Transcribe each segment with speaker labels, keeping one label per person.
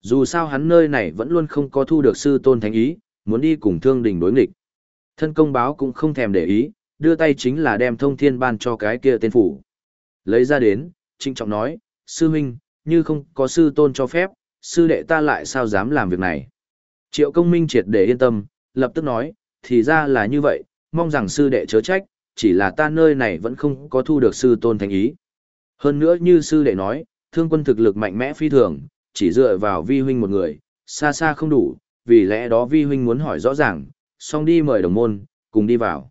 Speaker 1: Dù sao hắn nơi này vẫn luôn không có thu được sư tôn thánh ý, muốn đi cùng thương đình đối nghịch. Thân công báo cũng không thèm để ý, đưa tay chính là đem thông thiên ban cho cái kia tên phủ. Lấy ra đến, trinh trọng nói, sư huynh, như không có sư tôn cho phép, sư đệ ta lại sao dám làm việc này. Triệu công minh triệt để yên tâm, lập tức nói, thì ra là như vậy, mong rằng sư đệ chớ trách, chỉ là ta nơi này vẫn không có thu được sư tôn thành ý. Hơn nữa như sư đệ nói, thương quân thực lực mạnh mẽ phi thường, chỉ dựa vào vi huynh một người, xa xa không đủ, vì lẽ đó vi huynh muốn hỏi rõ ràng, xong đi mời đồng môn, cùng đi vào.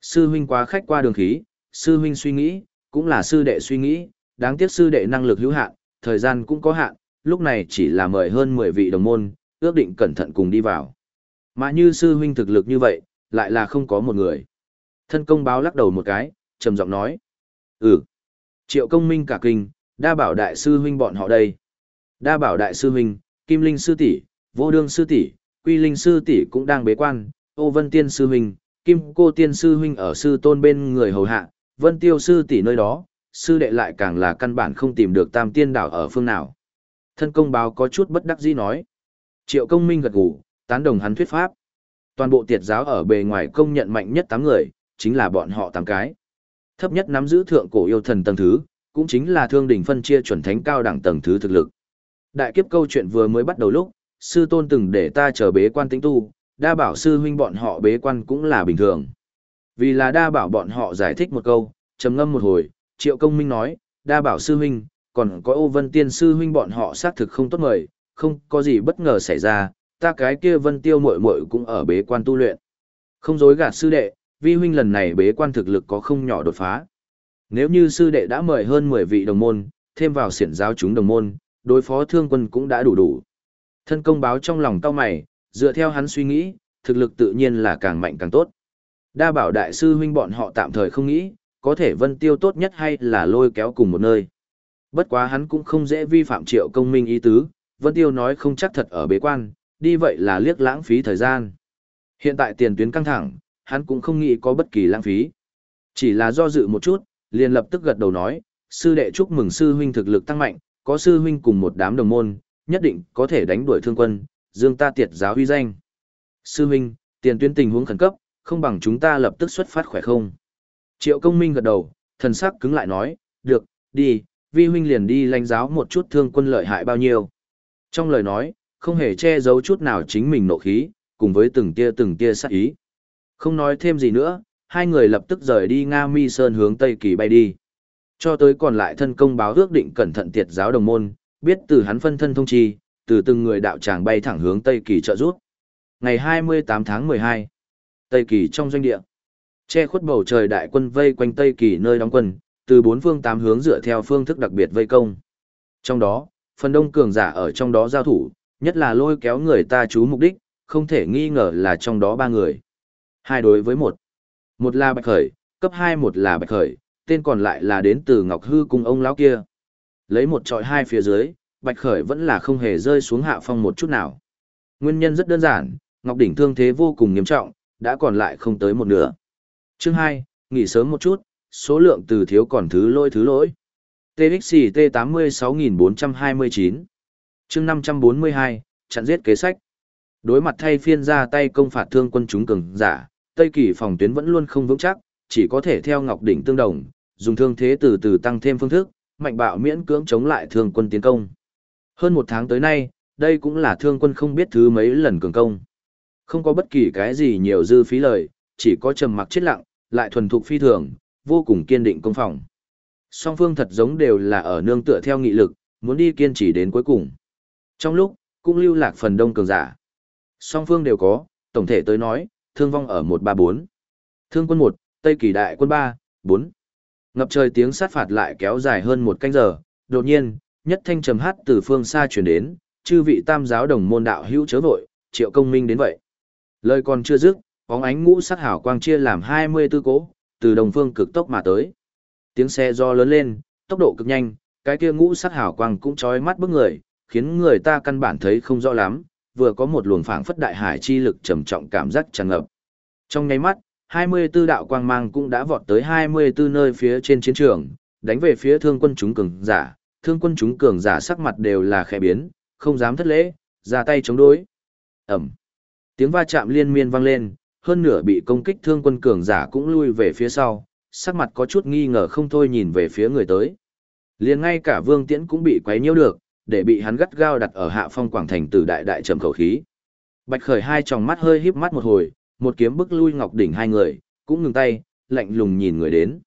Speaker 1: Sư huynh quá khách qua đường khí, sư huynh suy nghĩ, cũng là sư đệ suy nghĩ, đáng tiếc sư đệ năng lực hữu hạn, thời gian cũng có hạn, lúc này chỉ là mời hơn 10 vị đồng môn, ước định cẩn thận cùng đi vào. Mà như sư huynh thực lực như vậy, lại là không có một người. Thân công báo lắc đầu một cái, trầm giọng nói. Ừ. Triệu công minh cả kinh, đa bảo đại sư huynh bọn họ đây. Đa bảo đại sư huynh, kim linh sư tỷ, vô đương sư tỷ, quy linh sư tỷ cũng đang bế quan, ô vân tiên sư huynh, kim cô tiên sư huynh ở sư tôn bên người hầu hạ, vân tiêu sư tỷ nơi đó, sư đệ lại càng là căn bản không tìm được tam tiên đảo ở phương nào. Thân công báo có chút bất đắc dĩ nói. Triệu công minh gật gù, tán đồng hắn thuyết pháp. Toàn bộ tiệt giáo ở bề ngoài công nhận mạnh nhất tám người, chính là bọn họ tám cái. Thấp nhất nắm giữ thượng cổ yêu thần tầng thứ, cũng chính là thương đỉnh phân chia chuẩn thánh cao đẳng tầng thứ thực lực. Đại kiếp câu chuyện vừa mới bắt đầu lúc, sư tôn từng để ta chờ bế quan tĩnh tu, đa bảo sư huynh bọn họ bế quan cũng là bình thường. Vì là đa bảo bọn họ giải thích một câu, trầm ngâm một hồi, triệu công minh nói, đa bảo sư huynh, còn có ô vân tiên sư huynh bọn họ xác thực không tốt mời, không có gì bất ngờ xảy ra, ta cái kia vân tiêu muội muội cũng ở bế quan tu luyện. Không dối gạt sư đệ, vi huynh lần này bế quan thực lực có không nhỏ đột phá. Nếu như sư đệ đã mời hơn 10 vị đồng môn, thêm vào siển giáo chúng đồng môn, đối phó thương quân cũng đã đủ đủ. Thân công báo trong lòng cao mày, dựa theo hắn suy nghĩ, thực lực tự nhiên là càng mạnh càng tốt. Đa bảo đại sư huynh bọn họ tạm thời không nghĩ, có thể vân tiêu tốt nhất hay là lôi kéo cùng một nơi. Bất quá hắn cũng không dễ vi phạm triệu công minh ý tứ, vân tiêu nói không chắc thật ở bế quan, đi vậy là liếc lãng phí thời gian. Hiện tại tiền tuyến căng thẳng, hắn cũng không nghĩ có bất kỳ lãng phí. Chỉ là do dự một chút, liền lập tức gật đầu nói, sư đệ chúc mừng sư huynh thực lực tăng mạnh, có sư huynh cùng một đám đồng môn, nhất định có thể đánh đuổi thương quân, dương ta tiệt giáo huy danh. Sư huynh, tiền tuyến tình huống khẩn cấp, không bằng chúng ta lập tức xuất phát khỏe không? Triệu công minh gật đầu, thần sắc cứng lại nói, được, đi, vi huynh liền đi lãnh giáo một chút thương quân lợi hại bao nhiêu. Trong lời nói, không hề che giấu chút nào chính mình nộ khí, cùng với từng tia từng tia sát ý. Không nói thêm gì nữa, hai người lập tức rời đi Nga Mi Sơn hướng Tây Kỳ bay đi. Cho tới còn lại thân công báo ước định cẩn thận tiệt giáo đồng môn, biết từ hắn phân thân thông chi, từ từng người đạo tràng bay thẳng hướng Tây Kỳ trợ rút. Ngày 28 tháng 12, Tây Kỳ trong doanh địa. Che khuất bầu trời đại quân vây quanh Tây Kỳ nơi đóng quân, từ bốn phương tám hướng dựa theo phương thức đặc biệt vây công. Trong đó, phần đông cường giả ở trong đó giao thủ, nhất là lôi kéo người ta chú mục đích, không thể nghi ngờ là trong đó ba người. Hai đối với một. Một là Bạch Khởi, cấp hai một là Bạch Khởi, tên còn lại là đến từ Ngọc Hư cùng ông lão kia. Lấy một trọi hai phía dưới, Bạch Khởi vẫn là không hề rơi xuống hạ phong một chút nào. Nguyên nhân rất đơn giản, Ngọc Đỉnh thương thế vô cùng nghiêm trọng, đã còn lại không tới một nửa. Chương 2, nghỉ sớm một chút, số lượng từ thiếu còn thứ lỗi thứ lỗi. TXT 86429 chương 542, chặn giết kế sách. Đối mặt thay phiên ra tay công phạt thương quân chúng cường giả, Tây Kỳ phòng tuyến vẫn luôn không vững chắc, chỉ có thể theo Ngọc Đỉnh tương đồng, dùng thương thế từ từ tăng thêm phương thức, mạnh bạo miễn cưỡng chống lại thương quân tiến công. Hơn một tháng tới nay, đây cũng là thương quân không biết thứ mấy lần cường công. Không có bất kỳ cái gì nhiều dư phí lời, chỉ có trầm mặc chết lặng, lại thuần thục phi thường, vô cùng kiên định công phòng. Song phương thật giống đều là ở nương tựa theo nghị lực, muốn đi kiên trì đến cuối cùng. Trong lúc, cũng lưu lạc phần đông cường giả. Song phương đều có, tổng thể tới nói, thương vong ở 134. Thương quân 1, Tây Kỳ đại quân 3, 4. Ngập trời tiếng sát phạt lại kéo dài hơn một canh giờ, đột nhiên, nhất thanh trầm hát từ phương xa chuyển đến, chư vị tam giáo đồng môn đạo hữu chớ vội, triệu công minh đến vậy. Lời còn chưa dứt, bóng ánh ngũ sắc hảo quang chia làm 24 cố từ đồng phương cực tốc mà tới. Tiếng xe do lớn lên, tốc độ cực nhanh, cái kia ngũ sắc hảo quang cũng chói mắt bức người, khiến người ta căn bản thấy không rõ lắm, vừa có một luồng phảng phất đại hải chi lực trầm trọng cảm giác tràn ngập. Trong nháy mắt, 24 đạo quang mang cũng đã vọt tới 24 nơi phía trên chiến trường, đánh về phía thương quân chúng cường giả, thương quân chúng cường giả sắc mặt đều là khẽ biến, không dám thất lễ, ra tay chống đối. Ẩm. Tiếng va chạm liên miên vang lên, hơn nửa bị công kích thương quân cường giả cũng lui về phía sau, sắc mặt có chút nghi ngờ không thôi nhìn về phía người tới. Liền ngay cả Vương Tiễn cũng bị quấy nhiễu được, để bị hắn gắt gao đặt ở hạ phong quảng thành từ đại đại trầm khẩu khí. Bạch Khởi hai tròng mắt hơi híp mắt một hồi, một kiếm bức lui Ngọc đỉnh hai người, cũng ngừng tay, lạnh lùng nhìn người đến.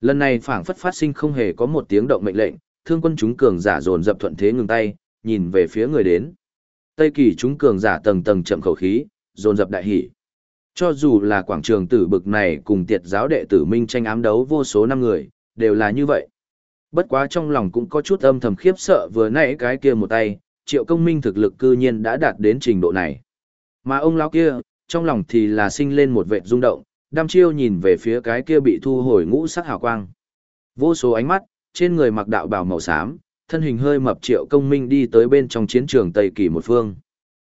Speaker 1: Lần này phảng phất phát sinh không hề có một tiếng động mệnh lệnh, thương quân chúng cường giả dồn dập thuận thế ngừng tay, nhìn về phía người đến. Tây kỳ chúng cường giả tầng tầng chậm khẩu khí, dồn dập đại hỉ. Cho dù là quảng trường tử bực này cùng tiệt giáo đệ tử minh tranh ám đấu vô số năm người, đều là như vậy. Bất quá trong lòng cũng có chút âm thầm khiếp sợ vừa nãy cái kia một tay, triệu công minh thực lực cư nhiên đã đạt đến trình độ này. Mà ông lão kia, trong lòng thì là sinh lên một vệ rung động, đăm chiêu nhìn về phía cái kia bị thu hồi ngũ sắc hào quang. Vô số ánh mắt, trên người mặc đạo bào màu xám, thân hình hơi mập triệu công minh đi tới bên trong chiến trường Tây Kỳ một phương.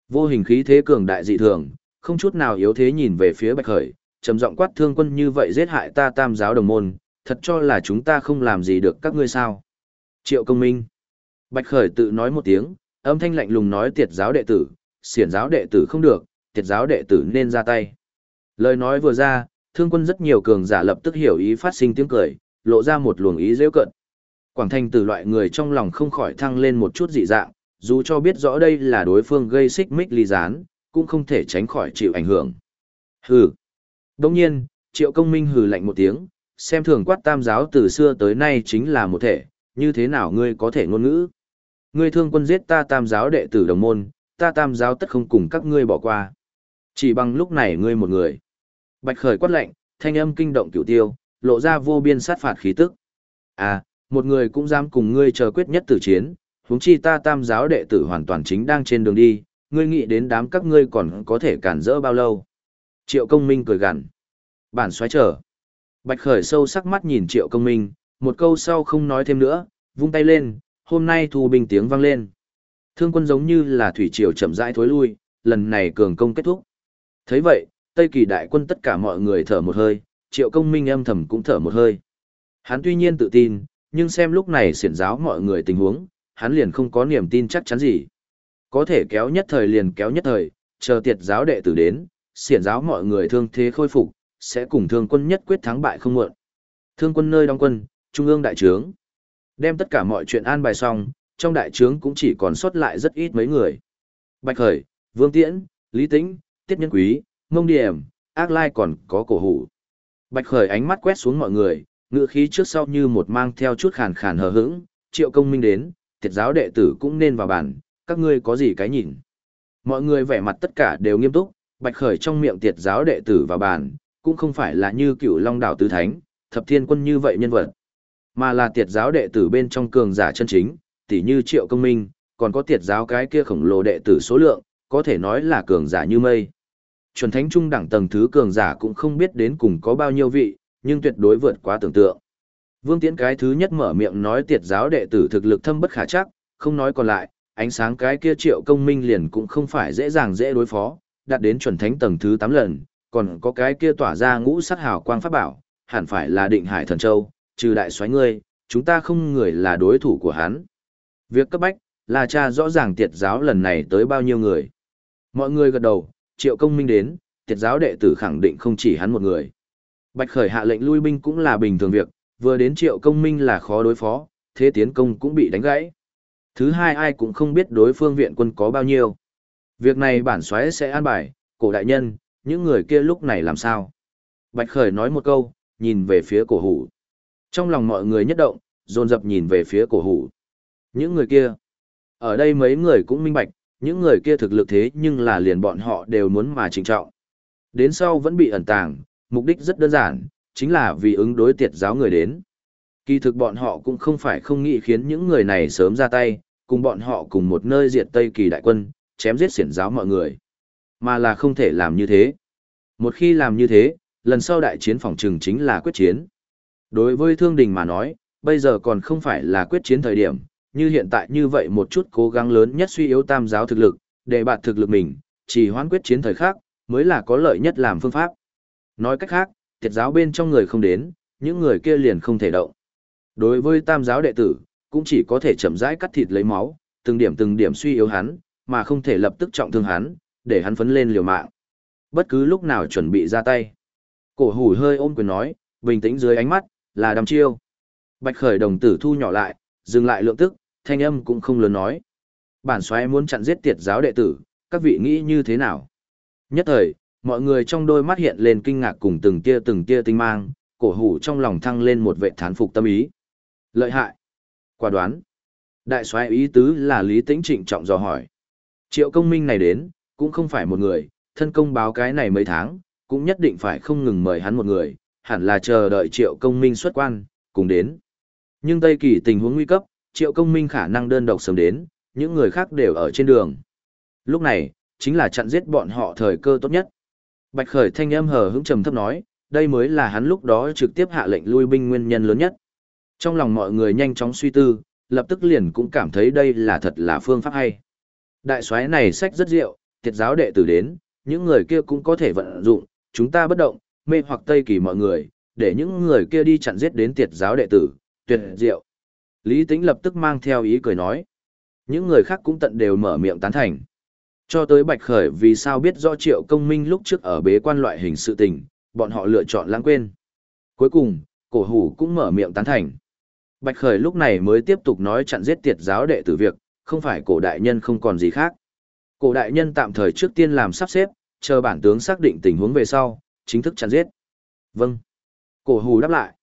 Speaker 1: Vô hình khí thế cường đại dị thường, không chút nào yếu thế nhìn về phía Bạch Khởi, trầm giọng quát thương quân như vậy giết hại ta tam giáo đồng môn, thật cho là chúng ta không làm gì được các ngươi sao. Triệu công minh. Bạch Khởi tự nói một tiếng, âm thanh lạnh lùng nói tiệt giáo đệ tử, xiển giáo đệ tử không được, tiệt giáo đệ tử nên ra tay. Lời nói vừa ra, thương quân rất nhiều cường giả lập tức hiểu ý phát sinh tiếng cười, lộ ra một luồng ý dễ cận. Quảng Thanh từ loại người trong lòng không khỏi thăng lên một chút dị dạng, dù cho biết rõ đây là đối phương gây xích mích ly gián, cũng không thể tránh khỏi chịu ảnh hưởng. Hừ. Đồng nhiên, triệu công minh hừ lạnh một tiếng, xem thường quát tam giáo từ xưa tới nay chính là một thể, như thế nào ngươi có thể ngôn ngữ. Ngươi thương quân giết ta tam giáo đệ tử đồng môn, ta tam giáo tất không cùng các ngươi bỏ qua. Chỉ bằng lúc này ngươi một người. Bạch khởi quát lạnh, thanh âm kinh động cửu tiêu, lộ ra vô biên sát phạt khí tức. À, một người cũng dám cùng ngươi chờ quyết nhất tử chiến, huống chi ta tam giáo đệ tử hoàn toàn chính đang trên đường đi, ngươi nghĩ đến đám các ngươi còn có thể cản rỡ bao lâu. Triệu công minh cười gằn. Bản xoáy trở. Bạch khởi sâu sắc mắt nhìn triệu công minh, một câu sau không nói thêm nữa, vung tay lên, hôm nay thu binh tiếng vang lên. Thương quân giống như là thủy triều chậm rãi thối lui, lần này cường công kết thúc thấy vậy, Tây kỳ đại quân tất cả mọi người thở một hơi, triệu công minh âm thầm cũng thở một hơi. Hắn tuy nhiên tự tin, nhưng xem lúc này xiển giáo mọi người tình huống, hắn liền không có niềm tin chắc chắn gì. Có thể kéo nhất thời liền kéo nhất thời, chờ tiệt giáo đệ tử đến, xiển giáo mọi người thương thế khôi phục, sẽ cùng thương quân nhất quyết thắng bại không muộn. Thương quân nơi đóng quân, trung ương đại trướng. Đem tất cả mọi chuyện an bài xong, trong đại trướng cũng chỉ còn sót lại rất ít mấy người. Bạch Khởi, Vương Tiễn, Lý Tĩnh, Tiết Nhân Quý, Mông Điểm, Ác Lai còn có cổ hủ. Bạch Khởi ánh mắt quét xuống mọi người, ngựa khí trước sau như một mang theo chút khàn khàn hờ hững, triệu công minh đến, thiệt giáo đệ tử cũng nên vào bàn, các ngươi có gì cái nhìn. Mọi người vẻ mặt tất cả đều nghiêm túc, Bạch Khởi trong miệng tiệt giáo đệ tử vào bàn, cũng không phải là như cựu long đảo tứ thánh, thập thiên quân như vậy nhân vật, mà là tiệt giáo đệ tử bên trong cường giả chân chính, tỉ như triệu công minh, còn có tiệt giáo cái kia khổng lồ đệ tử số lượng, có thể nói là cường giả như mây. Chuẩn thánh trung đẳng tầng thứ cường giả cũng không biết đến cùng có bao nhiêu vị, nhưng tuyệt đối vượt quá tưởng tượng. Vương Tiễn cái thứ nhất mở miệng nói tiệt giáo đệ tử thực lực thâm bất khả chắc, không nói còn lại, ánh sáng cái kia triệu công minh liền cũng không phải dễ dàng dễ đối phó, đạt đến chuẩn thánh tầng thứ 8 lần, còn có cái kia tỏa ra ngũ sắc hào quang pháp bảo, hẳn phải là định hải thần châu, trừ đại xoáy ngươi, chúng ta không người là đối thủ của hắn. Việc cấp bách, là cha rõ ràng tiệt giáo lần này tới bao nhiêu người. Mọi người gật đầu, triệu công minh đến, tiệt giáo đệ tử khẳng định không chỉ hắn một người. Bạch khởi hạ lệnh lui binh cũng là bình thường việc, vừa đến triệu công minh là khó đối phó, thế tiến công cũng bị đánh gãy. Thứ hai ai cũng không biết đối phương viện quân có bao nhiêu. Việc này bản xoáy sẽ an bài, cổ đại nhân, những người kia lúc này làm sao? Bạch khởi nói một câu, nhìn về phía cổ hủ. Trong lòng mọi người nhất động, dồn dập nhìn về phía cổ hủ. Những người kia, ở đây mấy người cũng minh bạch, những người kia thực lực thế nhưng là liền bọn họ đều muốn mà trịnh trọng. Đến sau vẫn bị ẩn tàng, mục đích rất đơn giản, chính là vì ứng đối tiệt giáo người đến. Kỳ thực bọn họ cũng không phải không nghĩ khiến những người này sớm ra tay, cùng bọn họ cùng một nơi diệt Tây Kỳ đại quân, chém giết xiển giáo mọi người. Mà là không thể làm như thế. Một khi làm như thế, lần sau đại chiến phòng trừng chính là quyết chiến. Đối với thương đình mà nói, bây giờ còn không phải là quyết chiến thời điểm, như hiện tại như vậy một chút cố gắng lớn nhất suy yếu tam giáo thực lực, để bạn thực lực mình, chỉ hoãn quyết chiến thời khác, mới là có lợi nhất làm phương pháp. Nói cách khác, tiệt giáo bên trong người không đến, những người kia liền không thể động. Đối với tam giáo đệ tử, cũng chỉ có thể chậm rãi cắt thịt lấy máu, từng điểm từng điểm suy yếu hắn, mà không thể lập tức trọng thương hắn, để hắn phấn lên liều mạng. Bất cứ lúc nào chuẩn bị ra tay. Cổ hủ hơi ôm quyền nói, bình tĩnh dưới ánh mắt, là đăm chiêu. Bạch khởi đồng tử thu nhỏ lại, dừng lại lượng tức, thanh âm cũng không lớn nói. Bản xoáy muốn chặn giết tiệt giáo đệ tử, các vị nghĩ như thế nào? Nhất thời, mọi người trong đôi mắt hiện lên kinh ngạc cùng từng tia từng tia tinh mang, cổ hủ trong lòng thăng lên một vệ thán phục tâm ý. Lợi hại. Quả đoán. Đại soái ý tứ là Lý Tĩnh trịnh trọng dò hỏi. Triệu công minh này đến, cũng không phải một người, thân công báo cái này mấy tháng, cũng nhất định phải không ngừng mời hắn một người, hẳn là chờ đợi triệu công minh xuất quan, cùng đến. Nhưng Tây Kỳ tình huống nguy cấp, triệu công minh khả năng đơn độc sớm đến, những người khác đều ở trên đường. Lúc này, chính là chặn giết bọn họ thời cơ tốt nhất. Bạch Khởi thanh âm hờ hững trầm thấp nói, đây mới là hắn lúc đó trực tiếp hạ lệnh lui binh nguyên nhân lớn nhất. Trong lòng mọi người nhanh chóng suy tư, lập tức liền cũng cảm thấy đây là thật là phương pháp hay. Đại soái này sách rất diệu, tiệt giáo đệ tử đến, những người kia cũng có thể vận dụng, chúng ta bất động, mê hoặc Tây Kỳ mọi người, để những người kia đi chặn giết đến tiệt giáo đệ tử, tuyệt diệu. Lý Tĩnh lập tức mang theo ý cười nói. Những người khác cũng tận đều mở miệng tán thành. Cho tới Bạch Khởi vì sao biết rõ Triệu Công Minh lúc trước ở bế quan loại hình sự tình, bọn họ lựa chọn lãng quên. Cuối cùng, cổ hủ cũng mở miệng tán thành. Bạch Khởi lúc này mới tiếp tục nói chặn giết tiệt giáo đệ tử việc, không phải cổ đại nhân không còn gì khác. Cổ đại nhân tạm thời trước tiên làm sắp xếp, chờ bản tướng xác định tình huống về sau, chính thức chặn giết. Vâng. Cổ hủ đáp lại.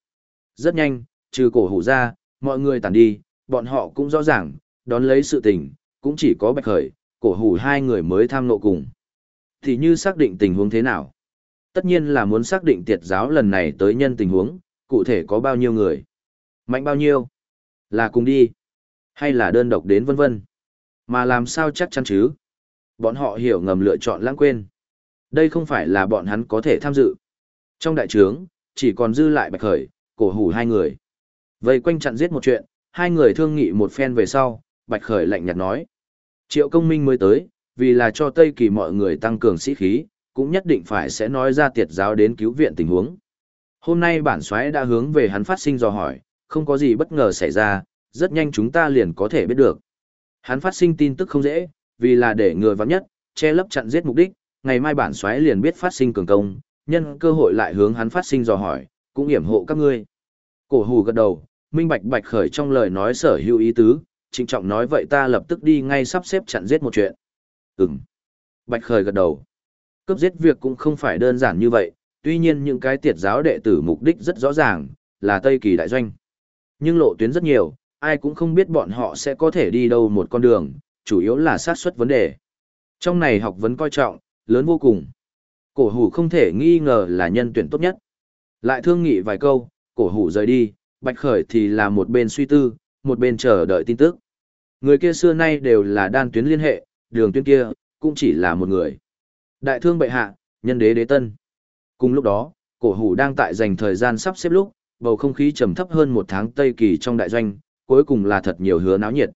Speaker 1: Rất nhanh, trừ cổ hủ ra, mọi người tản đi, bọn họ cũng rõ ràng, đón lấy sự tình, cũng chỉ có Bạch Khởi, cổ hủ hai người mới tham nộ cùng. Thì như xác định tình huống thế nào? Tất nhiên là muốn xác định tiệt giáo lần này tới nhân tình huống, cụ thể có bao nhiêu người? Mạnh bao nhiêu? Là cùng đi? Hay là đơn độc đến vân vân? Mà làm sao chắc chắn chứ? Bọn họ hiểu ngầm lựa chọn lãng quên. Đây không phải là bọn hắn có thể tham dự. Trong đại trướng, chỉ còn dư lại bạch khởi, cổ hủ hai người. Vây quanh chặn giết một chuyện, hai người thương nghị một phen về sau, bạch khởi lạnh nhạt nói. Triệu công minh mới tới, vì là cho Tây Kỳ mọi người tăng cường sĩ khí, cũng nhất định phải sẽ nói ra tiệt giáo đến cứu viện tình huống. Hôm nay bản soái đã hướng về hắn phát sinh dò hỏi, không có gì bất ngờ xảy ra, rất nhanh chúng ta liền có thể biết được. Hắn phát sinh tin tức không dễ, vì là để người vắng nhất, che lấp chặn giết mục đích, ngày mai bản soái liền biết phát sinh cường công, nhân cơ hội lại hướng hắn phát sinh dò hỏi, cũng hiểm hộ các ngươi. Cổ hù gật đầu, minh bạch bạch khởi trong lời nói sở hữu ý tứ, trịnh trọng nói vậy ta lập tức đi ngay sắp xếp chặn giết một chuyện. Ừm. Bạch khởi gật đầu. Cấp giết việc cũng không phải đơn giản như vậy, tuy nhiên những cái tiệt giáo đệ tử mục đích rất rõ ràng, là Tây Kỳ đại doanh. Nhưng lộ tuyến rất nhiều, ai cũng không biết bọn họ sẽ có thể đi đâu một con đường, chủ yếu là sát xuất vấn đề. Trong này học vấn coi trọng, lớn vô cùng. Cổ hủ không thể nghi ngờ là nhân tuyển tốt nhất. Lại thương nghị vài câu, cổ hủ rời đi, bạch khởi thì là một bên suy tư, một bên chờ đợi tin tức. Người kia xưa nay đều là đan tuyến liên hệ, đường tuyến kia, cũng chỉ là một người. Đại thương bệ hạ, nhân đế đế tân. Cùng lúc đó, cổ hủ đang tại dành thời gian sắp xếp lúc, bầu không khí trầm thấp hơn một tháng Tây Kỳ trong đại doanh, cuối cùng là thật nhiều hứa náo nhiệt.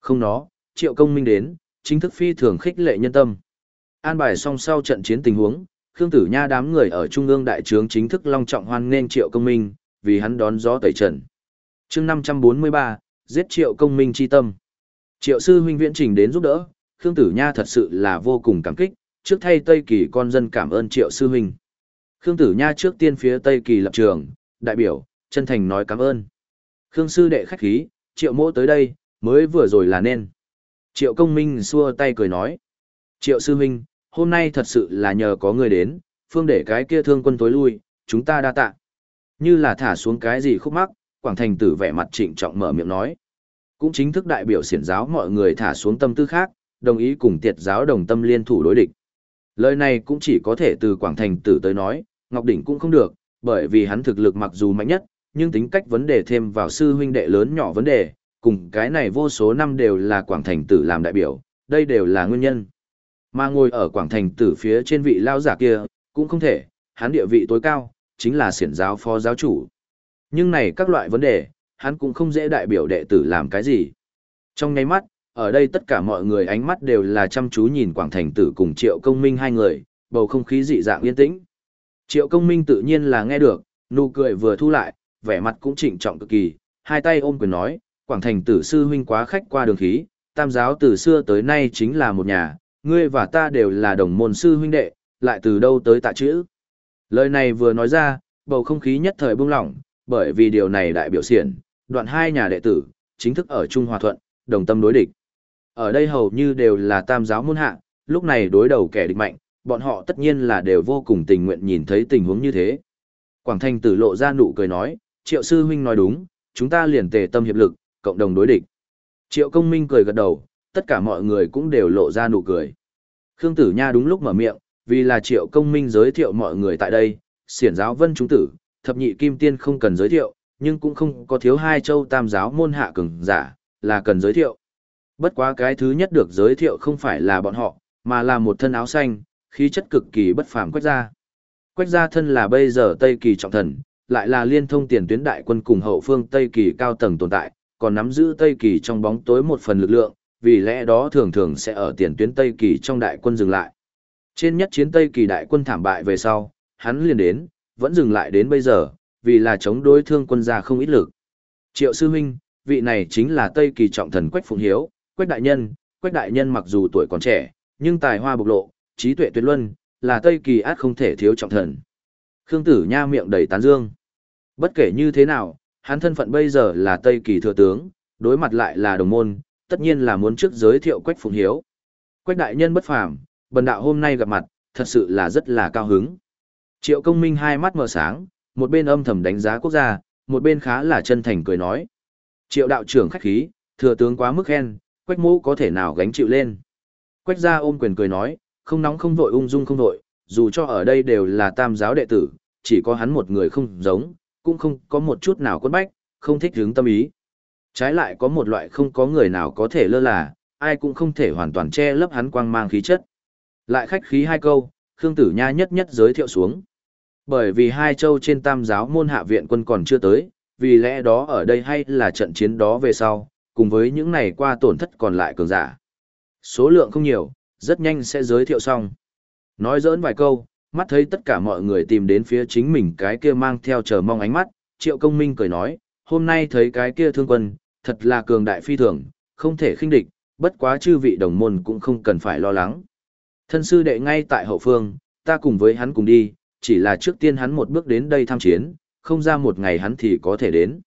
Speaker 1: Không nó, triệu công minh đến, chính thức phi thường khích lệ nhân tâm. An bài song sau trận chiến tình huống, Khương Tử Nha đám người ở Trung ương đại trướng chính thức long trọng hoan nghênh triệu công minh, vì hắn đón gió tẩy trần. chương 543, giết triệu công minh chi tâm. Triệu sư huynh viễn trình đến giúp đỡ, Khương Tử Nha thật sự là vô cùng cảm kích, trước thay Tây Kỳ con dân cảm ơn triệu sư huynh. Khương Tử Nha trước tiên phía Tây Kỳ lập trường, đại biểu, chân thành nói cảm ơn. Khương sư đệ khách khí, triệu mỗ tới đây, mới vừa rồi là nên. Triệu công minh xua tay cười nói. Triệu sư huynh, hôm nay thật sự là nhờ có người đến, phương để cái kia thương quân tối lui, chúng ta đa tạ. Như là thả xuống cái gì khúc mắc, Quảng Thành tử vẻ mặt trịnh trọng mở miệng nói. Cũng chính thức đại biểu xiển giáo mọi người thả xuống tâm tư khác, đồng ý cùng tiệt giáo đồng tâm liên thủ đối địch. Lời này cũng chỉ có thể từ Quảng Thành tử tới nói, Ngọc Đỉnh cũng không được, bởi vì hắn thực lực mặc dù mạnh nhất, nhưng tính cách vấn đề thêm vào sư huynh đệ lớn nhỏ vấn đề, cùng cái này vô số năm đều là Quảng Thành tử làm đại biểu, đây đều là nguyên nhân. Mà ngồi ở Quảng Thành tử phía trên vị lao giả kia, cũng không thể, hắn địa vị tối cao, chính là xiển giáo phó giáo chủ. Nhưng này các loại vấn đề, hắn cũng không dễ đại biểu đệ tử làm cái gì. Trong ngay mắt, ở đây tất cả mọi người ánh mắt đều là chăm chú nhìn Quảng Thành tử cùng Triệu Công Minh hai người, bầu không khí dị dạng yên tĩnh. Triệu Công Minh tự nhiên là nghe được, nụ cười vừa thu lại, vẻ mặt cũng trịnh trọng cực kỳ, hai tay ôm quyền nói, Quảng Thành tử sư huynh quá khách qua đường khí, tam giáo từ xưa tới nay chính là một nhà, ngươi và ta đều là đồng môn sư huynh đệ, lại từ đâu tới tạ chữ. Lời này vừa nói ra, bầu không khí nhất thời bung lỏng, bởi vì điều này đại biểu xiển, đoạn hai nhà đệ tử, chính thức ở Trung Hòa Thuận, đồng tâm đối địch. Ở đây hầu như đều là tam giáo môn hạ, lúc này đối đầu kẻ địch mạnh, bọn họ tất nhiên là đều vô cùng tình nguyện nhìn thấy tình huống như thế. Quảng Thanh tử lộ ra nụ cười nói, triệu sư huynh nói đúng, chúng ta liền tề tâm hiệp lực, cộng đồng đối địch. Triệu công minh cười gật đầu, tất cả mọi người cũng đều lộ ra nụ cười. Khương Tử Nha đúng lúc mở miệng, vì là triệu công minh giới thiệu mọi người tại đây, siển giáo vân chúng tử, thập nhị kim tiên không cần giới thiệu, nhưng cũng không có thiếu hai châu tam giáo môn hạ cường giả, là cần giới thiệu. Bất quá cái thứ nhất được giới thiệu không phải là bọn họ, mà là một thân áo xanh, khí chất cực kỳ bất phàm quách gia. Quách gia thân là bây giờ Tây Kỳ trọng thần, lại là liên thông tiền tuyến đại quân cùng hậu phương Tây Kỳ cao tầng tồn tại, còn nắm giữ Tây Kỳ trong bóng tối một phần lực lượng, vì lẽ đó thường thường sẽ ở tiền tuyến Tây Kỳ trong đại quân dừng lại. Trên nhất chiến Tây Kỳ đại quân thảm bại về sau, hắn liền đến, vẫn dừng lại đến bây giờ, vì là chống đối thương quân gia không ít lực. Triệu sư huynh, vị này chính là Tây Kỳ trọng thần Quách Phụng Hiếu, Quách đại nhân, Quách đại nhân mặc dù tuổi còn trẻ, nhưng tài hoa bộc lộ, trí tuệ tuyệt luân, là Tây Kỳ át không thể thiếu trọng thần. Khương Tử Nha miệng đầy tán dương. Bất kể như thế nào, hắn thân phận bây giờ là Tây Kỳ thừa tướng, đối mặt lại là đồng môn, tất nhiên là muốn trước giới thiệu Quách Phụng Hiếu. Quách đại nhân bất phàm, bần đạo hôm nay gặp mặt, thật sự là rất là cao hứng. Triệu công minh hai mắt mở sáng, một bên âm thầm đánh giá quốc gia, một bên khá là chân thành cười nói. Triệu đạo trưởng khách khí, thừa tướng quá mức khen, quách mũ có thể nào gánh chịu lên. Quách gia ôm quyền cười nói, không nóng không vội ung dung không vội, dù cho ở đây đều là tam giáo đệ tử, chỉ có hắn một người không giống, cũng không có một chút nào quất bách, không thích hướng tâm ý. Trái lại có một loại không có người nào có thể lơ là, ai cũng không thể hoàn toàn che lấp hắn quang mang khí chất. Lại khách khí hai câu, Khương Tử Nha nhất nhất giới thiệu xuống. Bởi vì hai châu trên tam giáo môn hạ viện quân còn chưa tới, vì lẽ đó ở đây hay là trận chiến đó về sau, cùng với những này qua tổn thất còn lại cường giả. Số lượng không nhiều, rất nhanh sẽ giới thiệu xong. Nói dỡn vài câu, mắt thấy tất cả mọi người tìm đến phía chính mình cái kia mang theo chờ mong ánh mắt, triệu công minh cười nói, hôm nay thấy cái kia thương quân, thật là cường đại phi thường, không thể khinh địch, bất quá chư vị đồng môn cũng không cần phải lo lắng. Thân sư đệ ngay tại hậu phương, ta cùng với hắn cùng đi, chỉ là trước tiên hắn một bước đến đây tham chiến, không ra một ngày hắn thì có thể đến.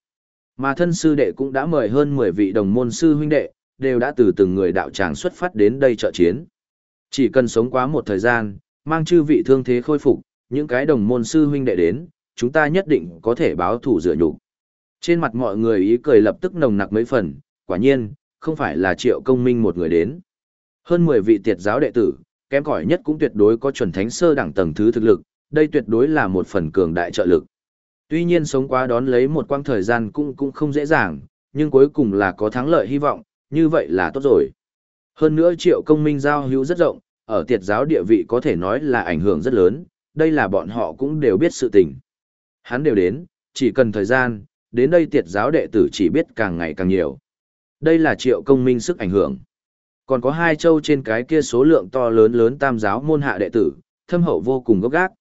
Speaker 1: Mà thân sư đệ cũng đã mời hơn 10 vị đồng môn sư huynh đệ, đều đã từ từng người đạo tràng xuất phát đến đây trợ chiến. Chỉ cần sống quá một thời gian, mang chư vị thương thế khôi phục, những cái đồng môn sư huynh đệ đến, chúng ta nhất định có thể báo thủ rửa nhục. Trên mặt mọi người ý cười lập tức nồng nặc mấy phần, quả nhiên, không phải là triệu công minh một người đến. Hơn 10 vị tiệt giáo đệ tử, kém cỏi nhất cũng tuyệt đối có chuẩn thánh sơ đẳng tầng thứ thực lực, đây tuyệt đối là một phần cường đại trợ lực. Tuy nhiên sống quá đón lấy một quãng thời gian cũng cũng không dễ dàng, nhưng cuối cùng là có thắng lợi hy vọng, như vậy là tốt rồi. Hơn nữa triệu công minh giao hữu rất rộng, ở tiệt giáo địa vị có thể nói là ảnh hưởng rất lớn, đây là bọn họ cũng đều biết sự tình. Hắn đều đến, chỉ cần thời gian, đến đây tiệt giáo đệ tử chỉ biết càng ngày càng nhiều. Đây là triệu công minh sức ảnh hưởng. Còn có hai châu trên cái kia số lượng to lớn lớn tam giáo môn hạ đệ tử, thâm hậu vô cùng gốc gác.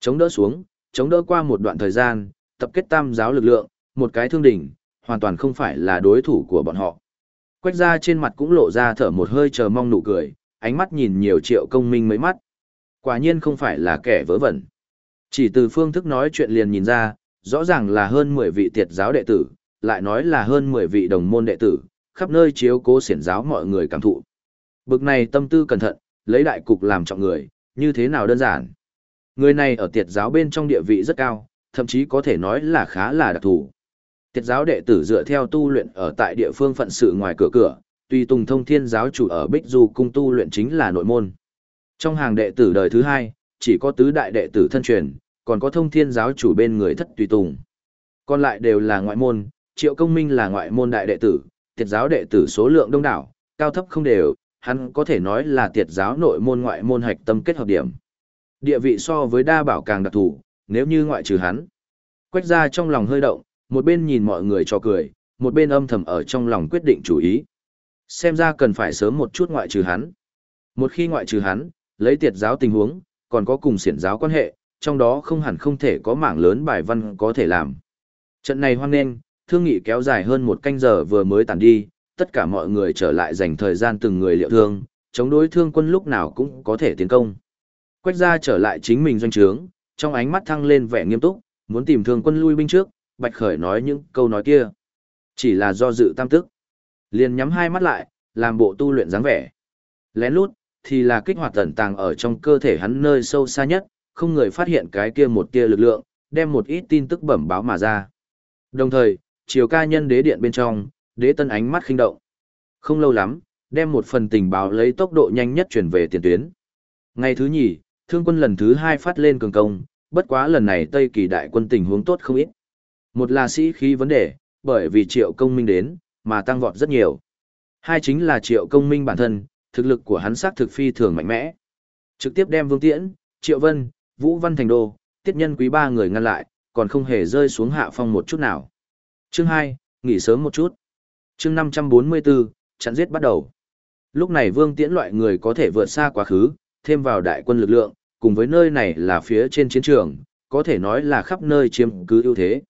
Speaker 1: Chống đỡ xuống, chống đỡ qua một đoạn thời gian, tập kết tam giáo lực lượng, một cái thương đỉnh, hoàn toàn không phải là đối thủ của bọn họ. Quách ra trên mặt cũng lộ ra thở một hơi chờ mong nụ cười, ánh mắt nhìn nhiều triệu công minh mấy mắt. Quả nhiên không phải là kẻ vớ vẩn. Chỉ từ phương thức nói chuyện liền nhìn ra, rõ ràng là hơn 10 vị tiệt giáo đệ tử, lại nói là hơn 10 vị đồng môn đệ tử, khắp nơi chiếu cố xiển giáo mọi người cảm thụ. Bực này tâm tư cẩn thận, lấy đại cục làm trọng người, như thế nào đơn giản. Người này ở tiệt giáo bên trong địa vị rất cao, thậm chí có thể nói là khá là đặc thù. Tiệt giáo đệ tử dựa theo tu luyện ở tại địa phương phận sự ngoài cửa cửa, tùy tùng thông thiên giáo chủ ở Bích Du cung tu luyện chính là nội môn. Trong hàng đệ tử đời thứ hai, chỉ có tứ đại đệ tử thân truyền, còn có thông thiên giáo chủ bên người thất tùy tùng. Còn lại đều là ngoại môn, triệu công minh là ngoại môn đại đệ tử, tiệt giáo đệ tử số lượng đông đảo, cao thấp không đều, hắn có thể nói là tiệt giáo nội môn ngoại môn hạch tâm kết hợp điểm. Địa vị so với đa bảo càng đặc thù, nếu như ngoại trừ hắn. Quách ra trong lòng hơi động, một bên nhìn mọi người cho cười, một bên âm thầm ở trong lòng quyết định chủ ý. Xem ra cần phải sớm một chút ngoại trừ hắn. Một khi ngoại trừ hắn, lấy tiệt giáo tình huống, còn có cùng siển giáo quan hệ, trong đó không hẳn không thể có mảng lớn bài văn có thể làm. Trận này hoang nên, thương nghị kéo dài hơn một canh giờ vừa mới tàn đi, tất cả mọi người trở lại dành thời gian từng người liệu thương, chống đối thương quân lúc nào cũng có thể tiến công. Quách gia trở lại chính mình doanh trướng, trong ánh mắt thăng lên vẻ nghiêm túc, muốn tìm thương quân lui binh trước, Bạch Khởi nói những câu nói kia. Chỉ là do dự tam tức. Liền nhắm hai mắt lại, làm bộ tu luyện dáng vẻ. Lén lút, thì là kích hoạt tẩn tàng ở trong cơ thể hắn nơi sâu xa nhất, không người phát hiện cái kia một tia lực lượng, đem một ít tin tức bẩm báo mà ra. Đồng thời, chiều ca nhân đế điện bên trong, đế tân ánh mắt khinh động. Không lâu lắm, đem một phần tình báo lấy tốc độ nhanh nhất chuyển về tiền tuyến. Ngày thứ nhì, thương quân lần thứ hai phát lên cường công, bất quá lần này Tây Kỳ đại quân tình huống tốt không ít. Một là sĩ khí vấn đề, bởi vì triệu công minh đến, mà tăng vọt rất nhiều. Hai chính là triệu công minh bản thân, thực lực của hắn xác thực phi thường mạnh mẽ. Trực tiếp đem Vương Tiễn, Triệu Vân, Vũ Văn Thành Đô, Tiết Nhân Quý ba người ngăn lại, còn không hề rơi xuống hạ phong một chút nào. Chương 2, nghỉ sớm một chút. Chương 544, chặn giết bắt đầu. Lúc này Vương Tiễn loại người có thể vượt xa quá khứ, thêm vào đại quân lực lượng, cùng với nơi này là phía trên chiến trường, có thể nói là khắp nơi chiếm cứ ưu thế.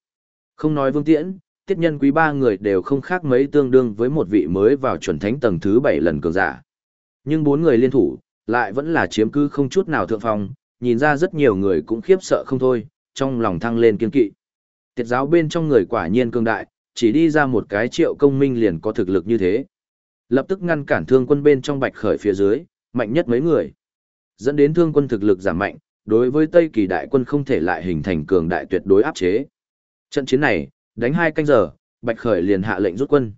Speaker 1: Không nói Vương Tiễn, Tiết Nhân Quý ba người đều không khác mấy tương đương với một vị mới vào chuẩn thánh tầng thứ 7 lần cường giả. Nhưng bốn người liên thủ, lại vẫn là chiếm cứ không chút nào thượng phong, nhìn ra rất nhiều người cũng khiếp sợ không thôi, trong lòng thăng lên kiên kỵ. Tiệt giáo bên trong người quả nhiên cương đại, chỉ đi ra một cái triệu công minh liền có thực lực như thế. Lập tức ngăn cản thương quân bên trong bạch khởi phía dưới, mạnh nhất mấy người. Dẫn đến thương quân thực lực giảm mạnh, đối với Tây Kỳ đại quân không thể lại hình thành cường đại tuyệt đối áp chế. Trận chiến này, đánh hai canh giờ, bạch khởi liền hạ lệnh rút quân.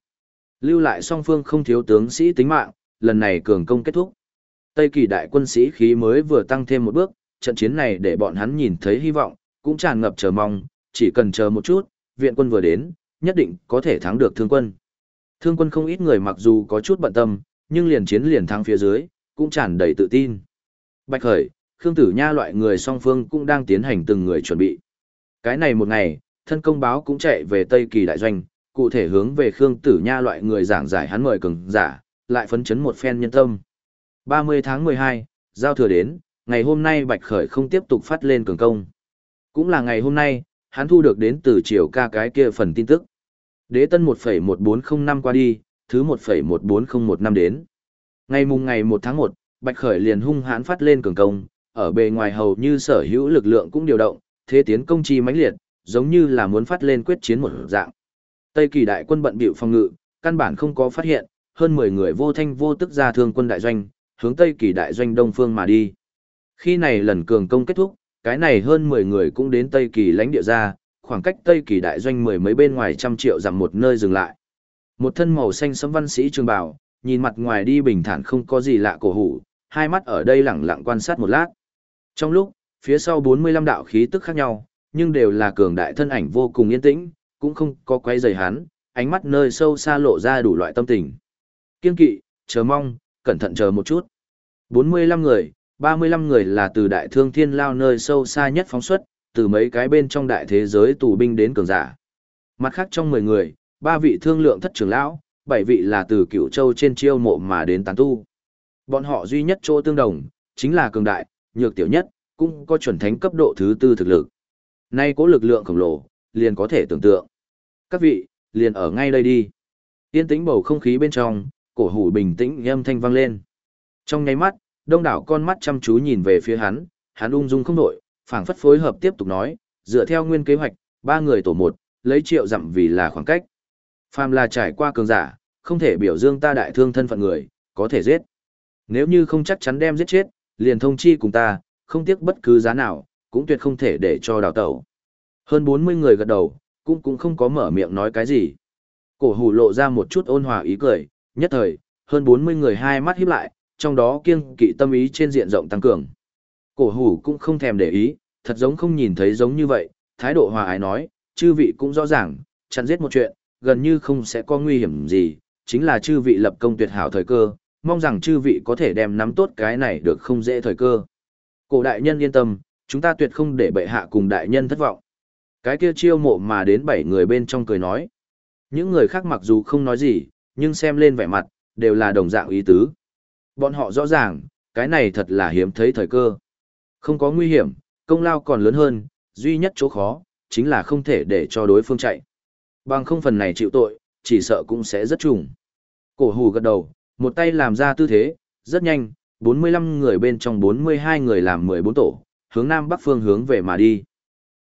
Speaker 1: Lưu lại song phương không thiếu tướng sĩ tính mạng, lần này cường công kết thúc. Tây kỳ đại quân sĩ khí mới vừa tăng thêm một bước, trận chiến này để bọn hắn nhìn thấy hy vọng, cũng tràn ngập chờ mong, chỉ cần chờ một chút, viện quân vừa đến, nhất định có thể thắng được thương quân. Thương quân không ít người mặc dù có chút bận tâm, nhưng liền chiến liền thắng phía dưới, cũng tràn đầy tự tin. Bạch Khởi, Khương Tử Nha loại người song phương cũng đang tiến hành từng người chuẩn bị. Cái này một ngày, thân công báo cũng chạy về Tây Kỳ đại doanh, cụ thể hướng về Khương Tử Nha loại người giảng giải hắn mời cường giả, lại phấn chấn một phen nhân tâm. 30 tháng 12, giao thừa đến, ngày hôm nay Bạch Khởi không tiếp tục phát lên cường công. Cũng là ngày hôm nay, hắn thu được đến từ triều ca cái kia phần tin tức. Đế tân 1.1405 qua đi, thứ 1.14015 năm đến. Ngày mùng ngày 1 tháng 1, Bạch Khởi liền hung hãn phát lên cường công, ở bề ngoài hầu như sở hữu lực lượng cũng điều động, thế tiến công chi mãnh liệt, giống như là muốn phát lên quyết chiến một dạng. Tây Kỳ đại quân bận bịu phòng ngự, căn bản không có phát hiện, hơn 10 người vô thanh vô tức ra thương quân đại doanh, hướng Tây Kỳ đại doanh đông phương mà đi. Khi này lần cường công kết thúc, cái này hơn 10 người cũng đến Tây Kỳ lãnh địa ra, khoảng cách Tây Kỳ đại doanh mười mấy bên ngoài trăm triệu dặm một nơi dừng lại. Một thân màu xanh sẫm văn sĩ trường bào, nhìn mặt ngoài đi bình thản không có gì lạ cổ hủ, hai mắt ở đây lẳng lặng quan sát một lát. Trong lúc, phía sau 45 đạo khí tức khác nhau, nhưng đều là cường đại thân ảnh vô cùng yên tĩnh, cũng không có quay rời hắn, ánh mắt nơi sâu xa lộ ra đủ loại tâm tình. Kiên kỵ, chờ mong, cẩn thận chờ một chút. 45 người, 35 người là từ đại thương thiên lao nơi sâu xa nhất phóng xuất, từ mấy cái bên trong đại thế giới tù binh đến cường giả. Mặt khác trong 10 người, ba vị thương lượng thất trưởng lão, bảy vị là từ cửu châu trên chiêu mộ mà đến tán tu. Bọn họ duy nhất chỗ tương đồng, chính là cường đại, nhược tiểu nhất, cũng có chuẩn thánh cấp độ thứ tư thực lực. Nay có lực lượng khổng lồ, liền có thể tưởng tượng. Các vị, liền ở ngay đây đi. Yên tĩnh bầu không khí bên trong, cổ hủ bình tĩnh âm thanh vang lên. Trong nháy mắt, đông đảo con mắt chăm chú nhìn về phía hắn, hắn ung dung không đổi, phảng phất phối hợp tiếp tục nói, dựa theo nguyên kế hoạch, ba người tổ một, lấy triệu dặm vì là khoảng cách. Phàm là trải qua cường giả, không thể biểu dương ta đại thương thân phận người, có thể giết. Nếu như không chắc chắn đem giết chết, liền thông chi cùng ta, không tiếc bất cứ giá nào, cũng tuyệt không thể để cho đào tẩu. Hơn 40 người gật đầu, cũng cũng không có mở miệng nói cái gì. Cổ hủ lộ ra một chút ôn hòa ý cười, Nhất thời, hơn 40 người hai mắt híp lại, trong đó kiêng kỵ tâm ý trên diện rộng tăng cường. Cổ hủ cũng không thèm để ý, thật giống không nhìn thấy giống như vậy, thái độ hòa ái nói, chư vị cũng rõ ràng, chặn giết một chuyện, gần như không sẽ có nguy hiểm gì, chính là chư vị lập công tuyệt hảo thời cơ, mong rằng chư vị có thể đem nắm tốt cái này được không dễ thời cơ. Cổ đại nhân yên tâm, chúng ta tuyệt không để bệ hạ cùng đại nhân thất vọng. Cái kia chiêu mộ mà đến bảy người bên trong cười nói. Những người khác mặc dù không nói gì, nhưng xem lên vẻ mặt, đều là đồng dạng ý tứ. Bọn họ rõ ràng, cái này thật là hiếm thấy thời cơ. Không có nguy hiểm, công lao còn lớn hơn, duy nhất chỗ khó, chính là không thể để cho đối phương chạy. Bằng không phần này chịu tội, chỉ sợ cũng sẽ rất trùng. Cổ hủ gật đầu, một tay làm ra tư thế, rất nhanh, 45 người bên trong 42 người làm 14 tổ, hướng nam bắc phương hướng về mà đi.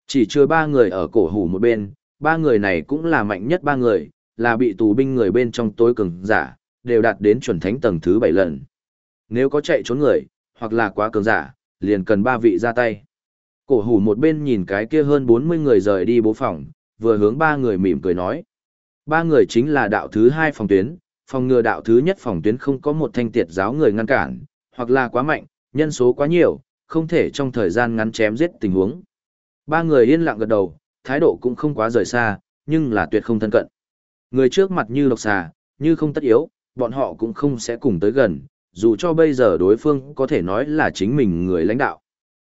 Speaker 1: Chỉ chưa ba người ở cổ hủ một bên, ba người này cũng là mạnh nhất ba người, là bị tù binh người bên trong tối cường giả, đều đạt đến chuẩn thánh tầng thứ 7 lần. Nếu có chạy trốn người, hoặc là quá cường giả, liền cần ba vị ra tay. Cổ hủ một bên nhìn cái kia hơn 40 người rời đi bố phòng, vừa hướng ba người mỉm cười nói. Ba người chính là đạo thứ hai phòng tuyến, phòng ngừa đạo thứ nhất phòng tuyến không có một thanh tiệt giáo người ngăn cản, hoặc là quá mạnh, nhân số quá nhiều, không thể trong thời gian ngắn chém giết tình huống. Ba người yên lặng gật đầu, thái độ cũng không quá rời xa, nhưng là tuyệt không thân cận. Người trước mặt như độc xà, như không tất yếu, bọn họ cũng không sẽ cùng tới gần, dù cho bây giờ đối phương có thể nói là chính mình người lãnh đạo.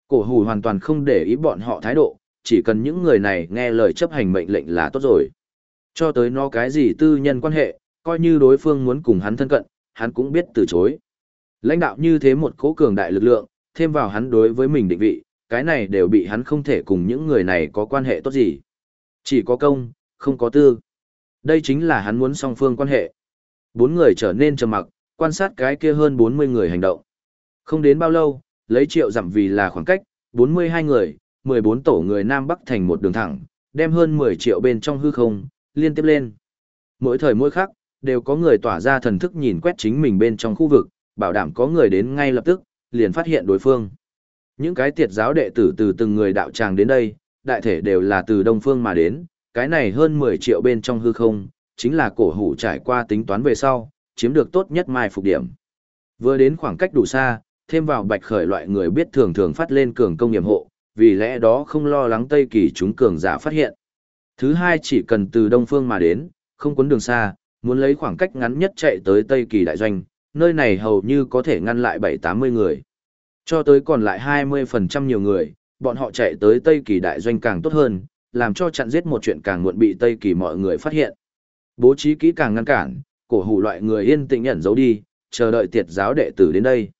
Speaker 1: Cổ hủ hoàn toàn không để ý bọn họ thái độ, chỉ cần những người này nghe lời chấp hành mệnh lệnh là tốt rồi. Cho tới nó cái gì tư nhân quan hệ, coi như đối phương muốn cùng hắn thân cận, hắn cũng biết từ chối. Lãnh đạo như thế một cố cường đại lực lượng, thêm vào hắn đối với mình định vị, cái này đều bị hắn không thể cùng những người này có quan hệ tốt gì. Chỉ có công, không có tư. Đây chính là hắn muốn song phương quan hệ. Bốn người trở nên trầm mặc, quan sát cái kia hơn 40 người hành động. Không đến bao lâu, lấy triệu giảm vì là khoảng cách, 42 người, 14 tổ người Nam Bắc thành một đường thẳng, đem hơn 10 triệu bên trong hư không, liên tiếp lên. Mỗi thời mỗi khắc, đều có người tỏa ra thần thức nhìn quét chính mình bên trong khu vực, bảo đảm có người đến ngay lập tức, liền phát hiện đối phương. Những cái tiệt giáo đệ tử từ từng người đạo tràng đến đây, đại thể đều là từ Đông Phương mà đến, cái này hơn 10 triệu bên trong hư không, chính là cổ hủ trải qua tính toán về sau, chiếm được tốt nhất mai phục điểm. Vừa đến khoảng cách đủ xa, thêm vào bạch khởi loại người biết thường thường phát lên cường công nghiệm hộ, vì lẽ đó không lo lắng Tây Kỳ chúng cường giả phát hiện. Thứ hai chỉ cần từ Đông Phương mà đến, không quấn đường xa, muốn lấy khoảng cách ngắn nhất chạy tới Tây Kỳ đại doanh, nơi này hầu như có thể ngăn lại 7-80 người. Cho tới còn lại 20% nhiều người, bọn họ chạy tới Tây Kỳ đại doanh càng tốt hơn, làm cho chặn giết một chuyện càng muộn bị Tây Kỳ mọi người phát hiện. Bố trí kỹ càng ngăn cản, cổ hủ loại người yên tĩnh nhận giấu đi, chờ đợi tiệt giáo đệ tử đến đây.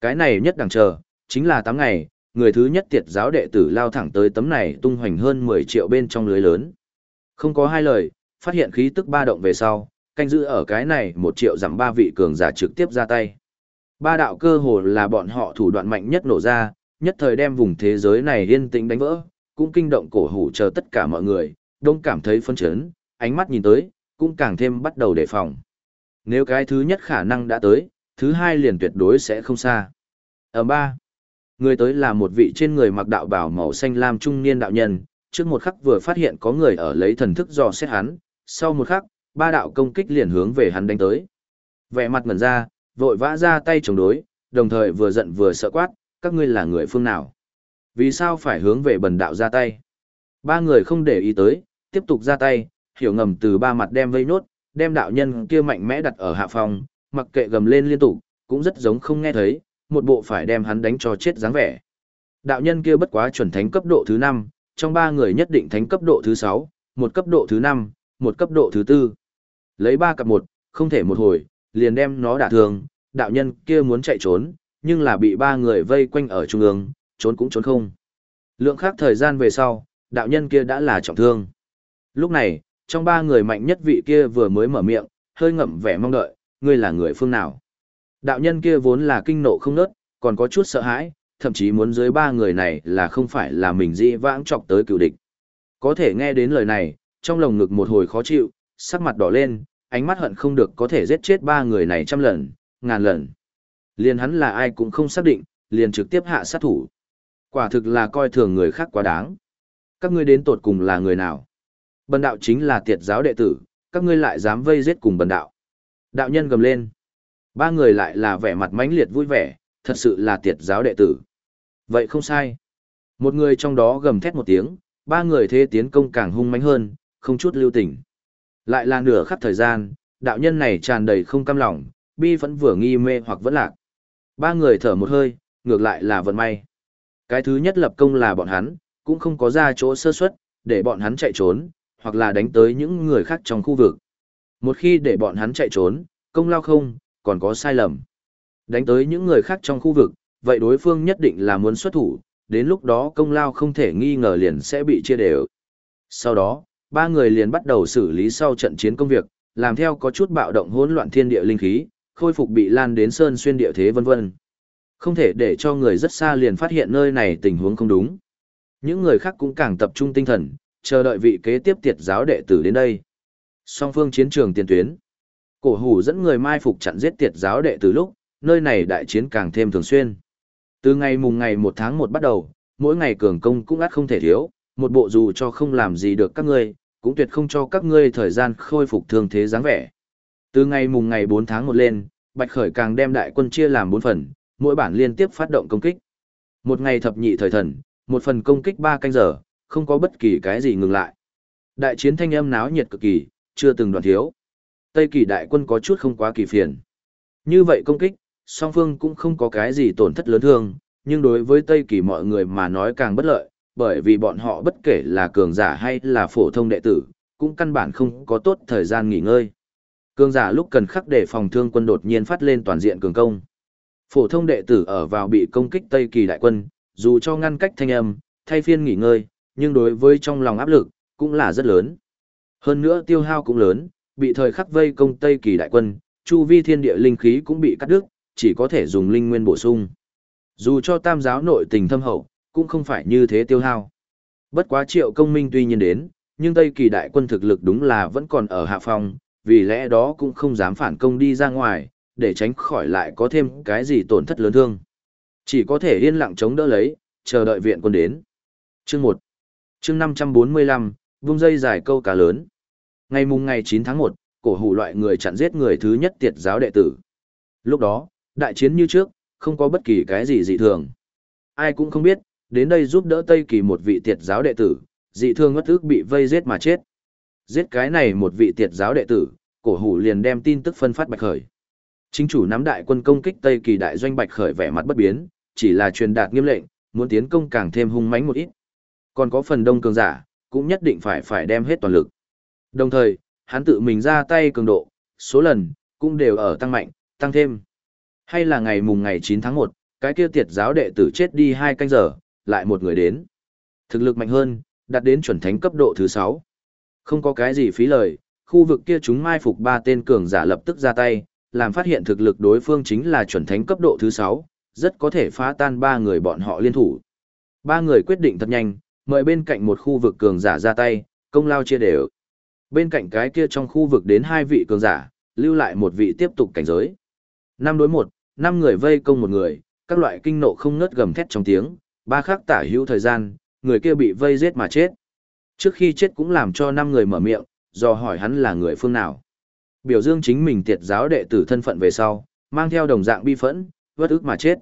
Speaker 1: Cái này nhất đằng chờ, chính là 8 ngày, người thứ nhất tiệt giáo đệ tử lao thẳng tới tấm này tung hoành hơn 10 triệu bên trong lưới lớn. Không có hai lời, phát hiện khí tức ba động về sau, canh giữ ở cái này một triệu giảm ba vị cường giả trực tiếp ra tay. Ba đạo cơ hồ là bọn họ thủ đoạn mạnh nhất nổ ra, nhất thời đem vùng thế giới này yên tĩnh đánh vỡ, cũng kinh động cổ hủ chờ tất cả mọi người, đông cảm thấy phân chấn, ánh mắt nhìn tới, cũng càng thêm bắt đầu đề phòng. Nếu cái thứ nhất khả năng đã tới, thứ hai liền tuyệt đối sẽ không xa. Ở ba, người tới là một vị trên người mặc đạo bảo màu xanh lam trung niên đạo nhân, trước một khắc vừa phát hiện có người ở lấy thần thức dò xét hắn, sau một khắc, ba đạo công kích liền hướng về hắn đánh tới. Vẻ mặt ngẩn ra, vội vã ra tay chống đối, đồng thời vừa giận vừa sợ quát, các ngươi là người phương nào? Vì sao phải hướng về bần đạo ra tay? Ba người không để ý tới, tiếp tục ra tay, hiểu ngầm từ ba mặt đem vây nốt, đem đạo nhân kia mạnh mẽ đặt ở hạ phòng, mặc kệ gầm lên liên tục, cũng rất giống không nghe thấy, một bộ phải đem hắn đánh cho chết dáng vẻ. Đạo nhân kia bất quá chuẩn thánh cấp độ thứ 5, trong ba người nhất định thánh cấp độ thứ 6, một cấp độ thứ 5, một cấp độ thứ 4. Lấy ba cặp một, không thể một hồi, liền đem nó đả thương, đạo nhân kia muốn chạy trốn, nhưng là bị ba người vây quanh ở trung ương, trốn cũng trốn không. Lượng khác thời gian về sau, đạo nhân kia đã là trọng thương. Lúc này, trong ba người mạnh nhất vị kia vừa mới mở miệng, hơi ngậm vẻ mong đợi, ngươi là người phương nào. Đạo nhân kia vốn là kinh nộ không nớt, còn có chút sợ hãi, thậm chí muốn dưới ba người này là không phải là mình dĩ vãng chọc tới cựu địch. Có thể nghe đến lời này, trong lồng ngực một hồi khó chịu, sắc mặt đỏ lên, ánh mắt hận không được có thể giết chết ba người này trăm lần, ngàn lần. Liền hắn là ai cũng không xác định, liền trực tiếp hạ sát thủ. Quả thực là coi thường người khác quá đáng. Các ngươi đến tột cùng là người nào? Bần đạo chính là tiệt giáo đệ tử, các ngươi lại dám vây giết cùng bần đạo. Đạo nhân gầm lên. Ba người lại là vẻ mặt mãnh liệt vui vẻ, thật sự là tiệt giáo đệ tử. Vậy không sai. Một người trong đó gầm thét một tiếng, ba người thế tiến công càng hung mãnh hơn, không chút lưu tình. Lại là nửa khắc thời gian, đạo nhân này tràn đầy không cam lòng, bi vẫn vừa nghi mê hoặc vẫn lạc. Ba người thở một hơi, ngược lại là vận may. Cái thứ nhất lập công là bọn hắn, cũng không có ra chỗ sơ suất, để bọn hắn chạy trốn, hoặc là đánh tới những người khác trong khu vực. Một khi để bọn hắn chạy trốn, công lao không, còn có sai lầm. Đánh tới những người khác trong khu vực, vậy đối phương nhất định là muốn xuất thủ, đến lúc đó công lao không thể nghi ngờ liền sẽ bị chia đều. Sau đó, ba người liền bắt đầu xử lý sau trận chiến công việc, làm theo có chút bạo động hỗn loạn thiên địa linh khí, khôi phục bị lan đến sơn xuyên địa thế vân vân. Không thể để cho người rất xa liền phát hiện nơi này tình huống không đúng. Những người khác cũng càng tập trung tinh thần, chờ đợi vị kế tiếp tiệt giáo đệ tử đến đây. Song phương chiến trường tiền tuyến. Cổ hủ dẫn người mai phục chặn giết tiệt giáo đệ tử lúc, nơi này đại chiến càng thêm thường xuyên. Từ ngày mùng ngày 1 tháng 1 bắt đầu, mỗi ngày cường công cũng ắt không thể thiếu, một bộ dù cho không làm gì được các ngươi, cũng tuyệt không cho các ngươi thời gian khôi phục thương thế dáng vẻ. Từ ngày mùng ngày 4 tháng 1 lên, Bạch Khởi càng đem đại quân chia làm 4 phần, mỗi bản liên tiếp phát động công kích. Một ngày thập nhị thời thần, một phần công kích 3 canh giờ, không có bất kỳ cái gì ngừng lại. Đại chiến thanh âm náo nhiệt cực kỳ, chưa từng đoạn thiếu. Tây kỳ đại quân có chút không quá kỳ phiền. Như vậy công kích, song phương cũng không có cái gì tổn thất lớn thương, nhưng đối với Tây kỳ mọi người mà nói càng bất lợi, bởi vì bọn họ bất kể là cường giả hay là phổ thông đệ tử, cũng căn bản không có tốt thời gian nghỉ ngơi. Cường giả lúc cần khắc để phòng thương quân đột nhiên phát lên toàn diện cường công. Phổ thông đệ tử ở vào bị công kích Tây kỳ đại quân, dù cho ngăn cách thanh âm, thay phiên nghỉ ngơi, nhưng đối với trong lòng áp lực, cũng là rất lớn. Hơn nữa tiêu hao cũng lớn, bị thời khắc vây công Tây kỳ đại quân, chu vi thiên địa linh khí cũng bị cắt đứt, chỉ có thể dùng linh nguyên bổ sung. Dù cho tam giáo nội tình thâm hậu, cũng không phải như thế tiêu hao. Bất quá triệu công minh tuy nhiên đến, nhưng Tây kỳ đại quân thực lực đúng là vẫn còn ở hạ phòng, vì lẽ đó cũng không dám phản công đi ra ngoài, để tránh khỏi lại có thêm cái gì tổn thất lớn thương. Chỉ có thể yên lặng chống đỡ lấy, chờ đợi viện quân đến. Chương 1 Chương 545, vung dây dài câu cá lớn. Ngày mùng ngày 9 tháng 1, cổ hủ loại người chặn giết người thứ nhất tiệt giáo đệ tử. Lúc đó, đại chiến như trước, không có bất kỳ cái gì dị thường. Ai cũng không biết, đến đây giúp đỡ Tây Kỳ một vị tiệt giáo đệ tử, dị thương ngất ức bị vây giết mà chết. Giết cái này một vị tiệt giáo đệ tử, cổ hủ liền đem tin tức phân phát Bạch Khởi. Chính chủ nắm đại quân công kích Tây Kỳ đại doanh Bạch Khởi vẻ mặt bất biến, chỉ là truyền đạt nghiêm lệnh, muốn tiến công càng thêm hung mãnh một ít. Còn có phần đông cường giả, cũng nhất định phải phải đem hết toàn lực. Đồng thời, hắn tự mình ra tay cường độ, số lần, cũng đều ở tăng mạnh, tăng thêm. Hay là ngày mùng ngày 9 tháng 1, cái kia tiệt giáo đệ tử chết đi hai canh giờ, lại một người đến. Thực lực mạnh hơn, đạt đến chuẩn thánh cấp độ thứ 6. Không có cái gì phí lời, khu vực kia chúng mai phục ba tên cường giả lập tức ra tay, làm phát hiện thực lực đối phương chính là chuẩn thánh cấp độ thứ 6, rất có thể phá tan ba người bọn họ liên thủ. Ba người quyết định thật nhanh, mời bên cạnh một khu vực cường giả ra tay, công lao chia đều. Bên cạnh cái kia trong khu vực đến hai vị cường giả, lưu lại một vị tiếp tục cảnh giới. Năm đối một, năm người vây công một người, các loại kinh nộ không ngớt gầm thét trong tiếng, ba khắc tả hữu thời gian, người kia bị vây giết mà chết. Trước khi chết cũng làm cho năm người mở miệng, do hỏi hắn là người phương nào. Biểu dương chính mình tiệt giáo đệ tử thân phận về sau, mang theo đồng dạng bi phẫn, vất ức mà chết.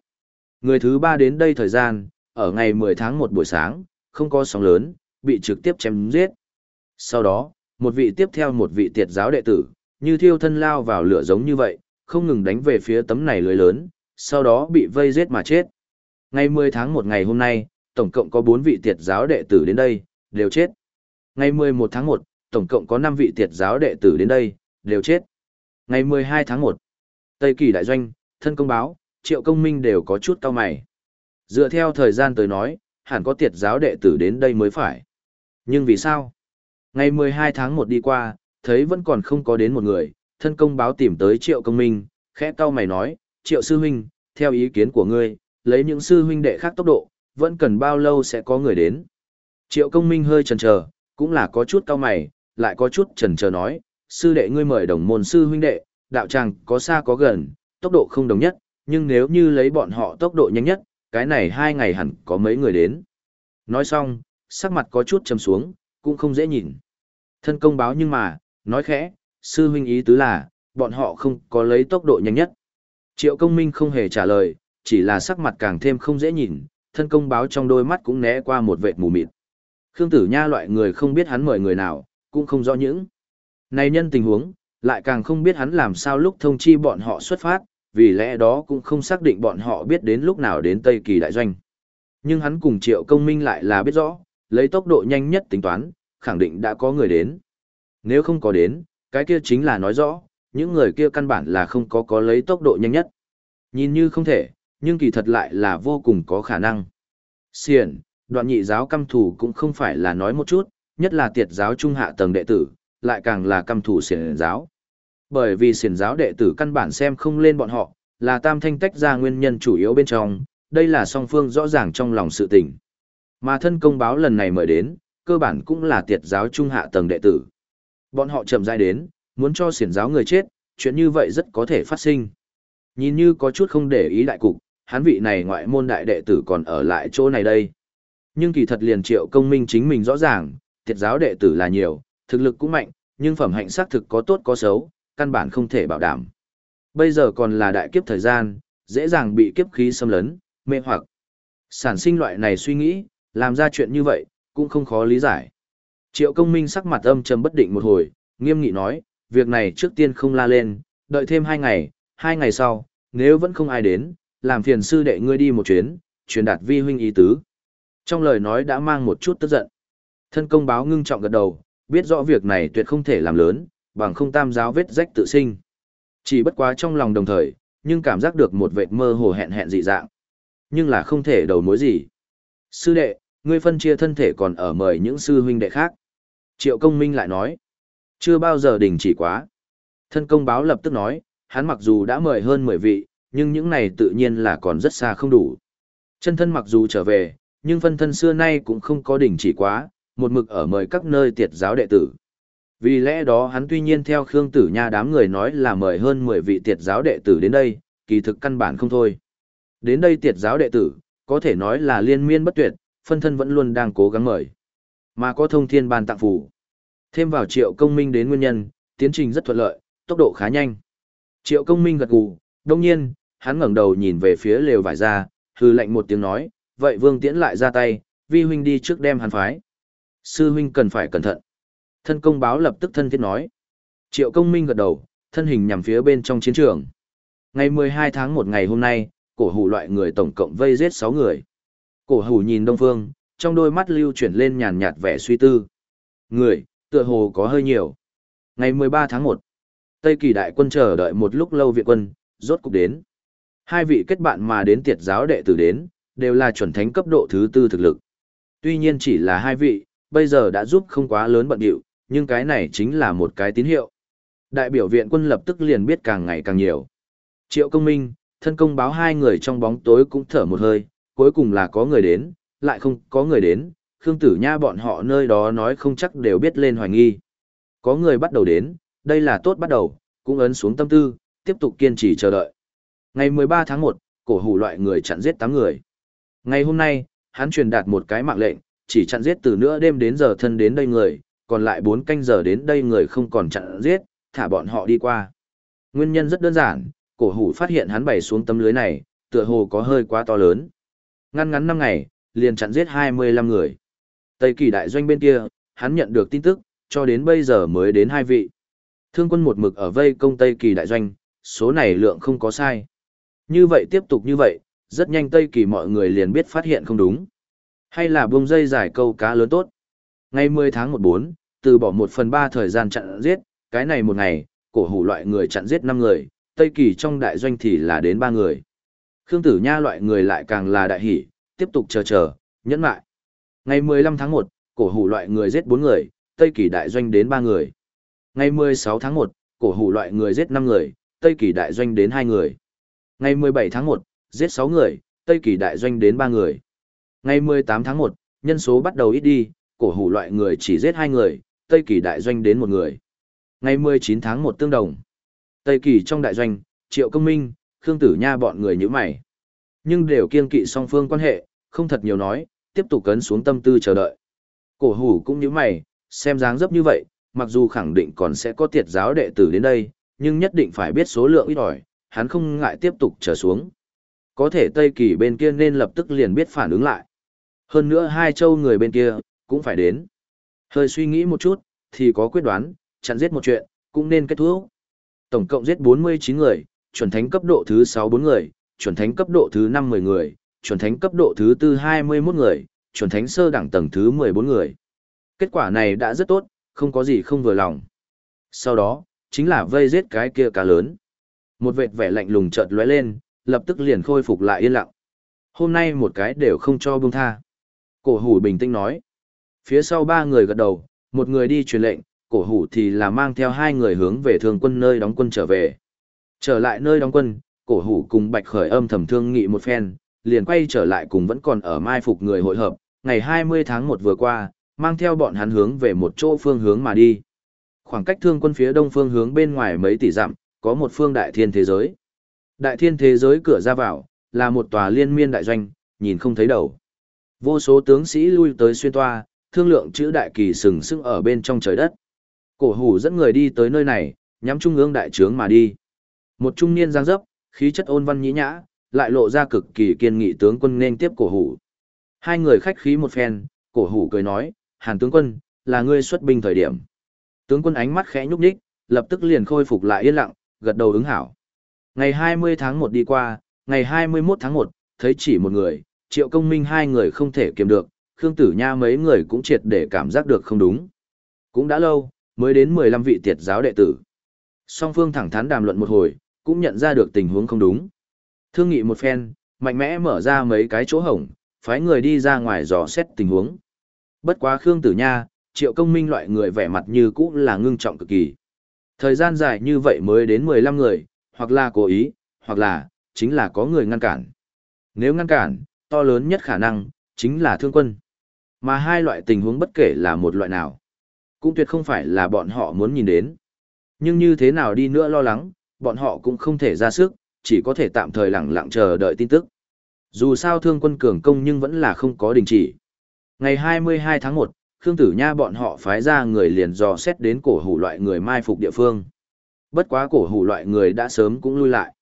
Speaker 1: Người thứ ba đến đây thời gian, ở ngày 10 tháng 1 buổi sáng, không có sóng lớn, bị trực tiếp chém giết. Sau đó, một vị tiếp theo một vị tiệt giáo đệ tử, như thiêu thân lao vào lửa giống như vậy, không ngừng đánh về phía tấm này lưới lớn, sau đó bị vây giết mà chết. Ngày 10 tháng 1 ngày hôm nay, tổng cộng có 4 vị tiệt giáo đệ tử đến đây, đều chết. Ngày 11 tháng 1, tổng cộng có 5 vị tiệt giáo đệ tử đến đây, đều chết. Ngày 12 tháng 1, Tây Kỳ Đại Doanh, Thân Công Báo, Triệu Công Minh đều có chút cao mày. Dựa theo thời gian tới nói, hẳn có tiệt giáo đệ tử đến đây mới phải. Nhưng vì sao? Ngày 12 tháng 1 đi qua, thấy vẫn còn không có đến một người, thân công báo tìm tới Triệu Công Minh, khẽ cau mày nói, Triệu Sư Huynh, theo ý kiến của ngươi, lấy những sư huynh đệ khác tốc độ, vẫn cần bao lâu sẽ có người đến. Triệu Công Minh hơi chần chờ, cũng là có chút cau mày, lại có chút chần chờ nói, sư đệ ngươi mời đồng môn sư huynh đệ, đạo tràng có xa có gần, tốc độ không đồng nhất, nhưng nếu như lấy bọn họ tốc độ nhanh nhất, cái này hai ngày hẳn có mấy người đến. Nói xong, sắc mặt có chút trầm xuống, cũng không dễ nhìn. Thân công báo nhưng mà, nói khẽ, sư huynh ý tứ là, bọn họ không có lấy tốc độ nhanh nhất. Triệu công minh không hề trả lời, chỉ là sắc mặt càng thêm không dễ nhìn, thân công báo trong đôi mắt cũng né qua một vệt mù mịt. Khương tử nha loại người không biết hắn mời người nào, cũng không rõ những. Này nhân tình huống, lại càng không biết hắn làm sao lúc thông chi bọn họ xuất phát, vì lẽ đó cũng không xác định bọn họ biết đến lúc nào đến Tây Kỳ đại doanh. Nhưng hắn cùng Triệu Công Minh lại là biết rõ, lấy tốc độ nhanh nhất tính toán, khẳng định đã có người đến. Nếu không có đến, cái kia chính là nói rõ, những người kia căn bản là không có có lấy tốc độ nhanh nhất. Nhìn như không thể, nhưng kỳ thật lại là vô cùng có khả năng. Xiển, đoạn nhị giáo căm thủ cũng không phải là nói một chút, nhất là tiệt giáo trung hạ tầng đệ tử, lại càng là căm thủ xiển giáo. Bởi vì xiển giáo đệ tử căn bản xem không lên bọn họ, là tam thanh tách ra nguyên nhân chủ yếu bên trong, đây là song phương rõ ràng trong lòng sự tình. Mà thân công báo lần này mời đến, cơ bản cũng là tiệt giáo trung hạ tầng đệ tử. Bọn họ chậm rãi đến, muốn cho xiển giáo người chết, chuyện như vậy rất có thể phát sinh. Nhìn như có chút không để ý đại cục, hắn vị này ngoại môn đại đệ tử còn ở lại chỗ này đây. Nhưng kỳ thật liền triệu công minh chính mình rõ ràng, tiệt giáo đệ tử là nhiều, thực lực cũng mạnh, nhưng phẩm hạnh xác thực có tốt có xấu, căn bản không thể bảo đảm. Bây giờ còn là đại kiếp thời gian, dễ dàng bị kiếp khí xâm lấn, mê hoặc. Sản sinh loại này suy nghĩ, làm ra chuyện như vậy, cũng không khó lý giải. Triệu công minh sắc mặt âm trầm bất định một hồi, nghiêm nghị nói, việc này trước tiên không la lên, đợi thêm hai ngày, hai ngày sau, nếu vẫn không ai đến, làm phiền sư đệ ngươi đi một chuyến, truyền đạt vi huynh ý tứ. Trong lời nói đã mang một chút tức giận. Thân công báo ngưng trọng gật đầu, biết rõ việc này tuyệt không thể làm lớn, bằng không tam giáo vết rách tự sinh. Chỉ bất quá trong lòng đồng thời, nhưng cảm giác được một vệt mơ hồ hẹn hẹn dị dạng. Nhưng là không thể đầu mối gì. Sư đệ, ngươi phân chia thân thể còn ở mời những sư huynh đệ khác. Triệu công minh lại nói, chưa bao giờ đình chỉ quá. Thân công báo lập tức nói, hắn mặc dù đã mời hơn 10 vị, nhưng những này tự nhiên là còn rất xa không đủ. Chân thân mặc dù trở về, nhưng phân thân xưa nay cũng không có đỉnh chỉ quá, một mực ở mời các nơi tiệt giáo đệ tử. Vì lẽ đó hắn tuy nhiên theo Khương Tử Nha đám người nói là mời hơn 10 vị tiệt giáo đệ tử đến đây, kỳ thực căn bản không thôi. Đến đây tiệt giáo đệ tử, có thể nói là liên miên bất tuyệt, phân thân vẫn luôn đang cố gắng mời. Mà có thông thiên ban tặng phủ. Thêm vào triệu công minh đến nguyên nhân, tiến trình rất thuận lợi, tốc độ khá nhanh. Triệu công minh gật gù, đồng nhiên, hắn ngẩng đầu nhìn về phía lều vải ra, hư lệnh một tiếng nói, vậy vương tiễn lại ra tay, vi huynh đi trước đem hắn phái. Sư huynh cần phải cẩn thận. Thân công báo lập tức thân thiết nói. Triệu công minh gật đầu, thân hình nhằm phía bên trong chiến trường. Ngày 12 tháng 1 ngày hôm nay, cổ hủ loại người tổng cộng vây giết 6 người. Cổ hủ nhìn đông phương, trong đôi mắt lưu chuyển lên nhàn nhạt vẻ suy tư. Người, tựa hồ có hơi nhiều. Ngày 13 tháng 1, Tây kỳ đại quân chờ đợi một lúc lâu viện quân, rốt cục đến. Hai vị kết bạn mà đến tiệt giáo đệ tử đến, đều là chuẩn thánh cấp độ thứ tư thực lực. Tuy nhiên chỉ là hai vị, bây giờ đã giúp không quá lớn bận điệu, nhưng cái này chính là một cái tín hiệu. Đại biểu viện quân lập tức liền biết càng ngày càng nhiều. Triệu công minh, thân công báo hai người trong bóng tối cũng thở một hơi, cuối cùng là có người đến, lại không có người đến, Khương Tử Nha bọn họ nơi đó nói không chắc đều biết lên hoài nghi. Có người bắt đầu đến, đây là tốt bắt đầu, cũng ấn xuống tâm tư, tiếp tục kiên trì chờ đợi. Ngày 13 tháng 1, cổ hủ loại người chặn giết 8 người. Ngày hôm nay, hắn truyền đạt một cái mạng lệnh, chỉ chặn giết từ nửa đêm đến giờ thân đến đây người, còn lại 4 canh giờ đến đây người không còn chặn giết, thả bọn họ đi qua. Nguyên nhân rất đơn giản, cổ hủ phát hiện hắn bày xuống tấm lưới này, tựa hồ có hơi quá to lớn. Ngăn ngắn 5 ngày, liền chặn giết 25 người. Tây kỳ đại doanh bên kia, hắn nhận được tin tức, cho đến bây giờ mới đến hai vị. Thương quân một mực ở vây công Tây kỳ đại doanh, số này lượng không có sai. Như vậy tiếp tục như vậy, rất nhanh Tây kỳ mọi người liền biết phát hiện không đúng. Hay là buông dây giải câu cá lớn tốt. Ngày 10 tháng 14, từ bỏ 1 phần 3 thời gian chặn giết, cái này một ngày, cổ hủ loại người chặn giết 5 người, Tây kỳ trong đại doanh thì là đến 3 người. Khương Tử Nha loại người lại càng là đại hỷ, tiếp tục chờ chờ, nhẫn lại. Ngày 15 tháng 1, cổ hủ loại người giết 4 người, Tây kỳ đại doanh đến 3 người. Ngày 16 tháng 1, cổ hủ loại người giết 5 người, Tây kỳ đại doanh đến 2 người. Ngày 17 tháng 1, giết 6 người, Tây kỳ đại doanh đến 3 người. Ngày 18 tháng 1, nhân số bắt đầu ít đi, cổ hủ loại người chỉ giết hai người, Tây kỳ đại doanh đến một người. Ngày 19 tháng 1 tương đồng. Tây kỳ trong đại doanh, Triệu Công Minh, Khương Tử Nha bọn người như mày. Nhưng đều kiên kỵ song phương quan hệ, không thật nhiều nói, tiếp tục cấn xuống tâm tư chờ đợi. Cổ hủ cũng như mày, xem dáng dấp như vậy, mặc dù khẳng định còn sẽ có tiệt giáo đệ tử đến đây, nhưng nhất định phải biết số lượng ít ỏi, hắn không ngại tiếp tục trở xuống. Có thể Tây Kỳ bên kia nên lập tức liền biết phản ứng lại. Hơn nữa hai châu người bên kia, cũng phải đến. Hơi suy nghĩ một chút, thì có quyết đoán, chặn giết một chuyện, cũng nên kết thúc. Tổng cộng giết 49 người, chuẩn thánh cấp độ thứ 6 4 người, chuẩn thánh cấp độ thứ 5 10 người, chuẩn thánh cấp độ thứ 4 21 người, chuẩn thánh sơ đẳng tầng thứ 14 người. Kết quả này đã rất tốt, không có gì không vừa lòng. Sau đó, chính là vây giết cái kia cá lớn. Một vệt vẻ lạnh lùng chợt lóe lên, lập tức liền khôi phục lại yên lặng. Hôm nay một cái đều không cho buông tha. Cổ hủ bình tĩnh nói. Phía sau ba người gật đầu, một người đi truyền lệnh, cổ hủ thì là mang theo hai người hướng về thường quân nơi đóng quân trở về. Trở lại nơi đóng quân, cổ hủ cùng bạch khởi âm thầm thương nghị một phen, liền quay trở lại cùng vẫn còn ở mai phục người hội hợp, ngày 20 tháng 1 vừa qua, mang theo bọn hắn hướng về một chỗ phương hướng mà đi. Khoảng cách thương quân phía đông phương hướng bên ngoài mấy tỷ dặm, có một phương đại thiên thế giới. Đại thiên thế giới cửa ra vào, là một tòa liên miên đại doanh, nhìn không thấy đầu. Vô số tướng sĩ lui tới xuyên toa, thương lượng chữ đại kỳ sừng sững ở bên trong trời đất. Cổ hủ dẫn người đi tới nơi này, nhắm trung ương đại trướng mà đi. Một trung niên giang dấp, khí chất ôn văn nhĩ nhã, lại lộ ra cực kỳ kiên nghị tướng quân nên tiếp cổ hủ. Hai người khách khí một phen, cổ hủ cười nói, hàn tướng quân, là ngươi xuất binh thời điểm. Tướng quân ánh mắt khẽ nhúc nhích, lập tức liền khôi phục lại yên lặng, gật đầu ứng hảo. Ngày 20 tháng 1 đi qua, ngày 21 tháng 1, thấy chỉ một người, triệu công minh hai người không thể kiềm được, Khương Tử Nha mấy người cũng triệt để cảm giác được không đúng. Cũng đã lâu, mới đến 15 vị tiệt giáo đệ tử. Song phương thẳng thắn đàm luận một hồi, cũng nhận ra được tình huống không đúng. Thương nghị một phen, mạnh mẽ mở ra mấy cái chỗ hổng, phái người đi ra ngoài dò xét tình huống. Bất quá Khương Tử Nha, Triệu Công Minh loại người vẻ mặt như cũ là ngưng trọng cực kỳ. Thời gian dài như vậy mới đến 15 người, hoặc là cố ý, hoặc là, chính là có người ngăn cản. Nếu ngăn cản, to lớn nhất khả năng, chính là thương quân. Mà hai loại tình huống bất kể là một loại nào, cũng tuyệt không phải là bọn họ muốn nhìn đến. Nhưng như thế nào đi nữa lo lắng, bọn họ cũng không thể ra sức, chỉ có thể tạm thời lặng lặng chờ đợi tin tức. Dù sao thương quân cường công nhưng vẫn là không có đình chỉ. Ngày 22 tháng 1, Khương Tử Nha bọn họ phái ra người liền dò xét đến cổ hủ loại người mai phục địa phương. Bất quá cổ hủ loại người đã sớm cũng lui lại.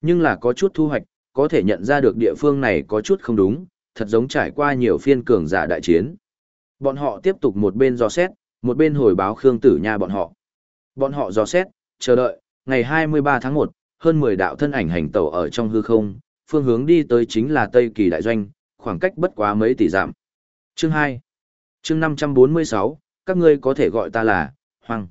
Speaker 1: Nhưng là có chút thu hoạch, có thể nhận ra được địa phương này có chút không đúng, thật giống trải qua nhiều phiên cường giả đại chiến. Bọn họ tiếp tục một bên dò xét, một bên hồi báo Khương Tử Nha bọn họ. Bọn họ dò xét, chờ đợi, ngày 23 tháng 1, hơn 10 đạo thân ảnh hành tẩu ở trong hư không, phương hướng đi tới chính là Tây Kỳ Đại Doanh, khoảng cách bất quá mấy tỷ giảm. Chương 2 Chương 546, các ngươi có thể gọi ta là, Hoàng.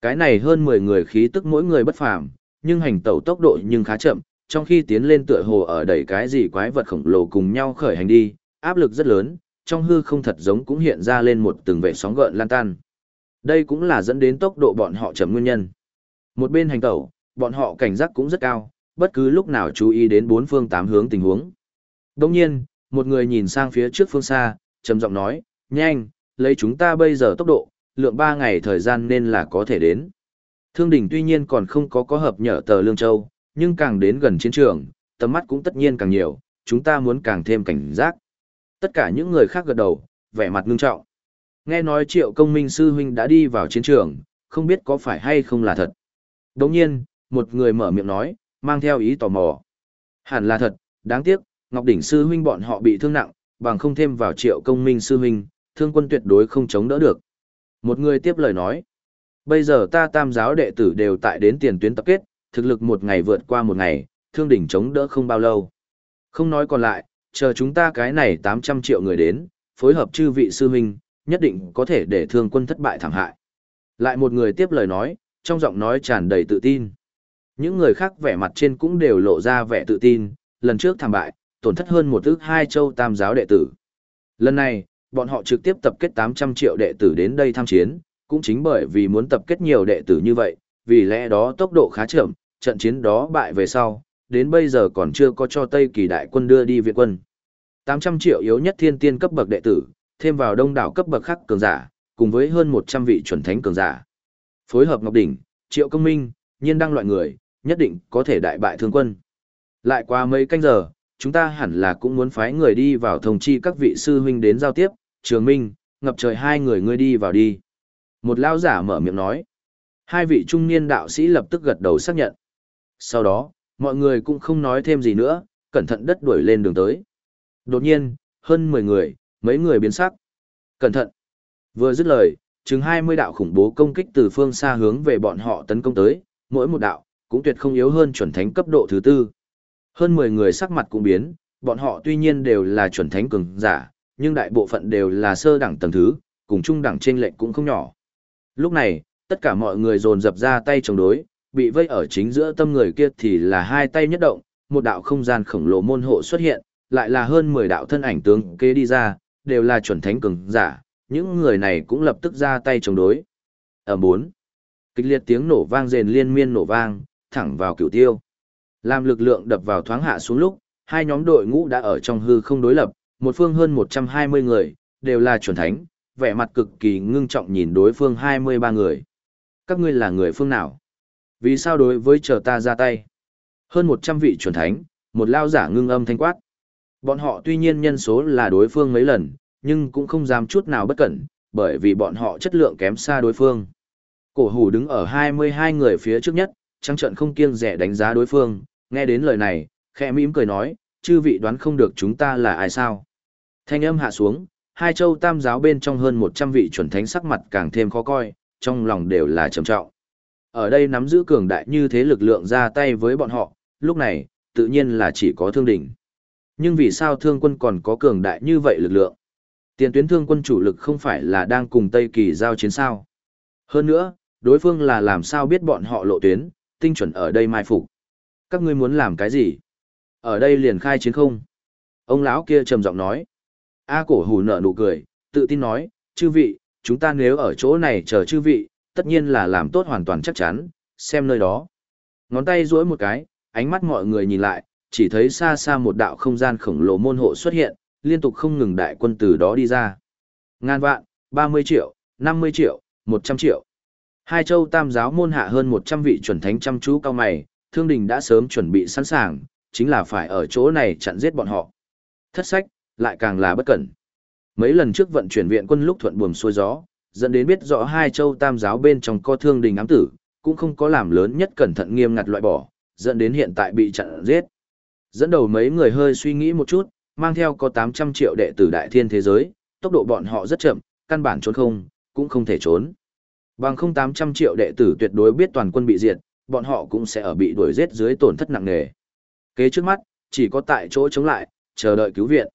Speaker 1: Cái này hơn 10 người khí tức mỗi người bất phàm, nhưng hành tẩu tốc độ nhưng khá chậm, trong khi tiến lên tựa hồ ở đẩy cái gì quái vật khổng lồ cùng nhau khởi hành đi, áp lực rất lớn, trong hư không thật giống cũng hiện ra lên một từng vệ sóng gợn lan tan. Đây cũng là dẫn đến tốc độ bọn họ chậm nguyên nhân. Một bên hành tẩu, bọn họ cảnh giác cũng rất cao, bất cứ lúc nào chú ý đến bốn phương tám hướng tình huống. Đồng nhiên, một người nhìn sang phía trước phương xa, trầm giọng nói, nhanh, lấy chúng ta bây giờ tốc độ, lượng ba ngày thời gian nên là có thể đến. Thương đỉnh tuy nhiên còn không có có hợp nhở tờ Lương Châu, nhưng càng đến gần chiến trường, tầm mắt cũng tất nhiên càng nhiều, chúng ta muốn càng thêm cảnh giác. Tất cả những người khác gật đầu, vẻ mặt ngưng trọng. Nghe nói triệu công minh sư huynh đã đi vào chiến trường, không biết có phải hay không là thật. Đồng nhiên, một người mở miệng nói, mang theo ý tò mò. Hẳn là thật, đáng tiếc, Ngọc Đỉnh sư huynh bọn họ bị thương nặng, bằng không thêm vào triệu công minh sư huynh, thương quân tuyệt đối không chống đỡ được. Một người tiếp lời nói, bây giờ ta tam giáo đệ tử đều tại đến tiền tuyến tập kết, thực lực một ngày vượt qua một ngày, thương đỉnh chống đỡ không bao lâu. Không nói còn lại, chờ chúng ta cái này 800 triệu người đến, phối hợp chư vị sư huynh, nhất định có thể để thương quân thất bại thảm hại. Lại một người tiếp lời nói, trong giọng nói tràn đầy tự tin. Những người khác vẻ mặt trên cũng đều lộ ra vẻ tự tin, lần trước thảm bại, tổn thất hơn một ước hai châu tam giáo đệ tử. Lần này, bọn họ trực tiếp tập kết 800 triệu đệ tử đến đây tham chiến, cũng chính bởi vì muốn tập kết nhiều đệ tử như vậy, vì lẽ đó tốc độ khá chậm, trận chiến đó bại về sau, đến bây giờ còn chưa có cho Tây Kỳ đại quân đưa đi viện quân. 800 triệu yếu nhất thiên tiên cấp bậc đệ tử, thêm vào đông đảo cấp bậc khác cường giả, cùng với hơn 100 vị chuẩn thánh cường giả. Phối hợp Ngọc Đỉnh, Triệu Công Minh, nhiên đăng loại người, nhất định có thể đại bại thương quân. Lại qua mấy canh giờ, chúng ta hẳn là cũng muốn phái người đi vào thông chi các vị sư huynh đến giao tiếp, Trường Minh, ngập trời hai người ngươi đi vào đi. Một lao giả mở miệng nói. Hai vị trung niên đạo sĩ lập tức gật đầu xác nhận. Sau đó, mọi người cũng không nói thêm gì nữa, cẩn thận đất đuổi lên đường tới. Đột nhiên, hơn 10 người, mấy người biến sắc. Cẩn thận. Vừa dứt lời, chừng 20 đạo khủng bố công kích từ phương xa hướng về bọn họ tấn công tới, mỗi một đạo, cũng tuyệt không yếu hơn chuẩn thánh cấp độ thứ tư. Hơn 10 người sắc mặt cũng biến, bọn họ tuy nhiên đều là chuẩn thánh cường giả, nhưng đại bộ phận đều là sơ đẳng tầng thứ, cùng trung đẳng trên lệnh cũng không nhỏ. Lúc này, tất cả mọi người dồn dập ra tay chống đối, bị vây ở chính giữa tâm người kia thì là hai tay nhất động, một đạo không gian khổng lồ môn hộ xuất hiện, lại là hơn 10 đạo thân ảnh tướng kế đi ra, đều là chuẩn thánh cường giả, những người này cũng lập tức ra tay chống đối. Ở bốn, kịch liệt tiếng nổ vang rền liên miên nổ vang, thẳng vào cửu tiêu. Làm lực lượng đập vào thoáng hạ xuống lúc, hai nhóm đội ngũ đã ở trong hư không đối lập, một phương hơn 120 người, đều là chuẩn thánh, vẻ mặt cực kỳ ngưng trọng nhìn đối phương 23 người. Các ngươi là người phương nào? Vì sao đối với chờ ta ra tay? Hơn 100 vị chuẩn thánh, một lao giả ngưng âm thanh quát. Bọn họ tuy nhiên nhân số là đối phương mấy lần, nhưng cũng không dám chút nào bất cẩn, bởi vì bọn họ chất lượng kém xa đối phương. Cổ hủ đứng ở 22 người phía trước nhất, trăng trận không kiêng rẻ đánh giá đối phương, nghe đến lời này, khẽ mỉm cười nói, chư vị đoán không được chúng ta là ai sao. Thanh âm hạ xuống, hai châu tam giáo bên trong hơn 100 vị chuẩn thánh sắc mặt càng thêm khó coi, trong lòng đều là trầm trọng. Ở đây nắm giữ cường đại như thế lực lượng ra tay với bọn họ, lúc này, tự nhiên là chỉ có thương đỉnh. Nhưng vì sao thương quân còn có cường đại như vậy lực lượng? Tiền tuyến thương quân chủ lực không phải là đang cùng Tây Kỳ giao chiến sao? Hơn nữa, đối phương là làm sao biết bọn họ lộ tuyến, tinh chuẩn ở đây mai phục. Các ngươi muốn làm cái gì? Ở đây liền khai chiến không? Ông lão kia trầm giọng nói. A cổ hù nở nụ cười, tự tin nói, chư vị, chúng ta nếu ở chỗ này chờ chư vị, tất nhiên là làm tốt hoàn toàn chắc chắn, xem nơi đó. Ngón tay duỗi một cái, ánh mắt mọi người nhìn lại, chỉ thấy xa xa một đạo không gian khổng lồ môn hộ xuất hiện, liên tục không ngừng đại quân từ đó đi ra. Ngàn vạn, 30 triệu, 50 triệu, 100 triệu. Hai châu tam giáo môn hạ hơn 100 vị chuẩn thánh chăm chú cao mày, thương đình đã sớm chuẩn bị sẵn sàng, chính là phải ở chỗ này chặn giết bọn họ. Thất sách, lại càng là bất cẩn. Mấy lần trước vận chuyển viện quân lúc thuận buồm xuôi gió, dẫn đến biết rõ hai châu tam giáo bên trong co thương đình ám tử, cũng không có làm lớn nhất cẩn thận nghiêm ngặt loại bỏ, dẫn đến hiện tại bị chặn giết. Dẫn đầu mấy người hơi suy nghĩ một chút, mang theo có 800 triệu đệ tử đại thiên thế giới, tốc độ bọn họ rất chậm, căn bản trốn không, cũng không thể trốn. Bằng không 800 triệu đệ tử tuyệt đối biết toàn quân bị diệt, bọn họ cũng sẽ ở bị đuổi giết dưới tổn thất nặng nề. Kế trước mắt, chỉ có tại chỗ chống lại, chờ đợi cứu viện.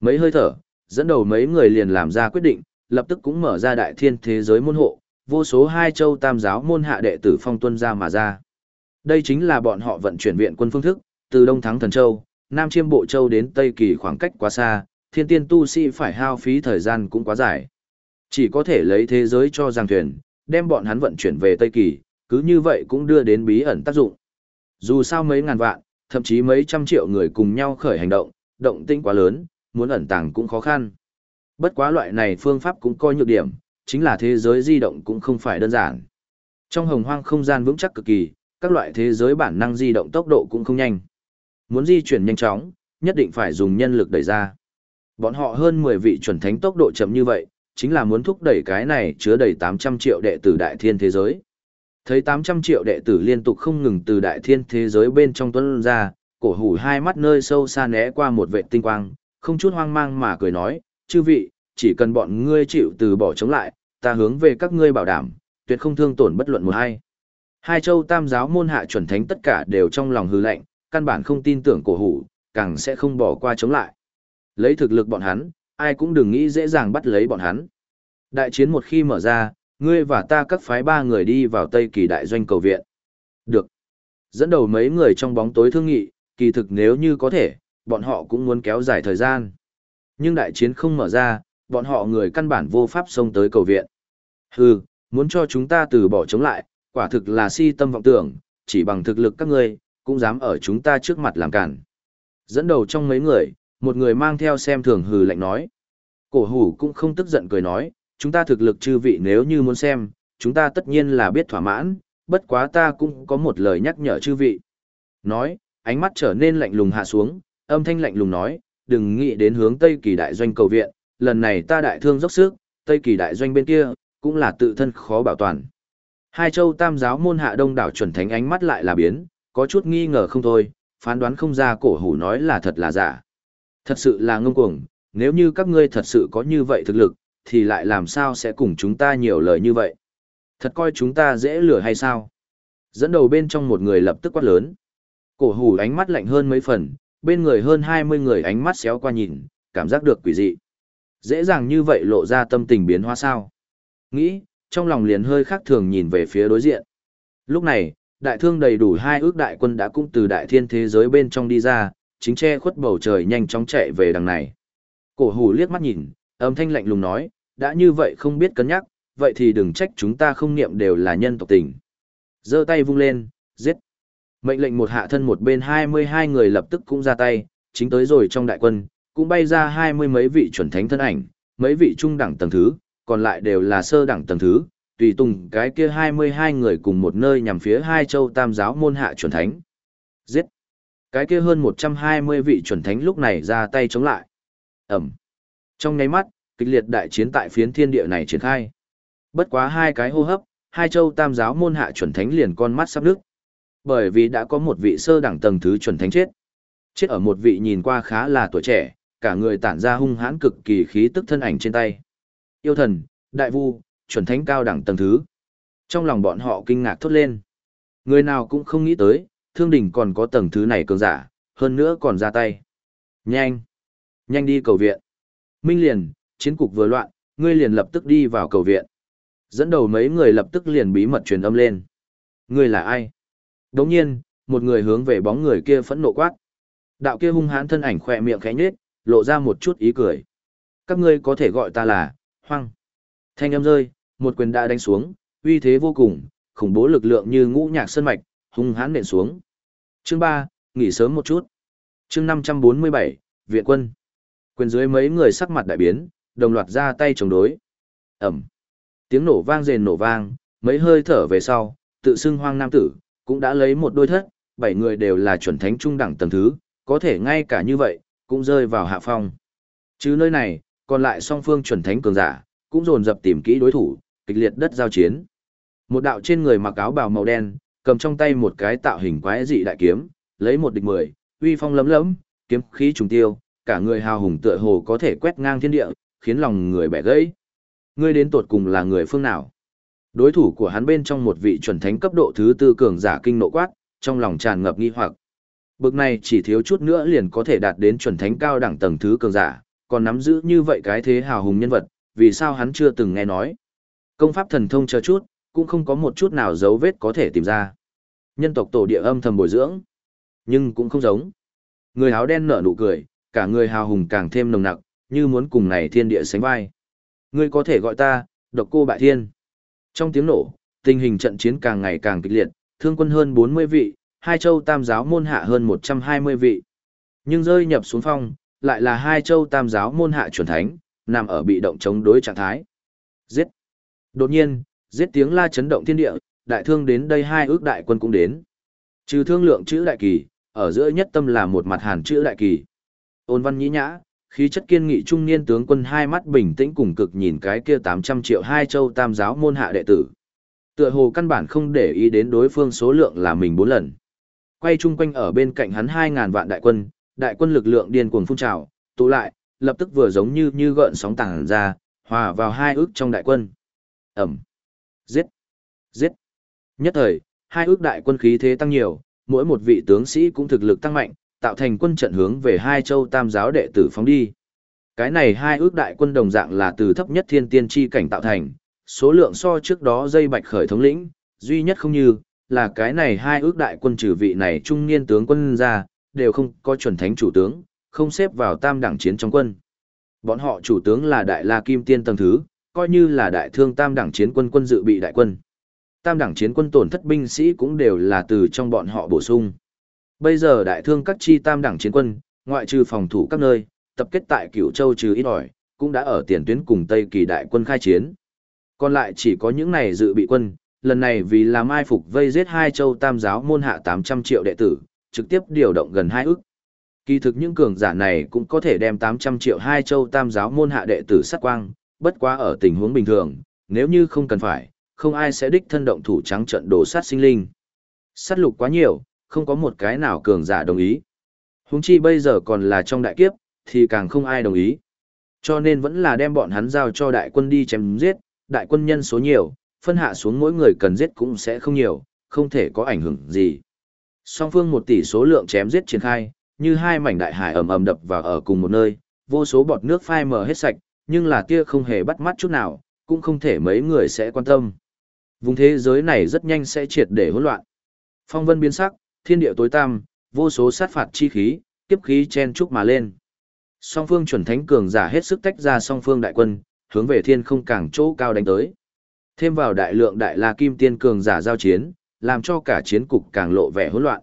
Speaker 1: Mấy hơi thở, dẫn đầu mấy người liền làm ra quyết định, lập tức cũng mở ra đại thiên thế giới môn hộ, vô số hai châu tam giáo môn hạ đệ tử phong tuân ra mà ra. Đây chính là bọn họ vận chuyển viện quân phương thức, từ Đông Thắng Thần Châu, Nam Chiêm Bộ Châu đến Tây Kỳ khoảng cách quá xa, thiên tiên tu sĩ phải hao phí thời gian cũng quá dài. Chỉ có thể lấy thế giới cho giang thuyền, đem bọn hắn vận chuyển về Tây Kỳ, cứ như vậy cũng đưa đến bí ẩn tác dụng. Dù sao mấy ngàn vạn, thậm chí mấy trăm triệu người cùng nhau khởi hành động, động tĩnh quá lớn, muốn ẩn tàng cũng khó khăn. Bất quá loại này phương pháp cũng coi nhược điểm, chính là thế giới di động cũng không phải đơn giản. Trong hồng hoang không gian vững chắc cực kỳ, các loại thế giới bản năng di động tốc độ cũng không nhanh. Muốn di chuyển nhanh chóng, nhất định phải dùng nhân lực đẩy ra. Bọn họ hơn 10 vị chuẩn thánh tốc độ chậm như vậy, chính là muốn thúc đẩy cái này chứa đầy 800 triệu đệ tử đại thiên thế giới. Thấy 800 triệu đệ tử liên tục không ngừng từ đại thiên thế giới bên trong tuấn ra, cổ hủ hai mắt nơi sâu xa né qua một vệ tinh quang, không chút hoang mang mà cười nói, chư vị, chỉ cần bọn ngươi chịu từ bỏ chống lại, ta hướng về các ngươi bảo đảm, tuyệt không thương tổn bất luận một hay. Hai châu tam giáo môn hạ chuẩn thánh tất cả đều trong lòng hư lạnh, căn bản không tin tưởng cổ hủ, càng sẽ không bỏ qua chống lại. Lấy thực lực bọn hắn, ai cũng đừng nghĩ dễ dàng bắt lấy bọn hắn. Đại chiến một khi mở ra, ngươi và ta các phái ba người đi vào Tây Kỳ đại doanh cầu viện. Được. Dẫn đầu mấy người trong bóng tối thương nghị, kỳ thực nếu như có thể, bọn họ cũng muốn kéo dài thời gian. Nhưng đại chiến không mở ra, bọn họ người căn bản vô pháp xông tới cầu viện. Hừ, muốn cho chúng ta từ bỏ chống lại, quả thực là si tâm vọng tưởng, chỉ bằng thực lực các ngươi, cũng dám ở chúng ta trước mặt làm cản. Dẫn đầu trong mấy người, một người mang theo xem thường hừ lạnh nói. Cổ hủ cũng không tức giận cười nói, chúng ta thực lực chư vị nếu như muốn xem, chúng ta tất nhiên là biết thỏa mãn, bất quá ta cũng có một lời nhắc nhở chư vị. Nói, ánh mắt trở nên lạnh lùng hạ xuống, âm thanh lạnh lùng nói, đừng nghĩ đến hướng Tây Kỳ đại doanh cầu viện, lần này ta đại thương dốc sức, Tây Kỳ đại doanh bên kia, cũng là tự thân khó bảo toàn. Hai châu tam giáo môn hạ đông đảo chuẩn thánh ánh mắt lại là biến, có chút nghi ngờ không thôi, phán đoán không ra cổ hủ nói là thật là giả. Thật sự là ngông cuồng, nếu như các ngươi thật sự có như vậy thực lực, thì lại làm sao sẽ cùng chúng ta nhiều lời như vậy? Thật coi chúng ta dễ lừa hay sao? Dẫn đầu bên trong một người lập tức quát lớn. Cổ hủ ánh mắt lạnh hơn mấy phần, bên người hơn 20 người ánh mắt xéo qua nhìn, cảm giác được quỷ dị. Dễ dàng như vậy lộ ra tâm tình biến hóa sao? Nghĩ, trong lòng liền hơi khác thường nhìn về phía đối diện. Lúc này, đại thương đầy đủ hai ước đại quân đã cũng từ đại thiên thế giới bên trong đi ra, chính che khuất bầu trời nhanh chóng chạy về đằng này. Cổ hủ liếc mắt nhìn, âm thanh lạnh lùng nói, đã như vậy không biết cân nhắc, vậy thì đừng trách chúng ta không niệm đều là nhân tộc tình. giơ tay vung lên, giết. Mệnh lệnh một hạ thân một bên 22 người lập tức cũng ra tay, chính tới rồi trong đại quân, cũng bay ra hai mươi mấy vị chuẩn thánh thân ảnh, mấy vị trung đẳng tầng thứ, còn lại đều là sơ đẳng tầng thứ, tùy tùng cái kia 22 người cùng một nơi nhằm phía hai châu tam giáo môn hạ chuẩn thánh. Giết! Cái kia hơn 120 vị chuẩn thánh lúc này ra tay chống lại. Ẩm! Trong nháy mắt, kịch liệt đại chiến tại phiến thiên địa này triển khai. Bất quá hai cái hô hấp, hai châu tam giáo môn hạ chuẩn thánh liền con mắt sắp nước. Bởi vì đã có một vị sơ đẳng tầng thứ chuẩn thánh chết. Chết ở một vị nhìn qua khá là tuổi trẻ, cả người tản ra hung hãn cực kỳ khí tức thân ảnh trên tay. Yêu thần, đại vu, chuẩn thánh cao đẳng tầng thứ. Trong lòng bọn họ kinh ngạc thốt lên. Người nào cũng không nghĩ tới, thương đỉnh còn có tầng thứ này cường giả, hơn nữa còn ra tay. Nhanh! Nhanh đi cầu viện. Minh liền, chiến cục vừa loạn, ngươi liền lập tức đi vào cầu viện. Dẫn đầu mấy người lập tức liền bí mật truyền âm lên. Ngươi là ai? Đồng nhiên, một người hướng về bóng người kia phẫn nộ quát. Đạo kia hung hãn thân ảnh khỏe miệng khẽ nhếch, lộ ra một chút ý cười. Các ngươi có thể gọi ta là, hoang. Thanh âm rơi, một quyền đã đánh xuống, uy thế vô cùng, khủng bố lực lượng như ngũ nhạc sơn mạch, hung hãn nện xuống. Chương 3, nghỉ sớm một chút. Chương 547, Viện quân. Quyền dưới mấy người sắc mặt đại biến, đồng loạt ra tay chống đối. Ẩm. Tiếng nổ vang rền nổ vang, mấy hơi thở về sau, tự xưng hoang nam tử, cũng đã lấy một đôi thất, bảy người đều là chuẩn thánh trung đẳng tầng thứ, có thể ngay cả như vậy, cũng rơi vào hạ phong. Chứ nơi này, còn lại song phương chuẩn thánh cường giả, cũng dồn dập tìm kỹ đối thủ, kịch liệt đất giao chiến. Một đạo trên người mặc áo bào màu đen, cầm trong tay một cái tạo hình quái dị đại kiếm, lấy một địch mười, uy phong lấm lấm, kiếm khí trùng tiêu, cả người hào hùng tựa hồ có thể quét ngang thiên địa, khiến lòng người bẻ gãy. Ngươi đến tột cùng là người phương nào? Đối thủ của hắn bên trong một vị chuẩn thánh cấp độ thứ tư cường giả kinh nộ quát, trong lòng tràn ngập nghi hoặc. Bực này chỉ thiếu chút nữa liền có thể đạt đến chuẩn thánh cao đẳng tầng thứ cường giả, còn nắm giữ như vậy cái thế hào hùng nhân vật, vì sao hắn chưa từng nghe nói. Công pháp thần thông chờ chút, cũng không có một chút nào dấu vết có thể tìm ra. Nhân tộc tổ địa âm thầm bồi dưỡng, nhưng cũng không giống. Người áo đen nở nụ cười, cả người hào hùng càng thêm nồng nặc, như muốn cùng này thiên địa sánh vai. Ngươi có thể gọi ta, độc cô bại thiên. Trong tiếng nổ, tình hình trận chiến càng ngày càng kịch liệt, thương quân hơn 40 vị, hai châu tam giáo môn hạ hơn 120 vị. Nhưng rơi nhập xuống phong, lại là hai châu tam giáo môn hạ chuẩn thánh, nằm ở bị động chống đối trạng thái. Giết! Đột nhiên, giết tiếng la chấn động thiên địa, đại thương đến đây hai ước đại quân cũng đến. Trừ thương lượng chữ đại kỳ, ở giữa nhất tâm là một mặt hàn chữ đại kỳ. Ôn văn nhĩ nhã, khí chất kiên nghị trung niên tướng quân hai mắt bình tĩnh cùng cực nhìn cái kia 800 triệu hai châu tam giáo môn hạ đệ tử. Tựa hồ căn bản không để ý đến đối phương số lượng là mình bốn lần. Quay chung quanh ở bên cạnh hắn 2000 vạn đại quân, đại quân lực lượng điên cuồng phun trào, tụ lại, lập tức vừa giống như như gợn sóng tàng ra, hòa vào hai ước trong đại quân. Ẩm. Giết. Giết. Nhất thời, hai ước đại quân khí thế tăng nhiều, mỗi một vị tướng sĩ cũng thực lực tăng mạnh, tạo thành quân trận hướng về hai châu tam giáo đệ tử phóng đi. Cái này hai ước đại quân đồng dạng là từ thấp nhất thiên tiên chi cảnh tạo thành, số lượng so trước đó dây bạch khởi thống lĩnh, duy nhất không như, là cái này hai ước đại quân trừ vị này trung niên tướng quân ra, đều không có chuẩn thánh chủ tướng, không xếp vào tam đẳng chiến trong quân. Bọn họ chủ tướng là đại la kim tiên tầng thứ, coi như là đại thương tam đẳng chiến quân quân dự bị đại quân. Tam đẳng chiến quân tổn thất binh sĩ cũng đều là từ trong bọn họ bổ sung. Bây giờ đại thương các chi tam đẳng chiến quân, ngoại trừ phòng thủ các nơi, tập kết tại Cửu Châu trừ ít ỏi, cũng đã ở tiền tuyến cùng Tây Kỳ đại quân khai chiến. Còn lại chỉ có những này dự bị quân, lần này vì làm ai phục vây giết hai châu tam giáo môn hạ 800 triệu đệ tử, trực tiếp điều động gần hai ức. Kỳ thực những cường giả này cũng có thể đem 800 triệu hai châu tam giáo môn hạ đệ tử sát quang, bất quá ở tình huống bình thường, nếu như không cần phải, không ai sẽ đích thân động thủ trắng trận đổ sát sinh linh. Sát lục quá nhiều, không có một cái nào cường giả đồng ý. Húng chi bây giờ còn là trong đại kiếp, thì càng không ai đồng ý. Cho nên vẫn là đem bọn hắn giao cho đại quân đi chém giết, đại quân nhân số nhiều, phân hạ xuống mỗi người cần giết cũng sẽ không nhiều, không thể có ảnh hưởng gì. Song phương một tỷ số lượng chém giết triển khai, như hai mảnh đại hải ầm ầm đập vào ở cùng một nơi, vô số bọt nước phai mờ hết sạch, nhưng là kia không hề bắt mắt chút nào, cũng không thể mấy người sẽ quan tâm. Vùng thế giới này rất nhanh sẽ triệt để hỗn loạn. Phong vân biến sắc, thiên địa tối tăm, vô số sát phạt chi khí, kiếp khí chen chúc mà lên. Song phương chuẩn thánh cường giả hết sức tách ra song phương đại quân, hướng về thiên không càng chỗ cao đánh tới. Thêm vào đại lượng đại la kim tiên cường giả giao chiến, làm cho cả chiến cục càng lộ vẻ hỗn loạn.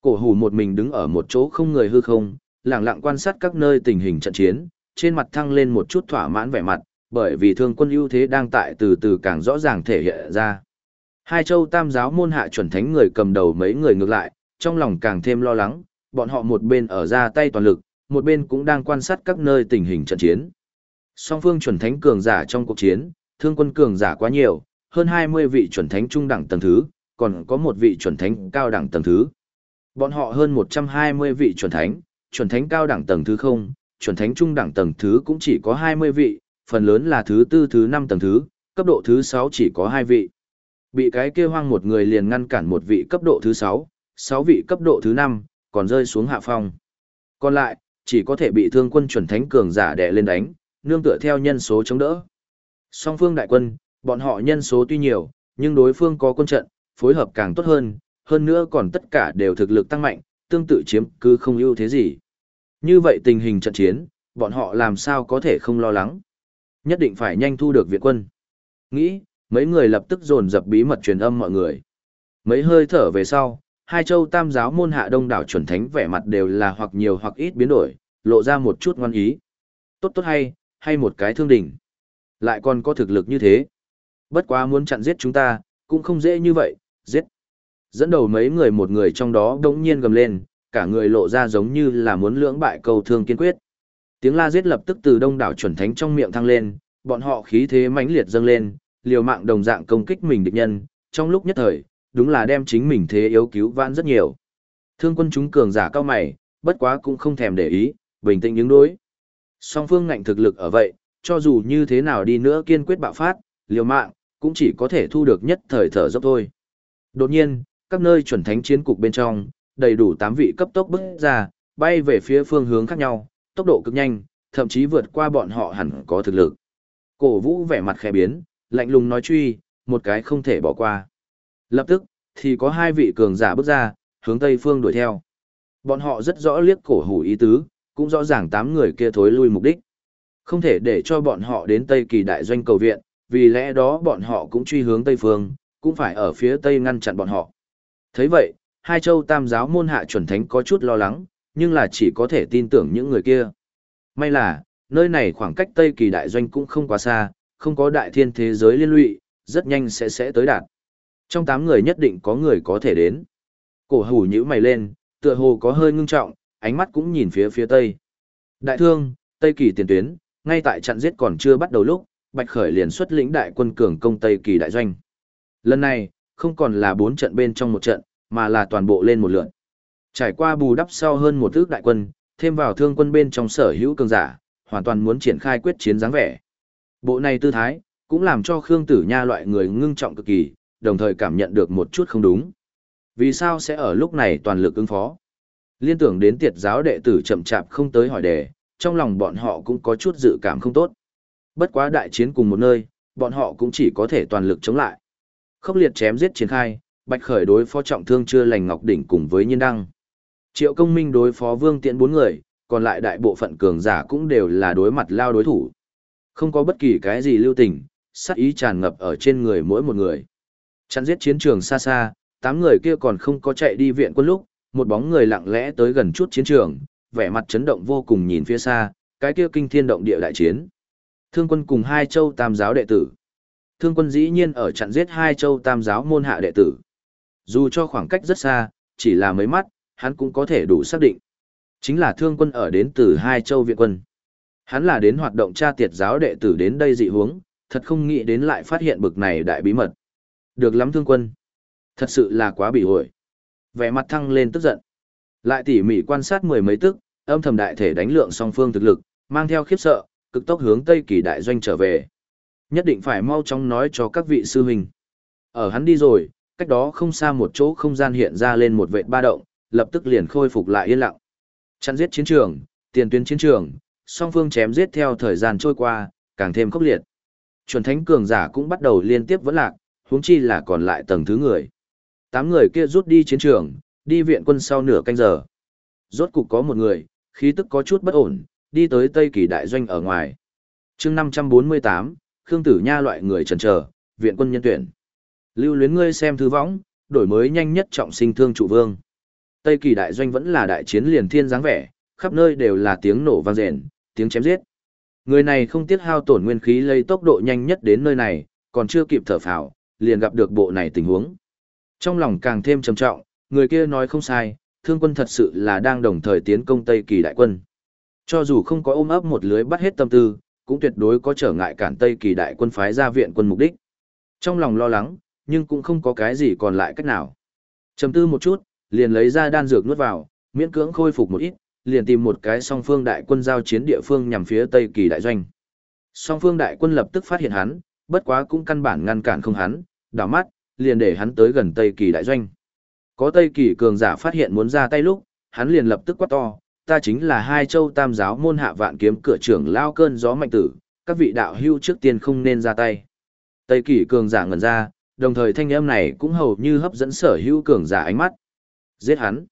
Speaker 1: Cổ hủ một mình đứng ở một chỗ không người hư không, lặng lặng quan sát các nơi tình hình trận chiến, trên mặt thăng lên một chút thỏa mãn vẻ mặt, bởi vì thương quân ưu thế đang tại từ từ càng rõ ràng thể hiện ra. Hai châu tam giáo môn hạ chuẩn thánh người cầm đầu mấy người ngược lại, trong lòng càng thêm lo lắng, bọn họ một bên ở ra tay toàn lực, một bên cũng đang quan sát các nơi tình hình trận chiến. Song phương chuẩn thánh cường giả trong cuộc chiến, thương quân cường giả quá nhiều, hơn 20 vị chuẩn thánh trung đẳng tầng thứ, còn có một vị chuẩn thánh cao đẳng tầng thứ. Bọn họ hơn 120 vị chuẩn thánh, chuẩn thánh cao đẳng tầng thứ không, chuẩn thánh trung đẳng tầng thứ cũng chỉ có 20 vị, phần lớn là thứ tư thứ năm tầng thứ, cấp độ thứ 6 chỉ có 2 vị. Bị cái kia hoang một người liền ngăn cản một vị cấp độ thứ 6, 6 vị cấp độ thứ 5, còn rơi xuống hạ phong. Còn lại, chỉ có thể bị thương quân chuẩn thánh cường giả đè lên đánh, nương tựa theo nhân số chống đỡ. Song phương đại quân, bọn họ nhân số tuy nhiều, nhưng đối phương có quân trận, phối hợp càng tốt hơn, hơn nữa còn tất cả đều thực lực tăng mạnh, tương tự chiếm cứ không ưu thế gì. Như vậy tình hình trận chiến, bọn họ làm sao có thể không lo lắng. Nhất định phải nhanh thu được viện quân. Nghĩ, mấy người lập tức dồn dập bí mật truyền âm mọi người. Mấy hơi thở về sau, hai châu tam giáo môn hạ đông đảo chuẩn thánh vẻ mặt đều là hoặc nhiều hoặc ít biến đổi, lộ ra một chút ngoan ý. Tốt tốt hay, hay một cái thương đỉnh. Lại còn có thực lực như thế. Bất quá muốn chặn giết chúng ta, cũng không dễ như vậy, giết. Dẫn đầu mấy người một người trong đó đống nhiên gầm lên, cả người lộ ra giống như là muốn lưỡng bại cầu thương kiên quyết. Tiếng la giết lập tức từ đông đảo chuẩn thánh trong miệng thăng lên, bọn họ khí thế mãnh liệt dâng lên, liều mạng đồng dạng công kích mình địch nhân, trong lúc nhất thời, đúng là đem chính mình thế yếu cứu vãn rất nhiều. Thương quân chúng cường giả cao mày, bất quá cũng không thèm để ý, bình tĩnh những đối. Song phương ngạnh thực lực ở vậy, cho dù như thế nào đi nữa kiên quyết bạo phát, liều mạng, cũng chỉ có thể thu được nhất thời thở dốc thôi. Đột nhiên, các nơi chuẩn thánh chiến cục bên trong, đầy đủ 8 vị cấp tốc bước ra, bay về phía phương hướng khác nhau, tốc độ cực nhanh, thậm chí vượt qua bọn họ hẳn có thực lực. Cổ vũ vẻ mặt khẽ biến, lạnh lùng nói truy, một cái không thể bỏ qua. Lập tức, thì có hai vị cường giả bước ra, hướng tây phương đuổi theo. Bọn họ rất rõ liếc cổ hủ ý tứ, cũng rõ ràng tám người kia thối lui mục đích. Không thể để cho bọn họ đến Tây Kỳ đại doanh cầu viện, vì lẽ đó bọn họ cũng truy hướng Tây phương, cũng phải ở phía Tây ngăn chặn bọn họ. thấy vậy, hai châu tam giáo môn hạ chuẩn thánh có chút lo lắng, nhưng là chỉ có thể tin tưởng những người kia. May là, nơi này khoảng cách Tây Kỳ đại doanh cũng không quá xa, không có đại thiên thế giới liên lụy, rất nhanh sẽ sẽ tới đạt. Trong tám người nhất định có người có thể đến. Cổ hủ nhíu mày lên, tựa hồ có hơi ngưng trọng, ánh mắt cũng nhìn phía phía Tây. Đại thương, Tây Kỳ tiền tuyến, ngay tại trận giết còn chưa bắt đầu lúc, Bạch Khởi liền xuất lĩnh đại quân cường công Tây Kỳ đại doanh. Lần này, không còn là bốn trận bên trong một trận, mà là toàn bộ lên một lượt. Trải qua bù đắp sau hơn một thước đại quân, thêm vào thương quân bên trong sở hữu cường giả, hoàn toàn muốn triển khai quyết chiến dáng vẻ. Bộ này tư thái, cũng làm cho Khương Tử Nha loại người ngưng trọng cực kỳ, đồng thời cảm nhận được một chút không đúng. Vì sao sẽ ở lúc này toàn lực ứng phó? Liên tưởng đến tiệt giáo đệ tử chậm chạp không tới hỏi đề, trong lòng bọn họ cũng có chút dự cảm không tốt. Bất quá đại chiến cùng một nơi, bọn họ cũng chỉ có thể toàn lực chống lại. Khốc liệt chém giết triển khai, Bạch Khởi đối phó trọng thương chưa lành Ngọc Đỉnh cùng với Nhiên Đăng. Triệu Công Minh đối phó Vương Tiễn bốn người, còn lại đại bộ phận cường giả cũng đều là đối mặt lao đối thủ. Không có bất kỳ cái gì lưu tình, sát ý tràn ngập ở trên người mỗi một người. Chắn giết chiến trường xa xa, tám người kia còn không có chạy đi viện quân lúc, một bóng người lặng lẽ tới gần chút chiến trường, vẻ mặt chấn động vô cùng nhìn phía xa, cái kia kinh thiên động địa đại chiến. Thương quân cùng hai châu tam giáo đệ tử. Thương quân dĩ nhiên ở chặn giết hai châu tam giáo môn hạ đệ tử. Dù cho khoảng cách rất xa, chỉ là mấy mắt, hắn cũng có thể đủ xác định. Chính là thương quân ở đến từ hai châu viện quân. Hắn là đến hoạt động tra tiệt giáo đệ tử đến đây dị hướng, thật không nghĩ đến lại phát hiện bực này đại bí mật. Được lắm thương quân. Thật sự là quá bị hội. Vẻ mặt thăng lên tức giận. Lại tỉ mỉ quan sát mười mấy tức, âm thầm đại thể đánh lượng song phương thực lực, mang theo khiếp sợ, cực tốc hướng Tây Kỳ đại doanh trở về. Nhất định phải mau chóng nói cho các vị sư huynh. Ở hắn đi rồi, cách đó không xa một chỗ không gian hiện ra lên một vệt ba động, lập tức liền khôi phục lại yên lặng. Chặn giết chiến trường, tiền tuyến chiến trường, song phương chém giết theo thời gian trôi qua, càng thêm khốc liệt. Chuẩn thánh cường giả cũng bắt đầu liên tiếp vẫn lạc, huống chi là còn lại tầng thứ người. Tám người kia rút đi chiến trường, đi viện quân sau nửa canh giờ. Rốt cục có một người, khí tức có chút bất ổn, đi tới Tây Kỳ đại doanh ở ngoài. chương 548, Khương Tử Nha loại người trần trở, viện quân nhân tuyển. Lưu luyến ngươi xem thư võng, đổi mới nhanh nhất trọng sinh thương trụ vương. Tây kỳ đại doanh vẫn là đại chiến liền thiên dáng vẻ, khắp nơi đều là tiếng nổ vang rền, tiếng chém giết. Người này không tiếc hao tổn nguyên khí lấy tốc độ nhanh nhất đến nơi này, còn chưa kịp thở phào, liền gặp được bộ này tình huống. Trong lòng càng thêm trầm trọng, người kia nói không sai, thương quân thật sự là đang đồng thời tiến công Tây kỳ đại quân. Cho dù không có ôm ấp một lưới bắt hết tâm tư, cũng tuyệt đối có trở ngại cản Tây kỳ đại quân phái ra viện quân mục đích. Trong lòng lo lắng, nhưng cũng không có cái gì còn lại cách nào. Trầm tư một chút, liền lấy ra đan dược nuốt vào, miễn cưỡng khôi phục một ít, liền tìm một cái song phương đại quân giao chiến địa phương nhằm phía Tây Kỳ đại doanh. Song phương đại quân lập tức phát hiện hắn, bất quá cũng căn bản ngăn cản không hắn, đảo mắt, liền để hắn tới gần Tây Kỳ đại doanh. Có Tây Kỳ cường giả phát hiện muốn ra tay lúc, hắn liền lập tức quát to, ta chính là hai châu tam giáo môn hạ vạn kiếm cửa trưởng lao cơn gió mạnh tử, các vị đạo hưu trước tiên không nên ra tay. Tây Kỳ cường giả ngẩn ra, đồng thời thanh âm này cũng hầu như hấp dẫn sở hữu cường giả ánh mắt. Giết hắn.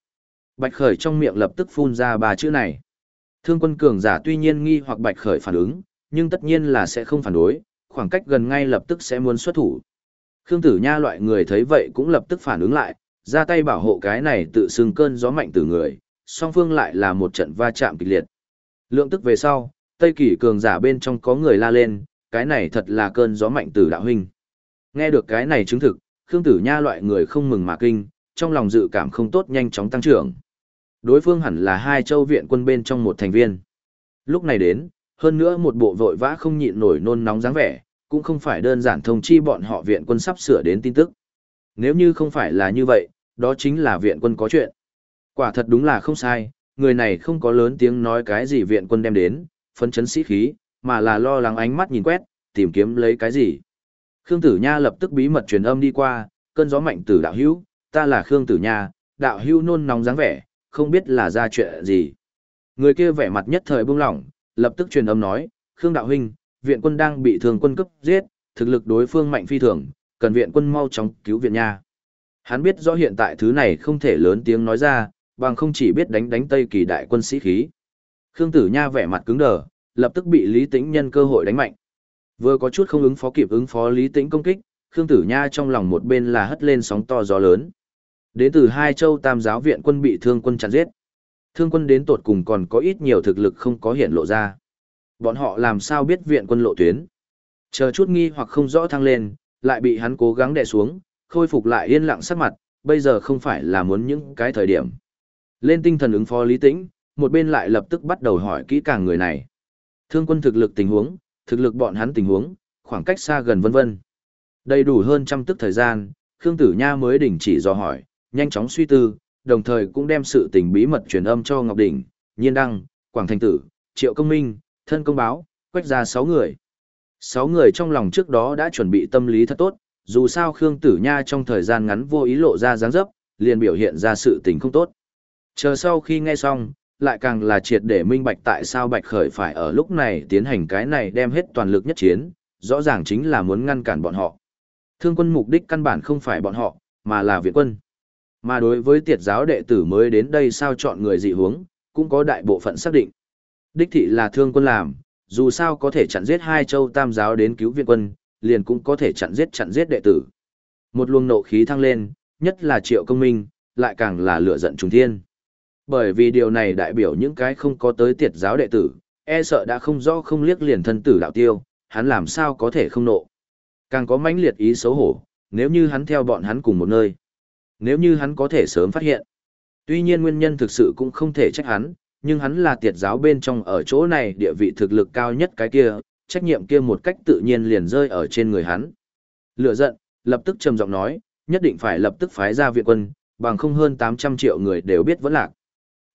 Speaker 1: Bạch Khởi trong miệng lập tức phun ra ba chữ này. Thương quân cường giả tuy nhiên nghi hoặc Bạch Khởi phản ứng, nhưng tất nhiên là sẽ không phản đối, khoảng cách gần ngay lập tức sẽ muốn xuất thủ. Khương Tử Nha loại người thấy vậy cũng lập tức phản ứng lại, ra tay bảo hộ cái này tự xưng cơn gió mạnh từ người, song phương lại là một trận va chạm kịch liệt. Lượng tức về sau, Tây Kỳ cường giả bên trong có người la lên, cái này thật là cơn gió mạnh từ đạo huynh. Nghe được cái này chứng thực, Khương Tử Nha loại người không mừng mà kinh, trong lòng dự cảm không tốt nhanh chóng tăng trưởng. Đối phương hẳn là hai châu viện quân bên trong một thành viên. Lúc này đến, hơn nữa một bộ vội vã không nhịn nổi nôn nóng dáng vẻ, cũng không phải đơn giản thông chi bọn họ viện quân sắp sửa đến tin tức. Nếu như không phải là như vậy, đó chính là viện quân có chuyện. Quả thật đúng là không sai, người này không có lớn tiếng nói cái gì viện quân đem đến, phấn chấn sĩ khí, mà là lo lắng ánh mắt nhìn quét, tìm kiếm lấy cái gì. Khương Tử Nha lập tức bí mật truyền âm đi qua, cơn gió mạnh tử đạo hữu, ta là Khương Tử Nha, đạo hưu nôn nóng dáng vẻ, không biết là ra chuyện gì. Người kia vẻ mặt nhất thời buông lỏng, lập tức truyền âm nói, Khương đạo huynh, viện quân đang bị thường quân cấp giết, thực lực đối phương mạnh phi thường, cần viện quân mau chóng cứu viện nha. Hắn biết rõ hiện tại thứ này không thể lớn tiếng nói ra, bằng không chỉ biết đánh đánh Tây kỳ đại quân sĩ khí. Khương Tử Nha vẻ mặt cứng đờ, lập tức bị Lý Tĩnh nhân cơ hội đánh mạnh. Vừa có chút không ứng phó kịp ứng phó Lý Tĩnh công kích, Khương Tử Nha trong lòng một bên là hất lên sóng to gió lớn. Đến từ hai châu tam giáo viện quân bị thương quân chặn giết. Thương quân đến tột cùng còn có ít nhiều thực lực không có hiện lộ ra. Bọn họ làm sao biết viện quân lộ tuyến. Chờ chút nghi hoặc không rõ thăng lên, lại bị hắn cố gắng đè xuống, khôi phục lại yên lặng sắc mặt, bây giờ không phải là muốn những cái thời điểm. Lên tinh thần ứng phó lý tĩnh, một bên lại lập tức bắt đầu hỏi kỹ càng người này. Thương quân thực lực tình huống, thực lực bọn hắn tình huống, khoảng cách xa gần vân vân. Đầy đủ hơn trăm tức thời gian, Khương Tử Nha mới đình chỉ do hỏi, nhanh chóng suy tư, đồng thời cũng đem sự tình bí mật truyền âm cho Ngọc Đỉnh, Nhiên Đăng, Quảng Thành Tử, Triệu Công Minh, Thân Công Báo, quách ra sáu người. Sáu người trong lòng trước đó đã chuẩn bị tâm lý thật tốt, dù sao Khương Tử Nha trong thời gian ngắn vô ý lộ ra dáng dấp, liền biểu hiện ra sự tình không tốt. Chờ sau khi nghe xong, lại càng là triệt để minh bạch tại sao Bạch Khởi phải ở lúc này tiến hành cái này đem hết toàn lực nhất chiến, rõ ràng chính là muốn ngăn cản bọn họ. Thương quân mục đích căn bản không phải bọn họ, mà là viện quân. Mà đối với tiệt giáo đệ tử mới đến đây sao chọn người dị hướng, cũng có đại bộ phận xác định. Đích thị là thương quân làm, dù sao có thể chặn giết hai châu tam giáo đến cứu viện quân, liền cũng có thể chặn giết chặn giết đệ tử. Một luồng nộ khí thăng lên, nhất là triệu công minh, lại càng là lửa giận trùng thiên. Bởi vì điều này đại biểu những cái không có tới tiệt giáo đệ tử, e sợ đã không rõ không liếc liền thân tử đạo tiêu, hắn làm sao có thể không nộ. Càng có mãnh liệt ý xấu hổ, nếu như hắn theo bọn hắn cùng một nơi. Nếu như hắn có thể sớm phát hiện. Tuy nhiên nguyên nhân thực sự cũng không thể trách hắn, nhưng hắn là tiệt giáo bên trong ở chỗ này địa vị thực lực cao nhất cái kia, trách nhiệm kia một cách tự nhiên liền rơi ở trên người hắn. Lửa giận, lập tức trầm giọng nói, nhất định phải lập tức phái ra viện quân, bằng không hơn 800 triệu người đều biết vẫn lạc.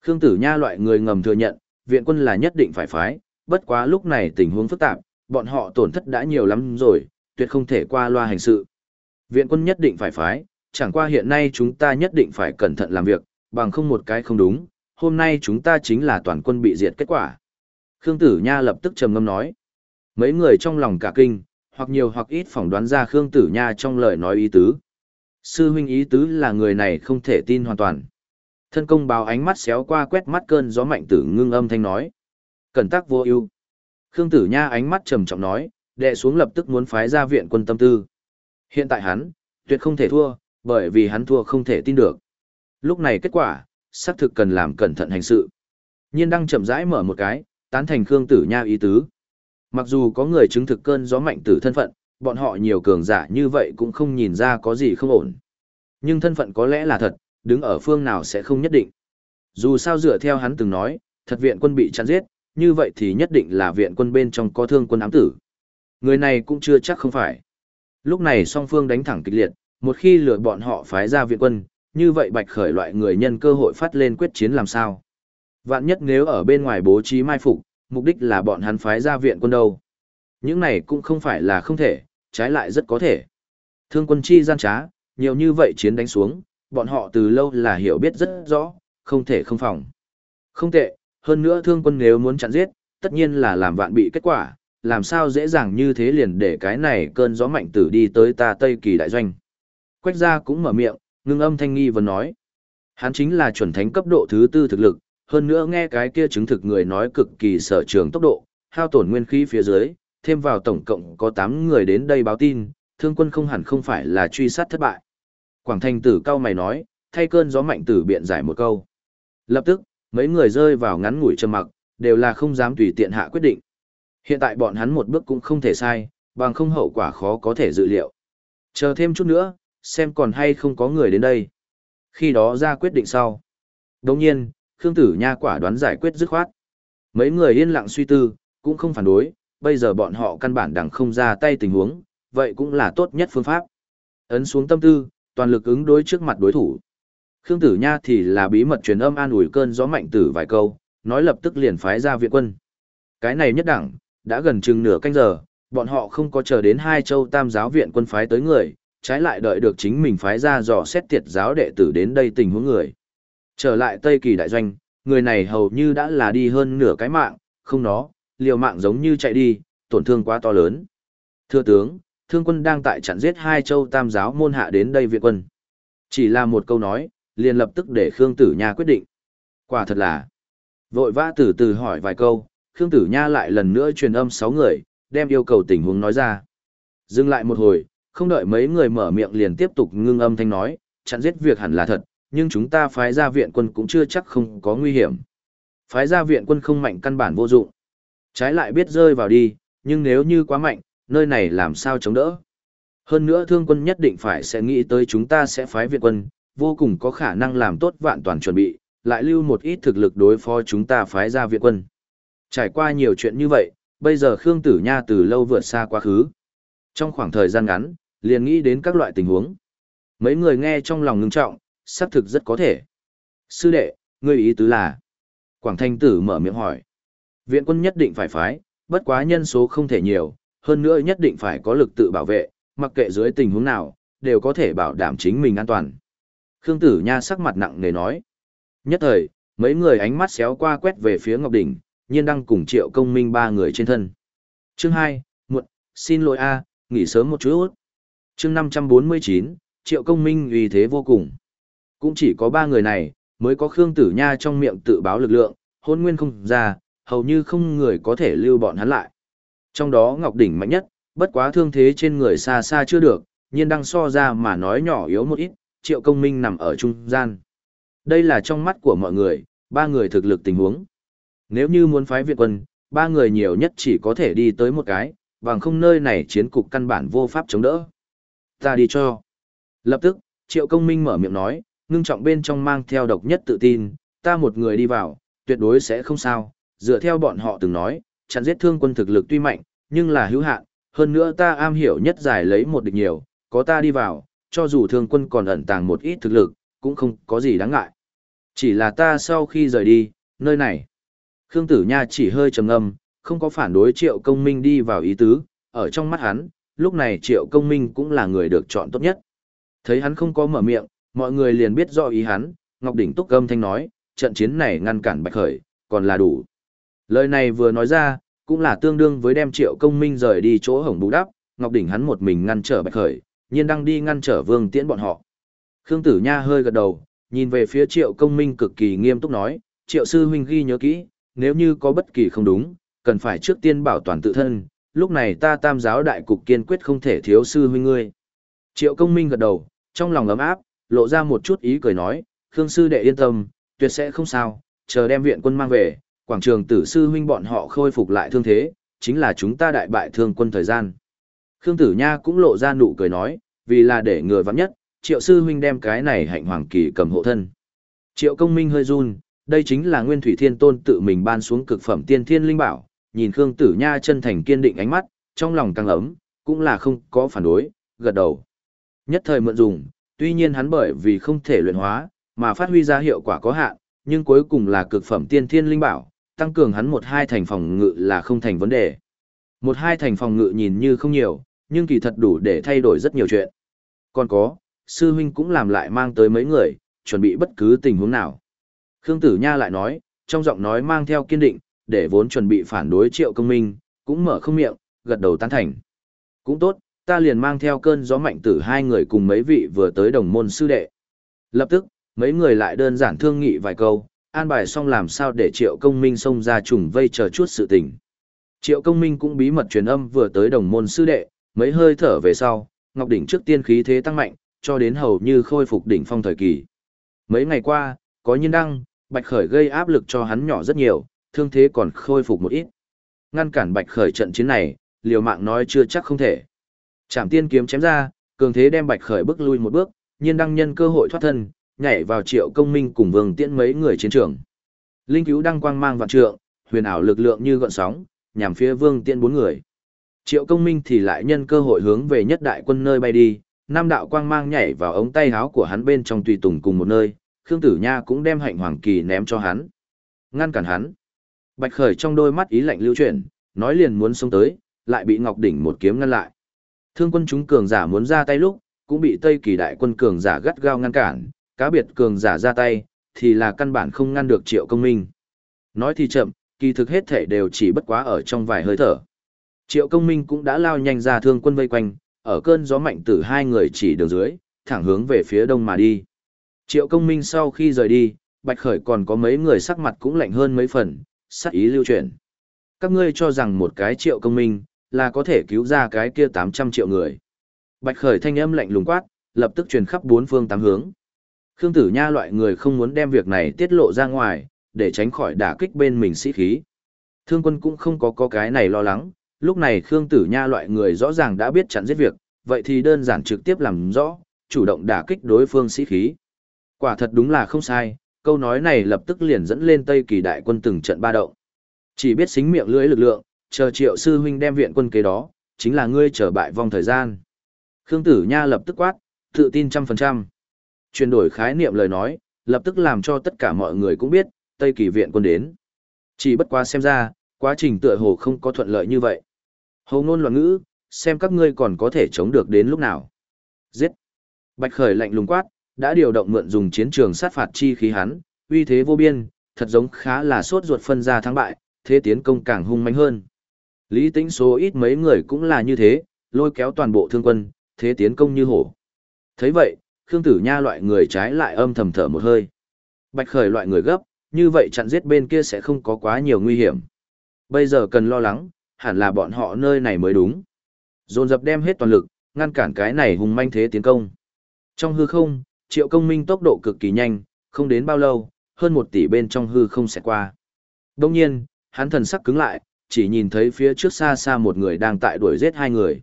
Speaker 1: Khương Tử Nha loại người ngầm thừa nhận, viện quân là nhất định phải phái, bất quá lúc này tình huống phức tạp, bọn họ tổn thất đã nhiều lắm rồi, tuyệt không thể qua loa hành sự. Viện quân nhất định phải phái, chẳng qua hiện nay chúng ta nhất định phải cẩn thận làm việc, bằng không một cái không đúng, hôm nay chúng ta chính là toàn quân bị diệt kết quả. Khương Tử Nha lập tức trầm ngâm nói. Mấy người trong lòng cả kinh, hoặc nhiều hoặc ít phỏng đoán ra Khương Tử Nha trong lời nói ý tứ. Sư huynh ý tứ là người này không thể tin hoàn toàn. Thân công báo ánh mắt xéo qua quét mắt cơn gió mạnh tử ngưng âm thanh nói. Cẩn tắc vô ưu. Khương Tử Nha ánh mắt trầm trọng nói, đệ xuống lập tức muốn phái ra viện quân tâm tư. Hiện tại hắn, tuyệt không thể thua, bởi vì hắn thua không thể tin được. Lúc này kết quả, xác thực cần làm cẩn thận hành sự. Nhiên đang chậm rãi mở một cái, tán thành Khương Tử Nha ý tứ. Mặc dù có người chứng thực cơn gió mạnh tử thân phận, bọn họ nhiều cường giả như vậy cũng không nhìn ra có gì không ổn. Nhưng thân phận có lẽ là thật, đứng ở phương nào sẽ không nhất định. Dù sao dựa theo hắn từng nói, thật viện quân bị chặn giết, như vậy thì nhất định là viện quân bên trong có thương quân ám tử. Người này cũng chưa chắc không phải. Lúc này song phương đánh thẳng kịch liệt, một khi lừa bọn họ phái ra viện quân, như vậy bạch khởi loại người nhân cơ hội phát lên quyết chiến làm sao. Vạn nhất nếu ở bên ngoài bố trí mai phục, mục đích là bọn hắn phái ra viện quân đâu. Những này cũng không phải là không thể, trái lại rất có thể. Thương quân chi gian trá, nhiều như vậy chiến đánh xuống, bọn họ từ lâu là hiểu biết rất rõ, không thể không phòng. Không tệ, hơn nữa thương quân nếu muốn chặn giết, tất nhiên là làm vạn bị kết quả, làm sao dễ dàng như thế liền để cái này cơn gió mạnh tử đi tới ta Tây Kỳ đại doanh. Quách gia cũng mở miệng, ngưng âm thanh nghi và nói. Hắn chính là chuẩn thánh cấp độ thứ tư thực lực, hơn nữa nghe cái kia chứng thực người nói cực kỳ sở trường tốc độ, hao tổn nguyên khí phía dưới, thêm vào tổng cộng có 8 người đến đây báo tin, thương quân không hẳn không phải là truy sát thất bại. Quảng thành tử cao mày nói, thay cơn gió mạnh tử biện giải một câu. Lập tức, mấy người rơi vào ngắn ngủi trầm mặc, đều là không dám tùy tiện hạ quyết định. Hiện tại bọn hắn một bước cũng không thể sai, bằng không hậu quả khó có thể dự liệu. Chờ thêm chút nữa, xem còn hay không có người đến đây. Khi đó ra quyết định sau. Đồng nhiên, Khương Tử Nha quả đoán giải quyết dứt khoát. Mấy người yên lặng suy tư, cũng không phản đối, bây giờ bọn họ căn bản đằng không ra tay tình huống, vậy cũng là tốt nhất phương pháp. Ấn xuống tâm tư, toàn lực ứng đối trước mặt đối thủ. Khương Tử Nha thì là bí mật truyền âm an ủi cơn gió mạnh tử vài câu, nói lập tức liền phái ra viện quân. Cái này nhất đẳng, đã gần chừng nửa canh giờ, bọn họ không có chờ đến hai châu tam giáo viện quân phái tới người, trái lại đợi được chính mình phái ra dò xét tiệt giáo đệ tử đến đây tình huống người. Trở lại Tây Kỳ đại doanh, người này hầu như đã là đi hơn nửa cái mạng, không nó, liều mạng giống như chạy đi, tổn thương quá to lớn. Thưa tướng, thương quân đang tại chặn giết hai châu tam giáo môn hạ đến đây viện quân. Chỉ là một câu nói, liền lập tức để Khương Tử Nha quyết định. Quả thật là. Vội vã từ từ hỏi vài câu, Khương Tử Nha lại lần nữa truyền âm sáu người, đem yêu cầu tình huống nói ra. Dừng lại một hồi, không đợi mấy người mở miệng liền tiếp tục ngưng âm thanh nói, chặn giết việc hẳn là thật, nhưng chúng ta phái ra viện quân cũng chưa chắc không có nguy hiểm. Phái ra viện quân không mạnh căn bản vô dụng. Trái lại biết rơi vào đi, nhưng nếu như quá mạnh, nơi này làm sao chống đỡ. Hơn nữa thương quân nhất định phải sẽ nghĩ tới chúng ta sẽ phái viện quân, vô cùng có khả năng làm tốt vạn toàn chuẩn bị, lại lưu một ít thực lực đối phó chúng ta phái ra viện quân. Trải qua nhiều chuyện như vậy, bây giờ Khương Tử Nha từ lâu vượt xa quá khứ. Trong khoảng thời gian ngắn, liền nghĩ đến các loại tình huống. Mấy người nghe trong lòng ngưng trọng, xác thực rất có thể. Sư đệ, ngươi ý tứ là? Quảng Thanh Tử mở miệng hỏi. Viện quân nhất định phải phái, bất quá nhân số không thể nhiều, hơn nữa nhất định phải có lực tự bảo vệ, mặc kệ dưới tình huống nào, đều có thể bảo đảm chính mình an toàn. Khương Tử Nha sắc mặt nặng nề nói. Nhất thời, mấy người ánh mắt xéo qua quét về phía Ngọc Đỉnh, nhiên đăng cùng triệu công minh ba người trên thân. Chương 2, muộn, xin lỗi a, nghỉ sớm một chút. Chương 549, triệu công minh uy thế vô cùng. Cũng chỉ có ba người này, mới có Khương Tử Nha trong miệng tự báo lực lượng, hôn nguyên không ra, hầu như không người có thể lưu bọn hắn lại. Trong đó Ngọc Đỉnh mạnh nhất, bất quá thương thế trên người xa xa chưa được, nhiên đăng so ra mà nói nhỏ yếu một ít, triệu công minh nằm ở trung gian. Đây là trong mắt của mọi người, ba người thực lực tình huống. Nếu như muốn phái viện quân, ba người nhiều nhất chỉ có thể đi tới một cái, bằng không nơi này chiến cục căn bản vô pháp chống đỡ. Ta đi cho. Lập tức, triệu công minh mở miệng nói, ngưng trọng bên trong mang theo độc nhất tự tin, ta một người đi vào, tuyệt đối sẽ không sao, dựa theo bọn họ từng nói, chặn giết thương quân thực lực tuy mạnh, nhưng là hữu hạn, hơn nữa ta am hiểu nhất giải lấy một địch nhiều, có ta đi vào, cho dù thương quân còn ẩn tàng một ít thực lực, cũng không có gì đáng ngại. Chỉ là ta sau khi rời đi, nơi này. Khương Tử Nha chỉ hơi trầm ngâm, không có phản đối Triệu Công Minh đi vào ý tứ, ở trong mắt hắn, lúc này Triệu Công Minh cũng là người được chọn tốt nhất. Thấy hắn không có mở miệng, mọi người liền biết rõ ý hắn, Ngọc Đỉnh Túc Gâm Thanh nói, trận chiến này ngăn cản Bạch Khởi, còn là đủ. Lời này vừa nói ra, cũng là tương đương với đem Triệu Công Minh rời đi chỗ hổng bù đắp, Ngọc Đỉnh hắn một mình ngăn trở Bạch Khởi, nhiên đang đi ngăn trở Vương Tiễn bọn họ. Khương Tử Nha hơi gật đầu, nhìn về phía Triệu Công Minh cực kỳ nghiêm túc nói, Triệu Sư Huynh ghi nhớ kỹ, nếu như có bất kỳ không đúng, cần phải trước tiên bảo toàn tự thân, lúc này ta tam giáo đại cục kiên quyết không thể thiếu sư huynh ngươi. Triệu công minh gật đầu, trong lòng ấm áp, lộ ra một chút ý cười nói, Khương sư đệ yên tâm, tuyệt sẽ không sao, chờ đem viện quân mang về, quảng trường tử sư huynh bọn họ khôi phục lại thương thế, chính là chúng ta đại bại thương quân thời gian. Khương tử nha cũng lộ ra nụ cười nói, vì là để người vắng nhất, triệu sư huynh đem cái này hạnh hoàng kỳ cầm hộ thân. Triệu công minh hơi run, đây chính là nguyên thủy thiên tôn tự mình ban xuống cực phẩm tiên thiên linh bảo, nhìn Khương tử nha chân thành kiên định ánh mắt, trong lòng căng ấm, cũng là không có phản đối, gật đầu. Nhất thời mượn dùng, tuy nhiên hắn bởi vì không thể luyện hóa, mà phát huy ra hiệu quả có hạn, nhưng cuối cùng là cực phẩm tiên thiên linh bảo, tăng cường hắn một hai thành phòng ngự là không thành vấn đề. Một hai thành phòng ngự nhìn như không nhiều, nhưng kỳ thật đủ để thay đổi rất nhiều chuyện. Còn có, sư huynh cũng làm lại mang tới mấy người, chuẩn bị bất cứ tình huống nào. Khương Tử Nha lại nói, trong giọng nói mang theo kiên định, để vốn chuẩn bị phản đối triệu công minh, cũng mở không miệng, gật đầu tán thành. Cũng tốt, ta liền mang theo cơn gió mạnh tử hai người cùng mấy vị vừa tới đồng môn sư đệ. Lập tức, mấy người lại đơn giản thương nghị vài câu, an bài xong làm sao để triệu công minh xông ra trùng vây chờ chút sự tình. Triệu công minh cũng bí mật truyền âm vừa tới đồng môn sư đệ, mấy hơi thở về sau, Ngọc Đỉnh trước tiên khí thế tăng mạnh, cho đến hầu như khôi phục đỉnh phong thời kỳ. Mấy ngày qua, có nhiên đăng, Bạch Khởi gây áp lực cho hắn nhỏ rất nhiều, thương thế còn khôi phục một ít. Ngăn cản Bạch Khởi trận chiến này, liều mạng nói chưa chắc không thể. Trảm tiên kiếm chém ra, cường thế đem Bạch Khởi bước lui một bước, nhiên đăng nhân cơ hội thoát thân, nhảy vào triệu công minh cùng vương tiễn mấy người chiến trường. Linh cứu đăng quang mang vạn trượng, huyền ảo lực lượng như gợn sóng, nhằm phía vương tiễn bốn người. Triệu công minh thì lại nhân cơ hội hướng về nhất đại quân nơi bay đi, nam đạo quang mang nhảy vào ống tay áo của hắn bên trong tùy tùng cùng một nơi, Khương Tử Nha cũng đem hạnh hoàng kỳ ném cho hắn. Ngăn cản hắn. Bạch Khởi trong đôi mắt ý lạnh lưu chuyển, nói liền muốn xông tới, lại bị Ngọc Đỉnh một kiếm ngăn lại. Thương quân chúng cường giả muốn ra tay lúc, cũng bị Tây Kỳ đại quân cường giả gắt gao ngăn cản, cá biệt cường giả ra tay, thì là căn bản không ngăn được triệu công minh. Nói thì chậm, kỳ thực hết thể đều chỉ bất quá ở trong vài hơi thở. Triệu công minh cũng đã lao nhanh ra thương quân vây quanh, ở cơn gió mạnh từ hai người chỉ đường dưới, thẳng hướng về phía đông mà đi. Triệu công minh sau khi rời đi, Bạch Khởi còn có mấy người sắc mặt cũng lạnh hơn mấy phần, sát ý lưu chuyển. Các ngươi cho rằng một cái triệu công minh, là có thể cứu ra cái kia 800 triệu người. Bạch Khởi thanh âm lạnh lùng quát, lập tức truyền khắp bốn phương tám hướng. Khương Tử Nha loại người không muốn đem việc này tiết lộ ra ngoài, để tránh khỏi đả kích bên mình sĩ khí. Thương quân cũng không có có cái này lo lắng, lúc này Khương Tử Nha loại người rõ ràng đã biết chặn giết việc, vậy thì đơn giản trực tiếp làm rõ, chủ động đả kích đối phương sĩ khí. Quả thật đúng là không sai, câu nói này lập tức liền dẫn lên Tây Kỳ đại quân từng trận ba động. Chỉ biết xính miệng lưỡi lực lượng, chờ triệu sư huynh đem viện quân kế đó, chính là ngươi trở bại vòng thời gian. Khương Tử Nha lập tức quát, tự tin trăm phần trăm. Chuyển đổi khái niệm lời nói, lập tức làm cho tất cả mọi người cũng biết, Tây Kỳ viện quân đến. Chỉ bất quá xem ra, quá trình tựa hồ không có thuận lợi như vậy. Hầu ngôn loạn ngữ, xem các ngươi còn có thể chống được đến lúc nào. Giết! Bạch Khởi lạnh lùng quát, đã điều động mượn dùng chiến trường sát phạt chi khí hắn, uy thế vô biên, thật giống khá là sốt ruột phân ra thắng bại, thế tiến công càng hung mãnh hơn. Lý Tĩnh số ít mấy người cũng là như thế, lôi kéo toàn bộ thương quân, thế tiến công như hổ. Thấy vậy, Khương Tử Nha loại người trái lại âm thầm thở một hơi. Bạch Khởi loại người gấp, như vậy chặn giết bên kia sẽ không có quá nhiều nguy hiểm. Bây giờ cần lo lắng, hẳn là bọn họ nơi này mới đúng. Dồn dập đem hết toàn lực, ngăn cản cái này hùng manh thế tiến công. Trong hư không, triệu công minh tốc độ cực kỳ nhanh, không đến bao lâu, hơn một tỷ bên trong hư không sẽ qua. Đông nhiên, hắn thần sắc cứng lại, chỉ nhìn thấy phía trước xa xa một người đang tại đuổi giết hai người.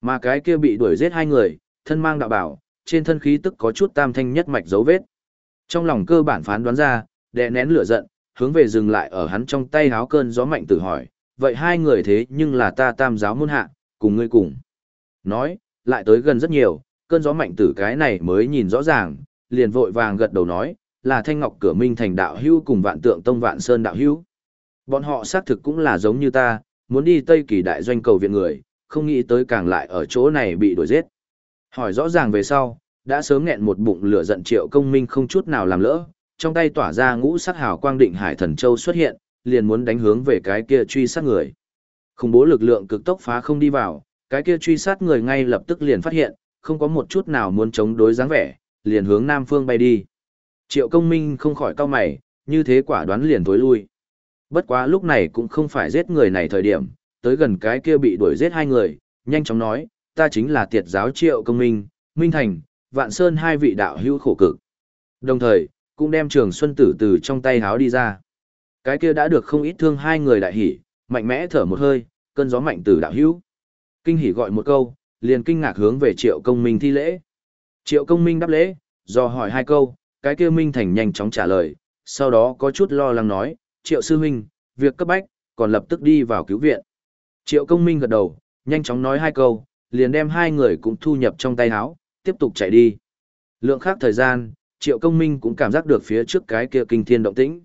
Speaker 1: Mà cái kia bị đuổi giết hai người, thân mang đạo bảo, trên thân khí tức có chút tam thanh nhất mạch dấu vết. Trong lòng cơ bản phán đoán ra, đè nén lửa giận, hướng về dừng lại ở hắn trong tay háo cơn gió mạnh tự hỏi, vậy hai người thế nhưng là ta tam giáo môn hạ, cùng ngươi cùng. Nói, lại tới gần rất nhiều, cơn gió mạnh tử cái này mới nhìn rõ ràng, liền vội vàng gật đầu nói, là thanh ngọc cửa minh thành đạo hưu cùng vạn tượng tông vạn sơn đạo hưu. Bọn họ xác thực cũng là giống như ta, muốn đi Tây Kỳ đại doanh cầu viện người, không nghĩ tới càng lại ở chỗ này bị đuổi giết. Hỏi rõ ràng về sau, đã sớm nghẹn một bụng lửa giận triệu công minh không chút nào làm lỡ, trong tay tỏa ra ngũ sắc hào quang định hải thần châu xuất hiện, liền muốn đánh hướng về cái kia truy sát người. Khủng bố lực lượng cực tốc phá không đi vào, cái kia truy sát người ngay lập tức liền phát hiện, không có một chút nào muốn chống đối dáng vẻ, liền hướng nam phương bay đi. Triệu công minh không khỏi cao mày, như thế quả đoán liền tối lui. Bất quá lúc này cũng không phải giết người này thời điểm, tới gần cái kia bị đuổi giết hai người, nhanh chóng nói, ta chính là tiệt giáo triệu công minh, Minh Thành, Vạn Sơn hai vị đạo hữu khổ cực. Đồng thời, cũng đem Trường Xuân Tử từ trong tay háo đi ra. Cái kia đã được không ít thương hai người đại hỉ, mạnh mẽ thở một hơi, cơn gió mạnh từ đạo hữu. Kinh hỉ gọi một câu, liền kinh ngạc hướng về Triệu Công Minh thi lễ. Triệu Công Minh đáp lễ, do hỏi hai câu, cái kia Minh Thành nhanh chóng trả lời, sau đó có chút lo lắng nói, Triệu Sư Minh, việc cấp bách, còn lập tức đi vào cứu viện. Triệu Công Minh gật đầu, nhanh chóng nói hai câu, liền đem hai người cũng thu nhập trong tay áo, tiếp tục chạy đi. Lượng khác thời gian, Triệu Công Minh cũng cảm giác được phía trước cái kia kinh thiên động tĩnh.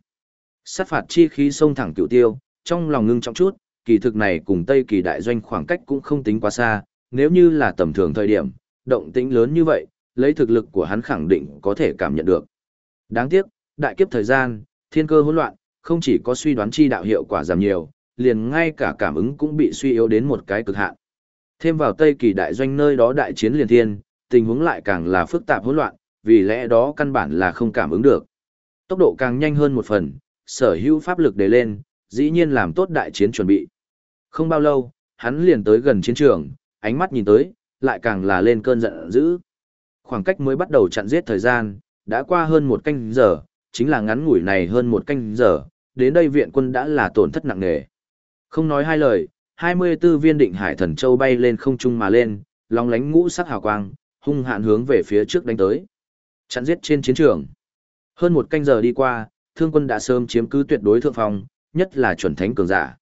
Speaker 1: Sát phạt chi khí xông thẳng cửu tiêu, trong lòng ngưng trọng chút, kỳ thực này cùng Tây Kỳ đại doanh khoảng cách cũng không tính quá xa, nếu như là tầm thường thời điểm, động tĩnh lớn như vậy, lấy thực lực của hắn khẳng định có thể cảm nhận được. Đáng tiếc, đại kiếp thời gian, thiên cơ hỗn loạn, không chỉ có suy đoán chi đạo hiệu quả giảm nhiều, liền ngay cả cảm ứng cũng bị suy yếu đến một cái cực hạn. Thêm vào Tây Kỳ đại doanh nơi đó đại chiến liền thiên, tình huống lại càng là phức tạp hỗn loạn, vì lẽ đó căn bản là không cảm ứng được. Tốc độ càng nhanh hơn một phần, sở hữu pháp lực đề lên, dĩ nhiên làm tốt đại chiến chuẩn bị. Không bao lâu, hắn liền tới gần chiến trường, ánh mắt nhìn tới, lại càng là lên cơn giận dữ. Khoảng cách mới bắt đầu chặn giết thời gian, đã qua hơn một canh giờ, chính là ngắn ngủi này hơn một canh giờ, đến đây viện quân đã là tổn thất nặng nề. Không nói hai lời, 24 viên định hải thần châu bay lên không trung mà lên, long lánh ngũ sắc hào quang, hung hạn hướng về phía trước đánh tới. Chặn giết trên chiến trường. Hơn một canh giờ đi qua, thương quân đã sớm chiếm cứ tuyệt đối thượng phong, nhất là chuẩn thánh cường giả.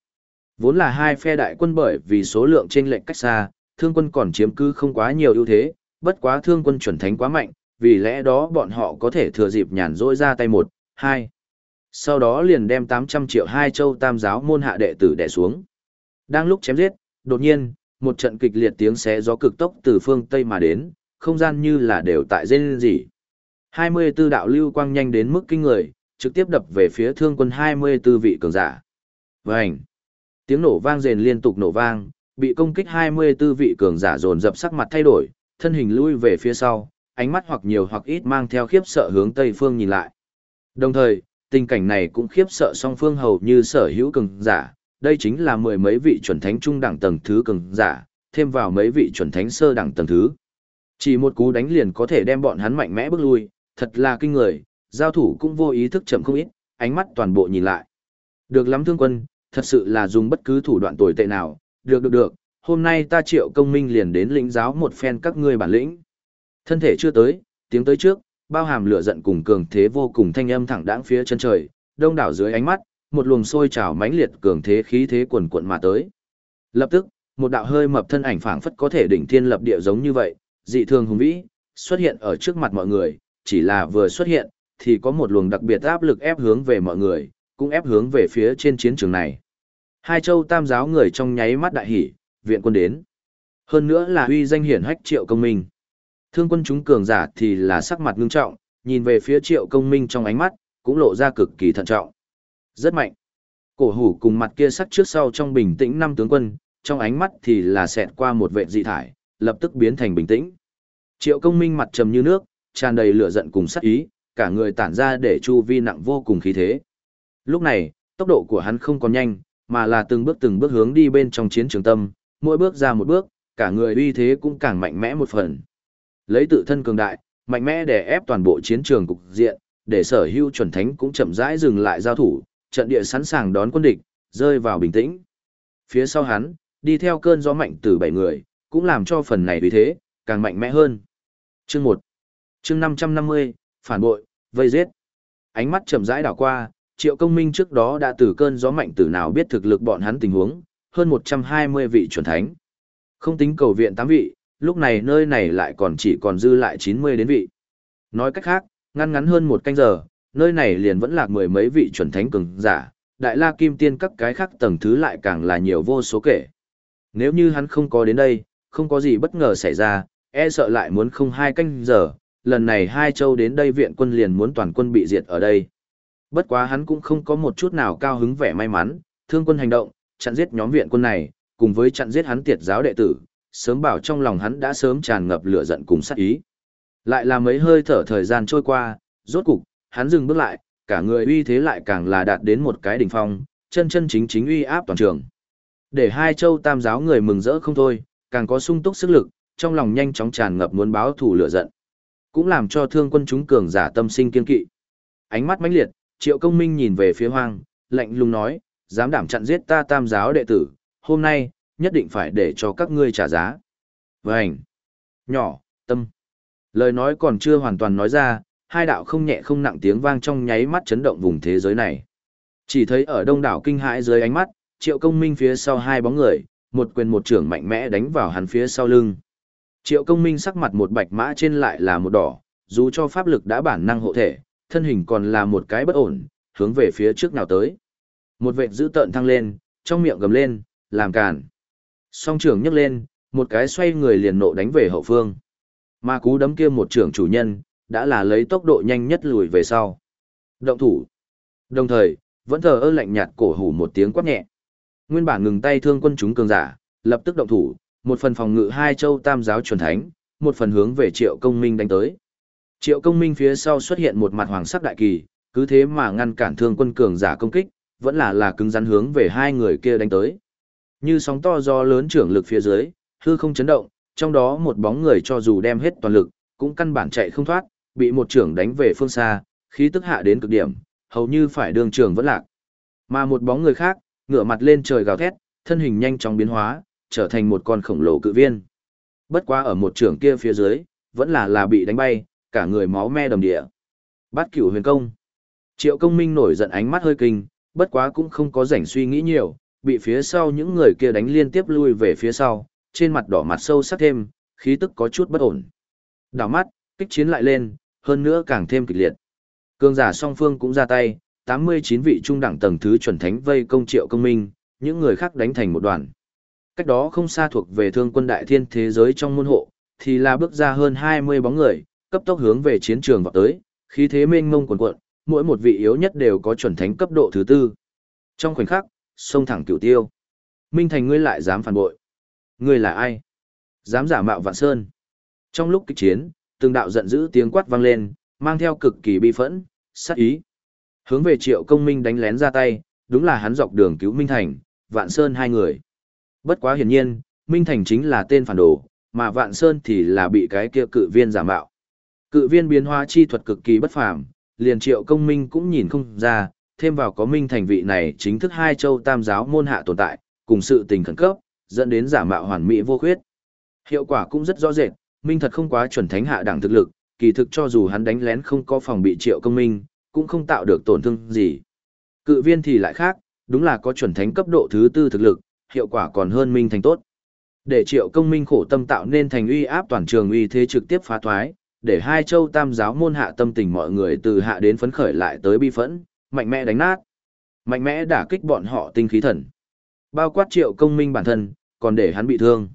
Speaker 1: Vốn là hai phe đại quân bởi vì số lượng trên lệnh cách xa, thương quân còn chiếm cứ không quá nhiều ưu thế, bất quá thương quân chuẩn thánh quá mạnh, vì lẽ đó bọn họ có thể thừa dịp nhàn rỗi ra tay một, hai. Sau đó liền đem 800 triệu hai châu tam giáo môn hạ đệ tử đè xuống. Đang lúc chém giết, đột nhiên, một trận kịch liệt tiếng xé gió cực tốc từ phương Tây mà đến, không gian như là đều tại dên gì. 24 đạo lưu quang nhanh đến mức kinh người, trực tiếp đập về phía thương quân 24 vị cường giả. Vành! Tiếng nổ vang rền liên tục nổ vang, bị công kích 24 vị cường giả dồn dập sắc mặt thay đổi, thân hình lui về phía sau, ánh mắt hoặc nhiều hoặc ít mang theo khiếp sợ hướng tây phương nhìn lại. Đồng thời, tình cảnh này cũng khiếp sợ song phương hầu như sở hữu cường giả, đây chính là mười mấy vị chuẩn thánh trung đẳng tầng thứ cường giả, thêm vào mấy vị chuẩn thánh sơ đẳng tầng thứ. Chỉ một cú đánh liền có thể đem bọn hắn mạnh mẽ bước lui, thật là kinh người, giao thủ cũng vô ý thức chậm không ít, ánh mắt toàn bộ nhìn lại. Được lắm thương quân, thật sự là dùng bất cứ thủ đoạn tồi tệ nào, được được được, hôm nay ta triệu công minh liền đến lĩnh giáo một phen các ngươi bản lĩnh. Thân thể chưa tới, tiếng tới trước, bao hàm lửa giận cùng cường thế vô cùng thanh âm thẳng đáng phía chân trời, đông đảo dưới ánh mắt, một luồng sôi trào mãnh liệt cường thế khí thế quần cuộn mà tới. Lập tức, một đạo hơi mập thân ảnh phảng phất có thể đỉnh thiên lập địa giống như vậy, dị thường hùng vĩ, xuất hiện ở trước mặt mọi người, chỉ là vừa xuất hiện, thì có một luồng đặc biệt áp lực ép hướng về mọi người, cũng ép hướng về phía trên chiến trường này. Hai châu tam giáo người trong nháy mắt đại hỉ, viện quân đến. Hơn nữa là uy danh hiển hách triệu công minh. Thương quân chúng cường giả thì là sắc mặt ngưng trọng, nhìn về phía triệu công minh trong ánh mắt, cũng lộ ra cực kỳ thận trọng. Rất mạnh. Cổ hủ cùng mặt kia sắc trước sau trong bình tĩnh năm tướng quân, trong ánh mắt thì là xẹt qua một vệ dị thải, lập tức biến thành bình tĩnh. Triệu công minh mặt trầm như nước, tràn đầy lửa giận cùng sắc ý, cả người tản ra để chu vi nặng vô cùng khí thế. Lúc này, tốc độ của hắn không còn nhanh, mà là từng bước từng bước hướng đi bên trong chiến trường tâm, mỗi bước ra một bước, cả người uy thế cũng càng mạnh mẽ một phần. Lấy tự thân cường đại, mạnh mẽ để ép toàn bộ chiến trường cục diện, để sở hữu chuẩn thánh cũng chậm rãi dừng lại giao thủ, trận địa sẵn sàng đón quân địch, rơi vào bình tĩnh. Phía sau hắn, đi theo cơn gió mạnh từ bảy người, cũng làm cho phần này uy thế, càng mạnh mẽ hơn. Chương 1 Chương 550, phản bội, vây giết. Ánh mắt chậm rãi đảo qua, Triệu Công Minh trước đó đã từ cơn gió mạnh từ nào biết thực lực bọn hắn tình huống, hơn 120 vị chuẩn thánh. Không tính cầu viện 8 vị, lúc này nơi này lại còn chỉ còn dư lại 90 đến vị. Nói cách khác, ngăn ngắn hơn một canh giờ, nơi này liền vẫn lạc mười mấy vị chuẩn thánh cường giả, đại la kim tiên các cái khác tầng thứ lại càng là nhiều vô số kể. Nếu như hắn không có đến đây, không có gì bất ngờ xảy ra, e sợ lại muốn không hai canh giờ, lần này hai châu đến đây viện quân liền muốn toàn quân bị diệt ở đây. Bất quá hắn cũng không có một chút nào cao hứng vẻ may mắn, thương quân hành động, chặn giết nhóm viện quân này, cùng với chặn giết hắn tiệt giáo đệ tử, sớm bảo trong lòng hắn đã sớm tràn ngập lửa giận cùng sát ý. Lại là mấy hơi thở thời gian trôi qua, rốt cục, hắn dừng bước lại, cả người uy thế lại càng là đạt đến một cái đỉnh phong, chân chân chính chính uy áp toàn trường. Để hai châu tam giáo người mừng rỡ không thôi, càng có sung túc sức lực, trong lòng nhanh chóng tràn ngập muốn báo thù lửa giận. Cũng làm cho thương quân chúng cường giả tâm sinh kiên kỵ. Ánh mắt mãnh liệt, Triệu Công Minh nhìn về phía Hoang, lạnh lùng nói, dám đảm chặn giết ta tam giáo đệ tử, hôm nay, nhất định phải để cho các ngươi trả giá. Vânh! Nhỏ, tâm! Lời nói còn chưa hoàn toàn nói ra, hai đạo không nhẹ không nặng tiếng vang trong nháy mắt chấn động vùng thế giới này. Chỉ thấy ở đông đảo kinh hãi dưới ánh mắt, Triệu Công Minh phía sau hai bóng người, một quyền một trưởng mạnh mẽ đánh vào hắn phía sau lưng. Triệu Công Minh sắc mặt một bạch mã trên lại là một đỏ, dù cho pháp lực đã bản năng hộ thể, thân hình còn là một cái bất ổn, hướng về phía trước nào tới. Một vệt giữ tợn thăng lên, trong miệng gầm lên, làm cản. Song trưởng nhấc lên, một cái xoay người liền nộ đánh về hậu phương. Mà cú đấm kia một trưởng chủ nhân, đã là lấy tốc độ nhanh nhất lùi về sau. Động thủ. Đồng thời, vẫn thờ ơ lạnh nhạt cổ hủ một tiếng quát nhẹ. Nguyên bản ngừng tay thương quân chúng cường giả, lập tức động thủ, một phần phòng ngự hai châu tam giáo chuẩn thánh, một phần hướng về triệu công minh đánh tới. Triệu công minh phía sau xuất hiện một mặt hoàng sắc đại kỳ, cứ thế mà ngăn cản thương quân cường giả công kích, vẫn là là cứng rắn hướng về hai người kia đánh tới. Như sóng to do lớn trưởng lực phía dưới, hư không chấn động, trong đó một bóng người cho dù đem hết toàn lực, cũng căn bản chạy không thoát, bị một trưởng đánh về phương xa, khí tức hạ đến cực điểm, hầu như phải đường trưởng vẫn lạc. Mà một bóng người khác, ngửa mặt lên trời gào thét, thân hình nhanh chóng biến hóa, trở thành một con khổng lồ cự viên. Bất quá ở một trưởng kia phía dưới, vẫn là là bị đánh bay, cả người máu me đầm địa. Bát cửu huyền công. Triệu công minh nổi giận ánh mắt hơi kinh, bất quá cũng không có rảnh suy nghĩ nhiều, bị phía sau những người kia đánh liên tiếp lui về phía sau, trên mặt đỏ mặt sâu sắc thêm, khí tức có chút bất ổn. Đảo mắt, kích chiến lại lên, hơn nữa càng thêm kịch liệt. cương giả song phương cũng ra tay, 89 vị trung đẳng tầng thứ chuẩn thánh vây công triệu công minh, những người khác đánh thành một đoàn. Cách đó không xa thuộc về thương quân đại thiên thế giới trong môn hộ, thì là bước ra hơn 20 bóng người, cấp tốc hướng về chiến trường vào tới, khí thế mênh mông cuồn cuộn, mỗi một vị yếu nhất đều có chuẩn thánh cấp độ thứ tư. Trong khoảnh khắc, xông thẳng cửu tiêu. Minh Thành ngươi lại dám phản bội. Ngươi là ai? Dám giả mạo vạn sơn. Trong lúc kịch chiến, từng đạo giận dữ tiếng quát vang lên, mang theo cực kỳ bi phẫn, sát ý. Hướng về triệu công minh đánh lén ra tay, đúng là hắn dọc đường cứu Minh Thành, vạn sơn hai người. Bất quá hiển nhiên, Minh Thành chính là tên phản đồ, mà vạn sơn thì là bị cái kia cự viên giả mạo. Cự viên biến hóa chi thuật cực kỳ bất phàm, liền triệu công minh cũng nhìn không ra, thêm vào có minh thành vị này chính thức hai châu tam giáo môn hạ tồn tại, cùng sự tình khẩn cấp, dẫn đến giả mạo hoàn mỹ vô khuyết. Hiệu quả cũng rất rõ rệt, minh thật không quá chuẩn thánh hạ đẳng thực lực, kỳ thực cho dù hắn đánh lén không có phòng bị triệu công minh, cũng không tạo được tổn thương gì. Cự viên thì lại khác, đúng là có chuẩn thánh cấp độ thứ tư thực lực, hiệu quả còn hơn minh thành tốt. Để triệu công minh khổ tâm tạo nên thành uy áp toàn trường uy thế trực tiếp phá thoái, để hai châu tam giáo môn hạ tâm tình mọi người từ hạ đến phấn khởi lại tới bi phẫn, mạnh mẽ đánh nát. Mạnh mẽ đả kích bọn họ tinh khí thần. Bao quát triệu công minh bản thân, còn để hắn bị thương.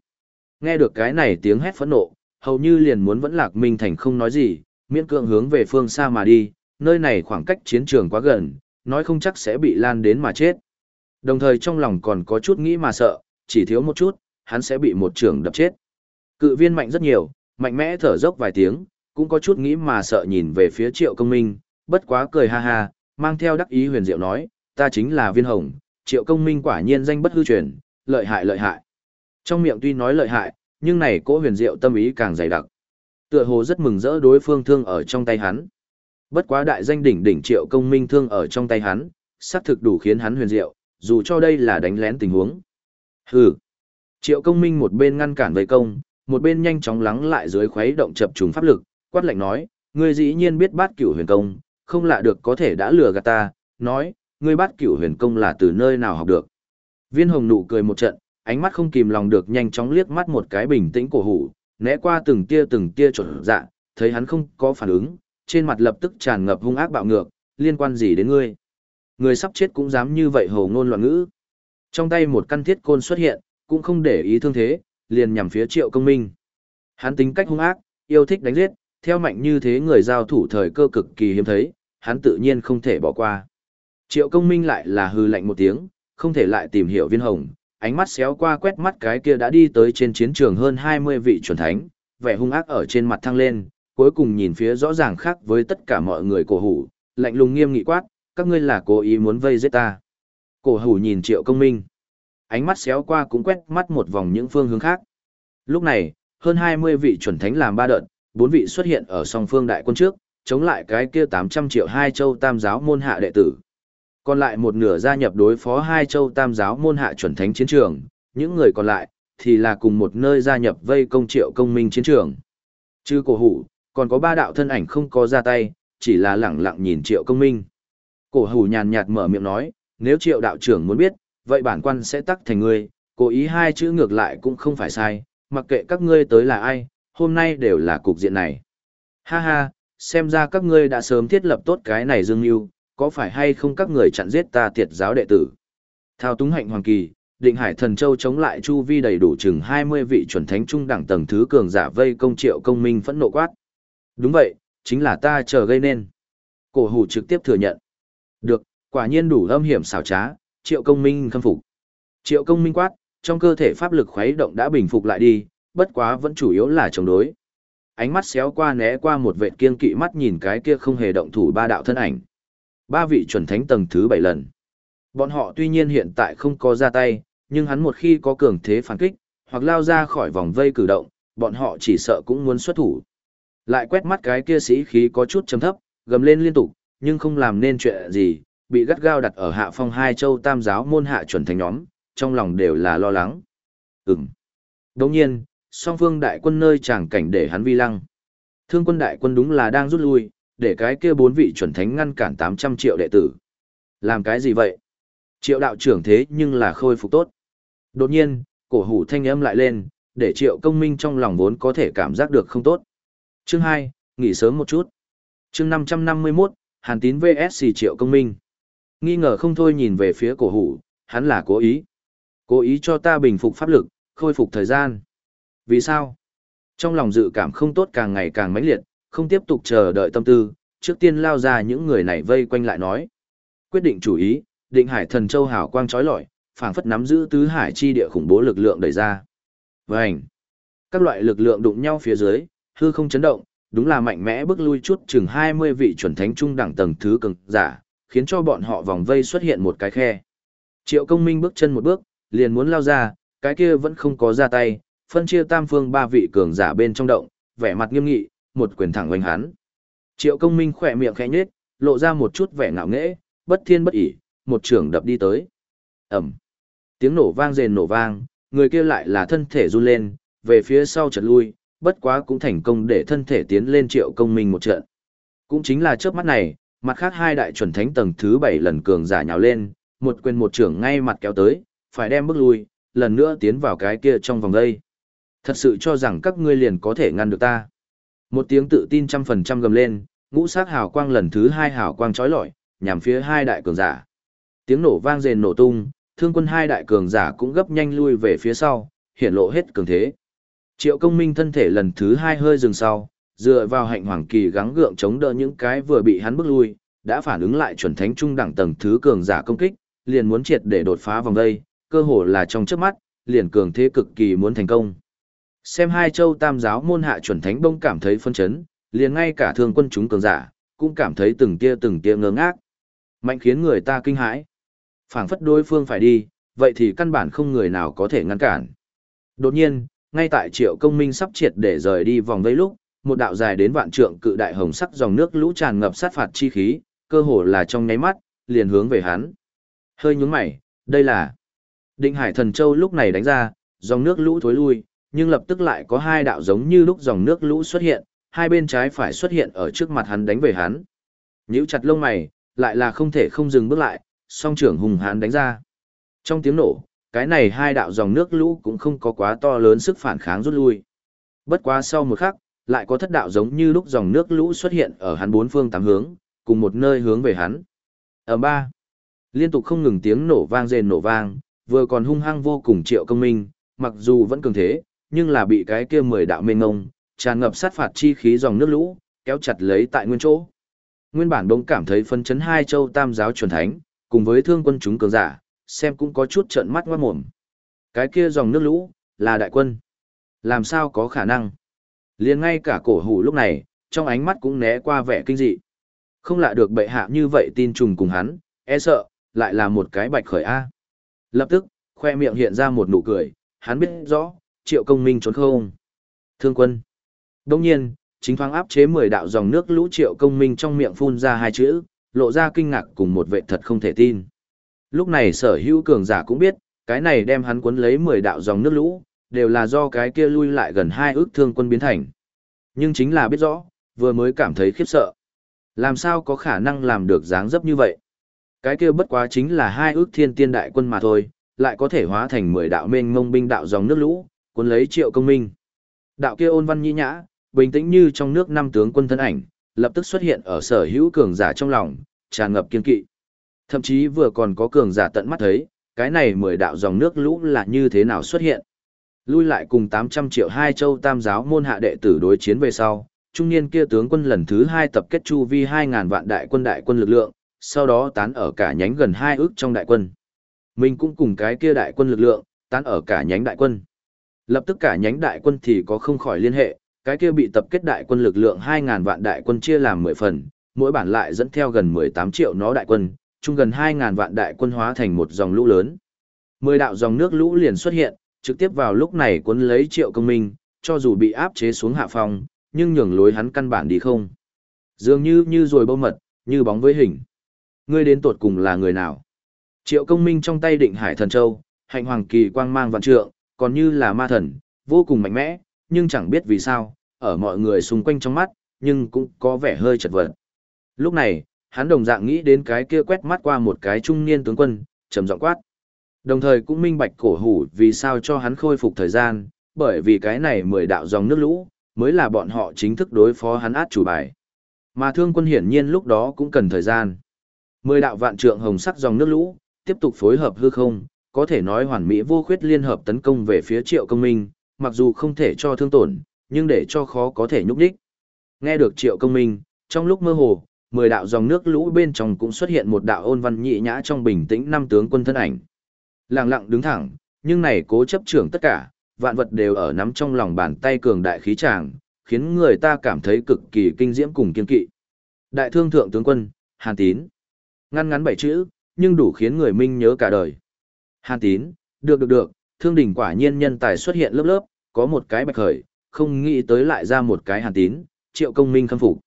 Speaker 1: Nghe được cái này tiếng hét phẫn nộ, hầu như liền muốn vẫn lạc minh thành không nói gì, miễn cưỡng hướng về phương xa mà đi, nơi này khoảng cách chiến trường quá gần, nói không chắc sẽ bị lan đến mà chết. Đồng thời trong lòng còn có chút nghĩ mà sợ, chỉ thiếu một chút, hắn sẽ bị một trường đập chết. Cự viên mạnh rất nhiều, mạnh mẽ thở dốc vài tiếng, cũng có chút nghĩ mà sợ nhìn về phía triệu công minh, bất quá cười ha ha, mang theo đắc ý huyền diệu nói, ta chính là viên hồng, triệu công minh quả nhiên danh bất hư truyền, lợi hại lợi hại. Trong miệng tuy nói lợi hại, nhưng này cỗ huyền diệu tâm ý càng dày đặc. Tựa hồ rất mừng rỡ đối phương thương ở trong tay hắn. Bất quá đại danh đỉnh đỉnh triệu công minh thương ở trong tay hắn, xác thực đủ khiến hắn huyền diệu, dù cho đây là đánh lén tình huống. Hừ. Triệu công minh một bên ngăn cản vây công, một bên nhanh chóng lắng lại dưới khuấy động chập trùng pháp lực, quát lạnh nói, ngươi dĩ nhiên biết bát cửu huyền công, không lạ được có thể đã lừa gạt ta, nói, ngươi bát cửu huyền công là từ nơi nào học được. Viên hồng nụ cười một trận, ánh mắt không kìm lòng được nhanh chóng liếc mắt một cái bình tĩnh cổ hủ, né qua từng tia từng tia trộn dạ, thấy hắn không có phản ứng, trên mặt lập tức tràn ngập hung ác bạo ngược, liên quan gì đến ngươi. Người sắp chết cũng dám như vậy hồ ngôn loạn ngữ. Trong tay một căn thiết côn xuất hiện, cũng không để ý thương thế, liền nhằm phía triệu công minh. Hắn tính cách hung ác, yêu thích đánh giết, theo mạnh như thế người giao thủ thời cơ cực kỳ hiếm thấy, hắn tự nhiên không thể bỏ qua. Triệu công minh lại là hư lạnh một tiếng, không thể lại tìm hiểu viên hồng, ánh mắt xéo qua quét mắt cái kia đã đi tới trên chiến trường hơn 20 vị chuẩn thánh, vẻ hung ác ở trên mặt thăng lên, cuối cùng nhìn phía rõ ràng khác với tất cả mọi người cổ hủ, lạnh lùng nghiêm nghị quát, các ngươi là cố ý muốn vây giết ta. Cổ hủ nhìn triệu công minh, ánh mắt xéo qua cũng quét mắt một vòng những phương hướng khác. Lúc này, hơn 20 vị chuẩn thánh làm ba đợt, bốn vị xuất hiện ở song phương đại quân trước, chống lại cái kia 800 triệu hai châu tam giáo môn hạ đệ tử. Còn lại một nửa gia nhập đối phó hai châu tam giáo môn hạ chuẩn thánh chiến trường, những người còn lại thì là cùng một nơi gia nhập vây công triệu công minh chiến trường. Chứ cổ hủ, còn có ba đạo thân ảnh không có ra tay, chỉ là lẳng lặng nhìn triệu công minh. Cổ hủ nhàn nhạt mở miệng nói, nếu triệu đạo trưởng muốn biết, vậy bản quan sẽ tắc thành ngươi, cố ý hai chữ ngược lại cũng không phải sai, mặc kệ các ngươi tới là ai, hôm nay đều là cục diện này. Ha ha, xem ra các ngươi đã sớm thiết lập tốt cái này dương mưu có phải hay không các người chặn giết ta tiệt giáo đệ tử. Thao túng hạnh hoàng kỳ, định hải thần châu chống lại chu vi đầy đủ chừng 20 vị chuẩn thánh trung đẳng tầng thứ cường giả vây công triệu công minh phẫn nộ quát. Đúng vậy, chính là ta chờ gây nên. Cổ hủ trực tiếp thừa nhận. Được, quả nhiên đủ âm hiểm xảo trá, triệu công minh khâm phục. Triệu công minh quát, trong cơ thể pháp lực khuấy động đã bình phục lại đi, bất quá vẫn chủ yếu là chống đối. Ánh mắt xéo qua né qua một vệ kiên kỵ mắt nhìn cái kia không hề động thủ ba đạo thân ảnh. Ba vị chuẩn thánh tầng thứ bảy lần. Bọn họ tuy nhiên hiện tại không có ra tay, nhưng hắn một khi có cường thế phản kích, hoặc lao ra khỏi vòng vây cử động, bọn họ chỉ sợ cũng muốn xuất thủ. Lại quét mắt cái kia sĩ khí có chút chấm thấp, gầm lên liên tục, nhưng không làm nên chuyện gì, bị gắt gao đặt ở hạ phong hai châu tam giáo môn hạ chuẩn thánh nhóm, trong lòng đều là lo lắng. Ừm. Đồng nhiên, song phương đại quân nơi tràng cảnh để hắn vi lăng. Thương quân đại quân đúng là đang rút lui, để cái kia bốn vị chuẩn thánh ngăn cản 800 triệu đệ tử. Làm cái gì vậy? Triệu đạo trưởng thế nhưng là khôi phục tốt. Đột nhiên, cổ hủ thanh âm lại lên, để triệu công minh trong lòng vốn có thể cảm giác được không tốt. Chương 2, nghỉ sớm một chút. Chương 551, Hàn Tín VS triệu công minh. Nghi ngờ không thôi nhìn về phía cổ hủ, hắn là cố ý. Cố ý cho ta bình phục pháp lực, khôi phục thời gian. Vì sao? Trong lòng dự cảm không tốt càng ngày càng mãnh liệt, không tiếp tục chờ đợi tâm tư, trước tiên lao ra những người này vây quanh lại nói. Quyết định chủ ý, định hải thần châu hào quang trói lọi, phảng phất nắm giữ tứ hải chi địa khủng bố lực lượng đẩy ra. Vành! Các loại lực lượng đụng nhau phía dưới, hư không chấn động, đúng là mạnh mẽ bước lui chút chừng 20 vị chuẩn thánh trung đẳng tầng thứ cường giả, khiến cho bọn họ vòng vây xuất hiện một cái khe. Triệu công minh bước chân một bước, liền muốn lao ra, cái kia vẫn không có ra tay, phân chia tam phương ba vị cường giả bên trong động, vẻ mặt nghiêm nghị, một quyền thẳng oanh hắn. Triệu công minh khỏe miệng khẽ nhếch, lộ ra một chút vẻ ngạo nghễ, bất thiên bất ỷ, một trưởng đập đi tới. ầm, Tiếng nổ vang rền nổ vang, người kia lại là thân thể run lên, về phía sau chợt lui, bất quá cũng thành công để thân thể tiến lên triệu công minh một trận. Cũng chính là chớp mắt này, mặt khác hai đại chuẩn thánh tầng thứ bảy lần cường giả nhào lên, một quyền một trưởng ngay mặt kéo tới, phải đem bước lui, lần nữa tiến vào cái kia trong vòng đây. Thật sự cho rằng các ngươi liền có thể ngăn được ta. Một tiếng tự tin trăm phần trăm gầm lên, ngũ sát hào quang lần thứ hai hào quang trói lọi, nhằm phía hai đại cường giả. Tiếng nổ vang rền nổ tung, thương quân hai đại cường giả cũng gấp nhanh lui về phía sau, hiển lộ hết cường thế. Triệu công minh thân thể lần thứ hai hơi dừng sau, dựa vào hạnh hoàng kỳ gắng gượng chống đỡ những cái vừa bị hắn bước lui, đã phản ứng lại chuẩn thánh trung đẳng tầng thứ cường giả công kích, liền muốn triệt để đột phá vòng đây, cơ hồ là trong trước mắt, liền cường thế cực kỳ muốn thành công. Xem hai châu tam giáo môn hạ chuẩn thánh bông cảm thấy phân chấn, liền ngay cả thương quân chúng cường giả, cũng cảm thấy từng tia từng tia ngơ ngác. Mạnh khiến người ta kinh hãi. phảng phất đối phương phải đi, vậy thì căn bản không người nào có thể ngăn cản. Đột nhiên, ngay tại triệu công minh sắp triệt để rời đi vòng vây lúc, một đạo dài đến vạn trượng cự đại hồng sắc dòng nước lũ tràn ngập sát phạt chi khí, cơ hồ là trong nháy mắt, liền hướng về hắn. Hơi nhướng mày, đây là Định Hải Thần Châu lúc này đánh ra, dòng nước lũ thối lui, nhưng lập tức lại có hai đạo giống như lúc dòng nước lũ xuất hiện, hai bên trái phải xuất hiện ở trước mặt hắn đánh về hắn. Nhíu chặt lông mày, lại là không thể không dừng bước lại, song trưởng hùng hãn đánh ra. Trong tiếng nổ, cái này hai đạo dòng nước lũ cũng không có quá to lớn sức phản kháng rút lui. Bất quá sau một khắc, lại có thất đạo giống như lúc dòng nước lũ xuất hiện ở hắn bốn phương tám hướng, cùng một nơi hướng về hắn. Ở ba, liên tục không ngừng tiếng nổ vang rền nổ vang, vừa còn hung hăng vô cùng triệu công minh, mặc dù vẫn cường thế, nhưng là bị cái kia mười đạo mênh ngông, tràn ngập sát phạt chi khí dòng nước lũ, kéo chặt lấy tại nguyên chỗ. Nguyên bản đông cảm thấy phân chấn hai châu tam giáo chuẩn thánh, cùng với thương quân chúng cường giả, xem cũng có chút trợn mắt ngoát mồm. Cái kia dòng nước lũ, là đại quân. Làm sao có khả năng? liền ngay cả cổ hủ lúc này, trong ánh mắt cũng né qua vẻ kinh dị. Không lạ được bệ hạ như vậy tin trùng cùng hắn, e sợ, lại là một cái bạch khởi A. Lập tức, khoe miệng hiện ra một nụ cười, hắn biết rõ, triệu công minh trốn không. Thương quân. Đông nhiên, chính thoáng áp chế 10 đạo dòng nước lũ triệu công minh trong miệng phun ra hai chữ, lộ ra kinh ngạc cùng một vệ thật không thể tin. Lúc này sở hữu cường giả cũng biết, cái này đem hắn cuốn lấy 10 đạo dòng nước lũ, đều là do cái kia lui lại gần hai ước thương quân biến thành. Nhưng chính là biết rõ, vừa mới cảm thấy khiếp sợ. Làm sao có khả năng làm được dáng dấp như vậy? Cái kia bất quá chính là hai ước thiên tiên đại quân mà thôi, lại có thể hóa thành 10 đạo mênh mông binh đạo dòng nước lũ, cuốn lấy triệu công minh. Đạo kia ôn văn nhĩ nhã, bình tĩnh như trong nước năm tướng quân thân ảnh, lập tức xuất hiện ở sở hữu cường giả trong lòng, tràn ngập kiên kỵ. Thậm chí vừa còn có cường giả tận mắt thấy, cái này mười đạo dòng nước lũ là như thế nào xuất hiện. Lui lại cùng 800 triệu hai châu tam giáo môn hạ đệ tử đối chiến về sau, trung niên kia tướng quân lần thứ hai tập kết chu vi 2.000 vạn đại quân đại quân lực lượng, sau đó tán ở cả nhánh gần hai ước trong đại quân. Mình cũng cùng cái kia đại quân lực lượng, tán ở cả nhánh đại quân. Lập tức cả nhánh đại quân thì có không khỏi liên hệ, cái kia bị tập kết đại quân lực lượng 2.000 vạn đại quân chia làm 10 phần, mỗi bản lại dẫn theo gần 18 triệu nó đại quân, chung gần 2.000 vạn đại quân hóa thành một dòng lũ lớn. Mười đạo dòng nước lũ liền xuất hiện, trực tiếp vào lúc này cuốn lấy triệu công minh, cho dù bị áp chế xuống hạ phòng, nhưng nhường lối hắn căn bản đi không. Dường như như rồi bâu mật, như bóng với hình. Ngươi đến tột cùng là người nào? Triệu công minh trong tay định hải thần châu, hạnh hoàng kỳ quang mang vạn trượng, còn như là ma thần, vô cùng mạnh mẽ, nhưng chẳng biết vì sao, ở mọi người xung quanh trong mắt, nhưng cũng có vẻ hơi chật vật. Lúc này, hắn đồng dạng nghĩ đến cái kia quét mắt qua một cái trung niên tướng quân, trầm giọng quát. Đồng thời cũng minh bạch cổ hủ vì sao cho hắn khôi phục thời gian, bởi vì cái này mười đạo dòng nước lũ, mới là bọn họ chính thức đối phó hắn át chủ bài. Mà thương quân hiển nhiên lúc đó cũng cần thời gian. Mười đạo vạn trượng hồng sắc dòng nước lũ, tiếp tục phối hợp hư không, có thể nói hoàn mỹ vô khuyết liên hợp tấn công về phía triệu công minh, mặc dù không thể cho thương tổn, nhưng để cho khó có thể nhúc đích. Nghe được triệu công minh, trong lúc mơ hồ, mười đạo dòng nước lũ bên trong cũng xuất hiện một đạo ôn văn nhị nhã trong bình tĩnh năm tướng quân thân ảnh. Lặng lặng đứng thẳng, nhưng này cố chấp trưởng tất cả, vạn vật đều ở nắm trong lòng bàn tay cường đại khí tràng, khiến người ta cảm thấy cực kỳ kinh diễm cùng kiên kỵ. Đại thương thượng tướng quân, Hàn Tín. Ngăn ngắn bảy chữ, nhưng đủ khiến người minh nhớ cả đời. Hàn Tín, được được được, thương đỉnh quả nhiên nhân tài xuất hiện lớp lớp, có một cái bạch khởi, không nghĩ tới lại ra một cái Hàn Tín, triệu công minh khâm phục.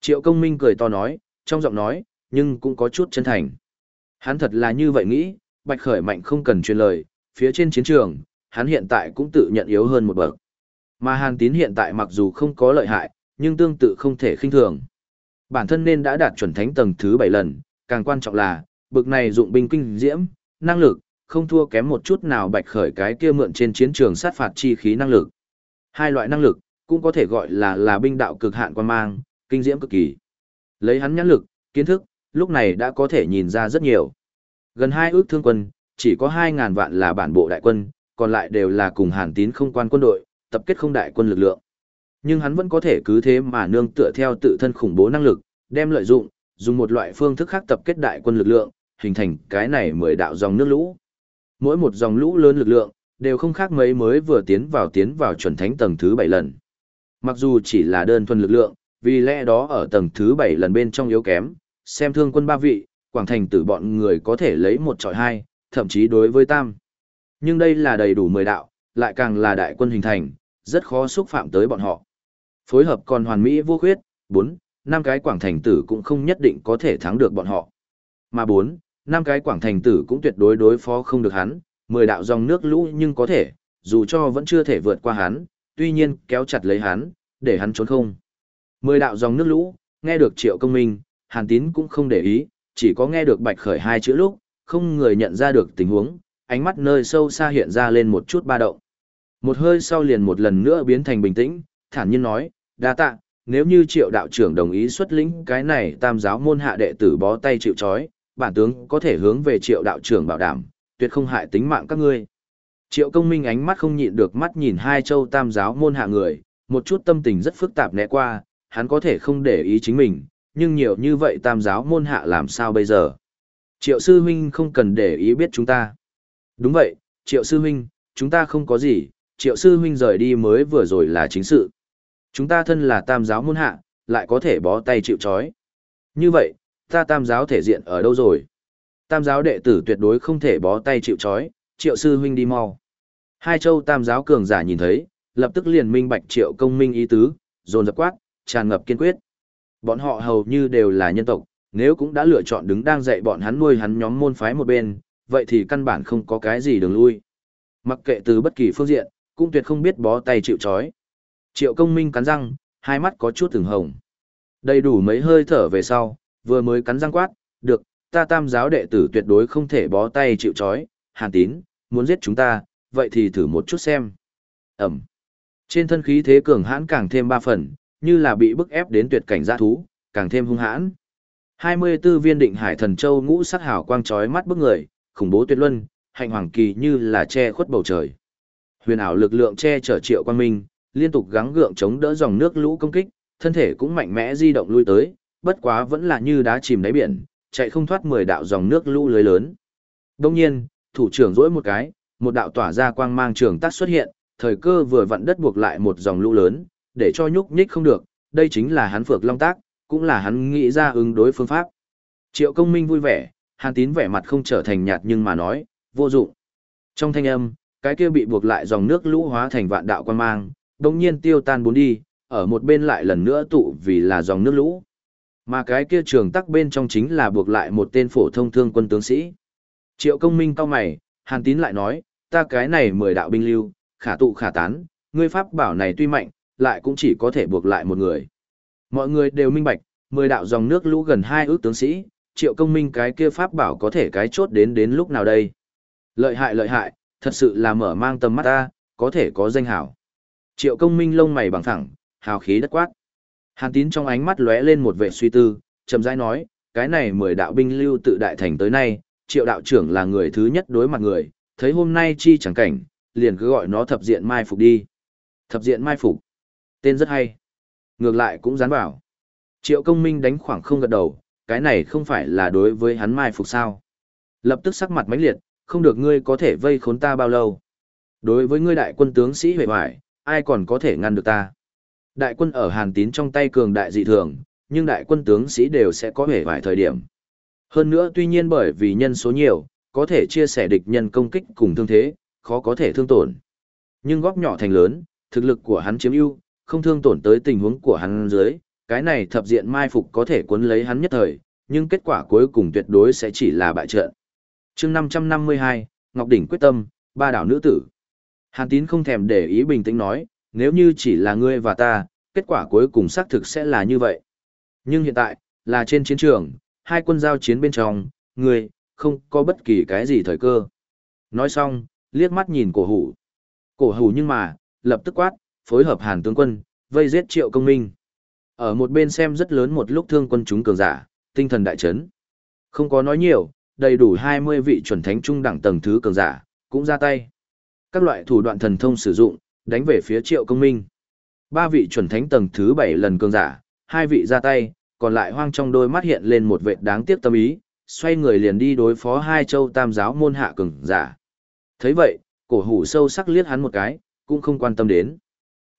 Speaker 1: Triệu công minh cười to nói, trong giọng nói, nhưng cũng có chút chân thành. Hắn thật là như vậy nghĩ, bạch khởi mạnh không cần truyền lời, phía trên chiến trường, hắn hiện tại cũng tự nhận yếu hơn một bậc. Mà hàn tín hiện tại mặc dù không có lợi hại, nhưng tương tự không thể khinh thường. Bản thân nên đã đạt chuẩn thánh tầng thứ 7 lần, càng quan trọng là, bực này dụng binh kinh diễm, năng lực, không thua kém một chút nào bạch khởi cái kia mượn trên chiến trường sát phạt chi khí năng lực. Hai loại năng lực, cũng có thể gọi là là binh đạo cực hạn quan mang, kinh diễm cực kỳ. Lấy hắn nhãn lực, kiến thức, lúc này đã có thể nhìn ra rất nhiều. Gần hai ước thương quân, chỉ có 2.000 vạn là bản bộ đại quân, còn lại đều là cùng hàn tín không quan quân đội, tập kết không đại quân lực lượng. Nhưng hắn vẫn có thể cứ thế mà nương tựa theo tự thân khủng bố năng lực, đem lợi dụng, dùng một loại phương thức khác tập kết đại quân lực lượng, hình thành cái này mười đạo dòng nước lũ. Mỗi một dòng lũ lớn lực lượng, đều không khác mấy mới vừa tiến vào tiến vào chuẩn thánh tầng thứ 7 lần. Mặc dù chỉ là đơn thuần lực lượng, vì lẽ đó ở tầng thứ 7 lần bên trong yếu kém, xem thương quân ba vị, quảng thành tử bọn người có thể lấy một trọi hai, thậm chí đối với tam. Nhưng đây là đầy đủ mười đạo, lại càng là đại quân hình thành, rất khó xúc phạm tới bọn họ. Phối hợp còn hoàn mỹ vô khuyết, bốn, năm cái quảng thành tử cũng không nhất định có thể thắng được bọn họ. Mà bốn, năm cái quảng thành tử cũng tuyệt đối đối phó không được hắn, mười đạo dòng nước lũ nhưng có thể, dù cho vẫn chưa thể vượt qua hắn, tuy nhiên kéo chặt lấy hắn, để hắn trốn không. Mười đạo dòng nước lũ, nghe được triệu công minh, hàn tín cũng không để ý, chỉ có nghe được bạch khởi hai chữ lúc, không người nhận ra được tình huống, ánh mắt nơi sâu xa hiện ra lên một chút ba động. Một hơi sau liền một lần nữa biến thành bình tĩnh, thản nhiên nói, đa tạ, nếu như triệu đạo trưởng đồng ý xuất lĩnh cái này tam giáo môn hạ đệ tử bó tay chịu chói, bản tướng có thể hướng về triệu đạo trưởng bảo đảm, tuyệt không hại tính mạng các ngươi. Triệu công minh ánh mắt không nhịn được mắt nhìn hai châu tam giáo môn hạ người, một chút tâm tình rất phức tạp né qua, hắn có thể không để ý chính mình, nhưng nhiều như vậy tam giáo môn hạ làm sao bây giờ? Triệu sư huynh không cần để ý biết chúng ta. Đúng vậy, triệu sư huynh, chúng ta không có gì, triệu sư huynh rời đi mới vừa rồi là chính sự. Chúng ta thân là tam giáo môn hạ, lại có thể bó tay chịu chói. Như vậy, ta tam giáo thể diện ở đâu rồi? Tam giáo đệ tử tuyệt đối không thể bó tay chịu chói, triệu sư huynh đi mau. Hai châu tam giáo cường giả nhìn thấy, lập tức liền minh bạch triệu công minh ý tứ, dồn dập quát, tràn ngập kiên quyết. Bọn họ hầu như đều là nhân tộc, nếu cũng đã lựa chọn đứng đang dạy bọn hắn nuôi hắn nhóm môn phái một bên, vậy thì căn bản không có cái gì đường lui. Mặc kệ từ bất kỳ phương diện, cũng tuyệt không biết bó tay chịu chói. Triệu công minh cắn răng, hai mắt có chút từng hồng. Đầy đủ mấy hơi thở về sau, vừa mới cắn răng quát, được, ta tam giáo đệ tử tuyệt đối không thể bó tay chịu chói, hàn tín, muốn giết chúng ta, vậy thì thử một chút xem. Ẩm. Trên thân khí thế cường hãn càng thêm ba phần, như là bị bức ép đến tuyệt cảnh giã thú, càng thêm hung hãn. 24 viên định hải thần châu ngũ sắc hào quang chói mắt bức người, khủng bố tuyệt luân, hạnh hoàng kỳ như là che khuất bầu trời. Huyền ảo lực lượng che chở triệu quan minh, liên tục gắng gượng chống đỡ dòng nước lũ công kích, thân thể cũng mạnh mẽ di động lui tới, bất quá vẫn là như đá chìm đáy biển, chạy không thoát 10 đạo dòng nước lũ lưới lớn. Đông nhiên, thủ trưởng rỗi một cái, một đạo tỏa ra quang mang trường tác xuất hiện, thời cơ vừa vặn đất buộc lại một dòng lũ lớn, để cho nhúc nhích không được, đây chính là hắn phược long tác, cũng là hắn nghĩ ra ứng đối phương pháp. Triệu công minh vui vẻ, hàn tín vẻ mặt không trở thành nhạt nhưng mà nói, vô dụng. Trong thanh âm, cái kia bị buộc lại dòng nước lũ hóa thành vạn đạo quang mang, đồng nhiên tiêu tan bốn đi, ở một bên lại lần nữa tụ vì là dòng nước lũ. Mà cái kia trường tắc bên trong chính là buộc lại một tên phổ thông thương quân tướng sĩ. Triệu công minh cao mày, hàn tín lại nói, ta cái này mười đạo binh lưu, khả tụ khả tán, ngươi pháp bảo này tuy mạnh, lại cũng chỉ có thể buộc lại một người. Mọi người đều minh bạch, mười đạo dòng nước lũ gần hai ước tướng sĩ, triệu công minh cái kia pháp bảo có thể cái chốt đến đến lúc nào đây. Lợi hại lợi hại, thật sự là mở mang tầm mắt ta, có thể có danh hảo. Triệu công minh lông mày bằng thẳng, hào khí đất quát. Hàn tín trong ánh mắt lóe lên một vẻ suy tư, chậm rãi nói, cái này mười đạo binh lưu tự đại thành tới nay, triệu đạo trưởng là người thứ nhất đối mặt người, thấy hôm nay chi chẳng cảnh, liền cứ gọi nó thập diện mai phục đi. Thập diện mai phục. Tên rất hay. Ngược lại cũng dán vào. Triệu công minh đánh khoảng không gật đầu, cái này không phải là đối với hắn mai phục sao. Lập tức sắc mặt mãnh liệt, không được ngươi có thể vây khốn ta bao lâu. Đối với ngươi đại quân tướng sĩ huệ hoài, ai còn có thể ngăn được ta. Đại quân ở hàn tín trong tay cường đại dị thường, nhưng đại quân tướng sĩ đều sẽ có vẻ vài thời điểm. Hơn nữa tuy nhiên bởi vì nhân số nhiều, có thể chia sẻ địch nhân công kích cùng thương thế, khó có thể thương tổn. Nhưng góp nhỏ thành lớn, thực lực của hắn chiếm ưu, không thương tổn tới tình huống của hắn dưới, cái này thập diện mai phục có thể cuốn lấy hắn nhất thời, nhưng kết quả cuối cùng tuyệt đối sẽ chỉ là bại trận. chương 552, Ngọc Đỉnh quyết tâm, ba đảo nữ tử. Hàn tín không thèm để ý bình tĩnh nói, nếu như chỉ là ngươi và ta, kết quả cuối cùng xác thực sẽ là như vậy. Nhưng hiện tại, là trên chiến trường, hai quân giao chiến bên trong, ngươi, không có bất kỳ cái gì thời cơ. Nói xong, liếc mắt nhìn cổ hủ. Cổ hủ nhưng mà, lập tức quát, phối hợp hàn tướng quân, vây giết triệu công minh. Ở một bên xem rất lớn một lúc thương quân chúng cường giả, tinh thần đại chấn. Không có nói nhiều, đầy đủ 20 vị chuẩn thánh trung đẳng tầng thứ cường giả, cũng ra tay. Các loại thủ đoạn thần thông sử dụng, đánh về phía triệu công minh. Ba vị chuẩn thánh tầng thứ bảy lần cường giả, hai vị ra tay, còn lại hoang trong đôi mắt hiện lên một vệ đáng tiếc tâm ý, xoay người liền đi đối phó hai châu tam giáo môn hạ cường giả. thấy vậy, cổ hủ sâu sắc liếc hắn một cái, cũng không quan tâm đến.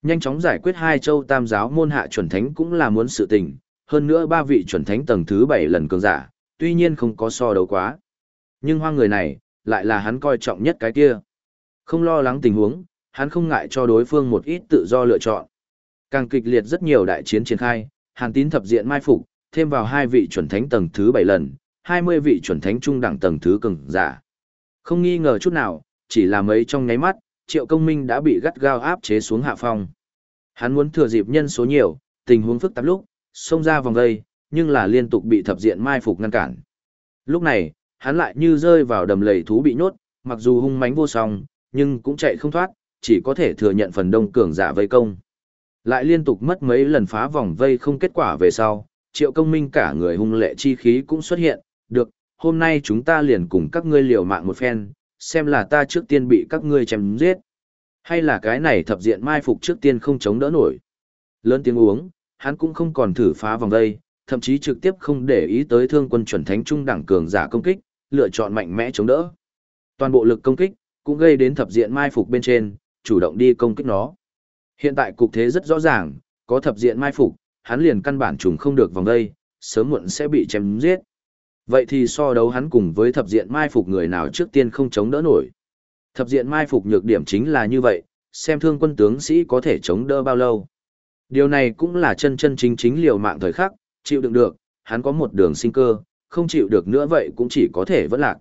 Speaker 1: Nhanh chóng giải quyết hai châu tam giáo môn hạ chuẩn thánh cũng là muốn sự tình, hơn nữa ba vị chuẩn thánh tầng thứ bảy lần cường giả, tuy nhiên không có so đấu quá. Nhưng hoang người này, lại là hắn coi trọng nhất cái kia. Không lo lắng tình huống, hắn không ngại cho đối phương một ít tự do lựa chọn. Càng kịch liệt rất nhiều đại chiến triển khai, hàn tín thập diện mai phục, thêm vào hai vị chuẩn thánh tầng thứ bảy lần, hai mươi vị chuẩn thánh trung đẳng tầng thứ cường giả. Không nghi ngờ chút nào, chỉ là mấy trong nháy mắt, triệu công minh đã bị gắt gao áp chế xuống hạ phong. Hắn muốn thừa dịp nhân số nhiều, tình huống phức tạp lúc, xông ra vòng vây, nhưng là liên tục bị thập diện mai phục ngăn cản. Lúc này, hắn lại như rơi vào đầm lầy thú bị nhốt, mặc dù hung mãnh vô song, nhưng cũng chạy không thoát, chỉ có thể thừa nhận phần đông cường giả vây công. Lại liên tục mất mấy lần phá vòng vây không kết quả về sau, triệu công minh cả người hung lệ chi khí cũng xuất hiện, được, hôm nay chúng ta liền cùng các ngươi liều mạng một phen, xem là ta trước tiên bị các ngươi chém giết. Hay là cái này thập diện mai phục trước tiên không chống đỡ nổi. Lớn tiếng uống, hắn cũng không còn thử phá vòng đây, thậm chí trực tiếp không để ý tới thương quân chuẩn thánh trung đẳng cường giả công kích, lựa chọn mạnh mẽ chống đỡ. Toàn bộ lực công kích cũng gây đến thập diện mai phục bên trên, chủ động đi công kích nó. Hiện tại cục thế rất rõ ràng, có thập diện mai phục, hắn liền căn bản trùng không được vòng đây, sớm muộn sẽ bị chém giết. Vậy thì so đấu hắn cùng với thập diện mai phục người nào trước tiên không chống đỡ nổi. Thập diện mai phục nhược điểm chính là như vậy, xem thương quân tướng sĩ có thể chống đỡ bao lâu. Điều này cũng là chân chân chính chính liều mạng thời khắc, chịu đựng được, hắn có một đường sinh cơ, không chịu được nữa vậy cũng chỉ có thể vẫn lạc.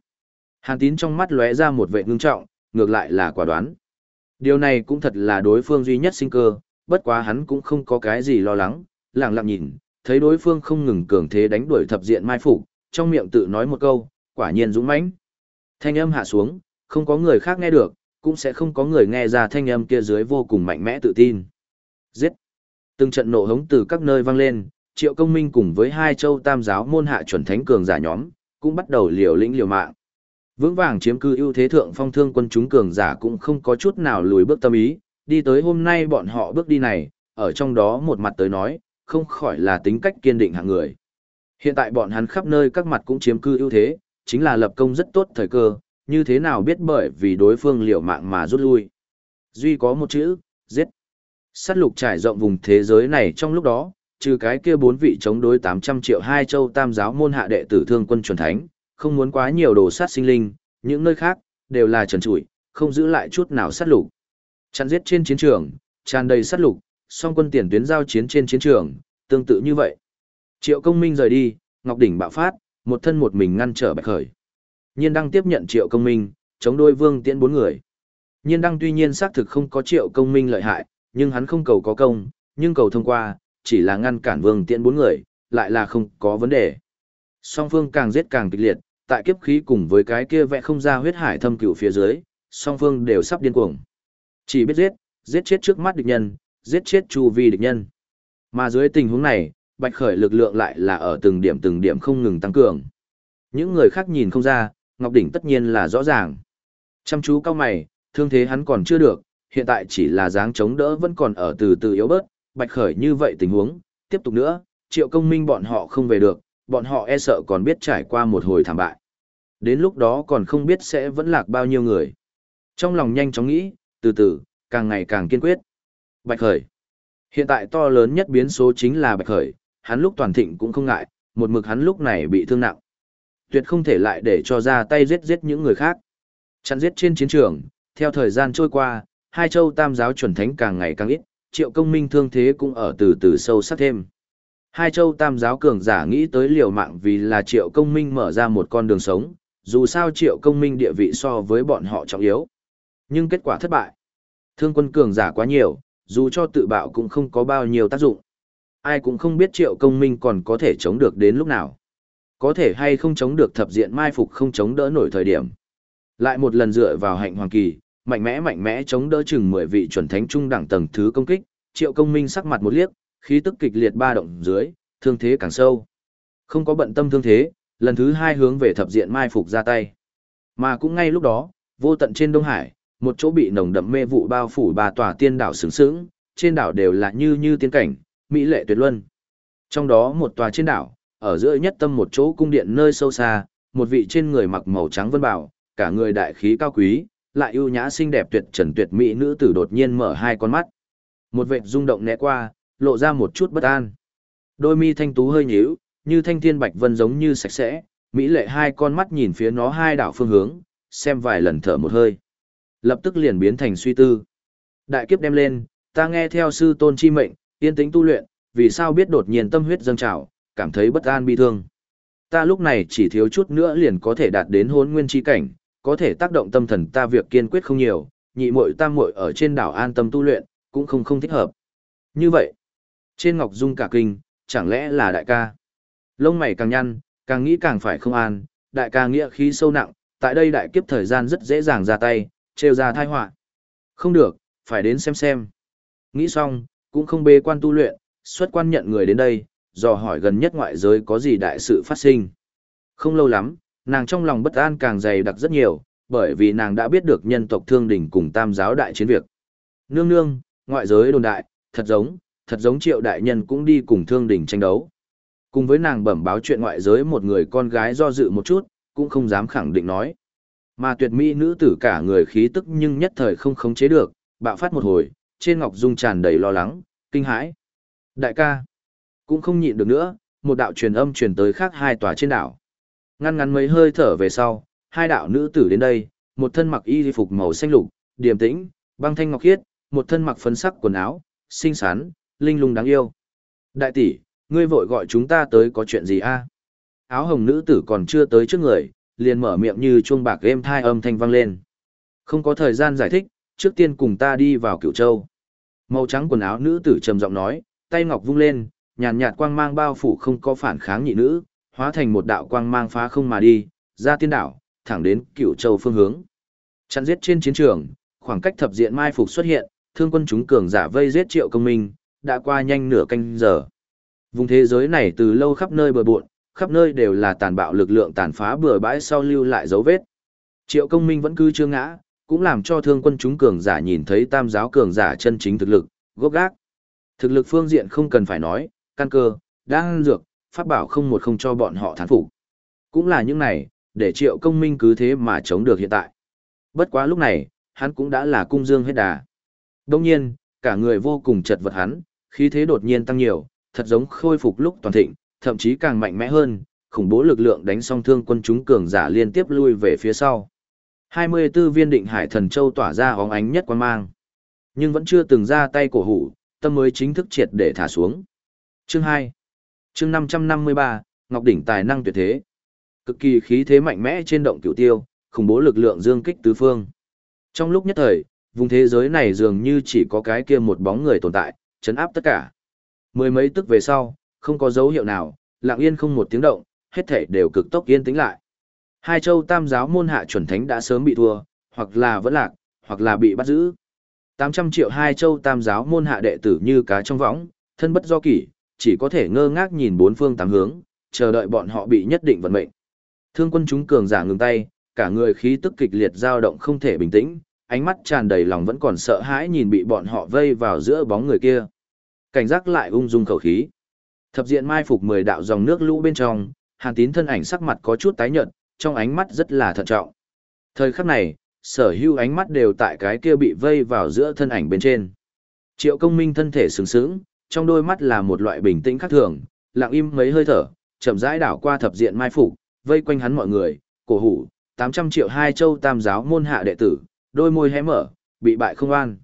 Speaker 1: Hàn tín trong mắt lóe ra một vệ ngưng trọng, ngược lại là quả đoán. Điều này cũng thật là đối phương duy nhất sinh cơ, bất quá hắn cũng không có cái gì lo lắng, lặng lặng nhìn, thấy đối phương không ngừng cường thế đánh đuổi thập diện mai phục, trong miệng tự nói một câu, quả nhiên dũng mãnh. Thanh âm hạ xuống, không có người khác nghe được, cũng sẽ không có người nghe ra thanh âm kia dưới vô cùng mạnh mẽ tự tin. Giết! Từng trận nộ hống từ các nơi vang lên, triệu công minh cùng với hai châu tam giáo môn hạ chuẩn thánh cường giả nhóm, cũng bắt đầu liều lĩnh liều mạng. Vững vàng chiếm cư ưu thế thượng phong thương quân chúng cường giả cũng không có chút nào lùi bước tâm ý, đi tới hôm nay bọn họ bước đi này, ở trong đó một mặt tới nói, không khỏi là tính cách kiên định hạng người. Hiện tại bọn hắn khắp nơi các mặt cũng chiếm cư ưu thế, chính là lập công rất tốt thời cơ, như thế nào biết bởi vì đối phương liều mạng mà rút lui. Duy có một chữ, giết. Sát lục trải rộng vùng thế giới này trong lúc đó, trừ cái kia bốn vị chống đối 800 triệu hai châu tam giáo môn hạ đệ tử thương quân chuẩn thánh, không muốn quá nhiều đồ sát sinh linh, những nơi khác, đều là trần trụi, không giữ lại chút nào sát lục. Chặn giết trên chiến trường, tràn đầy sát lục, song quân tiền tuyến giao chiến trên chiến trường, tương tự như vậy. Triệu công minh rời đi, Ngọc Đỉnh bạo phát, một thân một mình ngăn trở bạch khởi. Nhiên đăng tiếp nhận triệu công minh, chống đôi vương tiễn bốn người. Nhiên đăng tuy nhiên xác thực không có triệu công minh lợi hại, nhưng hắn không cầu có công, nhưng cầu thông qua, chỉ là ngăn cản vương tiễn bốn người, lại là không có vấn đề. Song phương càng giết càng kịch liệt, tại kiếp khí cùng với cái kia vẽ không ra huyết hải thâm cửu phía dưới, song phương đều sắp điên cuồng. Chỉ biết giết, giết chết trước mắt địch nhân, giết chết chu vi địch nhân. Mà dưới tình huống này, Bạch Khởi lực lượng lại là ở từng điểm từng điểm không ngừng tăng cường. Những người khác nhìn không ra, Ngọc Đỉnh tất nhiên là rõ ràng. Chăm chú cao mày, thương thế hắn còn chưa được, hiện tại chỉ là dáng chống đỡ vẫn còn ở từ từ yếu bớt, Bạch Khởi như vậy tình huống, tiếp tục nữa, triệu công minh bọn họ không về được, bọn họ e sợ còn biết trải qua một hồi thảm bại. Đến lúc đó còn không biết sẽ vẫn lạc bao nhiêu người. Trong lòng nhanh chóng nghĩ, từ từ, càng ngày càng kiên quyết. Bạch Khởi. Hiện tại to lớn nhất biến số chính là Bạch Khởi, hắn lúc toàn thịnh cũng không ngại, một mực hắn lúc này bị thương nặng. Tuyệt không thể lại để cho ra tay giết giết những người khác. Chặn giết trên chiến trường, theo thời gian trôi qua, hai châu tam giáo chuẩn thánh càng ngày càng ít, triệu công minh thương thế cũng ở từ từ sâu sắc thêm. Hai châu tam giáo cường giả nghĩ tới liều mạng vì là triệu công minh mở ra một con đường sống, dù sao triệu công minh địa vị so với bọn họ trọng yếu. Nhưng kết quả thất bại. Thương quân cường giả quá nhiều, dù cho tự bạo cũng không có bao nhiêu tác dụng. Ai cũng không biết triệu công minh còn có thể chống được đến lúc nào. Có thể hay không chống được thập diện mai phục không chống đỡ nổi thời điểm. Lại một lần dựa vào hạnh hoàng kỳ, mạnh mẽ mạnh mẽ chống đỡ chừng 10 vị chuẩn thánh trung đẳng tầng thứ công kích, triệu công minh sắc mặt một liếc, khí tức kịch liệt ba động dưới, thương thế càng sâu. Không có bận tâm thương thế, lần thứ hai hướng về thập diện mai phục ra tay. Mà cũng ngay lúc đó, vô tận trên Đông Hải, một chỗ bị nồng đậm mê vụ bao phủ ba tòa tiên đảo sướng sướng, trên đảo đều là như như tiên cảnh, mỹ lệ tuyệt luân. Trong đó một tòa trên đảo, ở giữa nhất tâm một chỗ cung điện nơi sâu xa, một vị trên người mặc màu trắng vân bảo, cả người đại khí cao quý, lại ưu nhã xinh đẹp tuyệt trần tuyệt mỹ nữ tử đột nhiên mở hai con mắt. Một vệt rung động né qua, lộ ra một chút bất an. Đôi mi thanh tú hơi nhíu, như thanh thiên bạch vân giống như sạch sẽ, mỹ lệ hai con mắt nhìn phía nó hai đảo phương hướng, xem vài lần thở một hơi. Lập tức liền biến thành suy tư. Đại kiếp đem lên, ta nghe theo sư tôn chi mệnh, yên tĩnh tu luyện, vì sao biết đột nhiên tâm huyết dâng trào, cảm thấy bất an bi thương. Ta lúc này chỉ thiếu chút nữa liền có thể đạt đến hôn nguyên chi cảnh, có thể tác động tâm thần ta việc kiên quyết không nhiều, nhị muội tam muội ở trên đảo an tâm tu luyện, cũng không không thích hợp. Như vậy, trên Ngọc Dung cả kinh, chẳng lẽ là đại ca? Lông mày càng nhăn, càng nghĩ càng phải không an, đại ca nghĩa khí sâu nặng, tại đây đại kiếp thời gian rất dễ dàng ra tay, trêu ra tai họa. Không được, phải đến xem xem. Nghĩ xong, cũng không bê quan tu luyện, xuất quan nhận người đến đây, dò hỏi gần nhất ngoại giới có gì đại sự phát sinh. Không lâu lắm, nàng trong lòng bất an càng dày đặc rất nhiều, bởi vì nàng đã biết được nhân tộc thương đỉnh cùng tam giáo đại chiến việc. Nương nương, ngoại giới đồn đại, thật giống, thật giống triệu đại nhân cũng đi cùng thương đình tranh đấu. Cùng với nàng bẩm báo chuyện ngoại giới một người con gái do dự một chút, cũng không dám khẳng định nói. Mà tuyệt mỹ nữ tử cả người khí tức nhưng nhất thời không khống chế được, bạo phát một hồi, trên ngọc dung tràn đầy lo lắng, kinh hãi. Đại ca, cũng không nhịn được nữa, một đạo truyền âm truyền tới khác hai tòa trên đảo. Ngăn ngắn mấy hơi thở về sau, hai đạo nữ tử đến đây, một thân mặc y phục màu xanh lục, điềm tĩnh, băng thanh ngọc khiết, một thân mặc phấn sắc quần áo, xinh xắn, linh lung đáng yêu. Đại tỷ, ngươi vội gọi chúng ta tới có chuyện gì a? Áo hồng nữ tử còn chưa tới trước người, liền mở miệng như chuông bạc êm thai âm thanh vang lên. Không có thời gian giải thích, trước tiên cùng ta đi vào Cửu châu. Màu trắng quần áo nữ tử trầm giọng nói, tay ngọc vung lên, nhàn nhạt quang mang bao phủ không có phản kháng nhị nữ, hóa thành một đạo quang mang phá không mà đi, ra tiên đảo, thẳng đến Cửu châu phương hướng. Chặn giết trên chiến trường, khoảng cách thập diện mai phục xuất hiện, thương quân chúng cường giả vây giết triệu công minh, đã qua nhanh nửa canh giờ. Vùng thế giới này từ lâu khắp nơi bừa bộn, khắp nơi đều là tàn bạo lực lượng tàn phá bừa bãi sau lưu lại dấu vết. Triệu công minh vẫn cứ chưa ngã, cũng làm cho thương quân chúng cường giả nhìn thấy tam giáo cường giả chân chính thực lực, gốc gác. Thực lực phương diện không cần phải nói, căn cơ, đang dược, pháp bảo không một không cho bọn họ thán phục. Cũng là những này, để triệu công minh cứ thế mà chống được hiện tại. Bất quá lúc này, hắn cũng đã là cung dương hết đà. Đông nhiên, cả người vô cùng chật vật hắn, khí thế đột nhiên tăng nhiều, thật giống khôi phục lúc toàn thịnh, thậm chí càng mạnh mẽ hơn, khủng bố lực lượng đánh song thương quân chúng cường giả liên tiếp lui về phía sau. 24 viên định hải thần châu tỏa ra óng ánh nhất quan mang. Nhưng vẫn chưa từng ra tay cổ hủ, tâm mới chính thức triệt để thả xuống. Chương 2 Chương 553, Ngọc Đỉnh tài năng tuyệt thế. Cực kỳ khí thế mạnh mẽ trên động cửu tiêu, khủng bố lực lượng dương kích tứ phương. Trong lúc nhất thời, vùng thế giới này dường như chỉ có cái kia một bóng người tồn tại, chấn áp tất cả. Mười mấy tức về sau, không có dấu hiệu nào, lặng yên không một tiếng động, hết thể đều cực tốc yên tĩnh lại. Hai châu tam giáo môn hạ chuẩn thánh đã sớm bị thua, hoặc là vẫn lạc, hoặc là bị bắt giữ. 800 triệu hai châu tam giáo môn hạ đệ tử như cá trong võng, thân bất do kỷ, chỉ có thể ngơ ngác nhìn bốn phương tám hướng, chờ đợi bọn họ bị nhất định vận mệnh. Thương quân chúng cường giả ngừng tay, cả người khí tức kịch liệt dao động không thể bình tĩnh, ánh mắt tràn đầy lòng vẫn còn sợ hãi nhìn bị bọn họ vây vào giữa bóng người kia. Cảnh giác lại ung dung khẩu khí. Thập diện mai phục mười đạo dòng nước lũ bên trong, Hàn Tín thân ảnh sắc mặt có chút tái nhợt, trong ánh mắt rất là thận trọng. Thời khắc này, sở hữu ánh mắt đều tại cái kia bị vây vào giữa thân ảnh bên trên. Triệu công minh thân thể sướng sướng, trong đôi mắt là một loại bình tĩnh khác thường, lặng im mấy hơi thở, chậm rãi đảo qua thập diện mai phục, vây quanh hắn mọi người, cổ hủ, 800 triệu hai châu tam giáo môn hạ đệ tử, đôi môi hé mở, bị bại không an.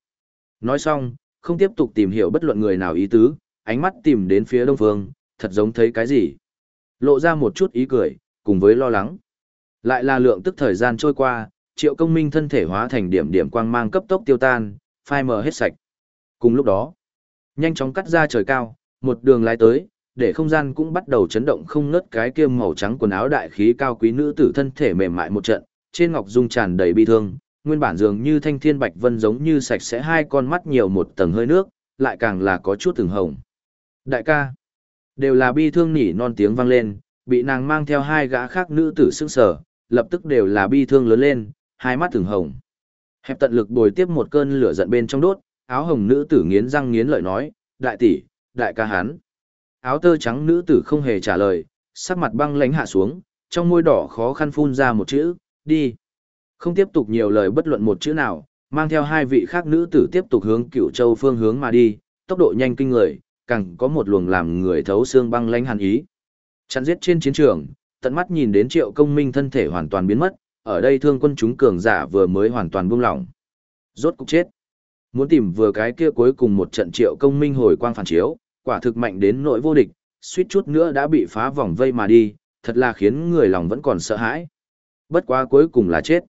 Speaker 1: Nói xong, không tiếp tục tìm hiểu bất luận người nào ý tứ, ánh mắt tìm đến phía đông phương, thật giống thấy cái gì. Lộ ra một chút ý cười, cùng với lo lắng. Lại là lượng tức thời gian trôi qua, triệu công minh thân thể hóa thành điểm điểm quang mang cấp tốc tiêu tan, phai mờ hết sạch. Cùng lúc đó, nhanh chóng cắt ra trời cao, một đường lái tới, để không gian cũng bắt đầu chấn động không ngớt cái kia màu trắng quần áo đại khí cao quý nữ tử thân thể mềm mại một trận, trên ngọc dung tràn đầy bi thương, nguyên bản dường như thanh thiên bạch vân giống như sạch sẽ hai con mắt nhiều một tầng hơi nước, lại càng là có chút từng hồng. Đại ca, đều là bi thương nỉ non tiếng vang lên, bị nàng mang theo hai gã khác nữ tử sức sở, lập tức đều là bi thương lớn lên, hai mắt từng hồng. Hẹp tận lực bồi tiếp một cơn lửa giận bên trong đốt, áo hồng nữ tử nghiến răng nghiến lợi nói, đại tỷ, đại ca hắn. Áo tơ trắng nữ tử không hề trả lời, sắc mặt băng lãnh hạ xuống, trong môi đỏ khó khăn phun ra một chữ, đi. Không tiếp tục nhiều lời bất luận một chữ nào, mang theo hai vị khác nữ tử tiếp tục hướng cựu châu phương hướng mà đi, tốc độ nhanh kinh người, càng có một luồng làm người thấu xương băng lãnh hàn ý. Chặn giết trên chiến trường, tận mắt nhìn đến triệu công minh thân thể hoàn toàn biến mất, ở đây thương quân chúng cường giả vừa mới hoàn toàn buông lỏng. Rốt cục chết. Muốn tìm vừa cái kia cuối cùng một trận triệu công minh hồi quang phản chiếu, quả thực mạnh đến nỗi vô địch, suýt chút nữa đã bị phá vòng vây mà đi, thật là khiến người lòng vẫn còn sợ hãi. Bất quá cuối cùng là chết.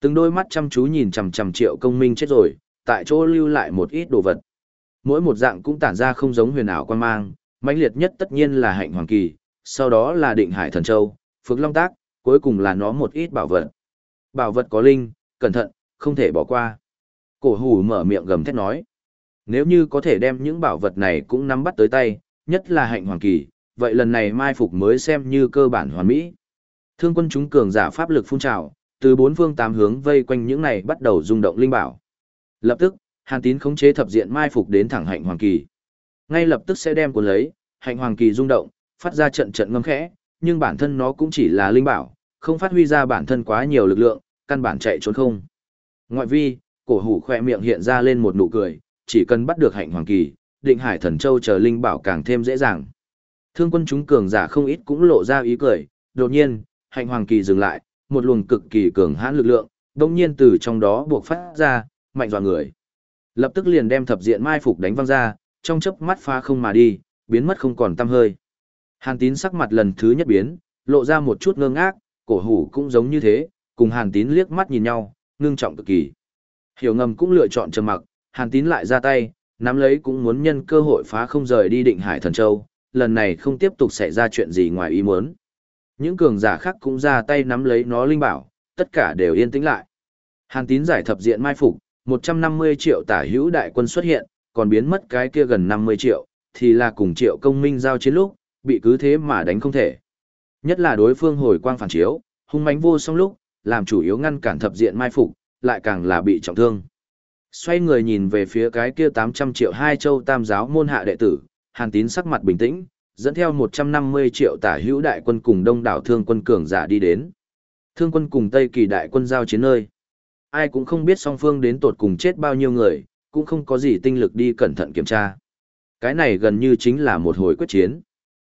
Speaker 1: Từng đôi mắt chăm chú nhìn chằm chằm triệu công minh chết rồi, tại chỗ lưu lại một ít đồ vật. Mỗi một dạng cũng tản ra không giống huyền ảo quan mang, mãnh liệt nhất tất nhiên là hạnh hoàng kỳ, sau đó là định hải thần châu, phước long tác, cuối cùng là nó một ít bảo vật. Bảo vật có linh, cẩn thận, không thể bỏ qua. Cổ hủ mở miệng gầm thét nói. Nếu như có thể đem những bảo vật này cũng nắm bắt tới tay, nhất là hạnh hoàng kỳ, vậy lần này mai phục mới xem như cơ bản hoàn mỹ. Thương quân chúng cường giả pháp lực phun trào, từ bốn phương tám hướng vây quanh những này bắt đầu rung động linh bảo. Lập tức, Hàn Tín khống chế thập diện mai phục đến thẳng hạnh hoàng kỳ. Ngay lập tức sẽ đem cuốn lấy, hạnh hoàng kỳ rung động, phát ra trận trận ngâm khẽ, nhưng bản thân nó cũng chỉ là linh bảo, không phát huy ra bản thân quá nhiều lực lượng, căn bản chạy trốn không. Ngoại vi, cổ hủ khoe miệng hiện ra lên một nụ cười, chỉ cần bắt được hạnh hoàng kỳ, định hải thần châu chờ linh bảo càng thêm dễ dàng. Thương quân chúng cường giả không ít cũng lộ ra ý cười, đột nhiên, hạnh hoàng kỳ dừng lại, một luồng cực kỳ cường hãn lực lượng, đồng nhiên từ trong đó buộc phát ra, mạnh dọa người. Lập tức liền đem thập diện mai phục đánh văng ra, trong chớp mắt phá không mà đi, biến mất không còn tăm hơi. Hàn tín sắc mặt lần thứ nhất biến, lộ ra một chút ngơ ngác, cổ hủ cũng giống như thế, cùng hàn tín liếc mắt nhìn nhau, ngưng trọng cực kỳ. Hiểu ngầm cũng lựa chọn trầm mặc, hàn tín lại ra tay, nắm lấy cũng muốn nhân cơ hội phá không rời đi định hải thần châu, lần này không tiếp tục xảy ra chuyện gì ngoài ý muốn. Những cường giả khác cũng ra tay nắm lấy nó linh bảo, tất cả đều yên tĩnh lại. Hàn tín giải thập diện mai phục, 150 triệu tả hữu đại quân xuất hiện, còn biến mất cái kia gần 50 triệu, thì là cùng triệu công minh giao chiến lúc, bị cứ thế mà đánh không thể. Nhất là đối phương hồi quang phản chiếu, hung mãnh vô song lúc, làm chủ yếu ngăn cản thập diện mai phục, lại càng là bị trọng thương. Xoay người nhìn về phía cái kia 800 triệu hai châu tam giáo môn hạ đệ tử, Hàn Tín sắc mặt bình tĩnh, dẫn theo 150 triệu tả hữu đại quân cùng đông đảo thương quân cường giả đi đến. Thương quân cùng Tây Kỳ đại quân giao chiến nơi. Ai cũng không biết song phương đến tột cùng chết bao nhiêu người, cũng không có gì tinh lực đi cẩn thận kiểm tra. Cái này gần như chính là một hồi quyết chiến.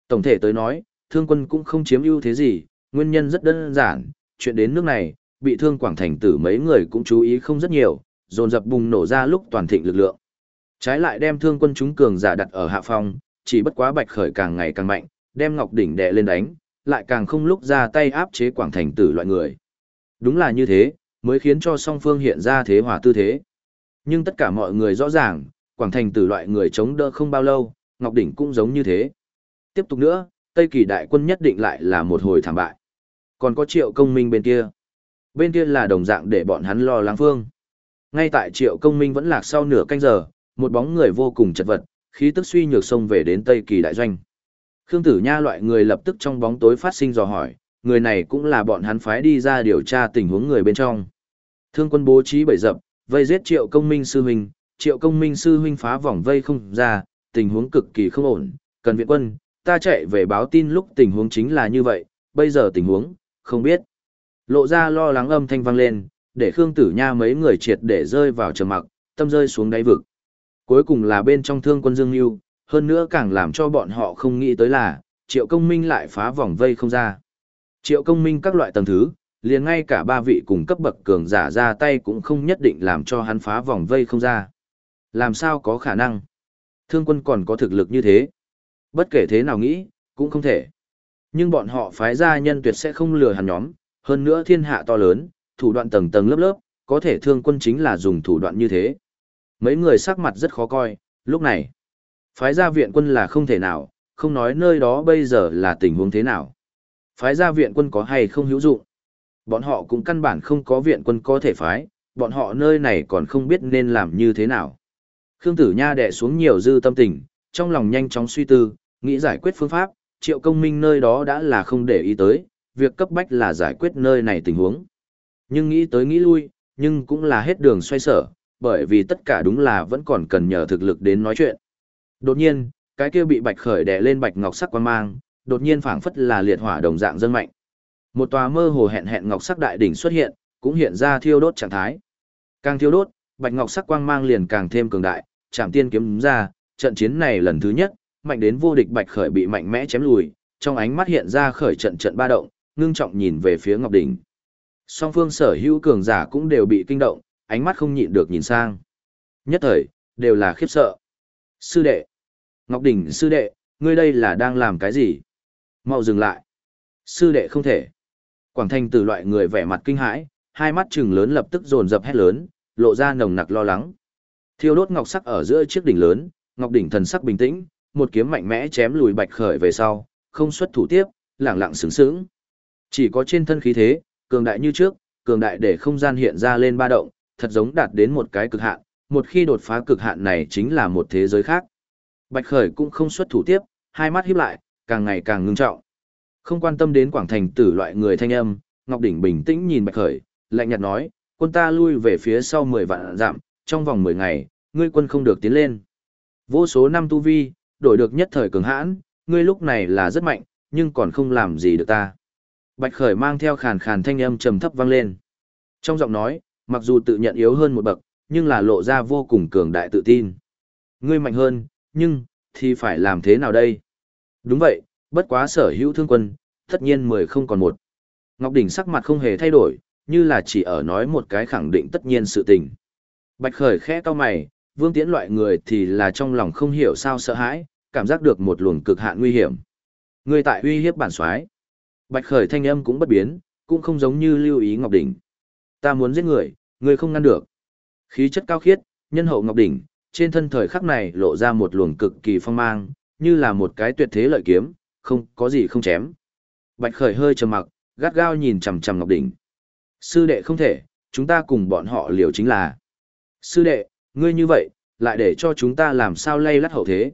Speaker 1: Tổng thể tới nói, thương quân cũng không chiếm ưu thế gì, nguyên nhân rất đơn giản, chuyện đến nước này, bị thương quảng thành tử mấy người cũng chú ý không rất nhiều, dồn dập bùng nổ ra lúc toàn thịnh lực lượng. Trái lại đem thương quân chúng cường giả đặt ở hạ phong, chỉ bất quá bạch khởi càng ngày càng mạnh, đem ngọc đỉnh đè lên đánh, lại càng không lúc ra tay áp chế quảng thành tử loại người. Đúng là như thế, mới khiến cho song phương hiện ra thế hòa tư thế. Nhưng tất cả mọi người rõ ràng, quảng thành tử loại người chống đỡ không bao lâu, ngọc đỉnh cũng giống như thế. Tiếp tục nữa, Tây Kỳ đại quân nhất định lại là một hồi thảm bại. Còn có triệu công minh bên kia. Bên kia là đồng dạng để bọn hắn lo lắng phương. Ngay tại triệu công minh vẫn lạc sau nửa canh giờ, một bóng người vô cùng chật vật, khí tức suy nhược xông về đến Tây Kỳ đại doanh. Khương Tử Nha loại người lập tức trong bóng tối phát sinh dò hỏi, người này cũng là bọn hắn phái đi ra điều tra tình huống người bên trong. Thương quân bố trí bảy dập, vây giết Triệu Công Minh sư huynh, Triệu Công Minh sư huynh phá vòng vây không ra, tình huống cực kỳ không ổn, cần viện quân, ta chạy về báo tin lúc tình huống chính là như vậy, bây giờ tình huống, không biết. Lộ ra lo lắng âm thanh vang lên, để Khương Tử Nha mấy người triệt để rơi vào trầm mặc, tâm rơi xuống đáy vực. Cuối cùng là bên trong thương quân Dương Nhu, hơn nữa càng làm cho bọn họ không nghĩ tới là, Triệu Công Minh lại phá vòng vây không ra. Triệu Công Minh các loại tầng thứ, liền ngay cả ba vị cùng cấp bậc cường giả ra tay cũng không nhất định làm cho hắn phá vòng vây không ra. Làm sao có khả năng? Thương quân còn có thực lực như thế. Bất kể thế nào nghĩ, cũng không thể. Nhưng bọn họ phái ra nhân tuyệt sẽ không lừa hắn nhóm, hơn nữa thiên hạ to lớn, thủ đoạn tầng tầng lớp lớp, có thể thương quân chính là dùng thủ đoạn như thế. Mấy người sắc mặt rất khó coi, lúc này, phái ra viện quân là không thể nào, không nói nơi đó bây giờ là tình huống thế nào. Phái ra viện quân có hay không hữu dụng. Bọn họ cũng căn bản không có viện quân có thể phái, bọn họ nơi này còn không biết nên làm như thế nào. Khương Tử Nha đè xuống nhiều dư tâm tình, trong lòng nhanh chóng suy tư, nghĩ giải quyết phương pháp, triệu công minh nơi đó đã là không để ý tới, việc cấp bách là giải quyết nơi này tình huống. Nhưng nghĩ tới nghĩ lui, nhưng cũng là hết đường xoay sở, bởi vì tất cả đúng là vẫn còn cần nhờ thực lực đến nói chuyện. Đột nhiên, cái kia bị bạch khởi đè lên bạch ngọc sắc quan mang, đột nhiên phảng phất là liệt hỏa đồng dạng dâng mạnh. Một tòa mơ hồ hẹn hẹn ngọc sắc đại đỉnh xuất hiện, cũng hiện ra thiêu đốt trạng thái. Càng thiêu đốt, bạch ngọc sắc quang mang liền càng thêm cường đại, chạm tiên kiếm ra, trận chiến này lần thứ nhất, mạnh đến vô địch bạch khởi bị mạnh mẽ chém lùi, trong ánh mắt hiện ra khởi trận trận ba động, ngưng trọng nhìn về phía ngọc đỉnh. Song phương sở hữu cường giả cũng đều bị kinh động, ánh mắt không nhịn được nhìn sang. Nhất thời, đều là khiếp sợ. Sư đệ! Ngọc Đỉnh sư đệ, ngươi đây là đang làm cái gì? Mau dừng lại! Sư đệ không thể! Quảng Thanh từ loại người vẻ mặt kinh hãi, hai mắt trừng lớn lập tức dồn dập hét lớn, lộ ra nồng nặc lo lắng. Thiêu đốt ngọc sắc ở giữa chiếc đỉnh lớn, ngọc đỉnh thần sắc bình tĩnh, một kiếm mạnh mẽ chém lùi bạch khởi về sau, không xuất thủ tiếp, lẳng lặng sướng sướng. Chỉ có trên thân khí thế, cường đại như trước, cường đại để không gian hiện ra lên ba động, thật giống đạt đến một cái cực hạn, một khi đột phá cực hạn này chính là một thế giới khác. Bạch Khởi cũng không xuất thủ tiếp, hai mắt híp lại, càng ngày càng ngưng trọng. Không quan tâm đến quảng thành tử loại người thanh âm, Ngọc Đỉnh bình tĩnh nhìn Bạch Khởi, lạnh nhạt nói, quân ta lui về phía sau 10 vạn dặm, trong vòng 10 ngày, ngươi quân không được tiến lên. Vô số năm tu vi, đổi được nhất thời cường hãn, ngươi lúc này là rất mạnh, nhưng còn không làm gì được ta. Bạch Khởi mang theo khàn khàn thanh âm trầm thấp vang lên. Trong giọng nói, mặc dù tự nhận yếu hơn một bậc, nhưng là lộ ra vô cùng cường đại tự tin. Ngươi mạnh hơn, nhưng, thì phải làm thế nào đây? Đúng vậy, bất quá sở hữu thương quân, tất nhiên mười không còn một. Ngọc Đỉnh sắc mặt không hề thay đổi, như là chỉ ở nói một cái khẳng định tất nhiên sự tình. Bạch Khởi khẽ cau mày, Vương Tiễn loại người thì là trong lòng không hiểu sao sợ hãi, cảm giác được một luồng cực hạn nguy hiểm. Người tại uy hiếp bản soái. Bạch Khởi thanh âm cũng bất biến, cũng không giống như lưu ý Ngọc Đỉnh. Ta muốn giết người, người không ngăn được. Khí chất cao khiết, nhân hậu Ngọc Đỉnh, trên thân thời khắc này lộ ra một luồng cực kỳ phong mang, như là một cái tuyệt thế lợi kiếm, không có gì không chém. Bạch Khởi hơi trầm mặc, gắt gao nhìn chằm chằm Ngọc Đỉnh. Sư đệ không thể, chúng ta cùng bọn họ liều chính là. Sư đệ, ngươi như vậy, lại để cho chúng ta làm sao lay lắt hậu thế.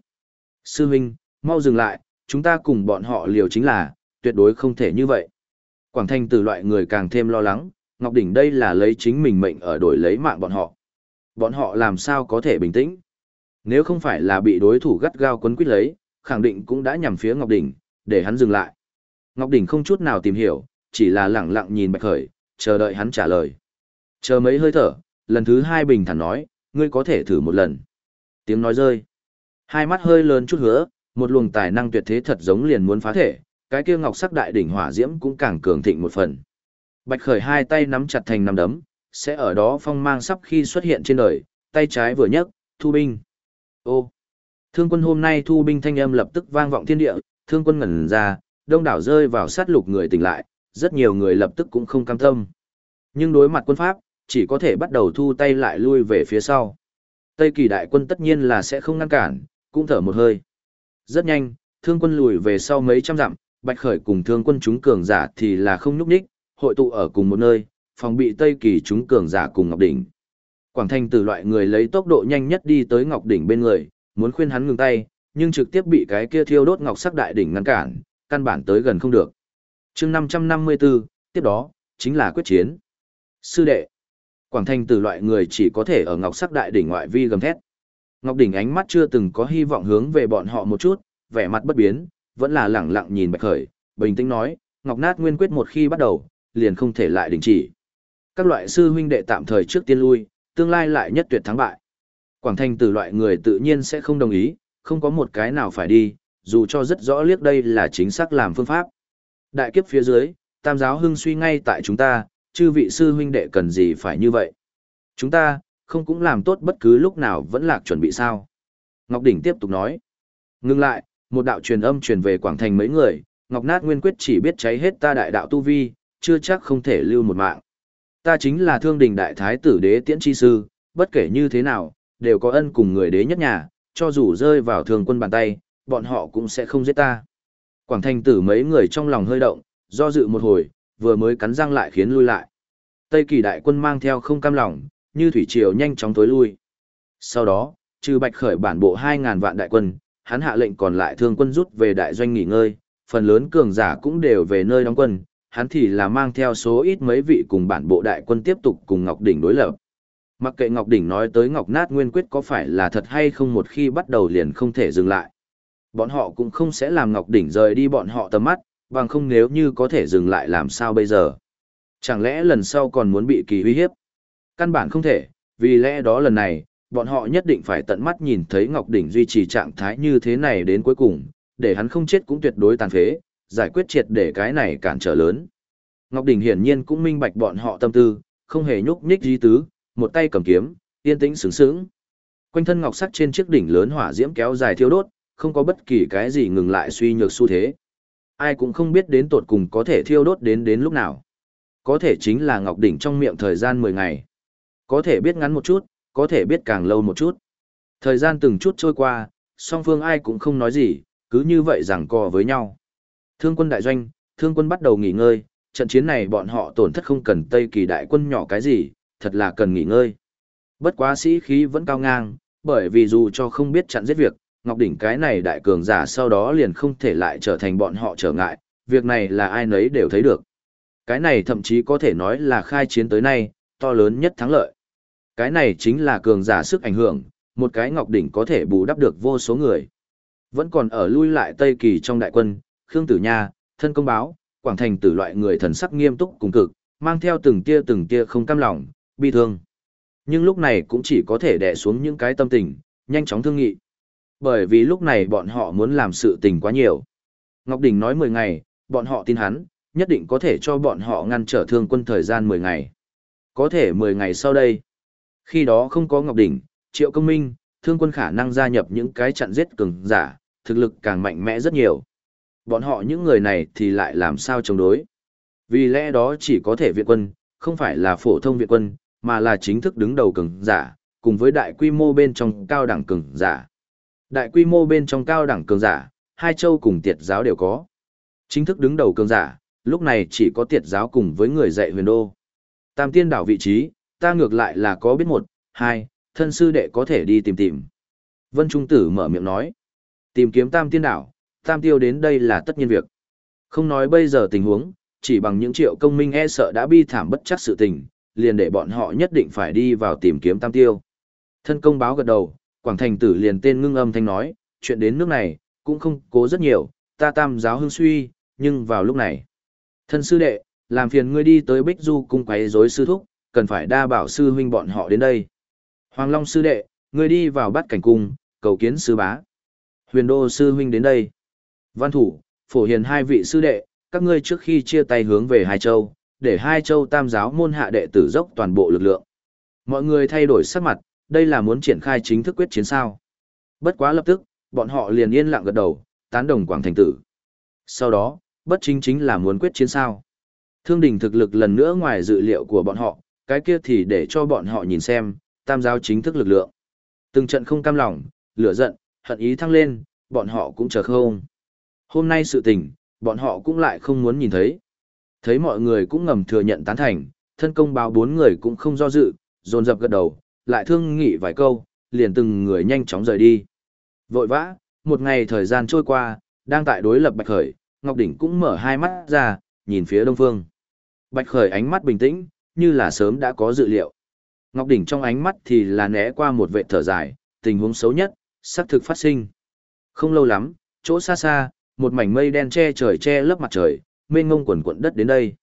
Speaker 1: Sư huynh, mau dừng lại, chúng ta cùng bọn họ liều chính là, tuyệt đối không thể như vậy. Quảng Thanh từ loại người càng thêm lo lắng, Ngọc Đỉnh đây là lấy chính mình mệnh ở đổi lấy mạng bọn họ. Bọn họ làm sao có thể bình tĩnh? Nếu không phải là bị đối thủ gắt gao quấn quýt lấy, khẳng định cũng đã nhằm phía Ngọc Đỉnh, để hắn dừng lại. Ngọc Đỉnh không chút nào tìm hiểu, chỉ là lẳng lặng nhìn Bạch Khởi, chờ đợi hắn trả lời. Chờ mấy hơi thở, lần thứ hai bình thản nói, ngươi có thể thử một lần. Tiếng nói rơi. Hai mắt hơi lớn chút hứa, một luồng tài năng tuyệt thế thật giống liền muốn phá thể, cái kia ngọc sắc đại đỉnh hỏa diễm cũng càng cường thịnh một phần. Bạch Khởi hai tay nắm chặt thành nắm đấm, sẽ ở đó phong mang sắp khi xuất hiện trên đời, tay trái vừa nhấc, thu binh. Ô! Thương quân hôm nay thu binh thanh âm lập tức vang vọng thiên địa, thương quân ngẩn ra, đông đảo rơi vào sát lục người tỉnh lại, rất nhiều người lập tức cũng không cam tâm. Nhưng đối mặt quân Pháp, chỉ có thể bắt đầu thu tay lại lui về phía sau. Tây kỳ đại quân tất nhiên là sẽ không ngăn cản, cũng thở một hơi. Rất nhanh, thương quân lùi về sau mấy trăm dặm, bạch khởi cùng thương quân chúng cường giả thì là không nhúc nhích, hội tụ ở cùng một nơi, phòng bị Tây kỳ chúng cường giả cùng Ngọc Đỉnh. Quảng Thanh từ loại người lấy tốc độ nhanh nhất đi tới Ngọc Đỉnh bên người, muốn khuyên hắn ngừng tay, nhưng trực tiếp bị cái kia thiêu đốt ngọc sắc đại đỉnh ngăn cản, căn bản tới gần không được. chương 554, tiếp đó, chính là quyết chiến. Sư đệ, Quảng Thanh từ loại người chỉ có thể ở ngọc sắc đại đỉnh ngoại vi gầm thét. Ngọc đỉnh ánh mắt chưa từng có hy vọng hướng về bọn họ một chút, vẻ mặt bất biến, vẫn là lẳng lặng nhìn Bạch Khởi, bình tĩnh nói, Ngọc Nát Nguyên quyết một khi bắt đầu, liền không thể lại đình chỉ. Các loại sư huynh đệ tạm thời trước tiên lui, tương lai lại nhất tuyệt thắng bại. Quảng Thanh từ loại người tự nhiên sẽ không đồng ý, không có một cái nào phải đi, dù cho rất rõ liếc đây là chính xác làm phương pháp. Đại kiếp phía dưới, tam giáo hưng suy ngay tại chúng ta, chư vị sư huynh đệ cần gì phải như vậy. Chúng ta, không cũng làm tốt bất cứ lúc nào vẫn lạc chuẩn bị sao. Ngọc Đỉnh tiếp tục nói. Ngưng lại, một đạo truyền âm truyền về Quảng Thành mấy người, Ngọc Nát Nguyên Quyết chỉ biết cháy hết ta đại đạo tu vi, chưa chắc không thể lưu một mạng. Ta chính là thương đình đại thái tử đế tiễn chi sư, bất kể như thế nào, đều có ân cùng người đế nhất nhà, cho dù rơi vào thường quân bàn tay, bọn họ cũng sẽ không giết ta. Quảng Thành tử mấy người trong lòng hơi động, do dự một hồi, vừa mới cắn răng lại khiến lui lại. Tây kỳ đại quân mang theo không cam lòng, như thủy triều nhanh chóng tối lui. Sau đó, trừ bạch khởi bản bộ 2.000 vạn đại quân, hắn hạ lệnh còn lại thương quân rút về đại doanh nghỉ ngơi, phần lớn cường giả cũng đều về nơi đóng quân, hắn thì là mang theo số ít mấy vị cùng bản bộ đại quân tiếp tục cùng Ngọc Đỉnh đối lập. Mặc kệ Ngọc Đỉnh nói tới Ngọc Nát Nguyên Quyết có phải là thật hay không một khi bắt đầu liền không thể dừng lại. Bọn họ cũng không sẽ làm Ngọc Đỉnh rời đi bọn họ tầm mắt, bằng không nếu như có thể dừng lại làm sao bây giờ. Chẳng lẽ lần sau còn muốn bị kỳ uy hiếp? Căn bản không thể, vì lẽ đó lần này, bọn họ nhất định phải tận mắt nhìn thấy Ngọc Đỉnh duy trì trạng thái như thế này đến cuối cùng, để hắn không chết cũng tuyệt đối tàn phế, giải quyết triệt để cái này cản trở lớn. Ngọc Đỉnh hiển nhiên cũng minh bạch bọn họ tâm tư, không hề nhúc nhích di tứ, một tay cầm kiếm, yên tĩnh sướng sướng. Quanh thân ngọc sắc trên chiếc đỉnh lớn hỏa diễm kéo dài thiêu đốt, không có bất kỳ cái gì ngừng lại suy nhược xu thế. Ai cũng không biết đến tột cùng có thể thiêu đốt đến đến lúc nào. Có thể chính là ngọc đỉnh trong miệng thời gian 10 ngày. Có thể biết ngắn một chút, có thể biết càng lâu một chút. Thời gian từng chút trôi qua, song phương ai cũng không nói gì, cứ như vậy rằng co với nhau. Thương quân đại doanh, thương quân bắt đầu nghỉ ngơi, trận chiến này bọn họ tổn thất không cần Tây kỳ đại quân nhỏ cái gì, thật là cần nghỉ ngơi. Bất quá sĩ khí vẫn cao ngang, bởi vì dù cho không biết chặn giết việc, Ngọc Đỉnh cái này đại cường giả sau đó liền không thể lại trở thành bọn họ trở ngại, việc này là ai nấy đều thấy được. Cái này thậm chí có thể nói là khai chiến tới nay, to lớn nhất thắng lợi. Cái này chính là cường giả sức ảnh hưởng, một cái Ngọc Đỉnh có thể bù đắp được vô số người. Vẫn còn ở lui lại Tây Kỳ trong đại quân, Khương Tử Nha, thân công báo, Quảng Thành tử loại người thần sắc nghiêm túc cùng cực, mang theo từng tia từng tia không cam lòng, bi thương. Nhưng lúc này cũng chỉ có thể đè xuống những cái tâm tình, nhanh chóng thương nghị. Bởi vì lúc này bọn họ muốn làm sự tình quá nhiều. Ngọc Đình nói 10 ngày, bọn họ tin hắn, nhất định có thể cho bọn họ ngăn trở thương quân thời gian 10 ngày. Có thể 10 ngày sau đây. Khi đó không có Ngọc Đình, Triệu công minh, thương quân khả năng gia nhập những cái chặn giết cường giả, thực lực càng mạnh mẽ rất nhiều. Bọn họ những người này thì lại làm sao chống đối. Vì lẽ đó chỉ có thể viện quân, không phải là phổ thông viện quân, mà là chính thức đứng đầu cường giả, cùng với đại quy mô bên trong cao đẳng cường giả. Đại quy mô bên trong cao đẳng cường giả, hai châu cùng tiệt giáo đều có. Chính thức đứng đầu cường giả, lúc này chỉ có tiệt giáo cùng với người dạy huyền đô. Tam tiên đảo vị trí, ta ngược lại là có biết một, hai, thân sư đệ có thể đi tìm tìm. Vân Trung Tử mở miệng nói. Tìm kiếm tam tiên đảo, tam tiêu đến đây là tất nhiên việc. Không nói bây giờ tình huống, chỉ bằng những triệu công minh e sợ đã bi thảm bất chắc sự tình, liền để bọn họ nhất định phải đi vào tìm kiếm tam tiêu. Thân công báo gật đầu, Quảng Thành Tử liền tên ngưng âm thanh nói, chuyện đến nước này, cũng không cố rất nhiều, ta tam giáo hưng suy, nhưng vào lúc này. Thân sư đệ, làm phiền ngươi đi tới Bích Du cung quấy rối sư thúc, cần phải đa bảo sư huynh bọn họ đến đây. Hoàng Long sư đệ, ngươi đi vào bắt cảnh cung, cầu kiến sư bá. Huyền Đô sư huynh đến đây. Văn thủ, phổ hiền hai vị sư đệ, các ngươi trước khi chia tay hướng về hai châu, để hai châu tam giáo môn hạ đệ tử dốc toàn bộ lực lượng. Mọi người thay đổi sắc mặt, đây là muốn triển khai chính thức quyết chiến sao. Bất quá lập tức, bọn họ liền yên lặng gật đầu, tán đồng Quảng Thành Tử. Sau đó, bất chính chính là muốn quyết chiến sao. Thương đình thực lực lần nữa ngoài dự liệu của bọn họ, cái kia thì để cho bọn họ nhìn xem, tam giáo chính thức lực lượng. Từng trận không cam lòng, lửa giận, hận ý thăng lên, bọn họ cũng chờ không. Hôm nay sự tình, bọn họ cũng lại không muốn nhìn thấy. Thấy mọi người cũng ngầm thừa nhận tán thành, thân công báo bốn người cũng không do dự, dồn dập gật đầu, lại thương nghị vài câu, liền từng người nhanh chóng rời đi. Vội vã, một ngày thời gian trôi qua, đang tại đối lập Bạch Khởi, Ngọc Đỉnh cũng mở hai mắt ra, nhìn phía đông phương. Bạch Khởi ánh mắt bình tĩnh, như là sớm đã có dự liệu. Ngọc Đỉnh trong ánh mắt thì là né qua một vệ thở dài, tình huống xấu nhất, sắp thực phát sinh. Không lâu lắm, chỗ xa xa, một mảnh mây đen che trời che lớp mặt trời, mênh ngông quần quận đất đến đây.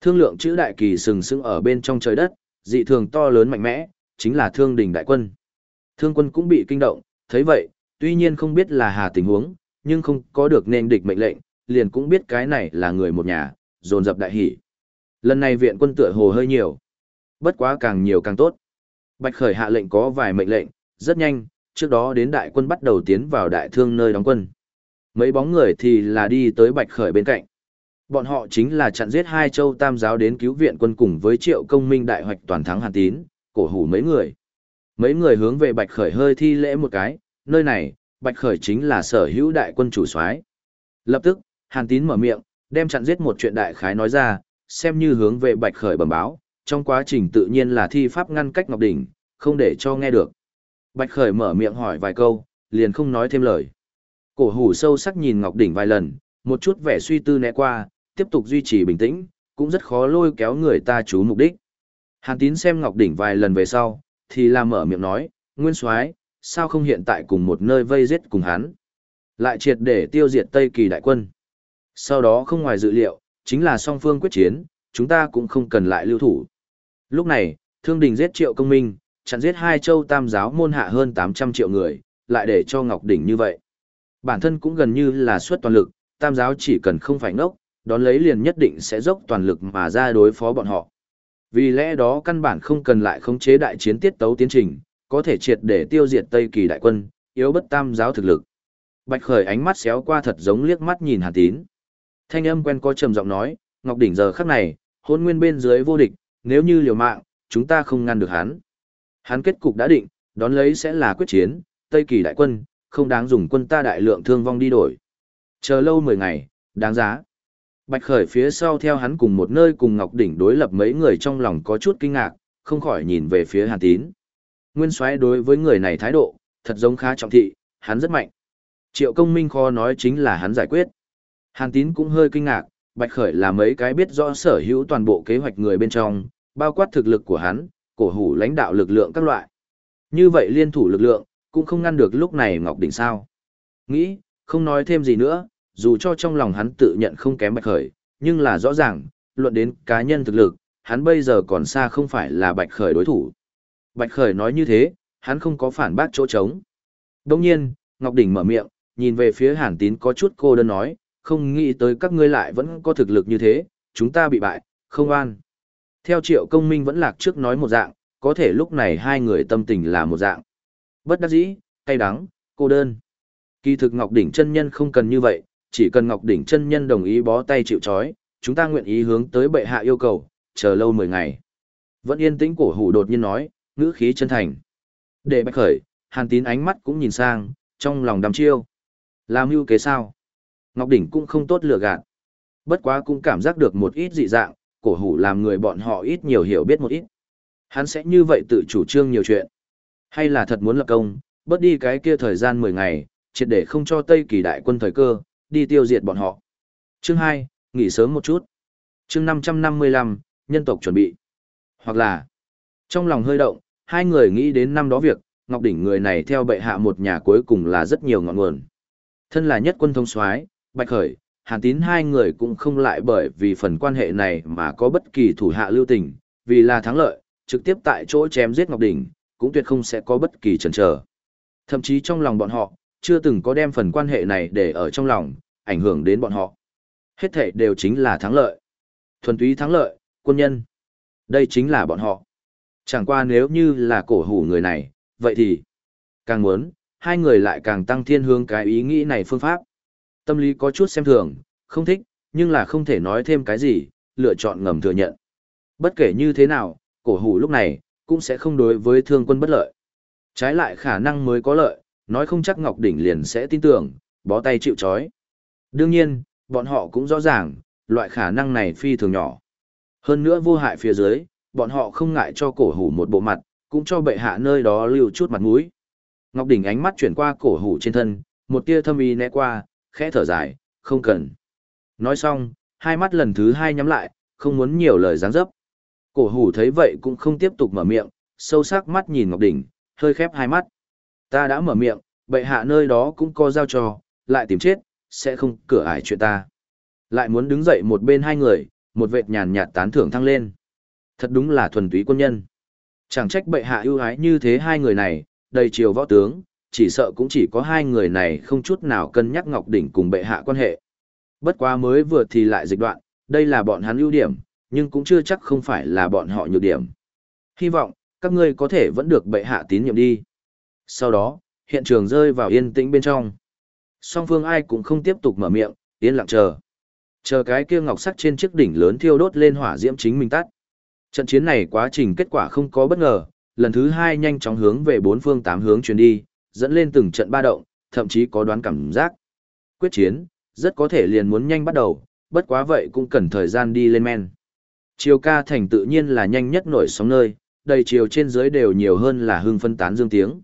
Speaker 1: Thương lượng chữ đại kỳ sừng sững ở bên trong trời đất, dị thường to lớn mạnh mẽ, chính là thương đình đại quân. Thương quân cũng bị kinh động, thấy vậy, tuy nhiên không biết là hà tình huống, nhưng không có được nên địch mệnh lệnh, liền cũng biết cái này là người một nhà, dồn dập đại hỷ. Lần này viện quân tựa hồ hơi nhiều. Bất quá càng nhiều càng tốt. Bạch Khởi hạ lệnh có vài mệnh lệnh, rất nhanh, trước đó đến đại quân bắt đầu tiến vào đại thương nơi đóng quân. Mấy bóng người thì là đi tới Bạch Khởi bên cạnh. Bọn họ chính là chặn giết hai châu tam giáo đến cứu viện quân cùng với triệu công minh đại hoạch toàn thắng hàn tín, cổ hủ mấy người. Mấy người hướng về Bạch Khởi hơi thi lễ một cái, nơi này, Bạch Khởi chính là sở hữu đại quân chủ soái. Lập tức, hàn tín mở miệng, đem chặn giết một chuyện đại khái nói ra, xem như hướng về Bạch Khởi bẩm báo, trong quá trình tự nhiên là thi pháp ngăn cách Ngọc Đỉnh, không để cho nghe được. Bạch Khởi mở miệng hỏi vài câu, liền không nói thêm lời. Cổ hủ sâu sắc nhìn Ngọc Đỉnh vài lần, một chút vẻ suy tư né qua, tiếp tục duy trì bình tĩnh, cũng rất khó lôi kéo người ta chú mục đích. Hàn tín xem Ngọc Đỉnh vài lần về sau, thì làm mở miệng nói, Nguyên Soái, sao không hiện tại cùng một nơi vây giết cùng hắn? Lại triệt để tiêu diệt Tây Kỳ đại quân. Sau đó không ngoài dự liệu, chính là song phương quyết chiến, chúng ta cũng không cần lại lưu thủ. Lúc này, Thương Đình giết Triệu Công Minh, chặn giết hai châu tam giáo môn hạ hơn 800 triệu người, lại để cho Ngọc Đỉnh như vậy. Bản thân cũng gần như là suất toàn lực, tam giáo chỉ cần không phải ngốc, đón lấy liền nhất định sẽ dốc toàn lực mà ra đối phó bọn họ. Vì lẽ đó căn bản không cần lại khống chế đại chiến tiết tấu tiến trình, có thể triệt để tiêu diệt Tây Kỳ đại quân, yếu bất tam giáo thực lực. Bạch Khởi ánh mắt xéo qua thật giống liếc mắt nhìn Hàn Tín. Thanh âm quen có trầm giọng nói, Ngọc Đỉnh giờ khắc này, hôn nguyên bên dưới vô địch, nếu như liều mạng, chúng ta không ngăn được hắn. Hắn kết cục đã định, đón lấy sẽ là quyết chiến, Tây Kỳ đại quân, không đáng dùng quân ta đại lượng thương vong đi đổi. Chờ lâu 10 ngày, đáng giá. Bạch Khởi phía sau theo hắn cùng một nơi cùng Ngọc Đỉnh đối lập mấy người trong lòng có chút kinh ngạc, không khỏi nhìn về phía Hàn Tín. Nguyên Soái đối với người này thái độ, thật giống khá trọng thị, hắn rất mạnh. Triệu công minh kho nói chính là hắn giải quyết. Hàn Tín cũng hơi kinh ngạc, Bạch Khởi là mấy cái biết rõ sở hữu toàn bộ kế hoạch người bên trong, bao quát thực lực của hắn, cổ hủ lãnh đạo lực lượng các loại. Như vậy liên thủ lực lượng, cũng không ngăn được lúc này Ngọc Đỉnh sao. Nghĩ, không nói thêm gì nữa, dù cho trong lòng hắn tự nhận không kém Bạch Khởi, nhưng là rõ ràng, luận đến cá nhân thực lực, hắn bây giờ còn xa không phải là Bạch Khởi đối thủ. Bạch Khởi nói như thế, hắn không có phản bác chỗ trống. Đồng nhiên, Ngọc Đỉnh mở miệng, nhìn về phía Hàn Tín có chút cô đơn nói, không nghĩ tới các ngươi lại vẫn có thực lực như thế, chúng ta bị bại, không an. Theo triệu công minh vẫn lạc trước nói một dạng, có thể lúc này hai người tâm tình là một dạng. Bất đắc dĩ, cay đắng, cô đơn. Kỳ thực Ngọc Đỉnh chân nhân không cần như vậy, chỉ cần Ngọc Đỉnh chân nhân đồng ý bó tay chịu trói, chúng ta nguyện ý hướng tới bệ hạ yêu cầu, chờ lâu 10 ngày. Vẫn yên tĩnh cổ hủ đột nhiên nói, ngữ khí chân thành. Để bạch khởi, hàn tín ánh mắt cũng nhìn sang, trong lòng đăm chiêu. Làm mưu kế sao? Ngọc Đỉnh cũng không tốt lựa gạt. Bất quá cũng cảm giác được một ít dị dạng, cổ hủ làm người bọn họ ít nhiều hiểu biết một ít. Hắn sẽ như vậy tự chủ trương nhiều chuyện. Hay là thật muốn lập công, bớt đi cái kia thời gian 10 ngày, triệt để không cho Tây kỳ đại quân thời cơ, đi tiêu diệt bọn họ. Chương 2, nghỉ sớm một chút. Chương 555, nhân tộc chuẩn bị. Hoặc là, trong lòng hơi động, hai người nghĩ đến năm đó việc, Ngọc Đỉnh người này theo bệ hạ một nhà cuối cùng là rất nhiều ngọn nguồn. Thân là nhất quân thông soái, Bạch Khởi, Hàn Tín hai người cũng không lại bởi vì phần quan hệ này mà có bất kỳ thủ hạ lưu tình, vì là thắng lợi, trực tiếp tại chỗ chém giết Ngọc Đỉnh, cũng tuyệt không sẽ có bất kỳ chần chờ. Thậm chí trong lòng bọn họ, chưa từng có đem phần quan hệ này để ở trong lòng, ảnh hưởng đến bọn họ. Hết thể đều chính là thắng lợi. Thuần túy thắng lợi, quân nhân. Đây chính là bọn họ. Chẳng qua nếu như là cổ hủ người này, vậy thì càng muốn, hai người lại càng tăng thiên hướng cái ý nghĩ này phương pháp. Tâm lý có chút xem thường, không thích, nhưng là không thể nói thêm cái gì, lựa chọn ngầm thừa nhận. Bất kể như thế nào, cổ hủ lúc này, cũng sẽ không đối với thương quân bất lợi. Trái lại khả năng mới có lợi, nói không chắc Ngọc Đỉnh liền sẽ tin tưởng, bó tay chịu chói. Đương nhiên, bọn họ cũng rõ ràng, loại khả năng này phi thường nhỏ. Hơn nữa vô hại phía dưới, bọn họ không ngại cho cổ hủ một bộ mặt, cũng cho bệ hạ nơi đó lưu chút mặt mũi. Ngọc Đỉnh ánh mắt chuyển qua cổ hủ trên thân, một tia thâm ý né qua, khẽ thở dài, không cần. Nói xong, hai mắt lần thứ hai nhắm lại, không muốn nhiều lời giáng dấp. Cổ hủ thấy vậy cũng không tiếp tục mở miệng, sâu sắc mắt nhìn Ngọc Đỉnh, hơi khép hai mắt. Ta đã mở miệng, bệ hạ nơi đó cũng có giao cho, lại tìm chết, sẽ không cửa ải chuyện ta. Lại muốn đứng dậy một bên hai người, một vệt nhàn nhạt tán thưởng thăng lên. Thật đúng là thuần túy quân nhân. Chẳng trách bệ hạ ưu ái như thế hai người này, đầy chiều võ tướng, chỉ sợ cũng chỉ có hai người này không chút nào cân nhắc Ngọc Đỉnh cùng bệ hạ quan hệ. Bất quá mới vừa thì lại dịch đoạn, đây là bọn hắn ưu điểm, nhưng cũng chưa chắc không phải là bọn họ nhược điểm. Hy vọng, các ngươi có thể vẫn được bệ hạ tín nhiệm đi. Sau đó, hiện trường rơi vào yên tĩnh bên trong. Song phương ai cũng không tiếp tục mở miệng, yên lặng chờ. Chờ cái kia ngọc sắc trên chiếc đỉnh lớn thiêu đốt lên hỏa diễm chính mình tắt. Trận chiến này quá trình kết quả không có bất ngờ, lần thứ hai nhanh chóng hướng về bốn phương tám hướng chuyển đi, dẫn lên từng trận ba động, thậm chí có đoán cảm giác. Quyết chiến, rất có thể liền muốn nhanh bắt đầu, bất quá vậy cũng cần thời gian đi lên men. Chiều ca thành tự nhiên là nhanh nhất nổi sóng nơi, đầy chiều trên dưới đều nhiều hơn là hưng phân tán dương tiếng.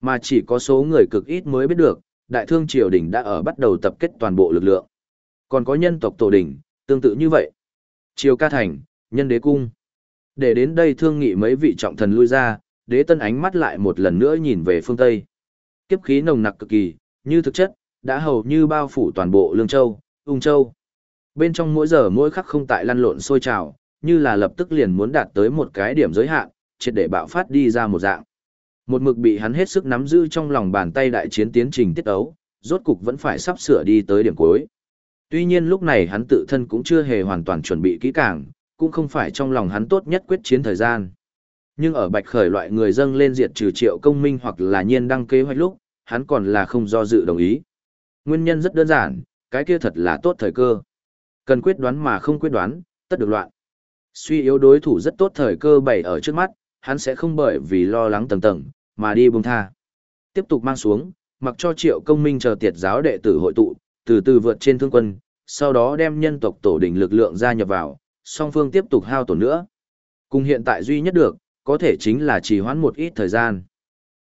Speaker 1: Mà chỉ có số người cực ít mới biết được, đại thương triều đình đã ở bắt đầu tập kết toàn bộ lực lượng. Còn có nhân tộc tổ đình, tương tự như vậy. Triều ca thành, nhân đế cung. Để đến đây thương nghị mấy vị trọng thần lui ra, đế tân ánh mắt lại một lần nữa nhìn về phương Tây. Kiếp khí nồng nặc cực kỳ, như thực chất, đã hầu như bao phủ toàn bộ Lương Châu, Ung Châu. Bên trong mỗi giờ mỗi khắc không tại lăn lộn sôi trào, như là lập tức liền muốn đạt tới một cái điểm giới hạn, triệt để bạo phát đi ra một dạng. Một mực bị hắn hết sức nắm giữ trong lòng bàn tay đại chiến tiến trình tiết ấu, rốt cục vẫn phải sắp sửa đi tới điểm cuối. Tuy nhiên lúc này hắn tự thân cũng chưa hề hoàn toàn chuẩn bị kỹ càng, cũng không phải trong lòng hắn tốt nhất quyết chiến thời gian. Nhưng ở bạch khởi loại người dâng lên diệt trừ triệu công minh hoặc là nhiên đăng kế hoạch lúc, hắn còn là không do dự đồng ý. Nguyên nhân rất đơn giản, cái kia thật là tốt thời cơ. Cần quyết đoán mà không quyết đoán, tất được loạn. Suy yếu đối thủ rất tốt thời cơ bày ở trước mắt, hắn sẽ không bởi vì lo lắng tầng tầng, mà đi buông tha. Tiếp tục mang xuống, mặc cho triệu công minh chờ tiệt giáo đệ tử hội tụ, từ từ vượt trên thương quân, sau đó đem nhân tộc tổ đỉnh lực lượng gia nhập vào, song phương tiếp tục hao tổn nữa. Cùng hiện tại duy nhất được, có thể chính là trì hoãn một ít thời gian.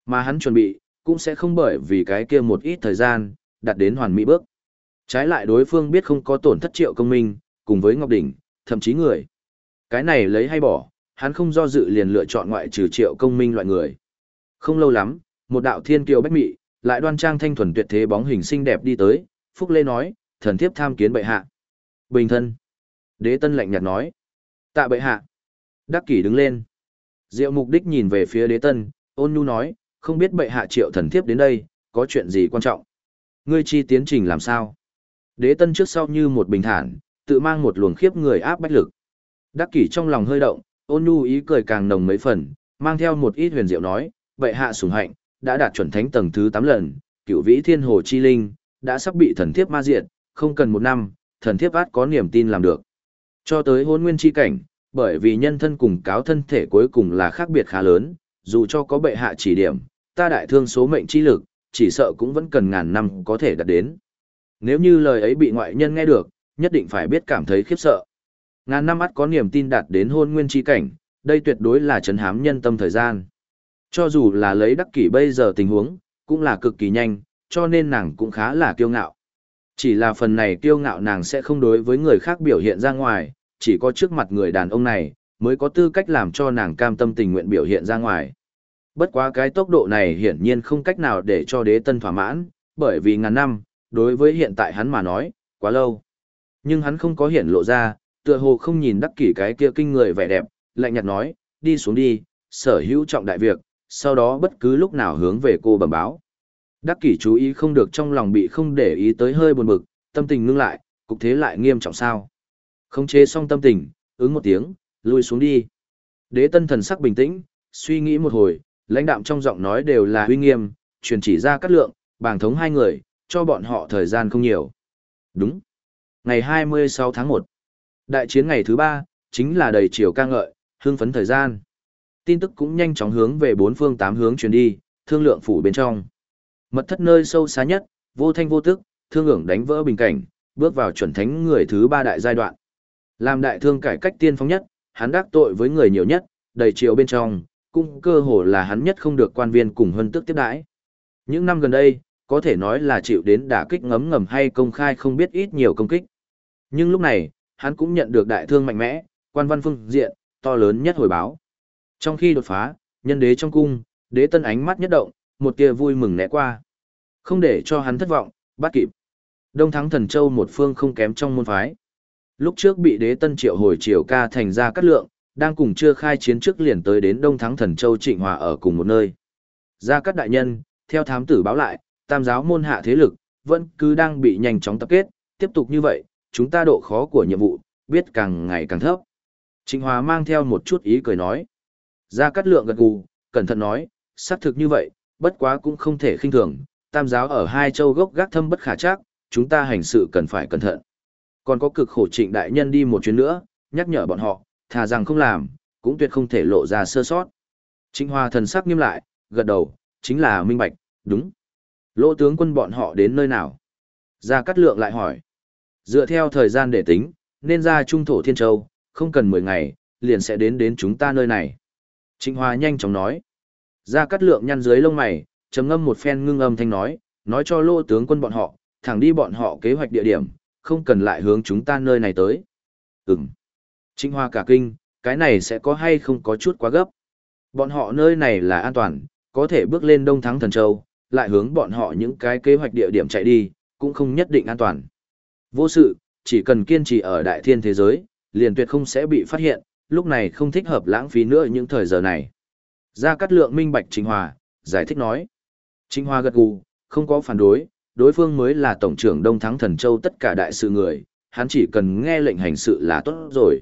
Speaker 1: Mà hắn chuẩn bị, cũng sẽ không bởi vì cái kia một ít thời gian, đạt đến hoàn mỹ bước. Trái lại đối phương biết không có tổn thất triệu công minh, cùng với Ngọc Đỉnh, thậm chí người. Cái này lấy hay bỏ, hắn không do dự liền lựa chọn ngoại trừ triệu công minh loại người. Không lâu lắm, một đạo thiên kiều bách mị, lại đoan trang thanh thuần tuyệt thế bóng hình xinh đẹp đi tới, Phúc Lê nói, thần thiếp tham kiến bệ hạ. Bình thân. Đế tân lạnh nhạt nói. Tạ bệ hạ. Đắc kỷ đứng lên. Diệu mục đích nhìn về phía đế tân, ôn nhu nói, không biết bệ hạ triệu thần thiếp đến đây, có chuyện gì quan trọng. Ngươi chi tiến trình làm sao? Đế tân trước sau như một bình thản, tự mang một luồng khiếp người áp bách lực. Đắc kỷ trong lòng hơi động, ôn nhu ý cười càng nồng mấy phần, mang theo một ít huyền diệu nói, bệ hạ sủng hạnh, đã đạt chuẩn thánh tầng thứ 8 lần, cựu vĩ thiên hồ chi linh, đã sắp bị thần thiếp ma diệt, không cần một năm, thần thiếp át có niềm tin làm được. Cho tới hôn nguyên chi cảnh, bởi vì nhân thân cùng cáo thân thể cuối cùng là khác biệt khá lớn, dù cho có bệ hạ chỉ điểm, ta đại thương số mệnh chi lực, chỉ sợ cũng vẫn cần ngàn năm có thể đạt đến. Nếu như lời ấy bị ngoại nhân nghe được, nhất định phải biết cảm thấy khiếp sợ. Ngàn năm mắt có niềm tin đạt đến hôn nguyên chi cảnh, đây tuyệt đối là chấn hám nhân tâm thời gian. Cho dù là lấy đắc kỷ bây giờ tình huống, cũng là cực kỳ nhanh, cho nên nàng cũng khá là kiêu ngạo. Chỉ là phần này kiêu ngạo nàng sẽ không đối với người khác biểu hiện ra ngoài, chỉ có trước mặt người đàn ông này, mới có tư cách làm cho nàng cam tâm tình nguyện biểu hiện ra ngoài. Bất quá cái tốc độ này hiển nhiên không cách nào để cho đế tân thỏa mãn, bởi vì ngàn năm, đối với hiện tại hắn mà nói, quá lâu. Nhưng hắn không có hiện lộ ra, tựa hồ không nhìn đắc kỷ cái kia kinh người vẻ đẹp, lạnh nhạt nói, đi xuống đi, sở hữu trọng đại việc, sau đó bất cứ lúc nào hướng về cô bẩm báo. Đắc kỷ chú ý không được trong lòng bị không để ý tới hơi buồn bực, tâm tình ngưng lại, cục thế lại nghiêm trọng sao. Không chế xong tâm tình, ứng một tiếng, lui xuống đi. Đế tân thần sắc bình tĩnh, suy nghĩ một hồi, lãnh đạm trong giọng nói đều là uy nghiêm, truyền chỉ ra cắt lượng, bàng thống hai người, cho bọn họ thời gian không nhiều. Đúng. Ngày 26 tháng 1. Đại chiến ngày thứ ba, chính là đầy chiều ca ngợi, hương phấn thời gian. Tin tức cũng nhanh chóng hướng về bốn phương tám hướng truyền đi, thương lượng phủ bên trong. Mật thất nơi sâu xa nhất, vô thanh vô tức, thương ưởng đánh vỡ bình cảnh, bước vào chuẩn thánh người thứ ba đại giai đoạn. Làm đại thương cải cách tiên phong nhất, hắn đắc tội với người nhiều nhất, đầy chiều bên trong, cũng cơ hồ là hắn nhất không được quan viên cùng hân tước tiếp đãi. Những năm gần đây, có thể nói là chịu đến đả kích ngấm ngầm hay công khai không biết ít nhiều công kích. Nhưng lúc này, hắn cũng nhận được đại thương mạnh mẽ, quan văn phương diện, to lớn nhất hồi báo. Trong khi đột phá, nhân đế trong cung, đế tân ánh mắt nhất động, một tia vui mừng né qua. Không để cho hắn thất vọng, bắt kịp. Đông thắng thần châu một phương không kém trong môn phái. Lúc trước bị đế tân triệu hồi triều ca thành ra cắt lượng, đang cùng chưa khai chiến trước liền tới đến Đông Thắng Thần Châu Trịnh Hòa ở cùng một nơi. Gia Cát đại nhân, theo thám tử báo lại, tam giáo môn hạ thế lực, vẫn cứ đang bị nhanh chóng tập kết, tiếp tục như vậy, chúng ta độ khó của nhiệm vụ, biết càng ngày càng thấp. Trịnh Hòa mang theo một chút ý cười nói. Gia Cát lượng gật gù, cẩn thận nói, xác thực như vậy, bất quá cũng không thể khinh thường, tam giáo ở hai châu gốc gác thâm bất khả chắc, chúng ta hành sự cần phải cẩn thận. Còn có cực khổ trịnh đại nhân đi một chuyến nữa, nhắc nhở bọn họ, thà rằng không làm, cũng tuyệt không thể lộ ra sơ sót. Trịnh Hoa thần sắc nghiêm lại, gật đầu, chính là minh bạch, đúng. Lỗ tướng quân bọn họ đến nơi nào? Gia Cát Lượng lại hỏi. Dựa theo thời gian để tính, nên ra Trung Thổ Thiên Châu, không cần 10 ngày, liền sẽ đến đến chúng ta nơi này. Trịnh Hoa nhanh chóng nói. Gia cắt Lượng nhăn dưới lông mày, trầm ngâm một phen ngưng âm thanh nói, nói cho lô tướng quân bọn họ, thẳng đi bọn họ kế hoạch địa điểm, không cần lại hướng chúng ta nơi này tới. Ừm. Trịnh Hoa cả kinh, cái này sẽ có hay không có chút quá gấp. Bọn họ nơi này là an toàn, có thể bước lên Đông Thắng Thần Châu, lại hướng bọn họ những cái kế hoạch địa điểm chạy đi, cũng không nhất định an toàn. Vô sự, chỉ cần kiên trì ở đại thiên thế giới, liền tuyệt không sẽ bị phát hiện, lúc này không thích hợp lãng phí nữa những thời giờ này. Gia Cát Lượng minh bạch Trịnh Hòa, giải thích nói. Trịnh Hòa gật gù, không có phản đối, đối phương mới là tổng trưởng Đông Thắng Thần Châu tất cả đại sự người, hắn chỉ cần nghe lệnh hành sự là tốt rồi.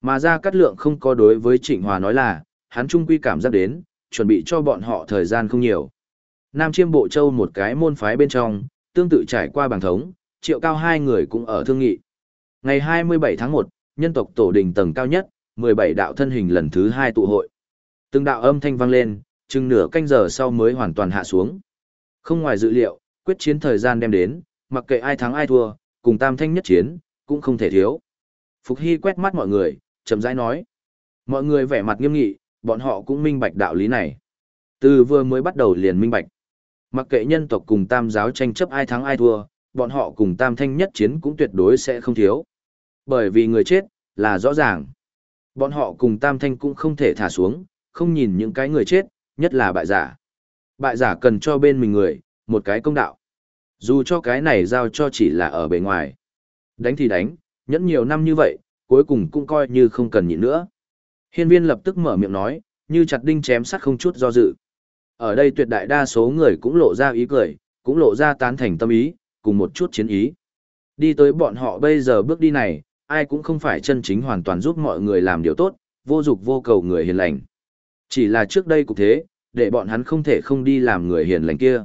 Speaker 1: Mà Gia Cát lượng không có đối với Trịnh Hòa nói là, hắn trung quy cảm giác đến, chuẩn bị cho bọn họ thời gian không nhiều. Nam Chiêm Bộ Châu một cái môn phái bên trong, tương tự trải qua bằng thống, triệu cao hai người cũng ở thương nghị. Ngày 27 tháng 1, nhân tộc tổ đình tầng cao nhất, 17 đạo thân hình lần thứ hai tụ hội. Từng đạo âm thanh vang lên, chừng nửa canh giờ sau mới hoàn toàn hạ xuống. Không ngoài dự liệu, quyết chiến thời gian đem đến, mặc kệ ai thắng ai thua, cùng tam thanh nhất chiến, cũng không thể thiếu. Phục Hy quét mắt mọi người, chậm rãi nói. Mọi người vẻ mặt nghiêm nghị, bọn họ cũng minh bạch đạo lý này. Từ vừa mới bắt đầu liền minh bạch. Mặc kệ nhân tộc cùng tam giáo tranh chấp ai thắng ai thua, bọn họ cùng tam thanh nhất chiến cũng tuyệt đối sẽ không thiếu. Bởi vì người chết, là rõ ràng. Bọn họ cùng tam thanh cũng không thể thả xuống, không nhìn những cái người chết, nhất là bại giả. Bại giả cần cho bên mình người, một cái công đạo. Dù cho cái này giao cho chỉ là ở bề ngoài. Đánh thì đánh, nhẫn nhiều năm như vậy, cuối cùng cũng coi như không cần nhịn nữa. Hiên viên lập tức mở miệng nói, như chặt đinh chém sắt không chút do dự. Ở đây tuyệt đại đa số người cũng lộ ra ý cười, cũng lộ ra tán thành tâm ý, cùng một chút chiến ý. Đi tới bọn họ bây giờ bước đi này, ai cũng không phải chân chính hoàn toàn giúp mọi người làm điều tốt, vô dục vô cầu người hiền lành. Chỉ là trước đây cũng thế, để bọn hắn không thể không đi làm người hiền lành kia.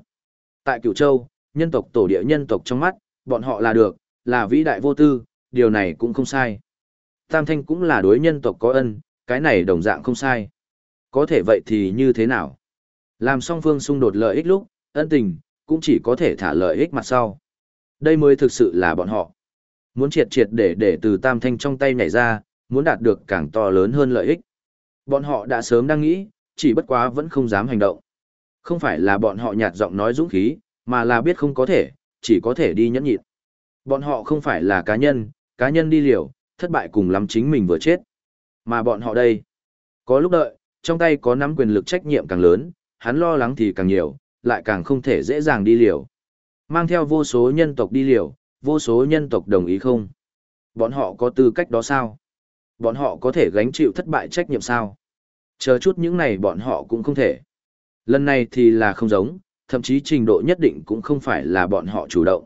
Speaker 1: Tại Cửu Châu, nhân tộc tổ địa nhân tộc trong mắt, bọn họ là được, là vĩ đại vô tư, điều này cũng không sai. Tam Thanh cũng là đối nhân tộc có ân, cái này đồng dạng không sai. Có thể vậy thì như thế nào? Làm song phương xung đột lợi ích lúc, ân tình, cũng chỉ có thể thả lợi ích mặt sau. Đây mới thực sự là bọn họ. Muốn triệt triệt để để từ Tam Thanh trong tay nhảy ra, muốn đạt được càng to lớn hơn lợi ích. Bọn họ đã sớm đang nghĩ, chỉ bất quá vẫn không dám hành động. Không phải là bọn họ nhạt giọng nói dũng khí, mà là biết không có thể, chỉ có thể đi nhẫn nhịn. Bọn họ không phải là cá nhân, cá nhân đi liều, thất bại cùng lắm chính mình vừa chết. Mà bọn họ đây, có lúc đợi, trong tay có nắm quyền lực trách nhiệm càng lớn, hắn lo lắng thì càng nhiều, lại càng không thể dễ dàng đi liều. Mang theo vô số nhân tộc đi liều, vô số nhân tộc đồng ý không? Bọn họ có tư cách đó sao? Bọn họ có thể gánh chịu thất bại trách nhiệm sao? Chờ chút những này bọn họ cũng không thể. Lần này thì là không giống, thậm chí trình độ nhất định cũng không phải là bọn họ chủ động,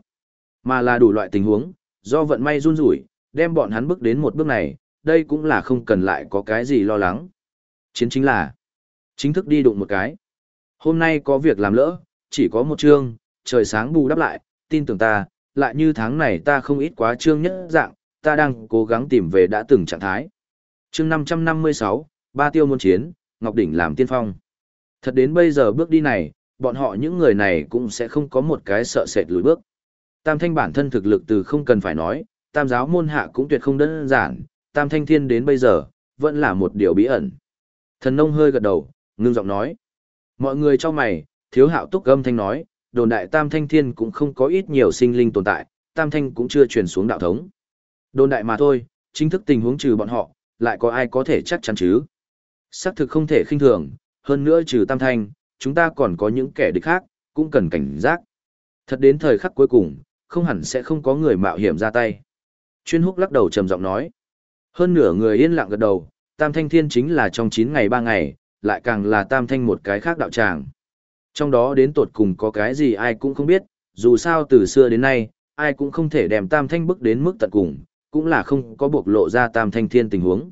Speaker 1: mà là đủ loại tình huống, do vận may run rủi, đem bọn hắn bước đến một bước này, đây cũng là không cần lại có cái gì lo lắng. Chiến chính là chính thức đi đụng một cái. Hôm nay có việc làm lỡ, chỉ có một chương, trời sáng bù đắp lại, tin tưởng ta, lại như tháng này ta không ít quá trương nhất dạng, ta đang cố gắng tìm về đã từng trạng thái. Chương 556, ba tiêu môn chiến, Ngọc Đỉnh làm tiên phong. Thật đến bây giờ bước đi này, bọn họ những người này cũng sẽ không có một cái sợ sệt lùi bước. Tam thanh bản thân thực lực từ không cần phải nói, tam giáo môn hạ cũng tuyệt không đơn giản, tam thanh thiên đến bây giờ, vẫn là một điều bí ẩn. Thần nông hơi gật đầu, ngưng giọng nói. Mọi người cho mày, thiếu hạo túc âm thanh nói, đồn đại tam thanh thiên cũng không có ít nhiều sinh linh tồn tại, tam thanh cũng chưa truyền xuống đạo thống. Đồn đại mà thôi, chính thức tình huống trừ bọn họ, lại có ai có thể chắc chắn chứ? Xác thực không thể khinh thường, hơn nữa trừ tam thanh, chúng ta còn có những kẻ địch khác, cũng cần cảnh giác. Thật đến thời khắc cuối cùng, không hẳn sẽ không có người mạo hiểm ra tay. Chuyên húc lắc đầu trầm giọng nói. Hơn nửa người yên lặng gật đầu, tam thanh thiên chính là trong 9 ngày 3 ngày, lại càng là tam thanh một cái khác đạo tràng. Trong đó đến tột cùng có cái gì ai cũng không biết, dù sao từ xưa đến nay, ai cũng không thể đem tam thanh bức đến mức tận cùng, cũng là không có bộc lộ ra tam thanh thiên tình huống.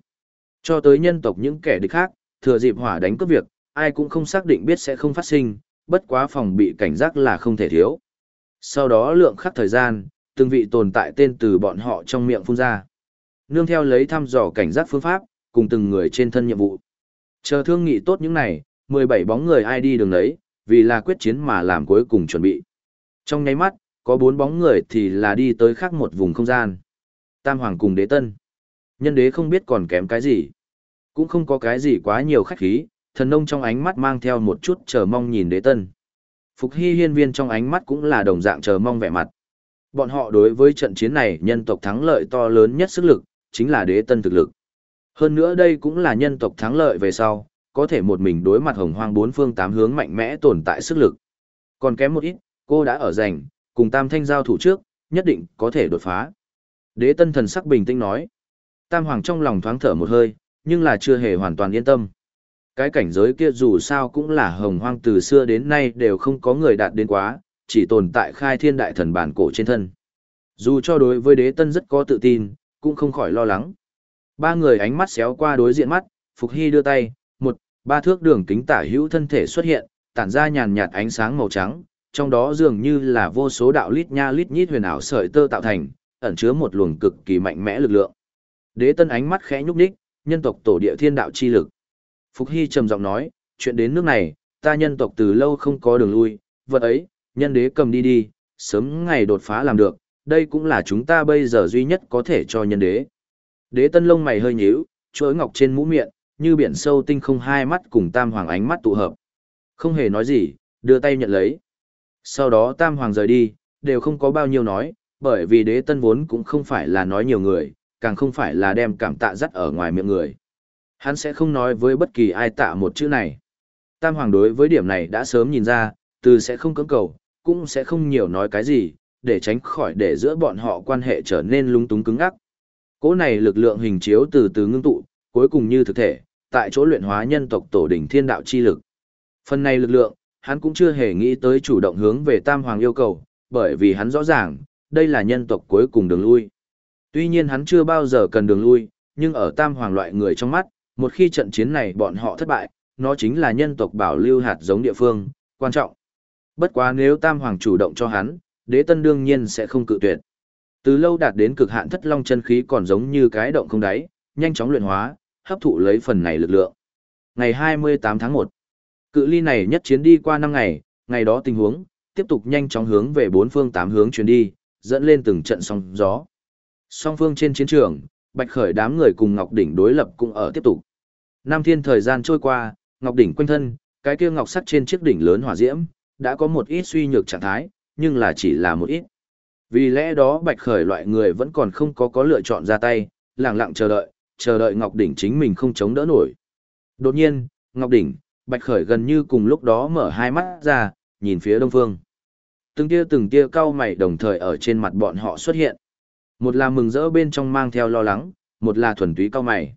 Speaker 1: Cho tới nhân tộc những kẻ địch khác, thừa dịp hỏa đánh cướp việc, ai cũng không xác định biết sẽ không phát sinh, bất quá phòng bị cảnh giác là không thể thiếu. Sau đó lượng khắc thời gian, từng vị tồn tại tên từ bọn họ trong miệng phun ra. Nương theo lấy thăm dò cảnh giác phương pháp, cùng từng người trên thân nhiệm vụ. Chờ thương nghị tốt những này, 17 bóng người ai đi đường lấy vì là quyết chiến mà làm cuối cùng chuẩn bị. Trong nháy mắt, có bốn bóng người thì là đi tới khác một vùng không gian. Tam Hoàng cùng đế tân. Nhân đế không biết còn kém cái gì. Cũng không có cái gì quá nhiều khách khí, thần nông trong ánh mắt mang theo một chút chờ mong nhìn đế tân. Phục hy hiên viên trong ánh mắt cũng là đồng dạng chờ mong vẻ mặt. Bọn họ đối với trận chiến này nhân tộc thắng lợi to lớn nhất sức lực, chính là đế tân thực lực. Hơn nữa đây cũng là nhân tộc thắng lợi về sau, có thể một mình đối mặt hồng hoang bốn phương tám hướng mạnh mẽ tồn tại sức lực. Còn kém một ít, cô đã ở giành, cùng tam thanh giao thủ trước, nhất định có thể đột phá. Đế tân thần sắc bình tĩnh nói. Tam hoàng trong lòng thoáng thở một hơi, nhưng là chưa hề hoàn toàn yên tâm. Cái cảnh giới kia dù sao cũng là hồng hoang từ xưa đến nay đều không có người đạt đến quá, chỉ tồn tại khai thiên đại thần bản cổ trên thân. Dù cho đối với đế tân rất có tự tin, cũng không khỏi lo lắng. Ba người ánh mắt xéo qua đối diện mắt, Phục Hy đưa tay, ba thước đường kính tả hữu thân thể xuất hiện, tản ra nhàn nhạt ánh sáng màu trắng, trong đó dường như là vô số đạo lít nha lít nhít huyền ảo sợi tơ tạo thành, ẩn chứa một luồng cực kỳ mạnh mẽ lực lượng. Đế Tân ánh mắt khẽ nhúc nhích, nhân tộc tổ địa thiên đạo chi lực. Phục Hy trầm giọng nói, chuyện đến nước này, ta nhân tộc từ lâu không có đường lui, vật ấy, nhân đế cầm đi đi, sớm ngày đột phá làm được, đây cũng là chúng ta bây giờ duy nhất có thể cho nhân đế. Đế tân lông mày hơi nhíu, chuỗi ngọc trên mũ miệng, như biển sâu tinh không hai mắt cùng tam hoàng ánh mắt tụ hợp. Không hề nói gì, đưa tay nhận lấy. Sau đó tam hoàng rời đi, đều không có bao nhiêu nói, bởi vì đế tân vốn cũng không phải là nói nhiều người, càng không phải là đem cảm tạ dắt ở ngoài miệng người. Hắn sẽ không nói với bất kỳ ai tạ một chữ này. Tam hoàng đối với điểm này đã sớm nhìn ra, từ sẽ không cưỡng cầu, cũng sẽ không nhiều nói cái gì, để tránh khỏi để giữa bọn họ quan hệ trở nên lung túng cứng ngắc. Cỗ này lực lượng hình chiếu từ từ ngưng tụ, cuối cùng như thực thể, tại chỗ luyện hóa nhân tộc tổ đỉnh thiên đạo chi lực. Phần này lực lượng, hắn cũng chưa hề nghĩ tới chủ động hướng về Tam Hoàng yêu cầu, bởi vì hắn rõ ràng, đây là nhân tộc cuối cùng đường lui. Tuy nhiên hắn chưa bao giờ cần đường lui, nhưng ở Tam Hoàng loại người trong mắt, một khi trận chiến này bọn họ thất bại, nó chính là nhân tộc bảo lưu hạt giống địa phương, quan trọng. Bất quá nếu Tam Hoàng chủ động cho hắn, đế tân đương nhiên sẽ không cự tuyệt. Từ lâu đạt đến cực hạn thất long chân khí còn giống như cái động không đáy, nhanh chóng luyện hóa, hấp thụ lấy phần này lực lượng. Ngày 28 tháng 1, cự ly này nhất chiến đi qua 5 ngày, ngày đó tình huống, tiếp tục nhanh chóng hướng về bốn phương tám hướng chuyến đi, dẫn lên từng trận sóng gió. Song phương trên chiến trường, Bạch Khởi đám người cùng Ngọc Đỉnh đối lập cũng ở tiếp tục. Nam thiên thời gian trôi qua, Ngọc Đỉnh quanh thân, cái kia ngọc sắt trên chiếc đỉnh lớn hỏa diễm, đã có một ít suy nhược trạng thái, nhưng là chỉ là một ít. Vì lẽ đó Bạch Khởi loại người vẫn còn không có có lựa chọn ra tay, lặng lặng chờ đợi, chờ đợi Ngọc Đỉnh chính mình không chống đỡ nổi. Đột nhiên, Ngọc Đỉnh, Bạch Khởi gần như cùng lúc đó mở hai mắt ra, nhìn phía đông phương. Từng tia từng tia cao mày đồng thời ở trên mặt bọn họ xuất hiện. Một là mừng rỡ bên trong mang theo lo lắng, một là thuần túy cao mày.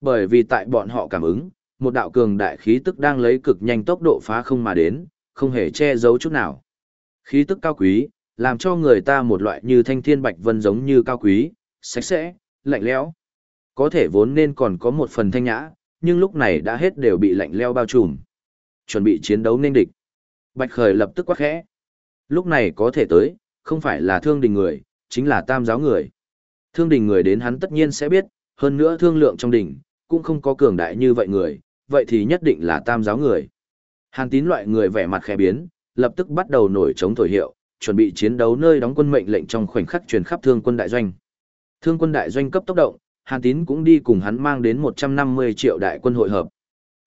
Speaker 1: Bởi vì tại bọn họ cảm ứng, một đạo cường đại khí tức đang lấy cực nhanh tốc độ phá không mà đến, không hề che giấu chút nào. Khí tức cao quý, làm cho người ta một loại như thanh thiên bạch vân giống như cao quý, sạch sẽ, lạnh lẽo. Có thể vốn nên còn có một phần thanh nhã, nhưng lúc này đã hết đều bị lạnh leo bao trùm. Chuẩn bị chiến đấu nên địch. Bạch Khởi lập tức quát khẽ. Lúc này có thể tới, không phải là thương đình người, chính là tam giáo người. Thương đình người đến hắn tất nhiên sẽ biết, hơn nữa thương lượng trong đỉnh, cũng không có cường đại như vậy người, vậy thì nhất định là tam giáo người. Hàn tín loại người vẻ mặt khẽ biến, lập tức bắt đầu nổi chống thổi hiệu, chuẩn bị chiến đấu nơi đóng quân mệnh lệnh trong khoảnh khắc truyền khắp thương quân đại doanh. Thương quân đại doanh cấp tốc động, Hàn tín cũng đi cùng hắn mang đến 150 triệu đại quân hội hợp.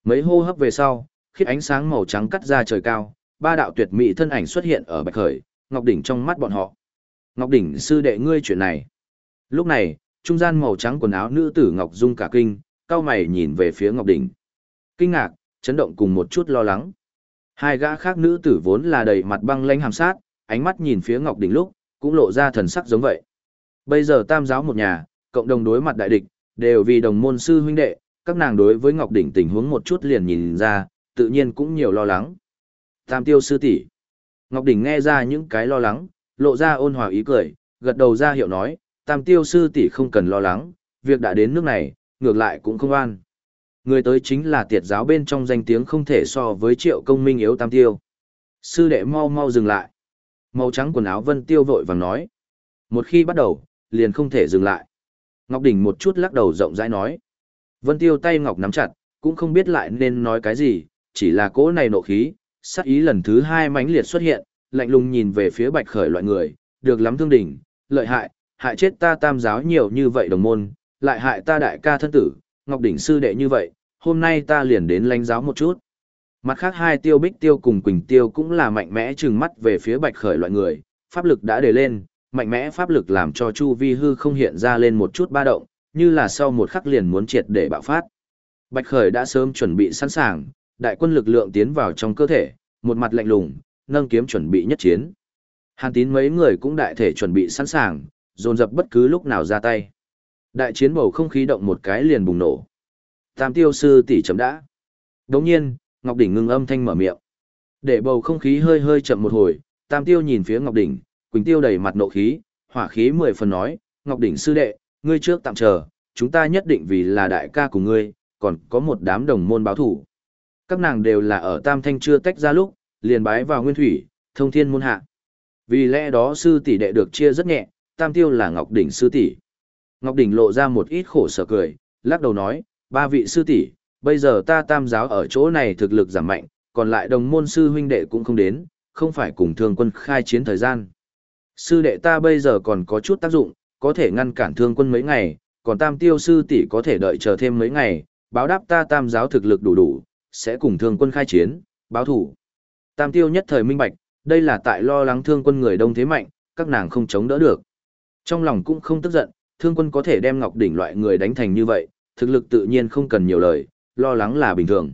Speaker 1: Mấy hô hấp về sau, khiết ánh sáng màu trắng cắt ra trời cao, ba đạo tuyệt mỹ thân ảnh xuất hiện ở bạch khởi, Ngọc Đỉnh trong mắt bọn họ. Ngọc Đỉnh sư đệ ngươi chuyện này. Lúc này, trung gian màu trắng quần áo nữ tử Ngọc Dung cả kinh, cao mày nhìn về phía Ngọc Đỉnh. Kinh ngạc, chấn động cùng một chút lo lắng. Hai gã khác nữ tử vốn là đầy mặt băng lãnh hàm sát, ánh mắt nhìn phía Ngọc Đỉnh lúc, cũng lộ ra thần sắc giống vậy. Bây giờ tam giáo một nhà, cộng đồng đối mặt đại địch, đều vì đồng môn sư huynh đệ, các nàng đối với Ngọc Đỉnh tình huống một chút liền nhìn ra, tự nhiên cũng nhiều lo lắng. Tam tiêu sư tỷ Ngọc Đỉnh nghe ra những cái lo lắng, lộ ra ôn hòa ý cười, gật đầu ra hiệu nói, tam tiêu sư tỷ không cần lo lắng, việc đã đến nước này, ngược lại cũng không an. Người tới chính là tiệt giáo bên trong danh tiếng không thể so với triệu công minh yếu tam tiêu. Sư đệ mau mau dừng lại. Màu trắng quần áo vân tiêu vội vàng nói. Một khi bắt đầu, liền không thể dừng lại. Ngọc Đỉnh một chút lắc đầu rộng rãi nói. Vân tiêu tay Ngọc nắm chặt, cũng không biết lại nên nói cái gì, chỉ là cỗ này nộ khí, sát ý lần thứ hai mãnh liệt xuất hiện, lạnh lùng nhìn về phía bạch khởi loại người, được lắm thương đỉnh, lợi hại, hại chết ta tam giáo nhiều như vậy đồng môn, lại hại ta đại ca thân tử, Ngọc Đỉnh sư đệ như vậy, hôm nay ta liền đến lãnh giáo một chút. Mặt khác hai tiêu bích tiêu cùng Quỳnh tiêu cũng là mạnh mẽ trừng mắt về phía bạch khởi loại người, pháp lực đã đề lên, mạnh mẽ pháp lực làm cho chu vi hư không hiện ra lên một chút ba động, như là sau một khắc liền muốn triệt để bạo phát. Bạch khởi đã sớm chuẩn bị sẵn sàng, đại quân lực lượng tiến vào trong cơ thể, một mặt lạnh lùng, nâng kiếm chuẩn bị nhất chiến. Hàn tín mấy người cũng đại thể chuẩn bị sẵn sàng, dồn dập bất cứ lúc nào ra tay. Đại chiến bầu không khí động một cái liền bùng nổ. Tam tiêu sư tỷ chấm đã. Đồng nhiên, Ngọc Đỉnh ngưng âm thanh mở miệng. Để bầu không khí hơi hơi chậm một hồi, Tam tiêu nhìn phía Ngọc Đỉnh, Quỳnh tiêu đầy mặt nộ khí, hỏa khí mười phần nói, Ngọc Đỉnh sư đệ, ngươi trước tạm chờ, chúng ta nhất định vì là đại ca của ngươi, còn có một đám đồng môn báo thủ. Các nàng đều là ở Tam Thanh chưa tách ra lúc, liền bái vào nguyên thủy, thông thiên môn hạ. Vì lẽ đó sư tỷ đệ được chia rất nhẹ, Tam Tiêu là Ngọc Đỉnh sư tỷ. Ngọc Đỉnh lộ ra một ít khổ sở cười, lắc đầu nói, ba vị sư tỷ, bây giờ ta tam giáo ở chỗ này thực lực giảm mạnh, còn lại đồng môn sư huynh đệ cũng không đến, không phải cùng thương quân khai chiến thời gian. Sư đệ ta bây giờ còn có chút tác dụng, có thể ngăn cản thương quân mấy ngày, còn tam tiêu sư tỷ có thể đợi chờ thêm mấy ngày, báo đáp ta tam giáo thực lực đủ đủ, sẽ cùng thương quân khai chiến, báo thủ. Tam tiêu nhất thời minh bạch, đây là tại lo lắng thương quân người đông thế mạnh, các nàng không chống đỡ được. Trong lòng cũng không tức giận, thương quân có thể đem Ngọc Đỉnh loại người đánh thành như vậy, thực lực tự nhiên không cần nhiều lời, lo lắng là bình thường.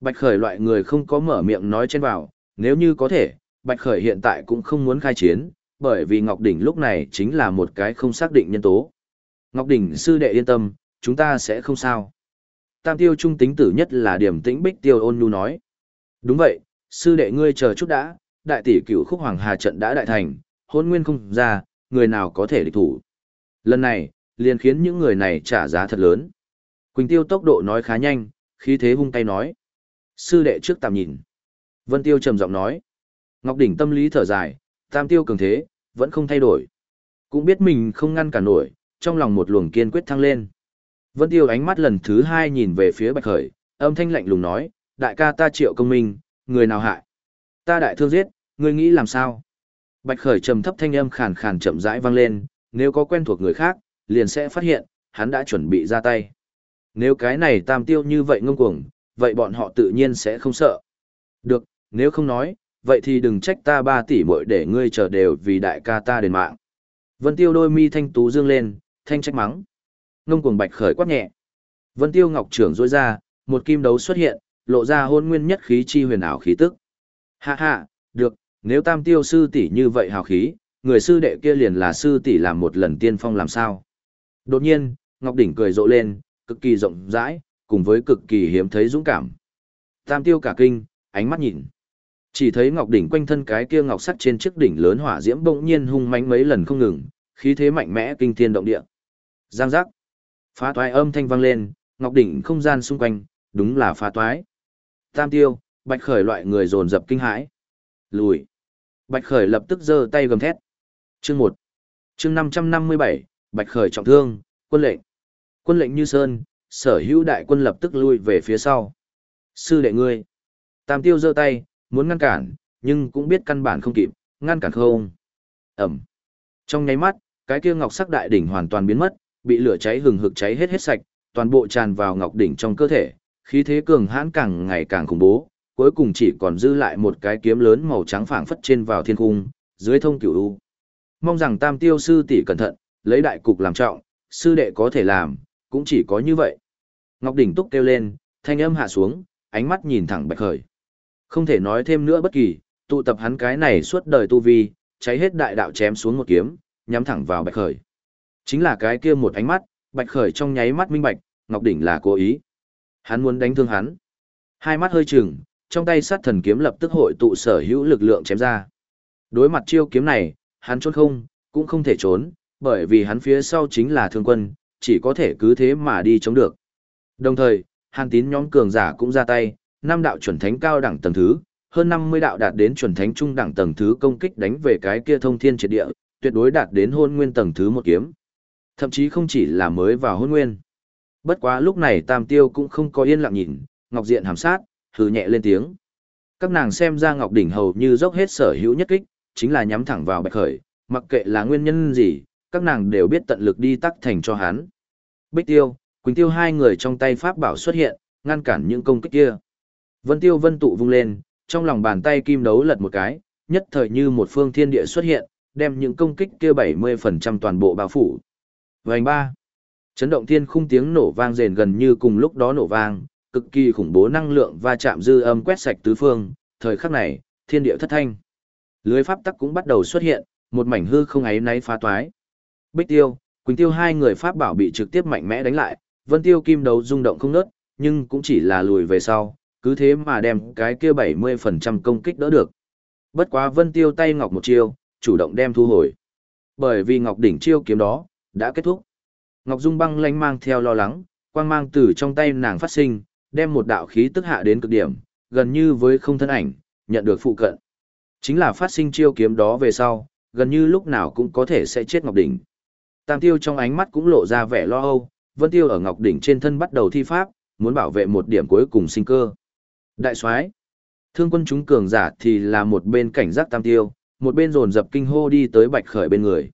Speaker 1: Bạch Khởi loại người không có mở miệng nói trên vào, nếu như có thể, Bạch Khởi hiện tại cũng không muốn khai chiến, bởi vì Ngọc Đỉnh lúc này chính là một cái không xác định nhân tố. Ngọc Đỉnh sư đệ yên tâm, chúng ta sẽ không sao. Tam tiêu trung tính tử nhất là điểm tĩnh bích tiêu ôn nhu nói. Đúng vậy, sư đệ ngươi chờ chút đã, đại tỷ cửu khúc hoàng hà trận đã đại thành, hôn nguyên không ra, người nào có thể địch thủ. Lần này, liền khiến những người này trả giá thật lớn. Quỳnh tiêu tốc độ nói khá nhanh, khí thế hung tay nói. sư đệ trước tạm nhìn. Vân Tiêu trầm giọng nói. Ngọc Đỉnh tâm lý thở dài, tam tiêu cường thế, vẫn không thay đổi. Cũng biết mình không ngăn cả nổi, trong lòng một luồng kiên quyết thăng lên. Vân Tiêu ánh mắt lần thứ hai nhìn về phía Bạch Khởi, âm thanh lạnh lùng nói, đại ca ta triệu công minh, người nào hại? Ta đại thương giết, ngươi nghĩ làm sao? Bạch Khởi trầm thấp thanh âm khàn khàn chậm rãi vang lên, nếu có quen thuộc người khác, liền sẽ phát hiện, hắn đã chuẩn bị ra tay. Nếu cái này tam tiêu như vậy ngông cuồng, vậy bọn họ tự nhiên sẽ không sợ. Được, nếu không nói, vậy thì đừng trách ta ba tỷ muội để ngươi chờ đều vì đại ca ta đền mạng. Vân Tiêu đôi mi thanh tú dương lên, thanh trách mắng. Ngông cuồng bạch khởi quát nhẹ. Vân Tiêu ngọc trưởng rối ra, một kim đấu xuất hiện, lộ ra hôn nguyên nhất khí chi huyền ảo khí tức. Ha ha, được, nếu tam tiêu sư tỷ như vậy hào khí, người sư đệ kia liền là sư tỷ làm một lần tiên phong làm sao. Đột nhiên, Ngọc Đỉnh cười rộ lên, cực kỳ rộng rãi, cùng với cực kỳ hiếm thấy dũng cảm. Tam tiêu cả kinh, ánh mắt nhìn. Chỉ thấy Ngọc Đỉnh quanh thân cái kia ngọc sắt trên chiếc đỉnh lớn hỏa diễm bỗng nhiên hung mãnh mấy lần không ngừng, khí thế mạnh mẽ kinh thiên động địa. Giang giác. Phá toái âm thanh vang lên, Ngọc Đỉnh không gian xung quanh, đúng là phá toái. Tam tiêu, Bạch Khởi loại người dồn dập kinh hãi. Lùi. Bạch Khởi lập tức giơ tay gầm thét. Chương một Chương 557, Bạch Khởi trọng thương, quân lệnh. Quân lệnh như sơn, sở hữu đại quân lập tức lui về phía sau. Sư đệ ngươi. Tam tiêu giơ tay, muốn ngăn cản, nhưng cũng biết căn bản không kịp, ngăn cản không. Ẩm. Trong nháy mắt, cái kia ngọc sắc đại đỉnh hoàn toàn biến mất, bị lửa cháy hừng hực cháy hết hết sạch, toàn bộ tràn vào ngọc đỉnh trong cơ thể, khí thế cường hãn càng ngày càng khủng bố, cuối cùng chỉ còn dư lại một cái kiếm lớn màu trắng phảng phất trên vào thiên cung, dưới thông cửu u. Mong rằng Tam Tiêu sư tỷ cẩn thận, lấy đại cục làm trọng, sư đệ có thể làm, cũng chỉ có như vậy. Ngọc đỉnh túc kêu lên, thanh âm hạ xuống, ánh mắt nhìn thẳng Bạch Khởi. Không thể nói thêm nữa bất kỳ, tụ tập hắn cái này suốt đời tu vi, cháy hết đại đạo chém xuống một kiếm, nhắm thẳng vào Bạch Khởi. Chính là cái kia một ánh mắt, Bạch Khởi trong nháy mắt minh bạch, Ngọc Đỉnh là cố ý. Hắn muốn đánh thương hắn. Hai mắt hơi chừng, trong tay sát thần kiếm lập tức hội tụ sở hữu lực lượng chém ra. Đối mặt chiêu kiếm này, hắn trốn không, cũng không thể trốn, bởi vì hắn phía sau chính là thương quân, chỉ có thể cứ thế mà đi chống được. Đồng thời, hàn tín nhóm cường giả cũng ra tay, năm đạo chuẩn thánh cao đẳng tầng thứ, hơn 50 đạo đạt đến chuẩn thánh trung đẳng tầng thứ công kích đánh về cái kia thông thiên triệt địa, tuyệt đối đạt đến hôn nguyên tầng thứ một kiếm. Thậm chí không chỉ là mới vào hôn nguyên. Bất quá lúc này Tam Tiêu cũng không có yên lặng nhìn, Ngọc Diện hàm sát, hừ nhẹ lên tiếng. Các nàng xem ra Ngọc Đỉnh hầu như dốc hết sở hữu nhất kích, chính là nhắm thẳng vào Bạch Khởi, mặc kệ là nguyên nhân gì, các nàng đều biết tận lực đi tắc thành cho hắn. Bích Tiêu, Quỳnh Tiêu hai người trong tay pháp bảo xuất hiện, ngăn cản những công kích kia. Vân Tiêu vân tụ vung lên, trong lòng bàn tay kim đấu lật một cái, nhất thời như một phương thiên địa xuất hiện, đem những công kích kia 70% toàn bộ bao phủ. Vành ba. Chấn động thiên khung tiếng nổ vang rền gần như cùng lúc đó nổ vang, cực kỳ khủng bố năng lượng va chạm dư âm quét sạch tứ phương, thời khắc này, thiên địa thất thanh. Lưới pháp tắc cũng bắt đầu xuất hiện, một mảnh hư không ấy náy phá toái. Bích Tiêu, Quỳnh Tiêu hai người pháp bảo bị trực tiếp mạnh mẽ đánh lại, Vân Tiêu kim đấu rung động không ngớt, nhưng cũng chỉ là lùi về sau, cứ thế mà đem cái kia 70% công kích đỡ được. Bất quá Vân Tiêu tay ngọc một chiêu, chủ động đem thu hồi. Bởi vì ngọc đỉnh chiêu kiếm đó đã kết thúc. Ngọc Dung băng lanh mang theo lo lắng, quang mang từ trong tay nàng phát sinh, đem một đạo khí tức hạ đến cực điểm, gần như với không thân ảnh, nhận được phụ cận. Chính là phát sinh chiêu kiếm đó về sau, gần như lúc nào cũng có thể sẽ chết Ngọc Đỉnh. Tam Tiêu trong ánh mắt cũng lộ ra vẻ lo âu, Vân Tiêu ở Ngọc Đỉnh trên thân bắt đầu thi pháp, muốn bảo vệ một điểm cuối cùng sinh cơ. Đại soái, Thương quân chúng cường giả thì là một bên cảnh giác Tam Tiêu, một bên dồn dập kinh hô đi tới Bạch Khởi bên người.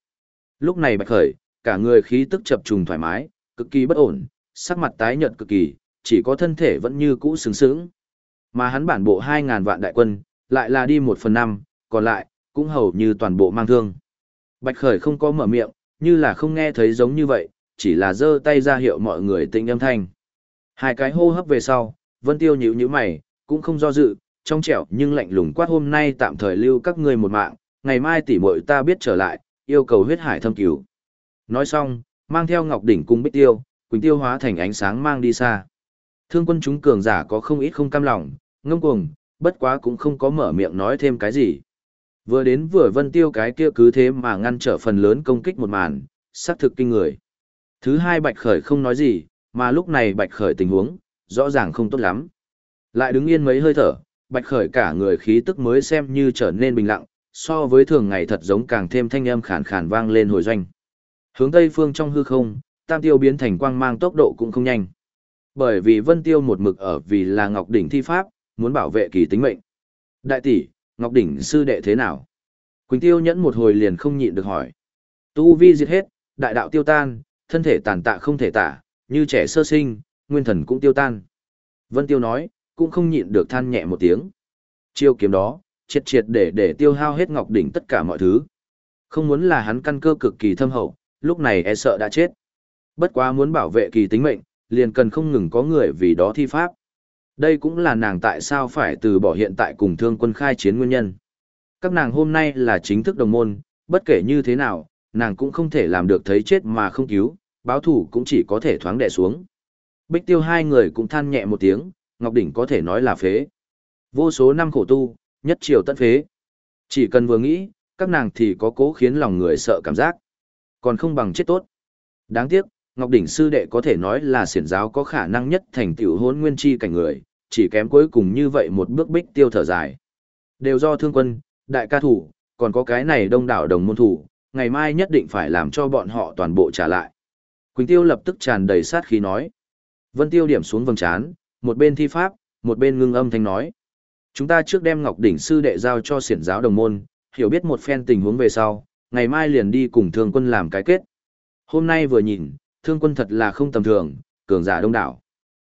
Speaker 1: Lúc này Bạch Khởi, cả người khí tức chập trùng thoải mái, cực kỳ bất ổn, sắc mặt tái nhợt cực kỳ, chỉ có thân thể vẫn như cũ sướng sướng. Mà hắn bản bộ 2.000 vạn đại quân, lại là đi 1 phần 5, còn lại, cũng hầu như toàn bộ mang thương. Bạch Khởi không có mở miệng, như là không nghe thấy giống như vậy, chỉ là giơ tay ra hiệu mọi người tĩnh âm thanh. Hai cái hô hấp về sau, Vân Tiêu nhíu nhíu mày, cũng không do dự, trong trẻo nhưng lạnh lùng quát hôm nay tạm thời lưu các ngươi một mạng, ngày mai tỷ muội ta biết trở lại, yêu cầu huyết hải thâm cứu. Nói xong, mang theo ngọc đỉnh cung bích tiêu, quỳnh tiêu hóa thành ánh sáng mang đi xa. Thương quân chúng cường giả có không ít không cam lòng, ngông cuồng, bất quá cũng không có mở miệng nói thêm cái gì. Vừa đến vừa vân tiêu cái kia cứ thế mà ngăn trở phần lớn công kích một màn, xác thực kinh người. Thứ hai bạch khởi không nói gì, mà lúc này bạch khởi tình huống, rõ ràng không tốt lắm. Lại đứng yên mấy hơi thở, Bạch Khởi cả người khí tức mới xem như trở nên bình lặng, so với thường ngày thật giống càng thêm thanh âm khàn khàn vang lên hồi doanh. Hướng tây phương trong hư không, tam tiêu biến thành quang mang tốc độ cũng không nhanh. Bởi vì Vân Tiêu một mực ở vì là Ngọc Đỉnh thi pháp, muốn bảo vệ kỳ tính mệnh. Đại tỷ, Ngọc Đỉnh sư đệ thế nào? Quỳnh Tiêu nhẫn một hồi liền không nhịn được hỏi. Tu vi diệt hết, đại đạo tiêu tan, thân thể tàn tạ không thể tả, như trẻ sơ sinh, nguyên thần cũng tiêu tan. Vân Tiêu nói, cũng không nhịn được than nhẹ một tiếng. Chiêu kiếm đó, triệt triệt để để tiêu hao hết Ngọc Đỉnh tất cả mọi thứ. Không muốn là hắn căn cơ cực kỳ thâm hậu, lúc này e sợ đã chết. Bất quá muốn bảo vệ kỳ tính mệnh, liền cần không ngừng có người vì đó thi pháp. Đây cũng là nàng tại sao phải từ bỏ hiện tại cùng thương quân khai chiến nguyên nhân. Các nàng hôm nay là chính thức đồng môn, bất kể như thế nào, nàng cũng không thể làm được thấy chết mà không cứu, báo thủ cũng chỉ có thể thoáng đè xuống. Bích tiêu hai người cũng than nhẹ một tiếng, Ngọc Đỉnh có thể nói là phế. Vô số năm khổ tu, nhất triều tận phế. Chỉ cần vừa nghĩ, các nàng thì có cố khiến lòng người sợ cảm giác. Còn không bằng chết tốt. Đáng tiếc, Ngọc Đỉnh sư đệ có thể nói là siển giáo có khả năng nhất thành tiểu hôn nguyên chi cảnh người, chỉ kém cuối cùng như vậy một bước bích tiêu thở dài. Đều do thương quân, đại ca thủ, còn có cái này đông đảo đồng môn thủ, ngày mai nhất định phải làm cho bọn họ toàn bộ trả lại. Quỳnh Tiêu lập tức tràn đầy sát khí nói. Vân Tiêu điểm xuống vầng trán, một bên thi pháp, một bên ngưng âm thanh nói. Chúng ta trước đem Ngọc Đỉnh sư đệ giao cho siển giáo đồng môn, hiểu biết một phen tình huống về sau, ngày mai liền đi cùng thương quân làm cái kết. Hôm nay vừa nhìn, thương quân thật là không tầm thường, cường giả đông đảo.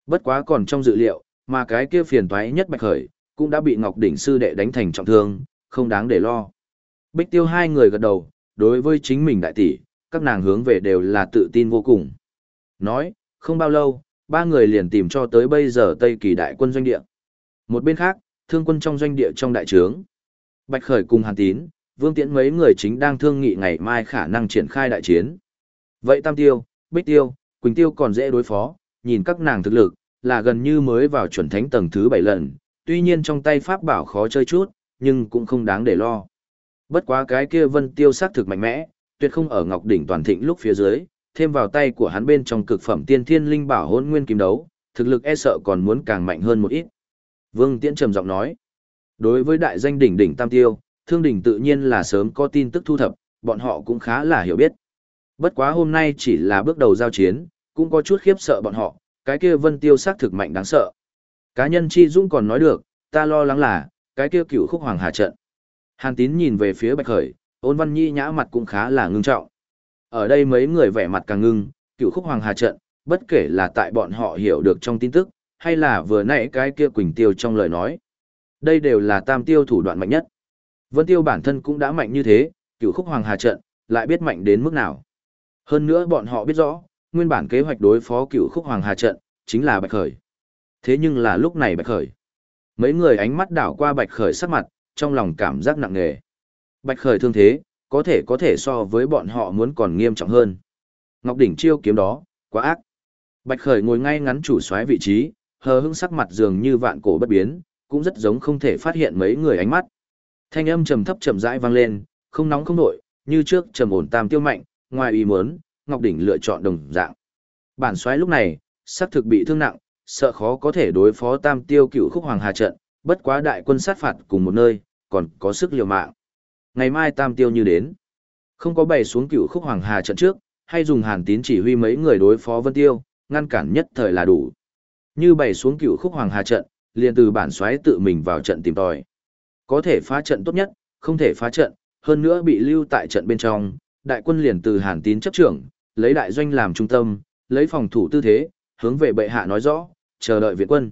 Speaker 1: Bất quá còn trong dự liệu, mà cái kia phiền toái nhất bạch khởi, cũng đã bị Ngọc Đỉnh sư đệ đánh thành trọng thương, không đáng để lo. Bích tiêu hai người gật đầu, đối với chính mình đại tỷ, các nàng hướng về đều là tự tin vô cùng. Nói, không bao lâu, ba người liền tìm cho tới bây giờ Tây Kỳ đại quân doanh địa. Một bên khác, thương quân trong doanh địa trong đại trướng. Bạch Khởi cùng Hàn Tín, Vương Tiễn mấy người chính đang thương nghị ngày mai khả năng triển khai đại chiến. Vậy Tam Tiêu, Bích Tiêu, Quỳnh Tiêu còn dễ đối phó, nhìn các nàng thực lực, là gần như mới vào chuẩn thánh tầng thứ 7 lần, tuy nhiên trong tay pháp bảo khó chơi chút, nhưng cũng không đáng để lo. Bất quá cái kia Vân Tiêu sát thực mạnh mẽ, tuyệt không ở Ngọc đỉnh toàn thịnh lúc phía dưới, thêm vào tay của hắn bên trong cực phẩm tiên thiên linh bảo hôn nguyên kim đấu, thực lực e sợ còn muốn càng mạnh hơn một ít. Vương Tiễn trầm giọng nói, đối với đại danh đỉnh đỉnh Tam Tiêu, Thương đỉnh tự nhiên là sớm có tin tức thu thập, bọn họ cũng khá là hiểu biết. Bất quá hôm nay chỉ là bước đầu giao chiến, cũng có chút khiếp sợ bọn họ, cái kia Vân Tiêu xác thực mạnh đáng sợ. Cá nhân Chi dũng còn nói được, ta lo lắng là, cái kia cửu khúc hoàng hà trận. Hàn Tín nhìn về phía Bạch Khởi, ôn văn nhi nhã mặt cũng khá là ngưng trọng. Ở đây mấy người vẻ mặt càng ngưng, cựu khúc hoàng hà trận, bất kể là tại bọn họ hiểu được trong tin tức, hay là vừa nãy cái kia Quỳnh Tiêu trong lời nói. Đây đều là tam tiêu thủ đoạn mạnh nhất. Vân Tiêu bản thân cũng đã mạnh như thế, cựu khúc hoàng hà trận, lại biết mạnh đến mức nào. Hơn nữa bọn họ biết rõ, nguyên bản kế hoạch đối phó cựu khúc hoàng hà trận, chính là Bạch Khởi. Thế nhưng là lúc này Bạch Khởi. Mấy người ánh mắt đảo qua Bạch Khởi sắc mặt, trong lòng cảm giác nặng nề. Bạch Khởi thương thế, có thể có thể so với bọn họ muốn còn nghiêm trọng hơn. Ngọc đỉnh chiêu kiếm đó, quá ác. Bạch Khởi ngồi ngay ngắn chủ soái vị trí, hờ hững sắc mặt dường như vạn cổ bất biến, cũng rất giống không thể phát hiện mấy người ánh mắt. Thanh âm trầm thấp chậm rãi vang lên, không nóng không nổi, như trước trầm ổn tam tiêu mạnh, ngoài ý muốn, Ngọc đỉnh lựa chọn đồng dạng. Bản soái lúc này, sắc thực bị thương nặng, sợ khó có thể đối phó tam tiêu cựu khúc hoàng hà trận, bất quá đại quân sát phạt cùng một nơi, còn có sức liều mạng. Ngày mai tam tiêu như đến, không có bày xuống cựu khúc hoàng hà trận trước, hay dùng hàn tín chỉ huy mấy người đối phó vân tiêu, ngăn cản nhất thời là đủ. Như bày xuống cựu khúc hoàng hà trận, liền từ bản xoáy tự mình vào trận tìm tòi. Có thể phá trận tốt nhất, không thể phá trận, hơn nữa bị lưu tại trận bên trong, đại quân liền từ hàn tín chấp trưởng, lấy đại doanh làm trung tâm, lấy phòng thủ tư thế, hướng về bệ hạ nói rõ, chờ đợi viện quân.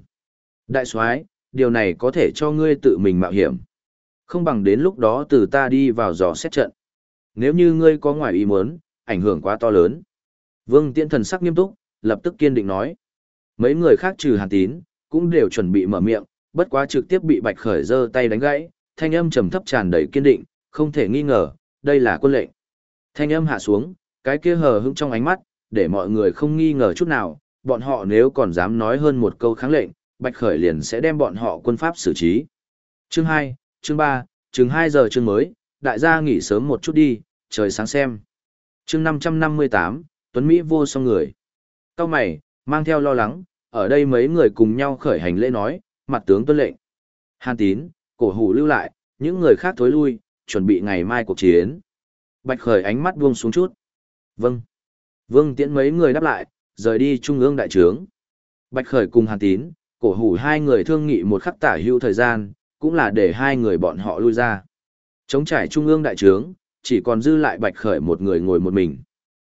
Speaker 1: Đại soái, điều này có thể cho ngươi tự mình mạo hiểm. Không bằng đến lúc đó từ ta đi vào dò xét trận. Nếu như ngươi có ngoài ý muốn, ảnh hưởng quá to lớn. Vương Tiễn thần sắc nghiêm túc, lập tức kiên định nói. Mấy người khác trừ Hàn Tín, cũng đều chuẩn bị mở miệng, bất quá trực tiếp bị Bạch Khởi giơ tay đánh gãy, thanh âm trầm thấp tràn đầy kiên định, không thể nghi ngờ, đây là quân lệnh. Thanh âm hạ xuống, cái kia hờ hững trong ánh mắt, để mọi người không nghi ngờ chút nào, bọn họ nếu còn dám nói hơn một câu kháng lệnh, Bạch Khởi liền sẽ đem bọn họ quân pháp xử trí. Chương 2, chương 3, chừng 2 giờ chương mới, đại gia nghỉ sớm một chút đi, trời sáng xem. Chương 558, Tuấn Mỹ vô song người. Cao mày, mang theo lo lắng, ở đây mấy người cùng nhau khởi hành lễ nói, mặt tướng tuân lệnh. Hàn tín, cổ hủ lưu lại, những người khác thối lui, chuẩn bị ngày mai cuộc chiến. Bạch khởi ánh mắt buông xuống chút. Vâng. Vương tiễn mấy người đáp lại, rời đi trung ương đại trướng. Bạch khởi cùng hàn tín, cổ hủ hai người thương nghị một khắc tả hữu thời gian, cũng là để hai người bọn họ lui ra. Chống trải trung ương đại trướng, chỉ còn dư lại bạch khởi một người ngồi một mình.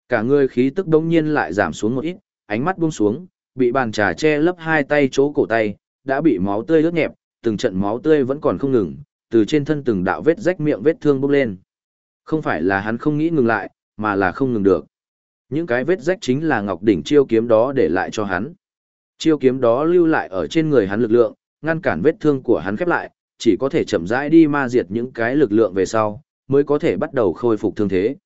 Speaker 1: Cả người khí tức đông nhiên lại giảm xuống một ít, ánh mắt buông xuống, bị bàn trà che lấp hai tay chỗ cổ tay, đã bị máu tươi ướt nhẹp, từng trận máu tươi vẫn còn không ngừng, từ trên thân từng đạo vết rách miệng vết thương bốc lên. Không phải là hắn không nghĩ ngừng lại, mà là không ngừng được. Những cái vết rách chính là Ngọc Đỉnh chiêu kiếm đó để lại cho hắn. Chiêu kiếm đó lưu lại ở trên người hắn lực lượng, ngăn cản vết thương của hắn khép lại, chỉ có thể chậm rãi đi ma diệt những cái lực lượng về sau, mới có thể bắt đầu khôi phục thương thế.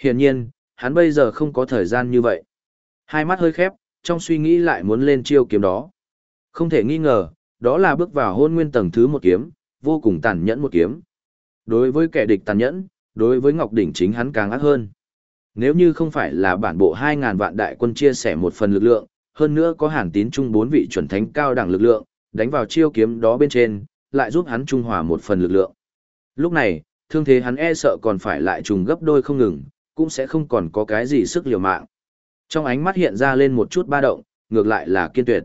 Speaker 1: Hiển nhiên, hắn bây giờ không có thời gian như vậy. Hai mắt hơi khép, trong suy nghĩ lại muốn lên chiêu kiếm đó. Không thể nghi ngờ, đó là bước vào hôn nguyên tầng thứ một kiếm, vô cùng tàn nhẫn một kiếm. Đối với kẻ địch tàn nhẫn, đối với Ngọc Đỉnh chính hắn càng ác hơn. Nếu như không phải là bản bộ 2.000 vạn đại quân chia sẻ một phần lực lượng, hơn nữa có hàn tín chung bốn vị chuẩn thánh cao đẳng lực lượng, đánh vào chiêu kiếm đó bên trên, lại giúp hắn trung hòa một phần lực lượng. Lúc này, thương thế hắn e sợ còn phải lại trùng gấp đôi không ngừng, cũng sẽ không còn có cái gì sức liều mạng. Trong ánh mắt hiện ra lên một chút ba động, ngược lại là kiên tuyệt.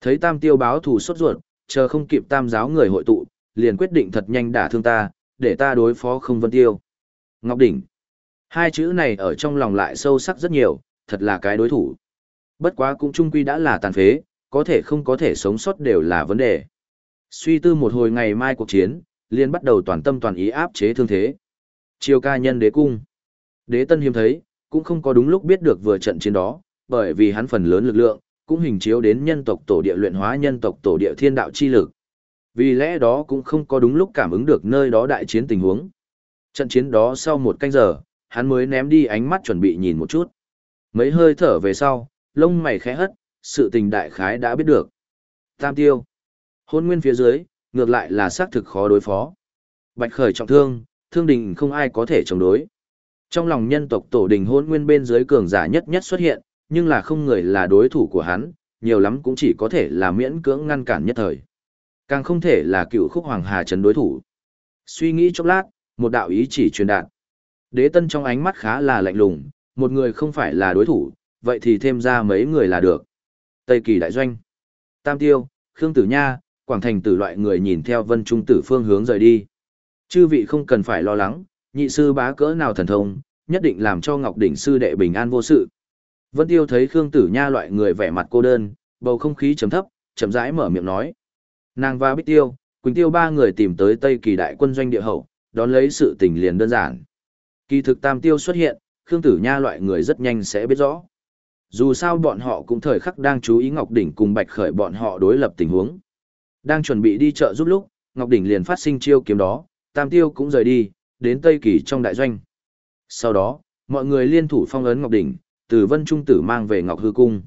Speaker 1: Thấy tam tiêu báo thù sốt ruột, chờ không kịp tam giáo người hội tụ, liền quyết định thật nhanh đả thương ta, để ta đối phó không vân tiêu. Ngọc Đỉnh. Hai chữ này ở trong lòng lại sâu sắc rất nhiều, thật là cái đối thủ. Bất quá cũng trung quy đã là tàn phế, có thể không có thể sống sót đều là vấn đề. Suy tư một hồi ngày mai cuộc chiến, liền bắt đầu toàn tâm toàn ý áp chế thương thế. Chiều ca nhân đế cung. Đế tân hiếm thấy, cũng không có đúng lúc biết được vừa trận chiến đó, bởi vì hắn phần lớn lực lượng, cũng hình chiếu đến nhân tộc tổ địa luyện hóa nhân tộc tổ địa thiên đạo chi lực. Vì lẽ đó cũng không có đúng lúc cảm ứng được nơi đó đại chiến tình huống. Trận chiến đó sau một canh giờ, hắn mới ném đi ánh mắt chuẩn bị nhìn một chút. Mấy hơi thở về sau, lông mày khẽ hất, sự tình đại khái đã biết được. Tam tiêu. Hôn nguyên phía dưới, ngược lại là xác thực khó đối phó. Bạch khởi trọng thương, thương đình không ai có thể chống đối. Trong lòng nhân tộc tổ đình hôn nguyên bên dưới cường giả nhất nhất xuất hiện, nhưng là không người là đối thủ của hắn, nhiều lắm cũng chỉ có thể là miễn cưỡng ngăn cản nhất thời. Càng không thể là cựu khúc hoàng hà trấn đối thủ. Suy nghĩ chốc lát, một đạo ý chỉ truyền đạt. Đế tân trong ánh mắt khá là lạnh lùng, một người không phải là đối thủ, vậy thì thêm ra mấy người là được. Tây kỳ đại doanh. Tam tiêu, Khương Tử Nha, Quảng Thành tử loại người nhìn theo vân trung tử phương hướng rời đi. Chư vị không cần phải lo lắng, nhị sư bá cỡ nào thần thông, nhất định làm cho Ngọc Đỉnh sư đệ bình an vô sự. Vân Tiêu thấy Khương Tử Nha loại người vẻ mặt cô đơn, bầu không khí trầm thấp, chậm rãi mở miệng nói. Nàng và Bích Tiêu, Quỳnh Tiêu ba người tìm tới Tây Kỳ đại quân doanh địa hậu, đón lấy sự tình liền đơn giản. Kỳ thực Tam Tiêu xuất hiện, Khương Tử Nha loại người rất nhanh sẽ biết rõ. Dù sao bọn họ cũng thời khắc đang chú ý Ngọc Đỉnh cùng Bạch Khởi bọn họ đối lập tình huống. Đang chuẩn bị đi chợ giúp lúc, Ngọc Đỉnh liền phát sinh chiêu kiếm đó, Tam Tiêu cũng rời đi, đến Tây Kỳ trong đại doanh. Sau đó, mọi người liên thủ phong ấn Ngọc Đỉnh, từ Vân Trung Tử mang về Ngọc Hư Cung.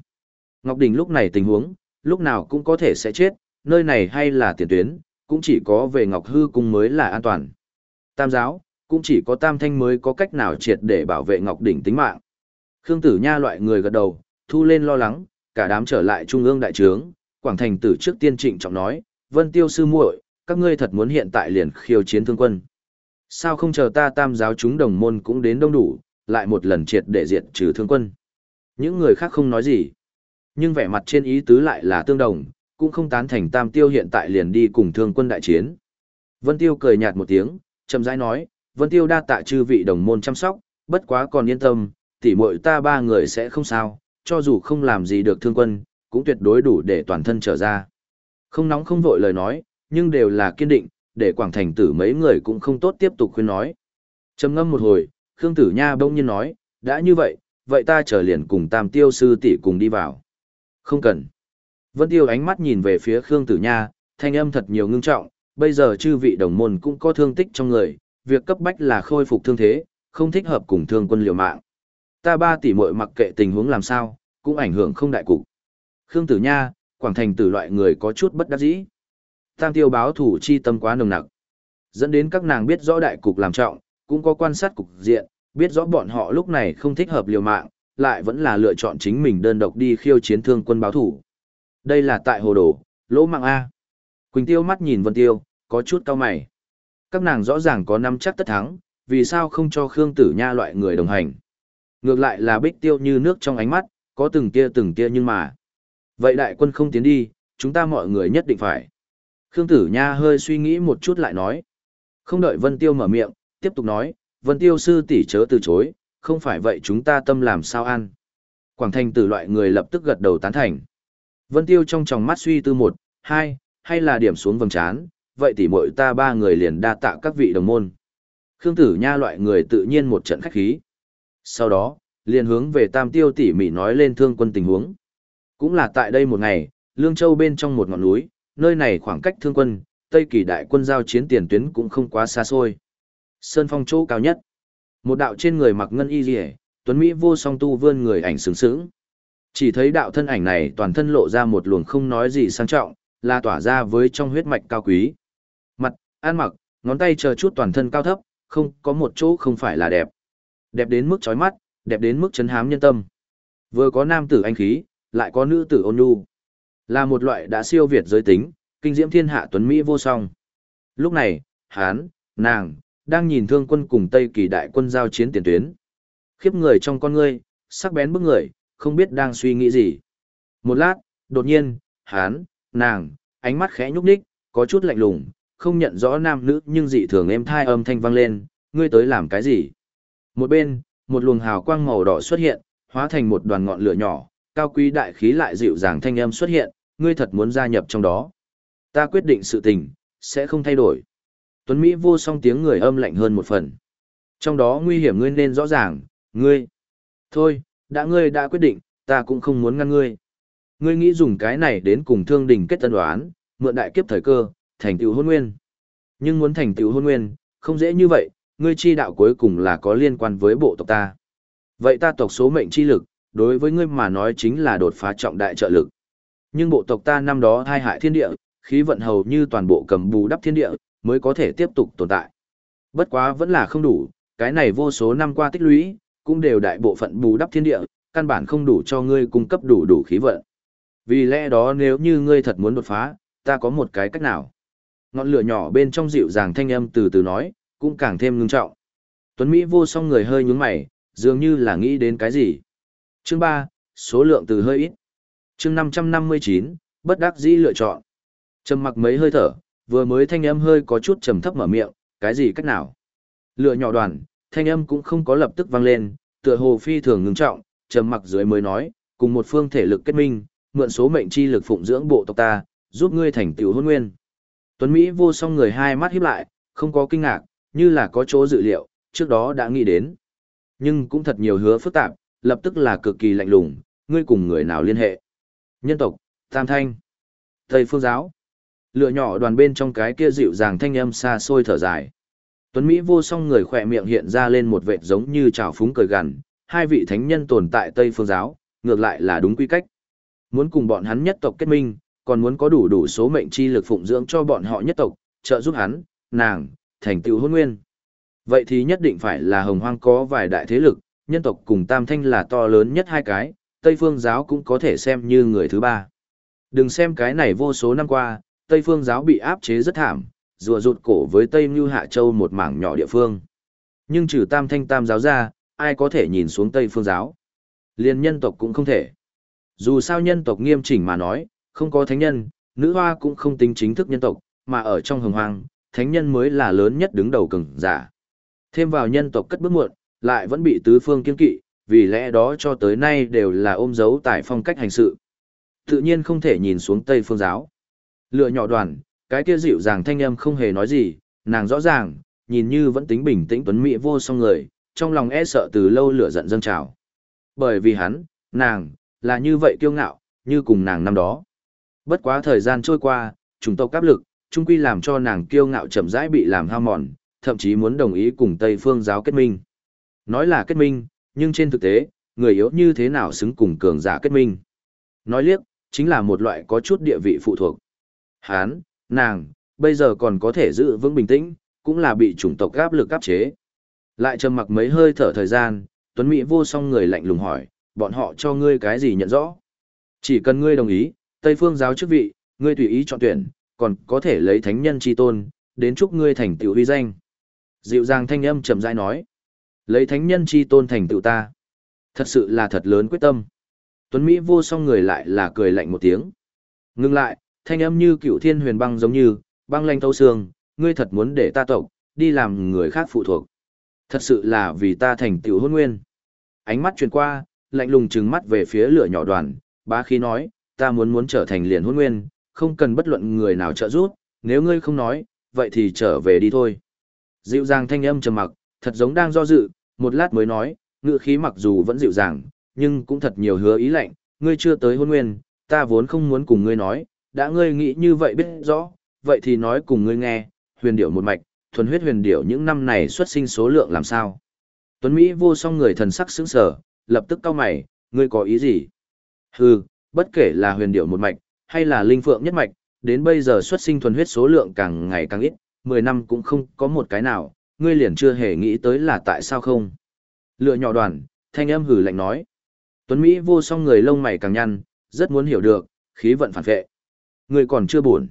Speaker 1: Ngọc Đỉnh lúc này tình huống, lúc nào cũng có thể sẽ chết, nơi này hay là tiền tuyến, cũng chỉ có về Ngọc Hư Cung mới là an toàn. Tam giáo, cũng chỉ có Tam Thanh mới có cách nào triệt để bảo vệ Ngọc Đỉnh tính mạng. Khương Tử Nha loại người gật đầu, thu lên lo lắng, cả đám trở lại trung ương đại trướng, Quảng Thành Tử trước tiên trịnh trọng nói, Vân Tiêu sư muội, các ngươi thật muốn hiện tại liền khiêu chiến thương quân. Sao không chờ ta tam giáo chúng đồng môn cũng đến đông đủ, lại một lần triệt để diệt trừ thương quân. Những người khác không nói gì. Nhưng vẻ mặt trên ý tứ lại là tương đồng, cũng không tán thành tam tiêu hiện tại liền đi cùng thương quân đại chiến. Vân Tiêu cười nhạt một tiếng, chậm rãi nói, Vân Tiêu đa tạ chư vị đồng môn chăm sóc, bất quá còn yên tâm, tỉ muội ta ba người sẽ không sao, cho dù không làm gì được thương quân, cũng tuyệt đối đủ để toàn thân trở ra. Không nóng không vội lời nói, nhưng đều là kiên định, để Quảng Thành tử mấy người cũng không tốt tiếp tục khuyên nói. trầm ngâm một hồi, Khương Tử Nha bỗng nhiên nói, đã như vậy, vậy ta trở liền cùng Tam Tiêu sư tỷ cùng đi vào. Không cần. Vân Tiêu ánh mắt nhìn về phía Khương Tử Nha, thanh âm thật nhiều ngưng trọng, bây giờ chư vị đồng môn cũng có thương tích trong người, việc cấp bách là khôi phục thương thế, không thích hợp cùng thương quân liều mạng. Ta ba tỷ muội mặc kệ tình huống làm sao, cũng ảnh hưởng không đại cục. Khương Tử Nha, Quảng Thành tử loại người có chút bất đắc dĩ. Tam tiêu báo thủ chi tâm quá nồng nặc. Dẫn đến các nàng biết rõ đại cục làm trọng, cũng có quan sát cục diện, biết rõ bọn họ lúc này không thích hợp liều mạng, lại vẫn là lựa chọn chính mình đơn độc đi khiêu chiến thương quân báo thủ. Đây là tại hồ đồ, lỗ mạng A. Quỳnh Tiêu mắt nhìn Vân Tiêu, có chút cao mày. Các nàng rõ ràng có năm chắc tất thắng, vì sao không cho Khương Tử Nha loại người đồng hành. Ngược lại là Bích Tiêu như nước trong ánh mắt, có từng tia từng tia nhưng mà. Vậy đại quân không tiến đi, chúng ta mọi người nhất định phải. Khương Tử Nha hơi suy nghĩ một chút lại nói. Không đợi Vân Tiêu mở miệng, tiếp tục nói, Vân Tiêu sư tỷ chớ từ chối, không phải vậy chúng ta tâm làm sao ăn. Quảng Thành tử loại người lập tức gật đầu tán thành. Vân Tiêu trong tròng mắt suy tư một, hai, hay là điểm xuống vầng trán, vậy tỷ muội ta ba người liền đa tạ các vị đồng môn. Khương Tử Nha loại người tự nhiên một trận khách khí. Sau đó, liền hướng về Tam Tiêu tỉ mỉ nói lên thương quân tình huống. Cũng là tại đây một ngày, Lương Châu bên trong một ngọn núi, nơi này khoảng cách thương quân, Tây Kỳ đại quân giao chiến tiền tuyến cũng không quá xa xôi. Sơn phong chỗ cao nhất. Một đạo trên người mặc ngân y rìa, tuấn Mỹ vô song tu vươn người ảnh sướng sướng. Chỉ thấy đạo thân ảnh này toàn thân lộ ra một luồng không nói gì sang trọng, là tỏa ra với trong huyết mạch cao quý. Mặt, ăn mặc, ngón tay chờ chút toàn thân cao thấp, không có một chỗ không phải là đẹp. Đẹp đến mức chói mắt, đẹp đến mức chấn hám nhân tâm. Vừa có nam tử anh khí, lại có nữ tử ôn nhu. Là một loại đã siêu việt giới tính, kinh diễm thiên hạ tuấn Mỹ vô song. Lúc này, hán, nàng, đang nhìn thương quân cùng Tây kỳ đại quân giao chiến tiền tuyến. Khiếp người trong con ngươi, sắc bén bức người, không biết đang suy nghĩ gì. Một lát, đột nhiên, hán, nàng, ánh mắt khẽ nhúc nhích, có chút lạnh lùng, không nhận rõ nam nữ nhưng dị thường êm thai âm thanh vang lên, ngươi tới làm cái gì? Một bên, một luồng hào quang màu đỏ xuất hiện, hóa thành một đoàn ngọn lửa nhỏ, cao quý đại khí lại dịu dàng thanh âm xuất hiện, ngươi thật muốn gia nhập trong đó. Ta quyết định sự tình, sẽ không thay đổi. Tuấn Mỹ vô song tiếng người âm lạnh hơn một phần. Trong đó nguy hiểm ngươi nên rõ ràng, ngươi. Thôi, đã ngươi đã quyết định, ta cũng không muốn ngăn ngươi. Ngươi nghĩ dùng cái này đến cùng thương đình kết tân đoán, mượn đại kiếp thời cơ, thành tựu hôn nguyên. Nhưng muốn thành tựu hôn nguyên, không dễ như vậy, ngươi chi đạo cuối cùng là có liên quan với bộ tộc ta. Vậy ta tộc số mệnh chi lực, đối với ngươi mà nói chính là đột phá trọng đại trợ lực. Nhưng bộ tộc ta năm đó thai hại thiên địa, khí vận hầu như toàn bộ cầm bù đắp thiên địa, mới có thể tiếp tục tồn tại. Bất quá vẫn là không đủ, cái này vô số năm qua tích lũy, cũng đều đại bộ phận bù đắp thiên địa, căn bản không đủ cho ngươi cung cấp đủ đủ khí vận. Vì lẽ đó nếu như ngươi thật muốn đột phá, ta có một cái cách nào. Ngọn lửa nhỏ bên trong dịu dàng thanh âm từ từ nói, cũng càng thêm ngưng trọng. Tuấn Mỹ vô song người hơi nhướng mày, dường như là nghĩ đến cái gì. Chương 3, số lượng từ hơi ít. Chương 559, bất đắc dĩ lựa chọn. Trầm mặc mấy hơi thở, vừa mới thanh âm hơi có chút trầm thấp mở miệng, cái gì cách nào? Lựa nhỏ đoàn, thanh âm cũng không có lập tức vang lên, tựa hồ phi thường ngưng trọng, trầm mặc dưới mới nói, cùng một phương thể lực kết minh, mượn số mệnh chi lực phụng dưỡng bộ tộc ta, giúp ngươi thành tựu hôn nguyên. Tuấn Mỹ vô song người hai mắt híp lại, không có kinh ngạc, như là có chỗ dự liệu, trước đó đã nghĩ đến. Nhưng cũng thật nhiều hứa phức tạp, lập tức là cực kỳ lạnh lùng, ngươi cùng người nào liên hệ. Nhân tộc, Tam Thanh, Tây Phương Giáo. Lựa nhỏ đoàn bên trong cái kia dịu dàng thanh âm xa xôi thở dài. Tuấn Mỹ vô song người khỏe miệng hiện ra lên một vệt giống như trào phúng cười gằn, hai vị thánh nhân tồn tại Tây Phương Giáo, ngược lại là đúng quy cách. Muốn cùng bọn hắn nhất tộc kết minh, còn muốn có đủ đủ số mệnh chi lực phụng dưỡng cho bọn họ nhất tộc, trợ giúp hắn, nàng, thành tựu hôn nguyên. Vậy thì nhất định phải là hồng hoang có vài đại thế lực, nhân tộc cùng tam thanh là to lớn nhất hai cái, Tây Phương giáo cũng có thể xem như người thứ ba. Đừng xem cái này vô số năm qua, Tây Phương giáo bị áp chế rất thảm, rùa rụt cổ với Tây Như Hạ Châu một mảng nhỏ địa phương. Nhưng trừ tam thanh tam giáo ra, ai có thể nhìn xuống Tây Phương giáo? Liên nhân tộc cũng không thể. Dù sao nhân tộc nghiêm chỉnh mà nói, không có thánh nhân, nữ hoa cũng không tính chính thức nhân tộc, mà ở trong hồng hoang, thánh nhân mới là lớn nhất đứng đầu cường giả. Thêm vào nhân tộc cất bước muộn, lại vẫn bị tứ phương kiên kỵ, vì lẽ đó cho tới nay đều là ôm dấu tại phong cách hành sự. Tự nhiên không thể nhìn xuống Tây phương giáo. Lựa nhỏ đoàn, cái kia dịu dàng thanh âm không hề nói gì, nàng rõ ràng, nhìn như vẫn tính bình tĩnh tuấn mỹ vô song người, trong lòng e sợ từ lâu lửa giận dâng trào. Bởi vì hắn, nàng, là như vậy kiêu ngạo, như cùng nàng năm đó. Bất quá thời gian trôi qua, chúng tộc áp lực, chung quy làm cho nàng kiêu ngạo chậm rãi bị làm hao mòn, thậm chí muốn đồng ý cùng Tây phương giáo kết minh. Nói là kết minh, nhưng trên thực tế, người yếu như thế nào xứng cùng cường giả kết minh. Nói liếc, chính là một loại có chút địa vị phụ thuộc. Hán, nàng, bây giờ còn có thể giữ vững bình tĩnh, cũng là bị chủng tộc áp lực áp chế. Lại trầm mặc mấy hơi thở thời gian, Tuấn Mỹ vô song người lạnh lùng hỏi, bọn họ cho ngươi cái gì nhận rõ. Chỉ cần ngươi đồng ý, Tây phương giáo chức vị, ngươi tùy ý chọn tuyển, còn có thể lấy thánh nhân chi tôn, đến chúc ngươi thành tựu huy danh. Dịu dàng thanh âm chậm rãi nói, lấy thánh nhân chi tôn thành tựu ta. Thật sự là thật lớn quyết tâm. Tuấn Mỹ vô song người lại là cười lạnh một tiếng. Ngưng lại, thanh âm như cựu thiên huyền băng giống như, băng lanh thâu xương, ngươi thật muốn để ta tộc, đi làm người khác phụ thuộc. Thật sự là vì ta thành tựu hôn nguyên. Ánh mắt truyền qua, lạnh lùng trừng mắt về phía lửa nhỏ đoàn, bá khí nói, ta muốn muốn trở thành liền hôn nguyên, không cần bất luận người nào trợ giúp, nếu ngươi không nói, vậy thì trở về đi thôi. Dịu dàng thanh âm trầm mặc, thật giống đang do dự, một lát mới nói, ngựa khí mặc dù vẫn dịu dàng, nhưng cũng thật nhiều hứa ý lạnh, ngươi chưa tới hôn nguyên, ta vốn không muốn cùng ngươi nói, đã ngươi nghĩ như vậy biết rõ, vậy thì nói cùng ngươi nghe, huyền điệu một mạch, thuần huyết huyền điệu những năm này xuất sinh số lượng làm sao. Tuấn Mỹ vô song người thần sắc sững sờ, lập tức cau mày, ngươi có ý gì? Hừ, bất kể là huyền điệu một mạch, hay là linh phượng nhất mạch, đến bây giờ xuất sinh thuần huyết số lượng càng ngày càng ít, 10 năm cũng không có một cái nào, ngươi liền chưa hề nghĩ tới là tại sao không. Lựa nhỏ đoàn, thanh âm hử lạnh nói. Tuấn Mỹ vô song người lông mày càng nhăn, rất muốn hiểu được, khí vận phản vệ. Ngươi còn chưa buồn.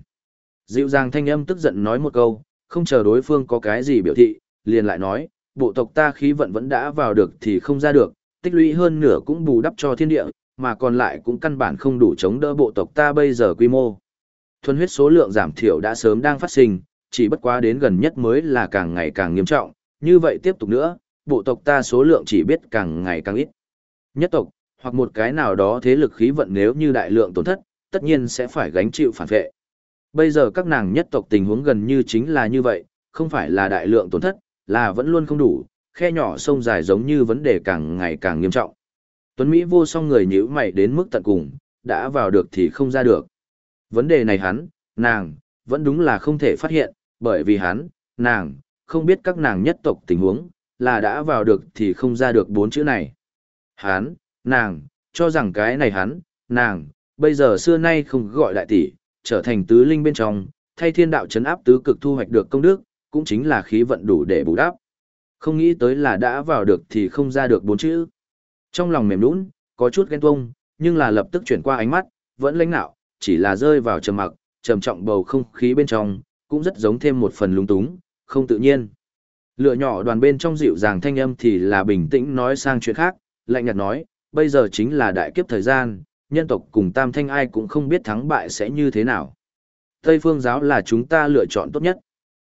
Speaker 1: Dịu dàng thanh âm tức giận nói một câu, không chờ đối phương có cái gì biểu thị, liền lại nói, bộ tộc ta khí vận vẫn đã vào được thì không ra được, tích lũy hơn nửa cũng bù đắp cho thiên địa, mà còn lại cũng căn bản không đủ chống đỡ bộ tộc ta bây giờ quy mô. Thuần huyết số lượng giảm thiểu đã sớm đang phát sinh, chỉ bất quá đến gần nhất mới là càng ngày càng nghiêm trọng, như vậy tiếp tục nữa, bộ tộc ta số lượng chỉ biết càng ngày càng ít. Nhất tộc, hoặc một cái nào đó thế lực khí vận nếu như đại lượng tổn thất, tất nhiên sẽ phải gánh chịu phản vệ. Bây giờ các nàng nhất tộc tình huống gần như chính là như vậy, không phải là đại lượng tổn thất, là vẫn luôn không đủ, khe nhỏ sông dài giống như vấn đề càng ngày càng nghiêm trọng. Tuấn Mỹ vô song người nhữ mày đến mức tận cùng, đã vào được thì không ra được. Vấn đề này hắn, nàng, vẫn đúng là không thể phát hiện, bởi vì hắn, nàng, không biết các nàng nhất tộc tình huống, là đã vào được thì không ra được bốn chữ này. Hắn, nàng, cho rằng cái này hắn, nàng, bây giờ xưa nay không gọi đại tỷ, trở thành tứ linh bên trong, thay thiên đạo chấn áp tứ cực thu hoạch được công đức, cũng chính là khí vận đủ để bù đắp. Không nghĩ tới là đã vào được thì không ra được bốn chữ. Trong lòng mềm nũng, có chút ghen tuông, nhưng là lập tức chuyển qua ánh mắt, vẫn lãnh nạo, chỉ là rơi vào trầm mặc, trầm trọng bầu không khí bên trong, cũng rất giống thêm một phần lúng túng, không tự nhiên. Lựa nhỏ đoàn bên trong dịu dàng thanh âm thì là bình tĩnh nói sang chuyện khác, lạnh nhạt nói, bây giờ chính là đại kiếp thời gian, nhân tộc cùng tam thanh ai cũng không biết thắng bại sẽ như thế nào. Tây phương giáo là chúng ta lựa chọn tốt nhất.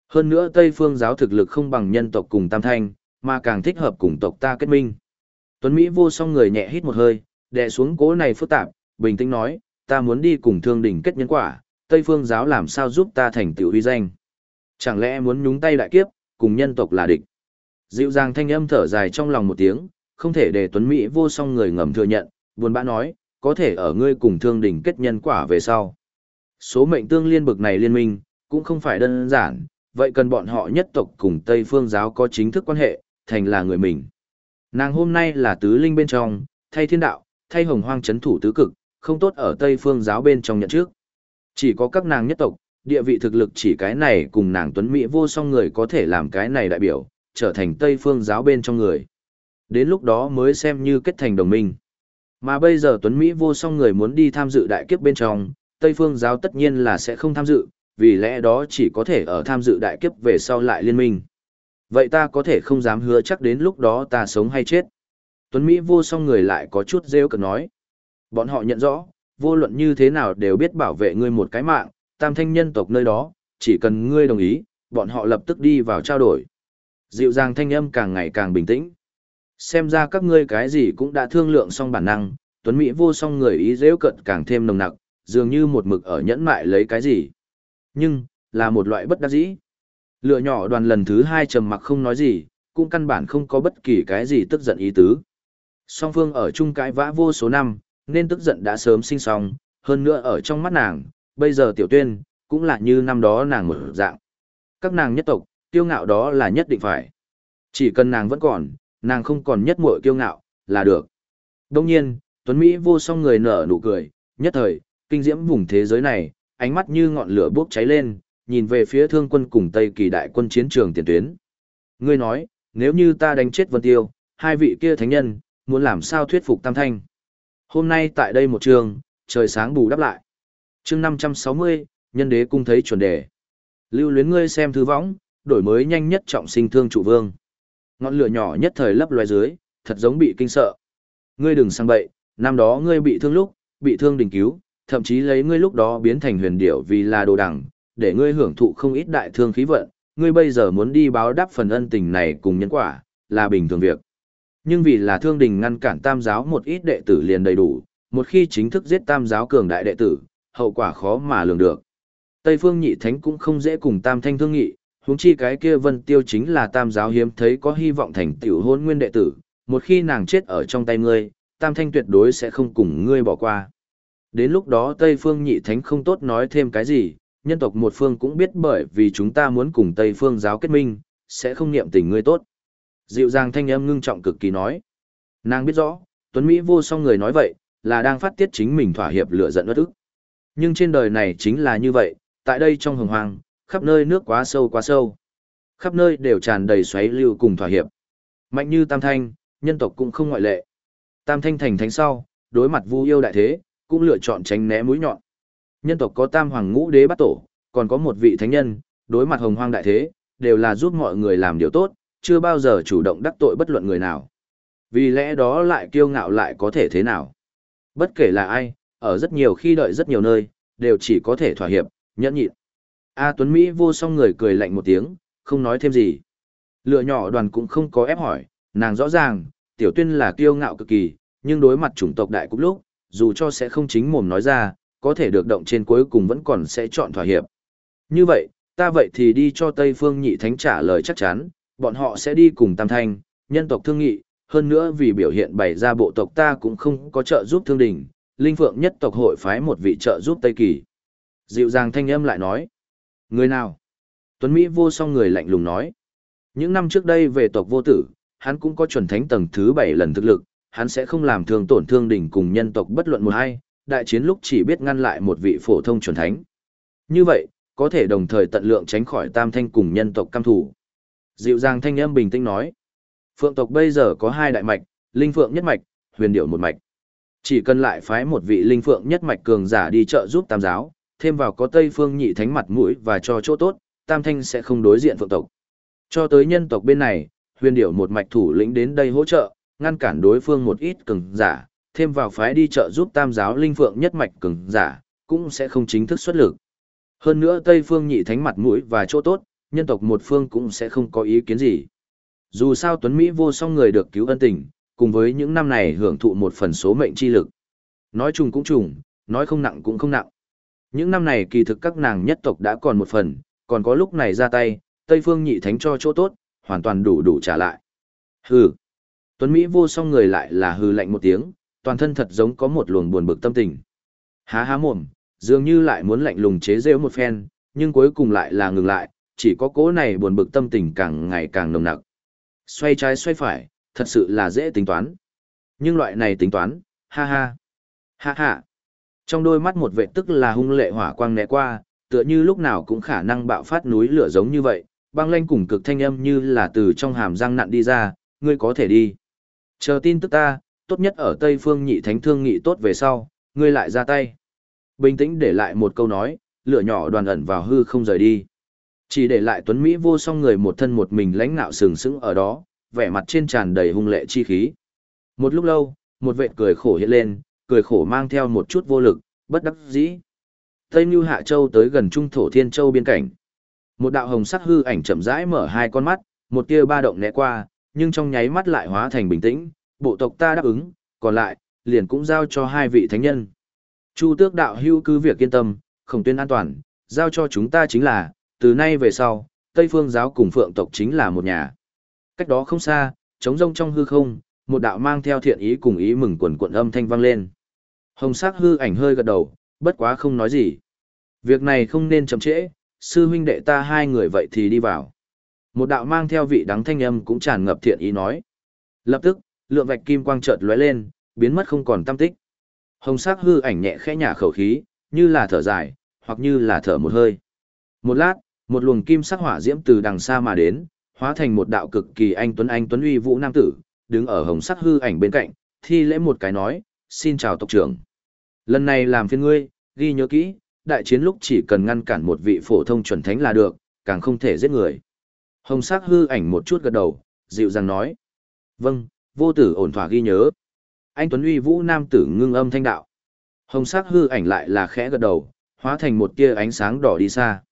Speaker 1: Hơn nữa Tây phương giáo thực lực không bằng nhân tộc cùng tam thanh, mà càng thích hợp cùng tộc ta kết minh. Tuấn Mỹ vô song người nhẹ hít một hơi, đè xuống cố này phức tạp, bình tĩnh nói, ta muốn đi cùng thương đỉnh kết nhân quả, Tây phương giáo làm sao giúp ta thành tựu uy danh. Chẳng lẽ muốn nhúng tay đại kiếp, cùng nhân tộc là địch. Dịu dàng thanh âm thở dài trong lòng một tiếng, không thể để Tuấn Mỹ vô song người ngầm thừa nhận, buồn bã nói, có thể ở ngươi cùng thương đỉnh kết nhân quả về sau. Số mệnh tương liên bực này liên minh, cũng không phải đơn giản, vậy cần bọn họ nhất tộc cùng Tây phương giáo có chính thức quan hệ, thành là người mình. Nàng hôm nay là tứ linh bên trong, thay thiên đạo, thay hồng hoang chấn thủ tứ cực, không tốt ở Tây phương giáo bên trong nhận trước. Chỉ có các nàng nhất tộc, địa vị thực lực chỉ cái này cùng nàng tuấn mỹ vô song người có thể làm cái này đại biểu, trở thành Tây phương giáo bên trong người. Đến lúc đó mới xem như kết thành đồng minh. Mà bây giờ tuấn mỹ vô song người muốn đi tham dự đại kiếp bên trong, Tây phương giáo tất nhiên là sẽ không tham dự, vì lẽ đó chỉ có thể ở tham dự đại kiếp về sau lại liên minh. Vậy ta có thể không dám hứa chắc đến lúc đó ta sống hay chết. Tuấn Mỹ vô song người lại có chút rêu cực nói. Bọn họ nhận rõ, vô luận như thế nào đều biết bảo vệ ngươi một cái mạng, tam thanh nhân tộc nơi đó, chỉ cần ngươi đồng ý, bọn họ lập tức đi vào trao đổi. Dịu dàng thanh âm càng ngày càng bình tĩnh. Xem ra các ngươi cái gì cũng đã thương lượng xong bản năng, Tuấn Mỹ vô song người ý rêu cận càng thêm nồng nặc, dường như một mực ở nhẫn mại lấy cái gì. Nhưng, là một loại bất đắc dĩ. Lựa nhỏ đoàn lần thứ hai trầm mặc không nói gì, cũng căn bản không có bất kỳ cái gì tức giận ý tứ. Song phương ở chung cãi vã vô số năm, nên tức giận đã sớm sinh xong, hơn nữa ở trong mắt nàng, bây giờ tiểu tuyên, cũng là như năm đó nàng mở dạng. Các nàng nhất tộc, kiêu ngạo đó là nhất định phải. Chỉ cần nàng vẫn còn, nàng không còn nhất muội kiêu ngạo, là được. Đông nhiên, Tuấn Mỹ vô song người nở nụ cười, nhất thời, kinh diễm vùng thế giới này, ánh mắt như ngọn lửa bốc cháy lên, nhìn về phía thương quân cùng Tây kỳ đại quân chiến trường tiền tuyến. Ngươi nói, nếu như ta đánh chết Vân Tiêu, hai vị kia thánh nhân, muốn làm sao thuyết phục Tam Thanh. Hôm nay tại đây một trường, trời sáng bù đắp lại. chương 560, nhân đế cung thấy chuẩn đề. Lưu luyến ngươi xem thư võng, đổi mới nhanh nhất trọng sinh thương trụ vương. Ngọn lửa nhỏ nhất thời lấp loài dưới, thật giống bị kinh sợ. Ngươi đừng sang bậy, năm đó ngươi bị thương lúc, bị thương đình cứu, thậm chí lấy ngươi lúc đó biến thành huyền điểu vì là đồ đẳng, để ngươi hưởng thụ không ít đại thương khí vận, ngươi bây giờ muốn đi báo đáp phần ân tình này cùng nhân quả, là bình thường việc. Nhưng vì là thương đình ngăn cản tam giáo một ít đệ tử liền đầy đủ, một khi chính thức giết tam giáo cường đại đệ tử, hậu quả khó mà lường được. Tây phương nhị thánh cũng không dễ cùng tam thanh thương nghị, huống chi cái kia vân tiêu chính là tam giáo hiếm thấy có hy vọng thành tiểu hôn nguyên đệ tử, một khi nàng chết ở trong tay ngươi, tam thanh tuyệt đối sẽ không cùng ngươi bỏ qua. Đến lúc đó Tây phương nhị thánh không tốt nói thêm cái gì, nhân tộc một phương cũng biết bởi vì chúng ta muốn cùng Tây phương giáo kết minh, sẽ không niệm tình ngươi tốt. Dịu dàng thanh âm ngưng trọng cực kỳ nói. Nàng biết rõ, Tuấn Mỹ vô song người nói vậy, là đang phát tiết chính mình thỏa hiệp lửa giận uất ức. Nhưng trên đời này chính là như vậy, tại đây trong hồng hoang, khắp nơi nước quá sâu quá sâu. Khắp nơi đều tràn đầy xoáy lưu cùng thỏa hiệp. Mạnh như Tam Thanh, nhân tộc cũng không ngoại lệ. Tam Thanh thành thánh sau, đối mặt vu yêu đại thế, cũng lựa chọn tránh né mũi nhọn. Nhân tộc có Tam Hoàng Ngũ Đế bắt tổ, còn có một vị thánh nhân, đối mặt hồng hoang đại thế, đều là giúp mọi người làm điều tốt, chưa bao giờ chủ động đắc tội bất luận người nào. Vì lẽ đó lại kiêu ngạo lại có thể thế nào? Bất kể là ai, ở rất nhiều khi đợi rất nhiều nơi, đều chỉ có thể thỏa hiệp, nhẫn nhịn. A Tuấn Mỹ vô song người cười lạnh một tiếng, không nói thêm gì. Lựa nhỏ đoàn cũng không có ép hỏi, nàng rõ ràng, tiểu tuyên là kiêu ngạo cực kỳ, nhưng đối mặt chủng tộc đại cục lúc, dù cho sẽ không chính mồm nói ra, có thể được động trên cuối cùng vẫn còn sẽ chọn thỏa hiệp. Như vậy, ta vậy thì đi cho Tây Phương Nhị Thánh trả lời chắc chắn, bọn họ sẽ đi cùng Tam Thanh, nhân tộc thương nghị, hơn nữa vì biểu hiện bày ra bộ tộc ta cũng không có trợ giúp thương đình, Linh Phượng nhất tộc hội phái một vị trợ giúp Tây Kỳ. Dịu dàng thanh âm lại nói. Người nào? Tuấn Mỹ vô song người lạnh lùng nói. Những năm trước đây về tộc vô tử, hắn cũng có chuẩn thánh tầng thứ 7 lần thực lực, hắn sẽ không làm thương tổn thương đỉnh cùng nhân tộc bất luận một hay, đại chiến lúc chỉ biết ngăn lại một vị phổ thông chuẩn thánh. Như vậy, có thể đồng thời tận lượng tránh khỏi tam thanh cùng nhân tộc cam thủ. Dịu dàng thanh âm bình tĩnh nói. Phượng tộc bây giờ có hai đại mạch, linh phượng nhất mạch, huyền điệu một mạch. Chỉ cần lại phái một vị linh phượng nhất mạch cường giả đi trợ giúp tam giáo, thêm vào có Tây Phương nhị thánh mặt mũi và cho chỗ tốt, Tam Thanh sẽ không đối diện phượng tộc. Cho tới nhân tộc bên này, huyền điệu một mạch thủ lĩnh đến đây hỗ trợ, ngăn cản đối phương một ít cường giả, thêm vào phái đi trợ giúp tam giáo linh phượng nhất mạch cường giả, cũng sẽ không chính thức xuất lực. Hơn nữa Tây Phương nhị thánh mặt mũi và chỗ tốt, nhân tộc một phương cũng sẽ không có ý kiến gì. Dù sao Tuấn Mỹ vô song người được cứu ân tình, cùng với những năm này hưởng thụ một phần số mệnh chi lực. Nói trùng cũng trùng, nói không nặng cũng không nặng. Những năm này kỳ thực các nàng nhất tộc đã còn một phần, còn có lúc này ra tay, Tây Phương nhị thánh cho chỗ tốt, hoàn toàn đủ đủ trả lại. Hừ. Tuấn Mỹ vô song người lại là hừ lạnh một tiếng, toàn thân thật giống có một luồng buồn bực tâm tình. Há há mồm, dường như lại muốn lạnh lùng chế rêu một phen, nhưng cuối cùng lại là ngừng lại, chỉ có cố này buồn bực tâm tình càng ngày càng nồng nặc. Xoay trái xoay phải, thật sự là dễ tính toán. Nhưng loại này tính toán, ha ha. Ha ha. Trong đôi mắt một vệ tức là hung lệ hỏa quang né qua, tựa như lúc nào cũng khả năng bạo phát núi lửa giống như vậy, băng lanh cùng cực thanh âm như là từ trong hàm răng nặn đi ra, ngươi có thể đi. Chờ tin tức ta, tốt nhất ở Tây Phương nhị thánh thương nghị tốt về sau, ngươi lại ra tay. Bình tĩnh để lại một câu nói, lửa nhỏ đoàn ẩn vào hư không rời đi. Chỉ để lại Tuấn Mỹ vô song người một thân một mình lãnh nạo sừng sững ở đó, vẻ mặt trên tràn đầy hung lệ chi khí. Một lúc lâu, một vệ cười khổ hiện lên, cười khổ mang theo một chút vô lực, bất đắc dĩ. Tây Nhu Hạ Châu tới gần Trung Thổ Thiên Châu biên cảnh. Một đạo hồng sắc hư ảnh chậm rãi mở hai con mắt, một tia ba động né qua, nhưng trong nháy mắt lại hóa thành bình tĩnh, bộ tộc ta đáp ứng, còn lại, liền cũng giao cho hai vị thánh nhân. Chu tước đạo hưu cứ việc yên tâm, khổng tuyên an toàn, giao cho chúng ta chính là, từ nay về sau, Tây Phương giáo cùng Phượng tộc chính là một nhà. Cách đó không xa, trống rông trong hư không, một đạo mang theo thiện ý cùng ý mừng quần quận âm thanh vang lên. Hồng sắc hư ảnh hơi gật đầu, bất quá không nói gì. Việc này không nên chậm trễ, sư huynh đệ ta hai người vậy thì đi vào. Một đạo mang theo vị đắng thanh âm cũng tràn ngập thiện ý nói. Lập tức, lượng vạch kim quang chợt lóe lên, biến mất không còn tâm tích. Hồng sắc hư ảnh nhẹ khẽ nhả khẩu khí, như là thở dài, hoặc như là thở một hơi. Một lát, một luồng kim sắc hỏa diễm từ đằng xa mà đến, hóa thành một đạo cực kỳ anh tuấn anh tuấn uy vũ nam tử, đứng ở hồng sắc hư ảnh bên cạnh, thi lễ một cái nói, xin chào tộc trưởng. Lần này làm phiên ngươi, ghi nhớ kỹ, đại chiến lúc chỉ cần ngăn cản một vị phổ thông chuẩn thánh là được, càng không thể giết người. Hồng sắc hư ảnh một chút gật đầu, dịu dàng nói. Vâng, vô tử ổn thỏa ghi nhớ. Anh Tuấn uy vũ nam tử ngưng âm thanh đạo. Hồng sắc hư ảnh lại là khẽ gật đầu, hóa thành một tia ánh sáng đỏ đi xa.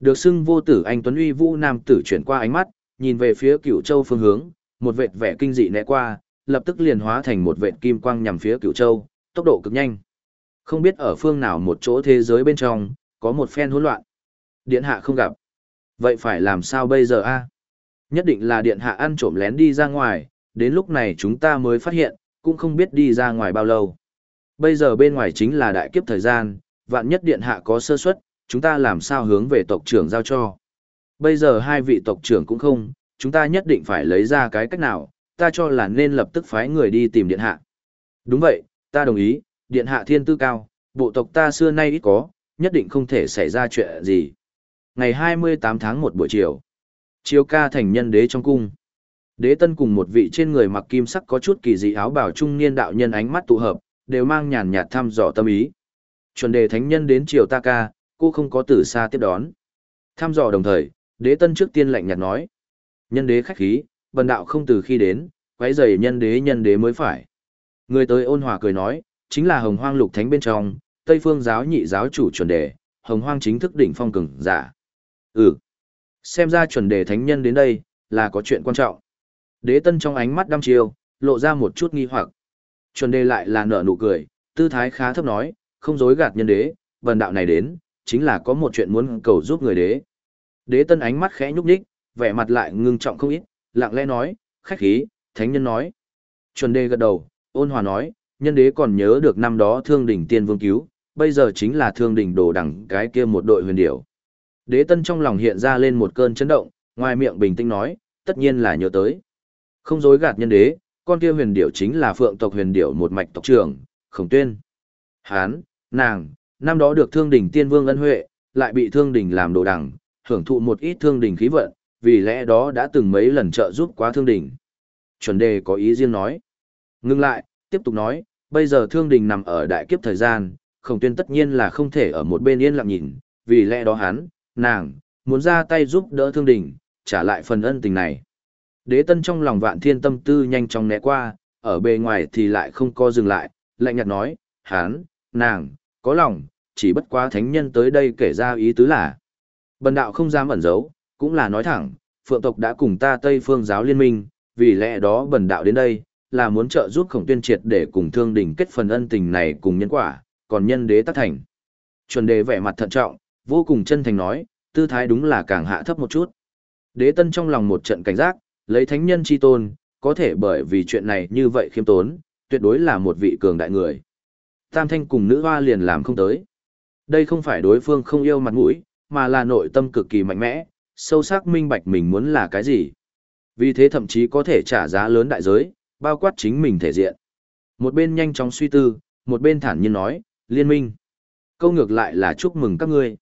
Speaker 1: Được xưng vô tử anh Tuấn uy vũ nam tử chuyển qua ánh mắt, nhìn về phía cửu châu phương hướng, một vệt vẻ kinh dị né qua, lập tức liền hóa thành một vệt kim quang nhằm phía cửu châu, tốc độ cực nhanh. Không biết ở phương nào một chỗ thế giới bên trong, có một phen hỗn loạn. Điện hạ không gặp. Vậy phải làm sao bây giờ a? Nhất định là điện hạ ăn trộm lén đi ra ngoài, đến lúc này chúng ta mới phát hiện, cũng không biết đi ra ngoài bao lâu. Bây giờ bên ngoài chính là đại kiếp thời gian, vạn nhất điện hạ có sơ suất, chúng ta làm sao hướng về tộc trưởng giao cho. Bây giờ hai vị tộc trưởng cũng không, chúng ta nhất định phải lấy ra cái cách nào, ta cho là nên lập tức phái người đi tìm điện hạ. Đúng vậy, ta đồng ý, điện hạ thiên tư cao, bộ tộc ta xưa nay ít có, nhất định không thể xảy ra chuyện gì. Ngày 28 tháng 1 buổi chiều, chiều ca thành nhân đế trong cung. Đế tân cùng một vị trên người mặc kim sắc có chút kỳ dị áo bảo trung niên đạo nhân ánh mắt tụ hợp, đều mang nhàn nhạt thăm dò tâm ý. Chuẩn đề thánh nhân đến triều ta ca, cô không có từ xa tiếp đón. Thăm dò đồng thời, đế tân trước tiên lạnh nhạt nói. Nhân đế khách khí, bần đạo không từ khi đến, quấy rầy nhân đế nhân đế mới phải. Người tới ôn hòa cười nói, chính là hồng hoang lục thánh bên trong, Tây phương giáo nhị giáo chủ chuẩn đề, hồng hoang chính thức đỉnh phong cường giả. Ừ. Xem ra chuẩn đề thánh nhân đến đây, là có chuyện quan trọng. Đế tân trong ánh mắt đăm chiêu, lộ ra một chút nghi hoặc. Chuẩn đề lại là nở nụ cười, tư thái khá thấp nói, không dối gạt nhân đế, vần đạo này đến, chính là có một chuyện muốn cầu giúp người đế. Đế tân ánh mắt khẽ nhúc nhích, vẻ mặt lại ngưng trọng không ít, lặng lẽ nói, khách khí, thánh nhân nói. Chuẩn đề gật đầu, ôn hòa nói, nhân đế còn nhớ được năm đó thương đỉnh tiên vương cứu, bây giờ chính là thương đỉnh đồ đẳng cái kia một đội huyền điểu. Đế tân trong lòng hiện ra lên một cơn chấn động, ngoài miệng bình tĩnh nói, tất nhiên là nhớ tới. Không dối gạt nhân đế, con kia huyền điểu chính là phượng tộc huyền điểu một mạch tộc trưởng, khổng tuyên. Hán, nàng, năm đó được thương đỉnh tiên vương ân huệ, lại bị thương đỉnh làm đồ đẳng, hưởng thụ một ít thương đỉnh khí vận, vì lẽ đó đã từng mấy lần trợ giúp quá thương đỉnh. Chuẩn đề có ý riêng nói. Ngưng lại, tiếp tục nói, bây giờ thương đình nằm ở đại kiếp thời gian, khổng tuyên tất nhiên là không thể ở một bên yên lặng nhìn, vì lẽ đó hắn, nàng, muốn ra tay giúp đỡ thương đình, trả lại phần ân tình này. Đế tân trong lòng vạn thiên tâm tư nhanh chóng né qua, ở bề ngoài thì lại không co dừng lại, lạnh nhạt nói, Hán, nàng, có lòng, chỉ bất quá thánh nhân tới đây kể ra ý tứ là. Bần đạo không dám ẩn giấu, cũng là nói thẳng, phượng tộc đã cùng ta Tây Phương giáo liên minh, vì lẽ đó bần đạo đến đây, là muốn trợ giúp khổng tuyên triệt để cùng thương đình kết phần ân tình này cùng nhân quả, còn nhân đế tác thành. Chuẩn đế vẻ mặt thận trọng, vô cùng chân thành nói, tư thái đúng là càng hạ thấp một chút. Đế tân trong lòng một trận cảnh giác, lấy thánh nhân chi tôn, có thể bởi vì chuyện này như vậy khiêm tốn, tuyệt đối là một vị cường đại người. Tam thanh cùng nữ hoa liền làm không tới. Đây không phải đối phương không yêu mặt mũi, mà là nội tâm cực kỳ mạnh mẽ, sâu sắc minh bạch mình muốn là cái gì. Vì thế thậm chí có thể trả giá lớn đại giới, bao quát chính mình thể diện. Một bên nhanh chóng suy tư, một bên thản nhiên nói, liên minh. Câu ngược lại là chúc mừng các ngươi.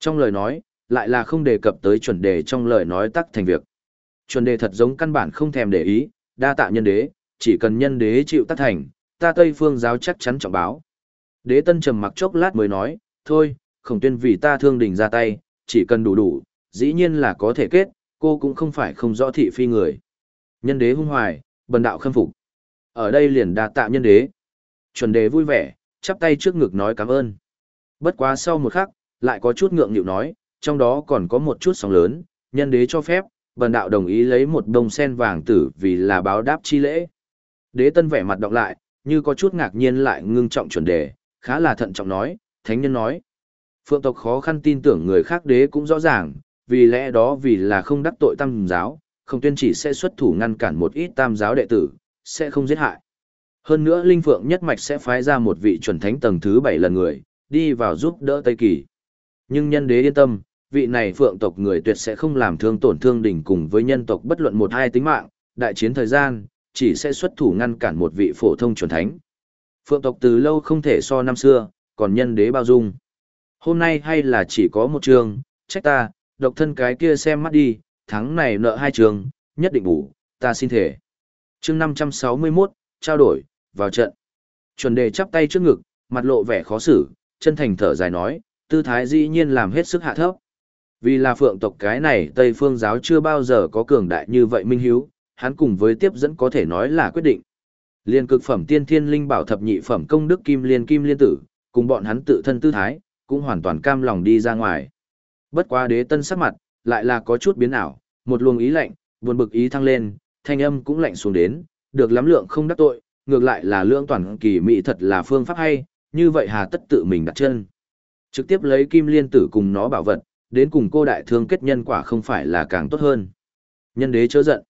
Speaker 1: Trong lời nói, lại là không đề cập tới chuẩn đề trong lời nói tắc thành việc. Chuẩn đề thật giống căn bản không thèm để ý, đa tạ nhân đế, chỉ cần nhân đế chịu tác thành, ta Tây Phương giáo chắc chắn trọng báo. Đế tân trầm mặc chốc lát mới nói, thôi, khổng tuyên vì ta thương đình ra tay, chỉ cần đủ đủ, dĩ nhiên là có thể kết, cô cũng không phải không rõ thị phi người. Nhân đế hung hoài, bần đạo khâm phục. Ở đây liền đa tạ nhân đế. Chuẩn đế vui vẻ, chắp tay trước ngực nói cảm ơn. Bất quá sau một khắc, lại có chút ngượng nghịu nói, trong đó còn có một chút sóng lớn, nhân đế cho phép, bần đạo đồng ý lấy một đồng sen vàng tử vì là báo đáp chi lễ. Đế tân vẻ mặt đọc lại, như có chút ngạc nhiên lại ngưng trọng chuẩn đề, khá là thận trọng nói, thánh nhân nói. Phượng tộc khó khăn tin tưởng người khác đế cũng rõ ràng, vì lẽ đó vì là không đắc tội tam giáo, không tuyên chỉ sẽ xuất thủ ngăn cản một ít tam giáo đệ tử, sẽ không giết hại. Hơn nữa Linh Phượng nhất mạch sẽ phái ra một vị chuẩn thánh tầng thứ 7 lần người, đi vào giúp đỡ Tây Kỳ. Nhưng nhân đế yên tâm, vị này Phượng tộc người tuyệt sẽ không làm thương tổn thương đỉnh cùng với nhân tộc bất luận một hai tính mạng, đại chiến thời gian, chỉ sẽ xuất thủ ngăn cản một vị phổ thông chuẩn thánh. Phượng tộc từ lâu không thể so năm xưa, còn nhân đế bao dung. Hôm nay hay là chỉ có một trường, trách ta, độc thân cái kia xem mắt đi, thắng này nợ hai trường, nhất định bù, ta xin thể. chương 561, trao đổi, vào trận. Chuẩn đề chắp tay trước ngực, mặt lộ vẻ khó xử, chân thành thở dài nói, tư thái dĩ nhiên làm hết sức hạ thấp. Vì là phượng tộc cái này Tây phương giáo chưa bao giờ có cường đại như vậy minh hiếu, hắn cùng với tiếp dẫn có thể nói là quyết định. Liên cực phẩm tiên thiên linh bảo thập nhị phẩm công đức kim liên kim liên tử, cùng bọn hắn tự thân tư thái, cũng hoàn toàn cam lòng đi ra ngoài. Bất quá đế tân sắc mặt, lại là có chút biến ảo, một luồng ý lạnh, buồn bực ý thăng lên, thanh âm cũng lạnh xuống đến, được lắm lượng không đắc tội, ngược lại là lượng toàn kỳ mỹ thật là phương pháp hay, như vậy hà tất tự mình đặt chân. Trực tiếp lấy kim liên tử cùng nó bảo vật, đến cùng cô đại thương kết nhân quả không phải là càng tốt hơn. Nhân đế chớ giận.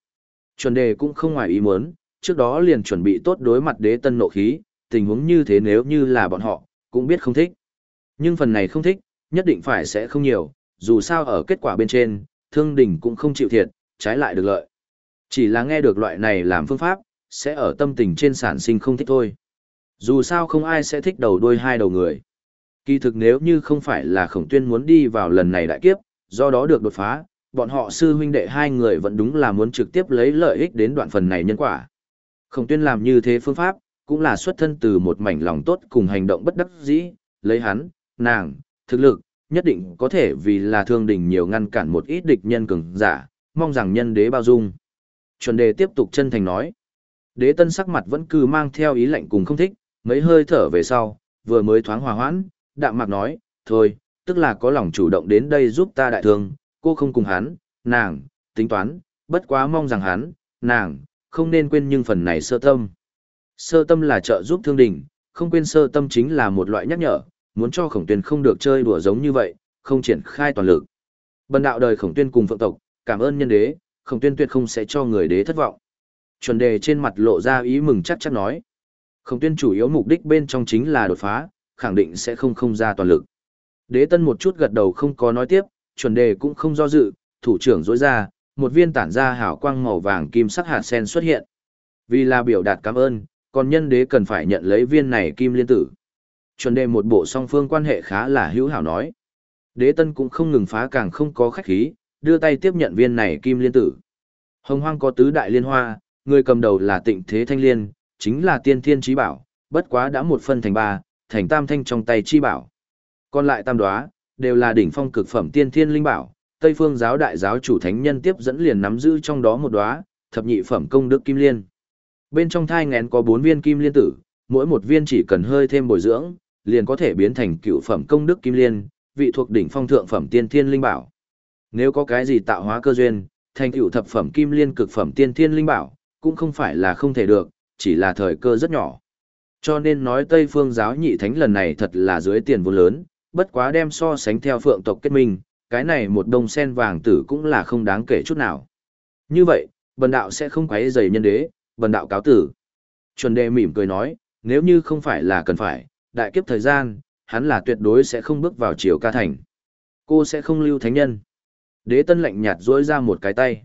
Speaker 1: Chuẩn đề cũng không ngoài ý muốn, trước đó liền chuẩn bị tốt đối mặt đế tân nộ khí, tình huống như thế nếu như là bọn họ, cũng biết không thích. Nhưng phần này không thích, nhất định phải sẽ không nhiều, dù sao ở kết quả bên trên, thương đình cũng không chịu thiệt, trái lại được lợi. Chỉ là nghe được loại này làm phương pháp, sẽ ở tâm tình trên sản sinh không thích thôi. Dù sao không ai sẽ thích đầu đuôi hai đầu người. Kỳ thực nếu như không phải là khổng tuyên muốn đi vào lần này đại kiếp, do đó được đột phá, bọn họ sư huynh đệ hai người vẫn đúng là muốn trực tiếp lấy lợi ích đến đoạn phần này nhân quả. Khổng tuyên làm như thế phương pháp, cũng là xuất thân từ một mảnh lòng tốt cùng hành động bất đắc dĩ, lấy hắn, nàng, thực lực, nhất định có thể vì là thương đình nhiều ngăn cản một ít địch nhân cường giả, mong rằng nhân đế bao dung. Chuẩn đề tiếp tục chân thành nói. Đế tân sắc mặt vẫn cứ mang theo ý lạnh cùng không thích, mấy hơi thở về sau, vừa mới thoáng hòa hoãn, đạm mạc nói, thôi, tức là có lòng chủ động đến đây giúp ta đại thương, cô không cùng hắn, nàng, tính toán, bất quá mong rằng hắn, nàng, không nên quên nhưng phần này sơ tâm. Sơ tâm là trợ giúp thương đình, không quên sơ tâm chính là một loại nhắc nhở, muốn cho khổng tuyên không được chơi đùa giống như vậy, không triển khai toàn lực. Bần đạo đời khổng tuyên cùng phượng tộc, cảm ơn nhân đế, khổng tuyên tuyệt không sẽ cho người đế thất vọng. Chuẩn đề trên mặt lộ ra ý mừng chắc chắn nói. Khổng tuyên chủ yếu mục đích bên trong chính là đột phá, khẳng định sẽ không không ra toàn lực. Đế tân một chút gật đầu không có nói tiếp, chuẩn đề cũng không do dự, thủ trưởng dối ra, một viên tản ra hào quang màu vàng kim sắc hạt sen xuất hiện. Vì là biểu đạt cảm ơn, còn nhân đế cần phải nhận lấy viên này kim liên tử. Chuẩn đề một bộ song phương quan hệ khá là hữu hảo nói. Đế tân cũng không ngừng phá càng không có khách khí, đưa tay tiếp nhận viên này kim liên tử. Hồng hoang có tứ đại liên hoa, người cầm đầu là tịnh thế thanh liên, chính là tiên thiên trí bảo, bất quá đã một phân thành ba, thành tam thanh trong tay chi bảo. Còn lại tam đoá, đều là đỉnh phong cực phẩm tiên thiên linh bảo, Tây phương giáo đại giáo chủ thánh nhân tiếp dẫn liền nắm giữ trong đó một đóa thập nhị phẩm công đức kim liên. Bên trong thai nghén có bốn viên kim liên tử, mỗi một viên chỉ cần hơi thêm bồi dưỡng, liền có thể biến thành cựu phẩm công đức kim liên, vị thuộc đỉnh phong thượng phẩm tiên thiên linh bảo. Nếu có cái gì tạo hóa cơ duyên, thành cựu thập phẩm kim liên cực phẩm tiên thiên linh bảo, cũng không phải là không thể được, chỉ là thời cơ rất nhỏ. Cho nên nói Tây Phương giáo nhị thánh lần này thật là dưới tiền vô lớn, bất quá đem so sánh theo phượng tộc kết minh, cái này một đồng sen vàng tử cũng là không đáng kể chút nào. Như vậy, bần đạo sẽ không quấy dày nhân đế, bần đạo cáo tử. Chuẩn đề mỉm cười nói, nếu như không phải là cần phải, đại kiếp thời gian, hắn là tuyệt đối sẽ không bước vào triều ca thành. Cô sẽ không lưu thánh nhân. Đế tân lạnh nhạt dối ra một cái tay.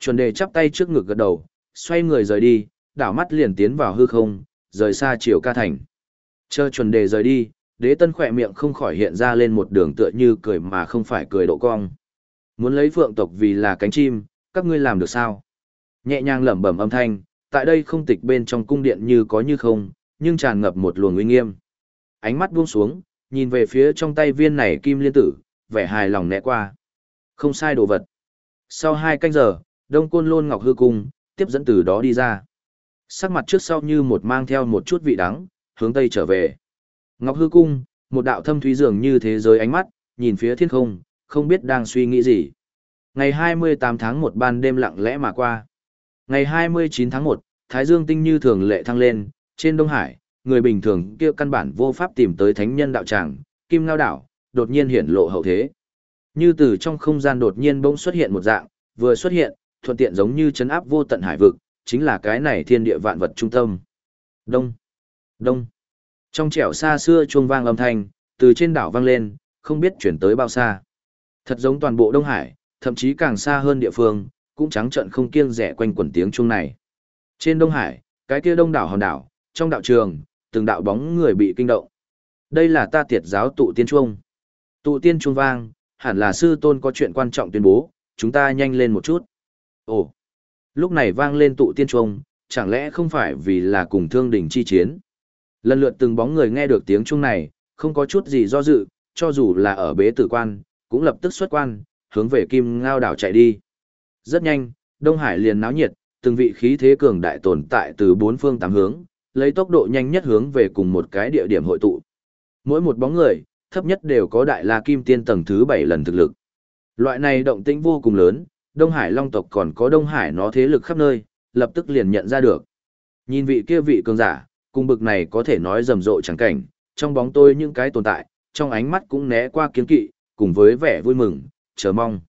Speaker 1: Chuẩn đề chắp tay trước ngực gật đầu, xoay người rời đi, đảo mắt liền tiến vào hư không, rời xa triều ca thành. Chờ chuẩn đề rời đi, đế tân khỏe miệng không khỏi hiện ra lên một đường tựa như cười mà không phải cười độ cong. Muốn lấy phượng tộc vì là cánh chim, các ngươi làm được sao? Nhẹ nhàng lẩm bẩm âm thanh, tại đây không tịch bên trong cung điện như có như không, nhưng tràn ngập một luồng uy nghiêm. Ánh mắt buông xuống, nhìn về phía trong tay viên này kim liên tử, vẻ hài lòng né qua. Không sai đồ vật. Sau hai canh giờ, Đông Côn Lôn Ngọc Hư Cung, tiếp dẫn từ đó đi ra. Sắc mặt trước sau như một mang theo một chút vị đắng, hướng tây trở về. Ngọc Hư Cung, một đạo thâm thúy dường như thế giới ánh mắt, nhìn phía thiên không, không biết đang suy nghĩ gì. Ngày 28 tháng 1 ban đêm lặng lẽ mà qua. Ngày 29 tháng 1, Thái Dương tinh như thường lệ thăng lên, trên Đông Hải, người bình thường kia căn bản vô pháp tìm tới thánh nhân đạo tràng, Kim Ngao đảo, đột nhiên hiển lộ hậu thế. Như từ trong không gian đột nhiên bỗng xuất hiện một dạng, vừa xuất hiện, thuận tiện giống như chấn áp vô tận hải vực, chính là cái này thiên địa vạn vật trung tâm. Đông, đông. Trong trẻo xa xưa chuông vang âm thanh, từ trên đảo vang lên, không biết chuyển tới bao xa. Thật giống toàn bộ Đông Hải, thậm chí càng xa hơn địa phương, cũng trắng trận không kiêng rẻ quanh quẩn tiếng chuông này. Trên Đông Hải, cái kia đông đảo hòn đảo, trong đạo trường, từng đạo bóng người bị kinh động. Đây là ta tiệt giáo tụ tiên chuông. Tụ tiên chuông vang, hẳn là sư tôn có chuyện quan trọng tuyên bố, chúng ta nhanh lên một chút. Ồ, lúc này vang lên tụ tiên chuông, chẳng lẽ không phải vì là cùng thương đỉnh chi chiến. Lần lượt từng bóng người nghe được tiếng chuông này, không có chút gì do dự, cho dù là ở bế tử quan, cũng lập tức xuất quan, hướng về Kim Ngao đảo chạy đi. Rất nhanh, Đông Hải liền náo nhiệt, từng vị khí thế cường đại tồn tại từ bốn phương tám hướng, lấy tốc độ nhanh nhất hướng về cùng một cái địa điểm hội tụ. Mỗi một bóng người, thấp nhất đều có đại la kim tiên tầng thứ 7 lần thực lực. Loại này động tĩnh vô cùng lớn, Đông Hải Long tộc còn có Đông Hải nó thế lực khắp nơi, lập tức liền nhận ra được. Nhìn vị kia vị cường giả, cùng bực này có thể nói rầm rộ chẳng cảnh, trong bóng tôi những cái tồn tại, trong ánh mắt cũng né qua kiên kỵ, cùng với vẻ vui mừng, chờ mong.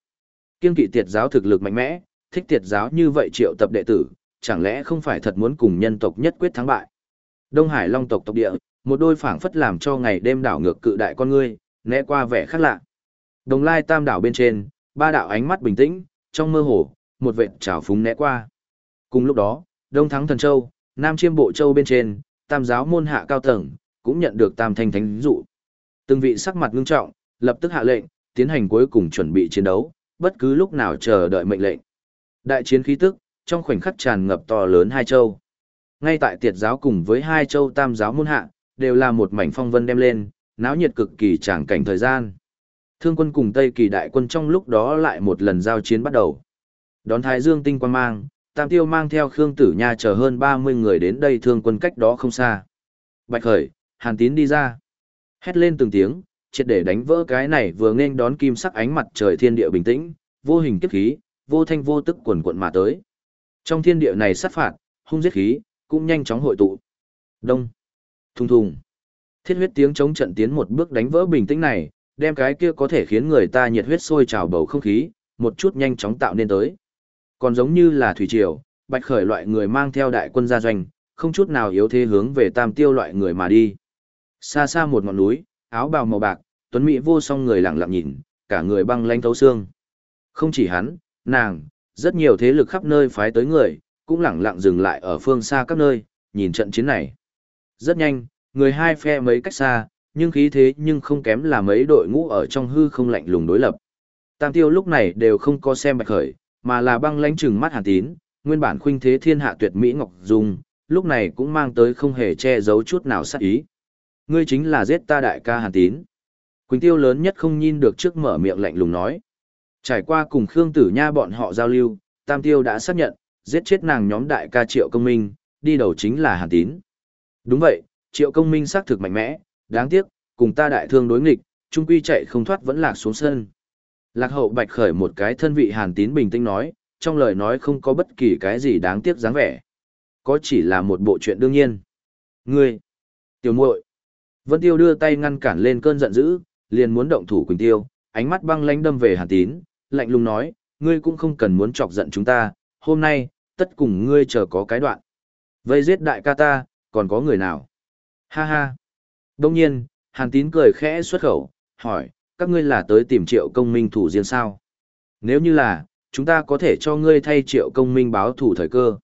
Speaker 1: Kiên kỵ tiệt giáo thực lực mạnh mẽ, thích tiệt giáo như vậy triệu tập đệ tử, chẳng lẽ không phải thật muốn cùng nhân tộc nhất quyết thắng bại. Đông Hải Long tộc tộc địa, một đôi phảng phất làm cho ngày đêm đảo ngược cự đại con ngươi, né qua vẻ khác lạ. Đồng lai tam đảo bên trên, ba đạo ánh mắt bình tĩnh, trong mơ hồ, một vệt trào phúng né qua. Cùng lúc đó, Đông Thắng Thần Châu, Nam Chiêm Bộ Châu bên trên, tam giáo môn hạ cao tầng, cũng nhận được tam thanh thánh dụ. Từng vị sắc mặt ngưng trọng, lập tức hạ lệnh, tiến hành cuối cùng chuẩn bị chiến đấu, bất cứ lúc nào chờ đợi mệnh lệnh. Đại chiến khí tức, trong khoảnh khắc tràn ngập to lớn hai châu. Ngay tại tiệt giáo cùng với hai châu tam giáo môn hạ, đều là một mảnh phong vân đem lên, náo nhiệt cực kỳ tràng cảnh thời gian. Thương quân cùng Tây kỳ đại quân trong lúc đó lại một lần giao chiến bắt đầu. Đón Thái Dương tinh quan mang, Tam Tiêu mang theo Khương Tử Nha chờ hơn 30 người đến đây thương quân cách đó không xa. Bạch Khởi, Hàn Tín đi ra. Hét lên từng tiếng, triệt để đánh vỡ cái này vừa nên đón kim sắc ánh mặt trời thiên địa bình tĩnh, vô hình kiếp khí, vô thanh vô tức quần quận mà tới. Trong thiên địa này sát phạt, hung giết khí, cũng nhanh chóng hội tụ. Đông. Thùng thùng. Thiết huyết tiếng chống trận tiến một bước đánh vỡ bình tĩnh này, đem cái kia có thể khiến người ta nhiệt huyết sôi trào bầu không khí, một chút nhanh chóng tạo nên tới. Còn giống như là thủy triều, bạch khởi loại người mang theo đại quân gia doanh, không chút nào yếu thế hướng về tam tiêu loại người mà đi. Xa xa một ngọn núi, áo bào màu bạc, tuấn mỹ vô song người lặng lặng nhìn, cả người băng lanh thấu xương. Không chỉ hắn, nàng, rất nhiều thế lực khắp nơi phái tới người, cũng lặng lặng dừng lại ở phương xa các nơi, nhìn trận chiến này. Rất nhanh, người hai phe mấy cách xa, nhưng khí thế nhưng không kém là mấy đội ngũ ở trong hư không lạnh lùng đối lập. Tam tiêu lúc này đều không có xem bạch khởi, mà là băng lãnh trừng mắt hàn tín, nguyên bản khuynh thế thiên hạ tuyệt mỹ ngọc dung, lúc này cũng mang tới không hề che giấu chút nào sát ý. Ngươi chính là giết ta đại ca hàn tín. Quỳnh tiêu lớn nhất không nhìn được trước mở miệng lạnh lùng nói. Trải qua cùng Khương Tử Nha bọn họ giao lưu, Tam Tiêu đã xác nhận, giết chết nàng nhóm đại ca Triệu Công Minh, đi đầu chính là Hàn Tín. Đúng vậy, Triệu Công Minh xác thực mạnh mẽ, đáng tiếc, cùng ta đại thương đối nghịch, trung quy chạy không thoát vẫn lạc xuống sân. Lạc hậu bạch khởi một cái thân vị Hàn Tín bình tĩnh nói, trong lời nói không có bất kỳ cái gì đáng tiếc dáng vẻ. Có chỉ là một bộ chuyện đương nhiên. Ngươi, tiểu muội Vân Tiêu đưa tay ngăn cản lên cơn giận dữ, liền muốn động thủ Quỳnh Tiêu, ánh mắt băng lãnh đâm về Hàn Tín, lạnh lùng nói, ngươi cũng không cần muốn chọc giận chúng ta, hôm nay, tất cùng ngươi chờ có cái đoạn. Vây giết đại ca ta, còn có người nào? Ha ha. Đông nhiên, Hàn Tín cười khẽ xuất khẩu, hỏi, các ngươi là tới tìm triệu công minh thủ riêng sao? Nếu như là, chúng ta có thể cho ngươi thay triệu công minh báo thủ thời cơ.